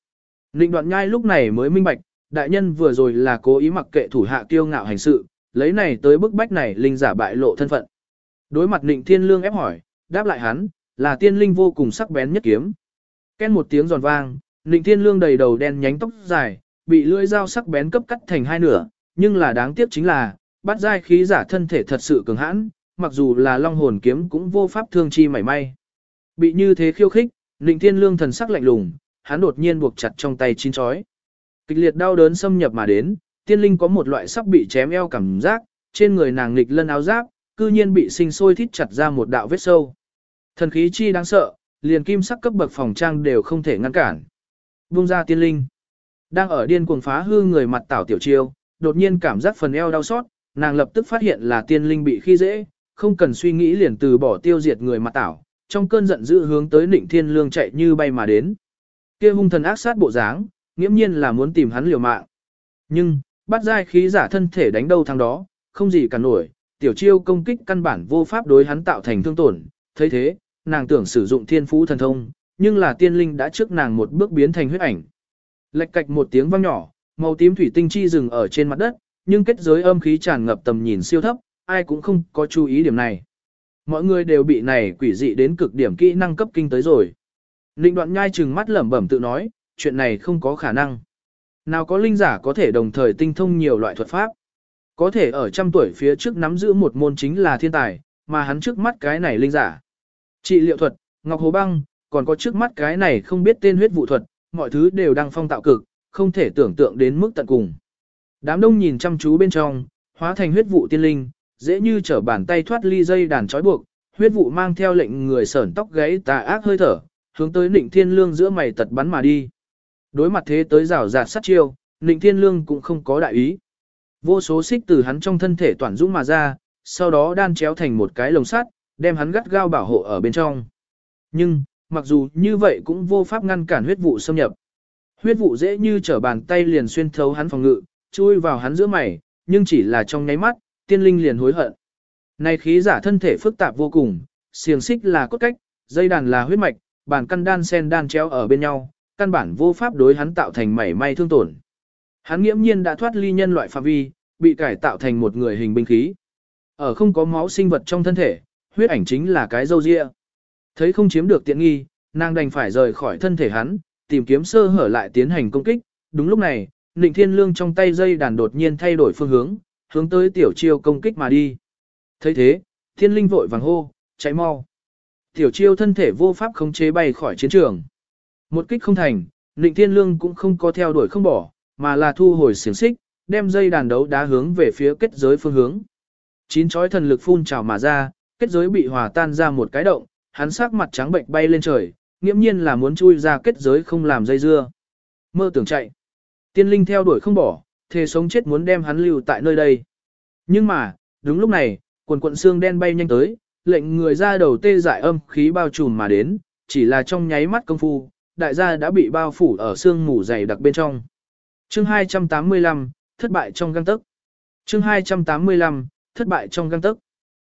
Ninh đoạn nhai lúc này mới minh bạch, đại nhân vừa rồi là cố ý mặc kệ thủ hạ kiêu ngạo hành sự, lấy này tới bức bách này linh giả bại lộ thân phận. Đối mặt Ninh Thiên Lương ép hỏi, đáp lại hắn, là tiên linh vô cùng sắc bén nhất kiếm. Ken một tiếng giòn vang, Ninh Thiên Lương đầy đầu đen nhánh tóc dài, bị lưỡi dao sắc bén cấp cắt thành hai nửa, nhưng là đáng tiếc chính là, bắt giai khí giả thân thể thật sự cường hãn, mặc dù là long hồn kiếm cũng vô pháp thương chi mảy may. Bị như thế khiêu khích, Ninh Thiên Lương thần sắc lạnh lùng, hắn đột nhiên buộc chặt trong tay chín chói. Kịch liệt đau đớn xâm nhập mà đến, tiên linh có một loại sắp bị chém eo cảm giác, trên người nàng nghịch lân áo giáp, cư nhiên bị sinh sôi thít chặt ra một đạo vết sâu. Thần khí chi đáng sợ, liền kim sắc cấp bậc phòng trang đều không thể ngăn cản. vung ra tiên linh. Đang ở điên cuồng phá hư người mặt tảo tiểu chiêu, đột nhiên cảm giác phần eo đau xót, nàng lập tức phát hiện là tiên linh bị khi dễ, không cần suy nghĩ liền từ bỏ tiêu diệt người mặt tảo, trong cơn giận dữ hướng tới Nịnh Thiên Lương chạy như bay mà đến. Kia hung thần ác sát bộ dáng, nghiễm nhiên là muốn tìm hắn liều mạng. Nhưng, bắt giai khí giả thân thể đánh đâu thằng đó, không gì cả nổi, tiểu chiêu công kích căn bản vô pháp đối hắn tạo thành thương tổn, thấy thế, nàng tưởng sử dụng thiên phú thần thông, nhưng là tiên linh đã trước nàng một bước biến thành huyết ảnh. Lệch cạch một tiếng vang nhỏ, màu tím thủy tinh chi dừng ở trên mặt đất, nhưng kết giới âm khí tràn ngập tầm nhìn siêu thấp, ai cũng không có chú ý điểm này. Mọi người đều bị này quỷ dị đến cực điểm kỹ năng cấp kinh tới rồi. Linh đoạn nhai trừng mắt lẩm bẩm tự nói, chuyện này không có khả năng. Nào có linh giả có thể đồng thời tinh thông nhiều loại thuật pháp. Có thể ở trăm tuổi phía trước nắm giữ một môn chính là thiên tài, mà hắn trước mắt cái này linh giả. Trị liệu thuật, ngọc hồ băng, còn có trước mắt cái này không biết tên huyết vụ thuật, mọi thứ đều đang phong tạo cực, không thể tưởng tượng đến mức tận cùng. Đám đông nhìn chăm chú bên trong, hóa thành huyết vụ tiên linh, dễ như trở bàn tay thoát ly dây đàn trói buộc, huyết vụ mang theo lệnh người sởn tóc gáy tà ác hơi thở, hướng tới Nịnh Thiên Lương giữa mày tật bắn mà đi. Đối mặt thế tới rào rạt sát chiêu, Nịnh Thiên Lương cũng không có đại ý. Vô số xích từ hắn trong thân thể toàn dũng mà ra, sau đó đan chéo thành một cái lồng sắt, đem hắn gắt gao bảo hộ ở bên trong. Nhưng, mặc dù như vậy cũng vô pháp ngăn cản huyết vụ xâm nhập. Huyết vụ dễ như trở bàn tay liền xuyên thấu hắn phòng ngự, chui vào hắn giữa mày, nhưng chỉ là trong nháy mắt, tiên linh liền hối hận. Này khí giả thân thể phức tạp vô cùng, xiềng xích là cốt cách, dây đàn là huyết mạch, bản căn đan sen đan treo ở bên nhau, căn bản vô pháp đối hắn tạo thành mảy may thương tổn. Hắn nghiễm nhiên đã thoát ly nhân loại phạm vi, bị cải tạo thành một người hình binh khí. Ở không có máu sinh vật trong thân thể, huyết ảnh chính là cái dâu ria. Thấy không chiếm được tiện nghi, nàng đành phải rời khỏi thân thể hắn, tìm kiếm sơ hở lại tiến hành công kích. Đúng lúc này, Nịnh Thiên Lương trong tay dây đàn đột nhiên thay đổi phương hướng, hướng tới tiểu chiêu công kích mà đi. thấy thế, Thiên Linh vội vàng hô, chạy mau. Tiểu chiêu thân thể vô pháp khống chế bay khỏi chiến trường. Một kích không thành, Nịnh Thiên Lương cũng không có theo đuổi không bỏ, mà là thu hồi xiềng xích, đem dây đàn đấu đá hướng về phía kết giới phương hướng. Chín chói thần lực phun trào mà ra, kết giới bị hòa tan ra một cái động, hắn sắc mặt trắng bệnh bay lên trời, nghiễm nhiên là muốn chui ra kết giới không làm dây dưa. Mơ tưởng chạy. Tiên linh theo đuổi không bỏ, thề sống chết muốn đem hắn lưu tại nơi đây. Nhưng mà, đúng lúc này, quần quận xương đen bay nhanh tới, lệnh người ra đầu tê dại âm khí bao trùm mà đến, chỉ là trong nháy mắt công phu, đại gia đã bị bao phủ ở xương mù dày đặc bên trong. Chương 285, thất bại trong găng tức. Chương 285, thất bại trong găng tức.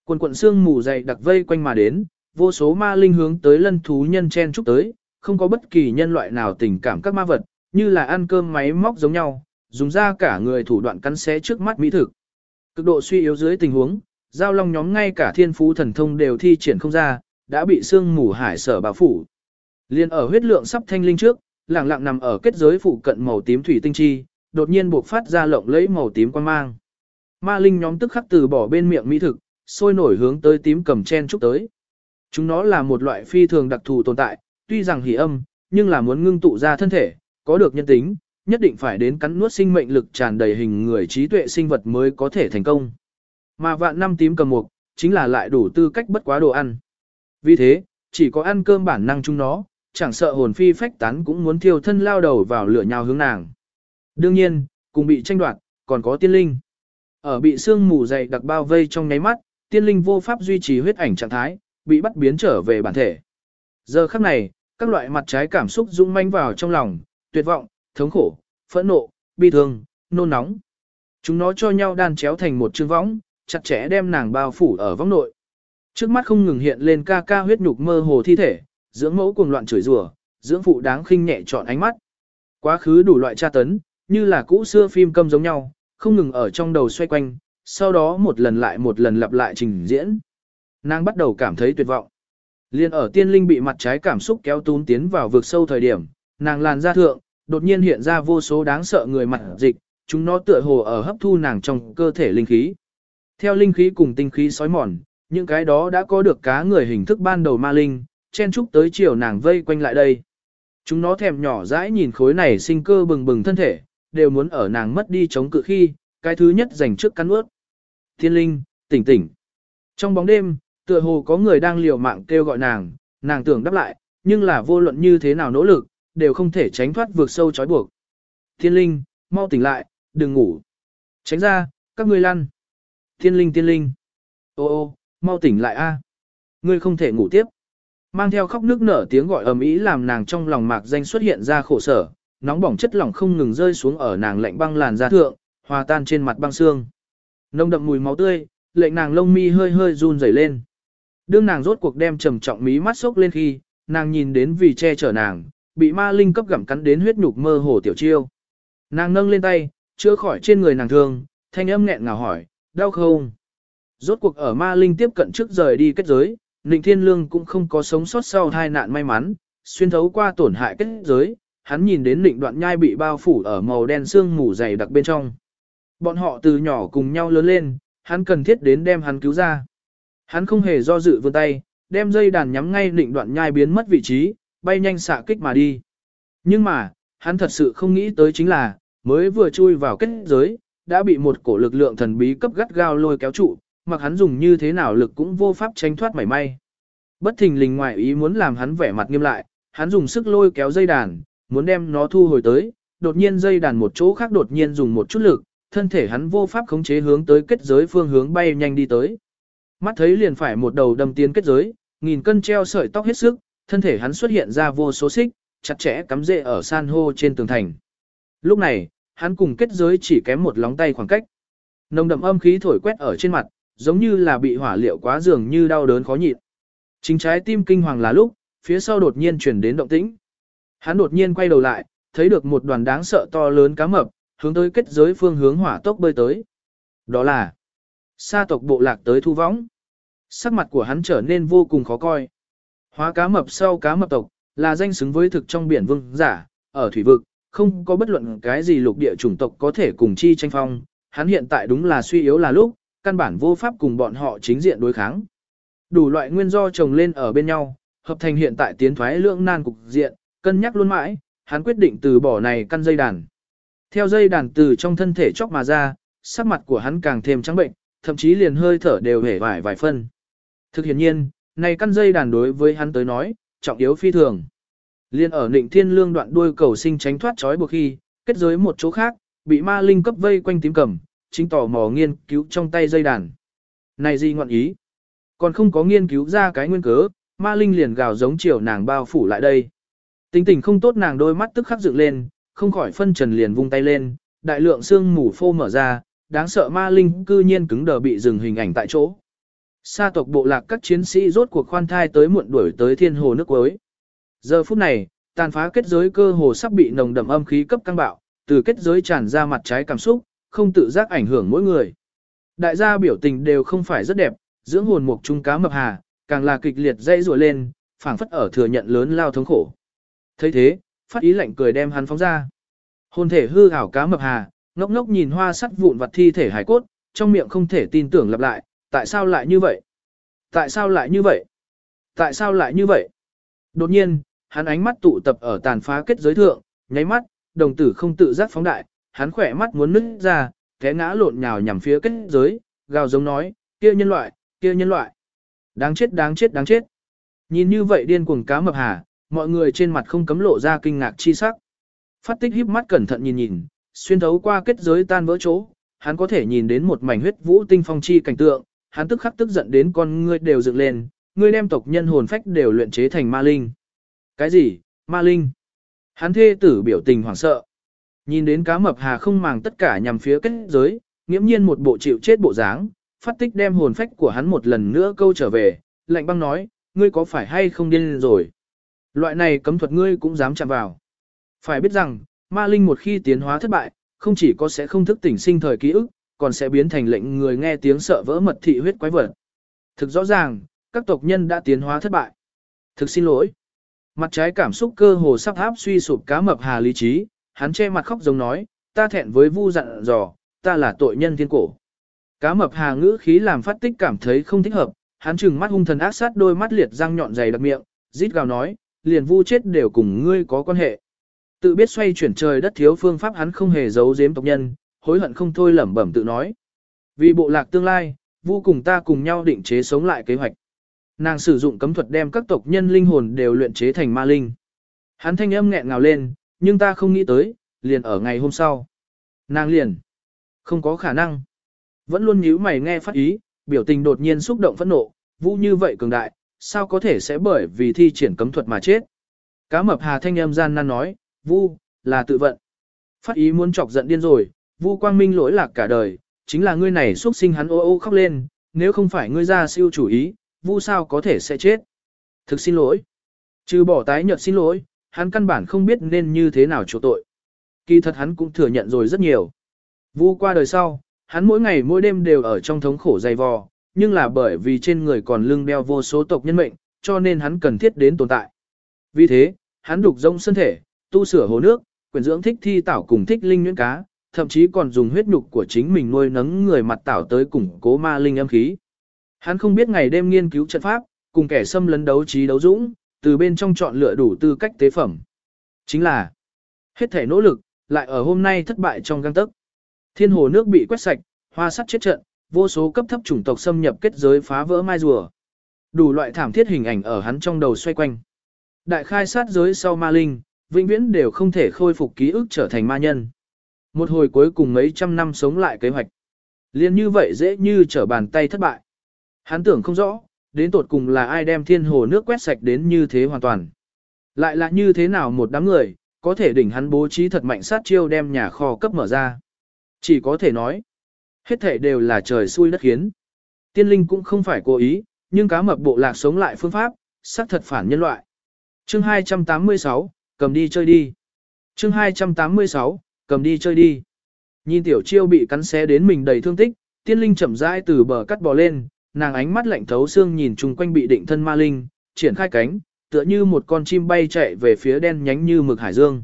Quần quận xương mù dày đặc vây quanh mà đến, vô số ma linh hướng tới lân thú nhân chen chúc tới, không có bất kỳ nhân loại nào tình cảm các ma vật, như là ăn cơm máy móc giống nhau, dùng ra cả người thủ đoạn cắn xé trước mắt mỹ thực. Cực độ suy yếu dưới tình huống, giao long nhóm ngay cả thiên phú thần thông đều thi triển không ra, đã bị xương mù hải sở bao phủ. Liên ở huyết lượng sắp thanh linh trước, lẳng lặng nằm ở kết giới phụ cận màu tím thủy tinh chi, đột nhiên buộc phát ra lộng lẫy màu tím quan mang. Ma linh nhóm tức khắc từ bỏ bên miệng mỹ thực, sôi nổi hướng tới tím cầm chen chúc tới. Chúng nó là một loại phi thường đặc thù tồn tại, tuy rằng hỉ âm, nhưng là muốn ngưng tụ ra thân thể, có được nhân tính, nhất định phải đến cắn nuốt sinh mệnh lực tràn đầy hình người trí tuệ sinh vật mới có thể thành công. Mà vạn năm tím cầm mục, chính là lại đủ tư cách bất quá đồ ăn. Vì thế, chỉ có ăn cơm bản năng chúng nó, chẳng sợ hồn phi phách tán cũng muốn thiêu thân lao đầu vào lửa nhào hướng nàng. Đương nhiên, cùng bị tranh đoạt, còn có tiên linh. Ở bị xương mù dày đặc bao vây trong nháy mắt, tiên linh vô pháp duy trì huyết ảnh trạng thái, bị bắt biến trở về bản thể. Giờ khắc này, các loại mặt trái cảm xúc dũng manh vào trong lòng, tuyệt vọng, thống khổ, phẫn nộ, bi thương, nôn nóng. Chúng nó cho nhau đan chéo thành một chương võng, chặt chẽ đem nàng bao phủ ở võng nội. Trước mắt không ngừng hiện lên ca ca huyết nhục mơ hồ thi thể, dưỡng mẫu cuồng loạn chửi rủa, dưỡng phụ đáng khinh nhẹ chọn ánh mắt. Quá khứ đủ loại tra tấn, như là cũ xưa phim câm giống nhau, không ngừng ở trong đầu xoay quanh, sau đó một lần lại một lần lặp lại trình diễn. Nàng bắt đầu cảm thấy tuyệt vọng. Liên ở tiên linh bị mặt trái cảm xúc kéo tún tiến vào vực sâu thời điểm, nàng làn ra thượng, đột nhiên hiện ra vô số đáng sợ người mặt dịch, chúng nó tựa hồ ở hấp thu nàng trong cơ thể linh khí. Theo linh khí cùng tinh khí sói mòn, những cái đó đã có được cá người hình thức ban đầu ma linh, chen chúc tới chiều nàng vây quanh lại đây. Chúng nó thèm nhỏ dãi nhìn khối này sinh cơ bừng bừng thân thể, đều muốn ở nàng mất đi chống cự khi, cái thứ nhất dành trước cắn ướt. Thiên linh, tỉnh tỉnh. Trong bóng đêm, tựa hồ có người đang liều mạng kêu gọi nàng, nàng tưởng đáp lại, nhưng là vô luận như thế nào nỗ lực, đều không thể tránh thoát vượt sâu trói buộc. Thiên linh, mau tỉnh lại, đừng ngủ. Tránh ra, các ngươi lăn. Thiên linh thiên linh. Ô ô, mau tỉnh lại a. Ngươi không thể ngủ tiếp. Mang theo khóc nước nở tiếng gọi ầm ĩ làm nàng trong lòng mạc danh xuất hiện ra khổ sở, nóng bỏng chất lỏng không ngừng rơi xuống ở nàng lạnh băng làn da thượng, hòa tan trên mặt băng xương. Nông đậm mùi máu tươi, lệnh nàng lông mi hơi hơi run rẩy lên. Đương nàng rốt cuộc đem trầm trọng mí mắt sốc lên khi, nàng nhìn đến vì che chở nàng, bị ma linh cấp gặm cắn đến huyết nhục mơ hồ tiểu chiêu. Nàng nâng lên tay, chữa khỏi trên người nàng thương, thanh âm nghẹn ngào hỏi, đau không? Rốt cuộc ở ma linh tiếp cận trước rời đi kết giới, Ninh Thiên Lương cũng không có sống sót sau hai nạn may mắn, xuyên thấu qua tổn hại kết giới, hắn nhìn đến Ninh Đoạn Nhai bị bao phủ ở màu đen xương mù dày đặc bên trong. Bọn họ từ nhỏ cùng nhau lớn lên, hắn cần thiết đến đem hắn cứu ra. Hắn không hề do dự vươn tay, đem dây đàn nhắm ngay Ninh Đoạn Nhai biến mất vị trí, bay nhanh xạ kích mà đi. Nhưng mà, hắn thật sự không nghĩ tới chính là, mới vừa chui vào kết giới, đã bị một cổ lực lượng thần bí cấp gắt gao lôi kéo trụ, mặc hắn dùng như thế nào lực cũng vô pháp tránh thoát mảy may. Bất thình lình ngoại ý muốn làm hắn vẻ mặt nghiêm lại, hắn dùng sức lôi kéo dây đàn, muốn đem nó thu hồi tới, đột nhiên dây đàn một chỗ khác đột nhiên dùng một chút lực, thân thể hắn vô pháp khống chế hướng tới kết giới phương hướng bay nhanh đi tới. Mắt thấy liền phải một đầu đâm tiến kết giới, nghìn cân treo sợi tóc hết sức, thân thể hắn xuất hiện ra vô số xích, chặt chẽ cắm rễ ở san hô trên tường thành. Lúc này, hắn cùng kết giới chỉ kém một lóng tay khoảng cách. Nồng đậm âm khí thổi quét ở trên mặt, giống như là bị hỏa liệu quá dường như đau đớn khó nhịn. Chính trái tim kinh hoàng là lúc, phía sau đột nhiên chuyển đến động tĩnh. Hắn đột nhiên quay đầu lại, thấy được một đoàn đáng sợ to lớn cá mập, hướng tới kết giới phương hướng hỏa tốc bơi tới. Đó là sa tộc bộ lạc tới thu võng. Sắc mặt của hắn trở nên vô cùng khó coi. Hóa cá mập sau cá mập tộc, là danh xứng với thực trong biển vương giả, ở thủy vực, không có bất luận cái gì lục địa chủng tộc có thể cùng chi tranh phong, hắn hiện tại đúng là suy yếu là lúc, căn bản vô pháp cùng bọn họ chính diện đối kháng. Đủ loại nguyên do chồng lên ở bên nhau, hợp thành hiện tại tiến thoái lưỡng nan cục diện, cân nhắc luôn mãi, hắn quyết định từ bỏ này căn dây đàn. Theo dây đàn từ trong thân thể chóc mà ra, sắc mặt của hắn càng thêm trắng bệnh, thậm chí liền hơi thở đều hể vải vài phân. Thực hiện nhiên, này căn dây đàn đối với hắn tới nói, trọng yếu phi thường. Liên ở nịnh thiên lương đoạn đuôi cầu sinh tránh thoát trói buộc khi, kết giới một chỗ khác, bị ma linh cấp vây quanh tím cầm, chính tỏ mò nghiên cứu trong tay dây đàn. Này gì ngọn ý? Còn không có nghiên cứu ra cái nguyên cớ, ma linh liền gào giống chiều nàng bao phủ lại đây. Tình tình không tốt nàng đôi mắt tức khắc dựng lên, không khỏi phân trần liền vung tay lên, đại lượng xương mù phô mở ra, đáng sợ ma linh cư nhiên cứng đờ bị dừng hình ảnh tại chỗ. Sa tộc bộ lạc các chiến sĩ rốt cuộc khoan thai tới muộn đuổi tới thiên hồ nước cuối. Giờ phút này, tàn phá kết giới cơ hồ sắp bị nồng đậm âm khí cấp căng bạo, từ kết giới tràn ra mặt trái cảm xúc, không tự giác ảnh hưởng mỗi người. Đại gia biểu tình đều không phải rất đẹp, dưỡng hồn mục trung cá mập hà, càng là kịch liệt dây rùa lên, phảng phất ở thừa nhận lớn lao thống khổ. thấy thế, phát ý lạnh cười đem hắn phóng ra. Hồn thể hư ảo cá mập hà, ngốc ngốc nhìn hoa sắt vụn vặt thi thể hải cốt, trong miệng không thể tin tưởng lặp lại, tại sao lại như vậy? Tại sao lại như vậy? Tại sao lại như vậy? Đột nhiên, hắn ánh mắt tụ tập ở tàn phá kết giới thượng, nháy mắt, đồng tử không tự giác phóng đại, hắn khỏe mắt muốn nứt ra, té ngã lộn nhào nhằm phía kết giới, gào giống nói, kia nhân loại, kia nhân loại. Đáng chết đáng chết đáng chết. Nhìn như vậy điên cuồng cá mập hà, mọi người trên mặt không cấm lộ ra kinh ngạc chi sắc. Phát tích híp mắt cẩn thận nhìn nhìn, xuyên thấu qua kết giới tan vỡ chỗ, hắn có thể nhìn đến một mảnh huyết vũ tinh phong chi cảnh tượng, hắn tức khắc tức giận đến con ngươi đều dựng lên, ngươi đem tộc nhân hồn phách đều luyện chế thành ma linh. Cái gì? Ma linh? Hắn thê tử biểu tình hoảng sợ. Nhìn đến cá mập hà không màng tất cả nhằm phía kết giới, nghiễm nhiên một bộ chịu chết bộ dáng, phát tích đem hồn phách của hắn một lần nữa câu trở về, lạnh băng nói, ngươi có phải hay không điên rồi? Loại này cấm thuật ngươi cũng dám chạm vào. Phải biết rằng, ma linh một khi tiến hóa thất bại, không chỉ có sẽ không thức tỉnh sinh thời ký ức, còn sẽ biến thành lệnh người nghe tiếng sợ vỡ mật thị huyết quái vật. Thực rõ ràng, các tộc nhân đã tiến hóa thất bại. Thực xin lỗi. Mặt trái cảm xúc cơ hồ sắp áp suy sụp cá mập hà lý trí, hắn che mặt khóc giống nói, ta thẹn với vu dặn dò, ta là tội nhân thiên cổ. Cá mập hà ngữ khí làm phát tích cảm thấy không thích hợp, hắn trừng mắt hung thần ác sát đôi mắt liệt răng nhọn dày đặc miệng, rít gào nói, liền vu chết đều cùng ngươi có quan hệ. Tự biết xoay chuyển trời đất thiếu phương pháp hắn không hề giấu giếm tộc nhân, hối hận không thôi lẩm bẩm tự nói. Vì bộ lạc tương lai, vu cùng ta cùng nhau định chế sống lại kế hoạch. Nàng sử dụng cấm thuật đem các tộc nhân linh hồn đều luyện chế thành ma linh. Hắn thanh âm nghẹn ngào lên, nhưng ta không nghĩ tới, liền ở ngày hôm sau. Nàng liền. Không có khả năng. Vẫn luôn nhíu mày nghe phát ý, biểu tình đột nhiên xúc động phẫn nộ, vũ như vậy cường đại, sao có thể sẽ bởi vì thi triển cấm thuật mà chết. Cá mập hà thanh âm gian nan nói, vu, là tự vận. Phát ý muốn chọc giận điên rồi, vu quang minh lỗi lạc cả đời, chính là ngươi này xuất sinh hắn ô ô khóc lên, nếu không phải ngươi ra siêu chủ ý, vu sao có thể sẽ chết. Thực xin lỗi. Trừ bỏ tái nhợt xin lỗi, hắn căn bản không biết nên như thế nào chỗ tội. Kỳ thật hắn cũng thừa nhận rồi rất nhiều. Vu qua đời sau, hắn mỗi ngày mỗi đêm đều ở trong thống khổ dày vò, nhưng là bởi vì trên người còn lưng đeo vô số tộc nhân mệnh, cho nên hắn cần thiết đến tồn tại. Vì thế, hắn đục rông 身 thể, tu sửa hồ nước, quyển dưỡng thích thi tảo cùng thích linh nhuyễn cá, thậm chí còn dùng huyết nhục của chính mình nuôi nấng người mặt tảo tới củng cố ma linh âm khí. Hắn không biết ngày đêm nghiên cứu trận pháp, cùng kẻ xâm lấn đấu trí đấu dũng, từ bên trong chọn lựa đủ tư cách tế phẩm. Chính là, hết thể nỗ lực, lại ở hôm nay thất bại trong găng tấc. Thiên hồ nước bị quét sạch, hoa sắt chết trận, vô số cấp thấp chủng tộc xâm nhập kết giới phá vỡ mai rùa. Đủ loại thảm thiết hình ảnh ở hắn trong đầu xoay quanh. Đại khai sát giới sau ma linh, vĩnh viễn đều không thể khôi phục ký ức trở thành ma nhân. Một hồi cuối cùng mấy trăm năm sống lại kế hoạch. Liên như vậy dễ như trở bàn tay thất bại. Hắn tưởng không rõ, đến tột cùng là ai đem thiên hồ nước quét sạch đến như thế hoàn toàn. Lại là như thế nào một đám người, có thể đỉnh hắn bố trí thật mạnh sát chiêu đem nhà kho cấp mở ra. Chỉ có thể nói, hết thể đều là trời xui đất khiến. Tiên linh cũng không phải cố ý, nhưng cá mập bộ lạc sống lại phương pháp, xác thật phản nhân loại. Chương 286, cầm đi chơi đi. Chương 286, cầm đi chơi đi. Nhìn tiểu chiêu bị cắn xé đến mình đầy thương tích, tiên linh chậm rãi từ bờ cắt bò lên, nàng ánh mắt lạnh thấu xương nhìn chung quanh bị định thân ma linh, triển khai cánh, tựa như một con chim bay chạy về phía đen nhánh như mực hải dương.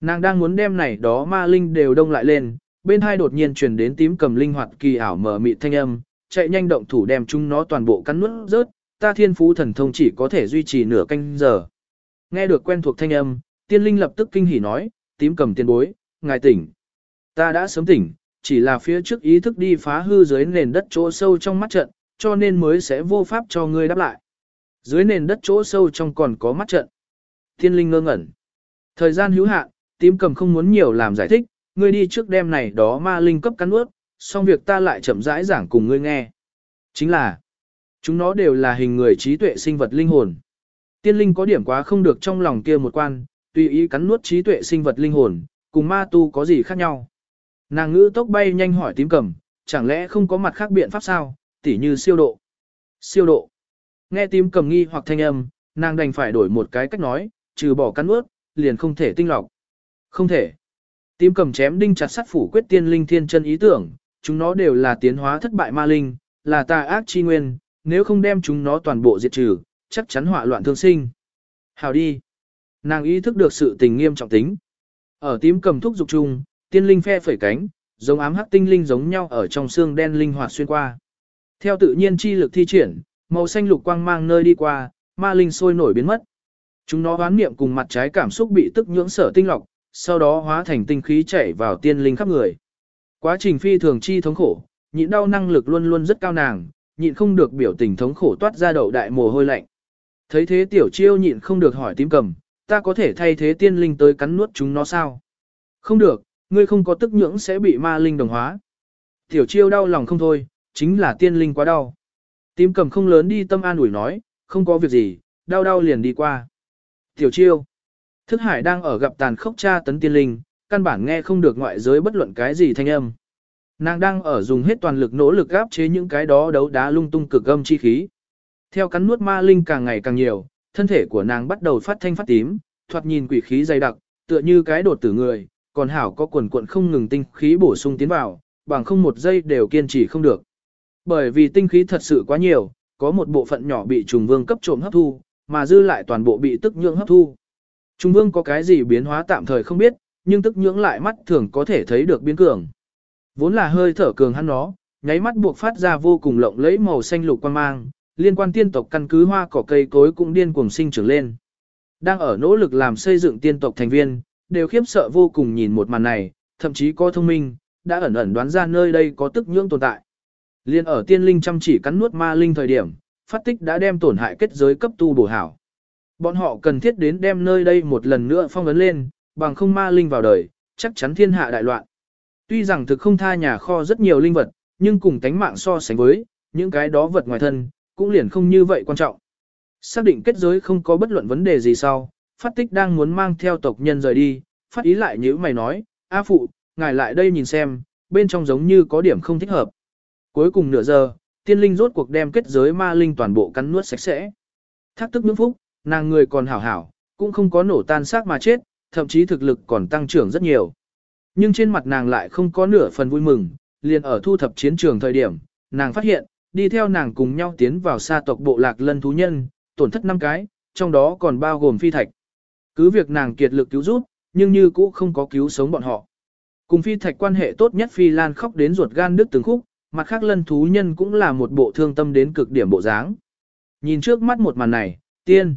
Nàng đang muốn đem này đó ma linh đều đông lại lên, bên hai đột nhiên truyền đến tím cầm linh hoạt kỳ ảo mở mịt thanh âm, chạy nhanh động thủ đem chúng nó toàn bộ cắn nuốt rớt, ta thiên phú thần thông chỉ có thể duy trì nửa canh giờ. Nghe được quen thuộc thanh âm, tiên linh lập tức kinh hỉ nói, tím cầm tiên bối, ngài tỉnh. Ta đã sớm tỉnh, chỉ là phía trước ý thức đi phá hư dưới nền đất chỗ sâu trong mắt trận, cho nên mới sẽ vô pháp cho ngươi đáp lại. Dưới nền đất chỗ sâu trong còn có mắt trận. Thiên linh ngơ ngẩn. Thời gian hữu hạn, tím cầm không muốn nhiều làm giải thích, ngươi đi trước đêm này đó ma linh cấp cắn ướt, xong việc ta lại chậm rãi giảng cùng ngươi nghe. Chính là, chúng nó đều là hình người trí tuệ sinh vật linh hồn. Tiên linh có điểm quá không được trong lòng kia một quan, tùy ý cắn nuốt trí tuệ sinh vật linh hồn, cùng ma tu có gì khác nhau. Nàng ngữ tốc bay nhanh hỏi tím cầm, chẳng lẽ không có mặt khác biện pháp sao, tỉ như siêu độ. Siêu độ. Nghe tím cầm nghi hoặc thanh âm, nàng đành phải đổi một cái cách nói, trừ bỏ cắn ướt, liền không thể tinh lọc. Không thể. Tím cầm chém đinh chặt sắt phủ quyết tiên linh thiên chân ý tưởng, chúng nó đều là tiến hóa thất bại ma linh, là tà ác chi nguyên, nếu không đem chúng nó toàn bộ diệt trừ, chắc chắn họa loạn thương sinh. Hào đi. Nàng ý thức được sự tình nghiêm trọng tính. Ở tím cầm thúc dục chung, tiên linh phe phẩy cánh, giống ám hắc tinh linh giống nhau ở trong xương đen linh hoạt xuyên qua. Theo tự nhiên chi lực thi triển, màu xanh lục quang mang nơi đi qua, ma linh sôi nổi biến mất. Chúng nó hoán niệm cùng mặt trái cảm xúc bị tức nhưỡng sở tinh lọc, sau đó hóa thành tinh khí chảy vào tiên linh khắp người. Quá trình phi thường chi thống khổ, nhịn đau năng lực luôn luôn rất cao nàng, nhịn không được biểu tình thống khổ toát ra đầu đại mồ hôi lạnh. Thấy thế tiểu chiêu nhịn không được hỏi tím cầm, ta có thể thay thế tiên linh tới cắn nuốt chúng nó sao? Không được, ngươi không có tức nhưỡng sẽ bị ma linh đồng hóa. Tiểu chiêu đau lòng không thôi, chính là tiên linh quá đau. Tím cầm không lớn đi tâm an ủi nói, không có việc gì, đau đau liền đi qua. Tiểu chiêu. Thức hải đang ở gặp tàn khốc tra tấn tiên linh, căn bản nghe không được ngoại giới bất luận cái gì thanh âm. Nàng đang ở dùng hết toàn lực nỗ lực gáp chế những cái đó đấu đá lung tung cực âm chi khí. Theo cắn nuốt ma linh càng ngày càng nhiều, thân thể của nàng bắt đầu phát thanh phát tím, thoạt nhìn quỷ khí dày đặc, tựa như cái đột tử người, còn hảo có quần cuộn không ngừng tinh khí bổ sung tiến vào, bằng không một giây đều kiên trì không được. Bởi vì tinh khí thật sự quá nhiều, có một bộ phận nhỏ bị trùng vương cấp trộm hấp thu, mà dư lại toàn bộ bị tức nhưỡng hấp thu. Trùng vương có cái gì biến hóa tạm thời không biết, nhưng tức nhưỡng lại mắt thường có thể thấy được biến cường. Vốn là hơi thở cường hắn nó, nháy mắt buộc phát ra vô cùng lộng lẫy màu xanh lục quan mang, liên quan tiên tộc căn cứ hoa cỏ cây cối cũng điên cuồng sinh trưởng lên. Đang ở nỗ lực làm xây dựng tiên tộc thành viên, đều khiếp sợ vô cùng nhìn một màn này, thậm chí có thông minh, đã ẩn ẩn đoán ra nơi đây có tức nhưỡng tồn tại. Liên ở tiên linh chăm chỉ cắn nuốt ma linh thời điểm, phát tích đã đem tổn hại kết giới cấp tu bổ hảo. Bọn họ cần thiết đến đem nơi đây một lần nữa phong ấn lên, bằng không ma linh vào đời, chắc chắn thiên hạ đại loạn. Tuy rằng thực không tha nhà kho rất nhiều linh vật, nhưng cùng tánh mạng so sánh với, những cái đó vật ngoài thân, cũng liền không như vậy quan trọng. Xác định kết giới không có bất luận vấn đề gì sau, phát tích đang muốn mang theo tộc nhân rời đi, phát ý lại như mày nói, A phụ, ngài lại đây nhìn xem, bên trong giống như có điểm không thích hợp. Cuối cùng nửa giờ, tiên linh rốt cuộc đem kết giới ma linh toàn bộ cắn nuốt sạch sẽ. Thác tức nước phúc, nàng người còn hảo hảo, cũng không có nổ tan xác mà chết, thậm chí thực lực còn tăng trưởng rất nhiều. Nhưng trên mặt nàng lại không có nửa phần vui mừng, liền ở thu thập chiến trường thời điểm, nàng phát hiện, đi theo nàng cùng nhau tiến vào xa tộc bộ lạc lân thú nhân, tổn thất 5 cái, trong đó còn bao gồm phi thạch. Cứ việc nàng kiệt lực cứu giúp, nhưng như cũ không có cứu sống bọn họ. Cùng phi thạch quan hệ tốt nhất phi lan khóc đến ruột gan đứt từng khúc, mặt khác lân thú nhân cũng là một bộ thương tâm đến cực điểm bộ dáng. Nhìn trước mắt một màn này, tiên.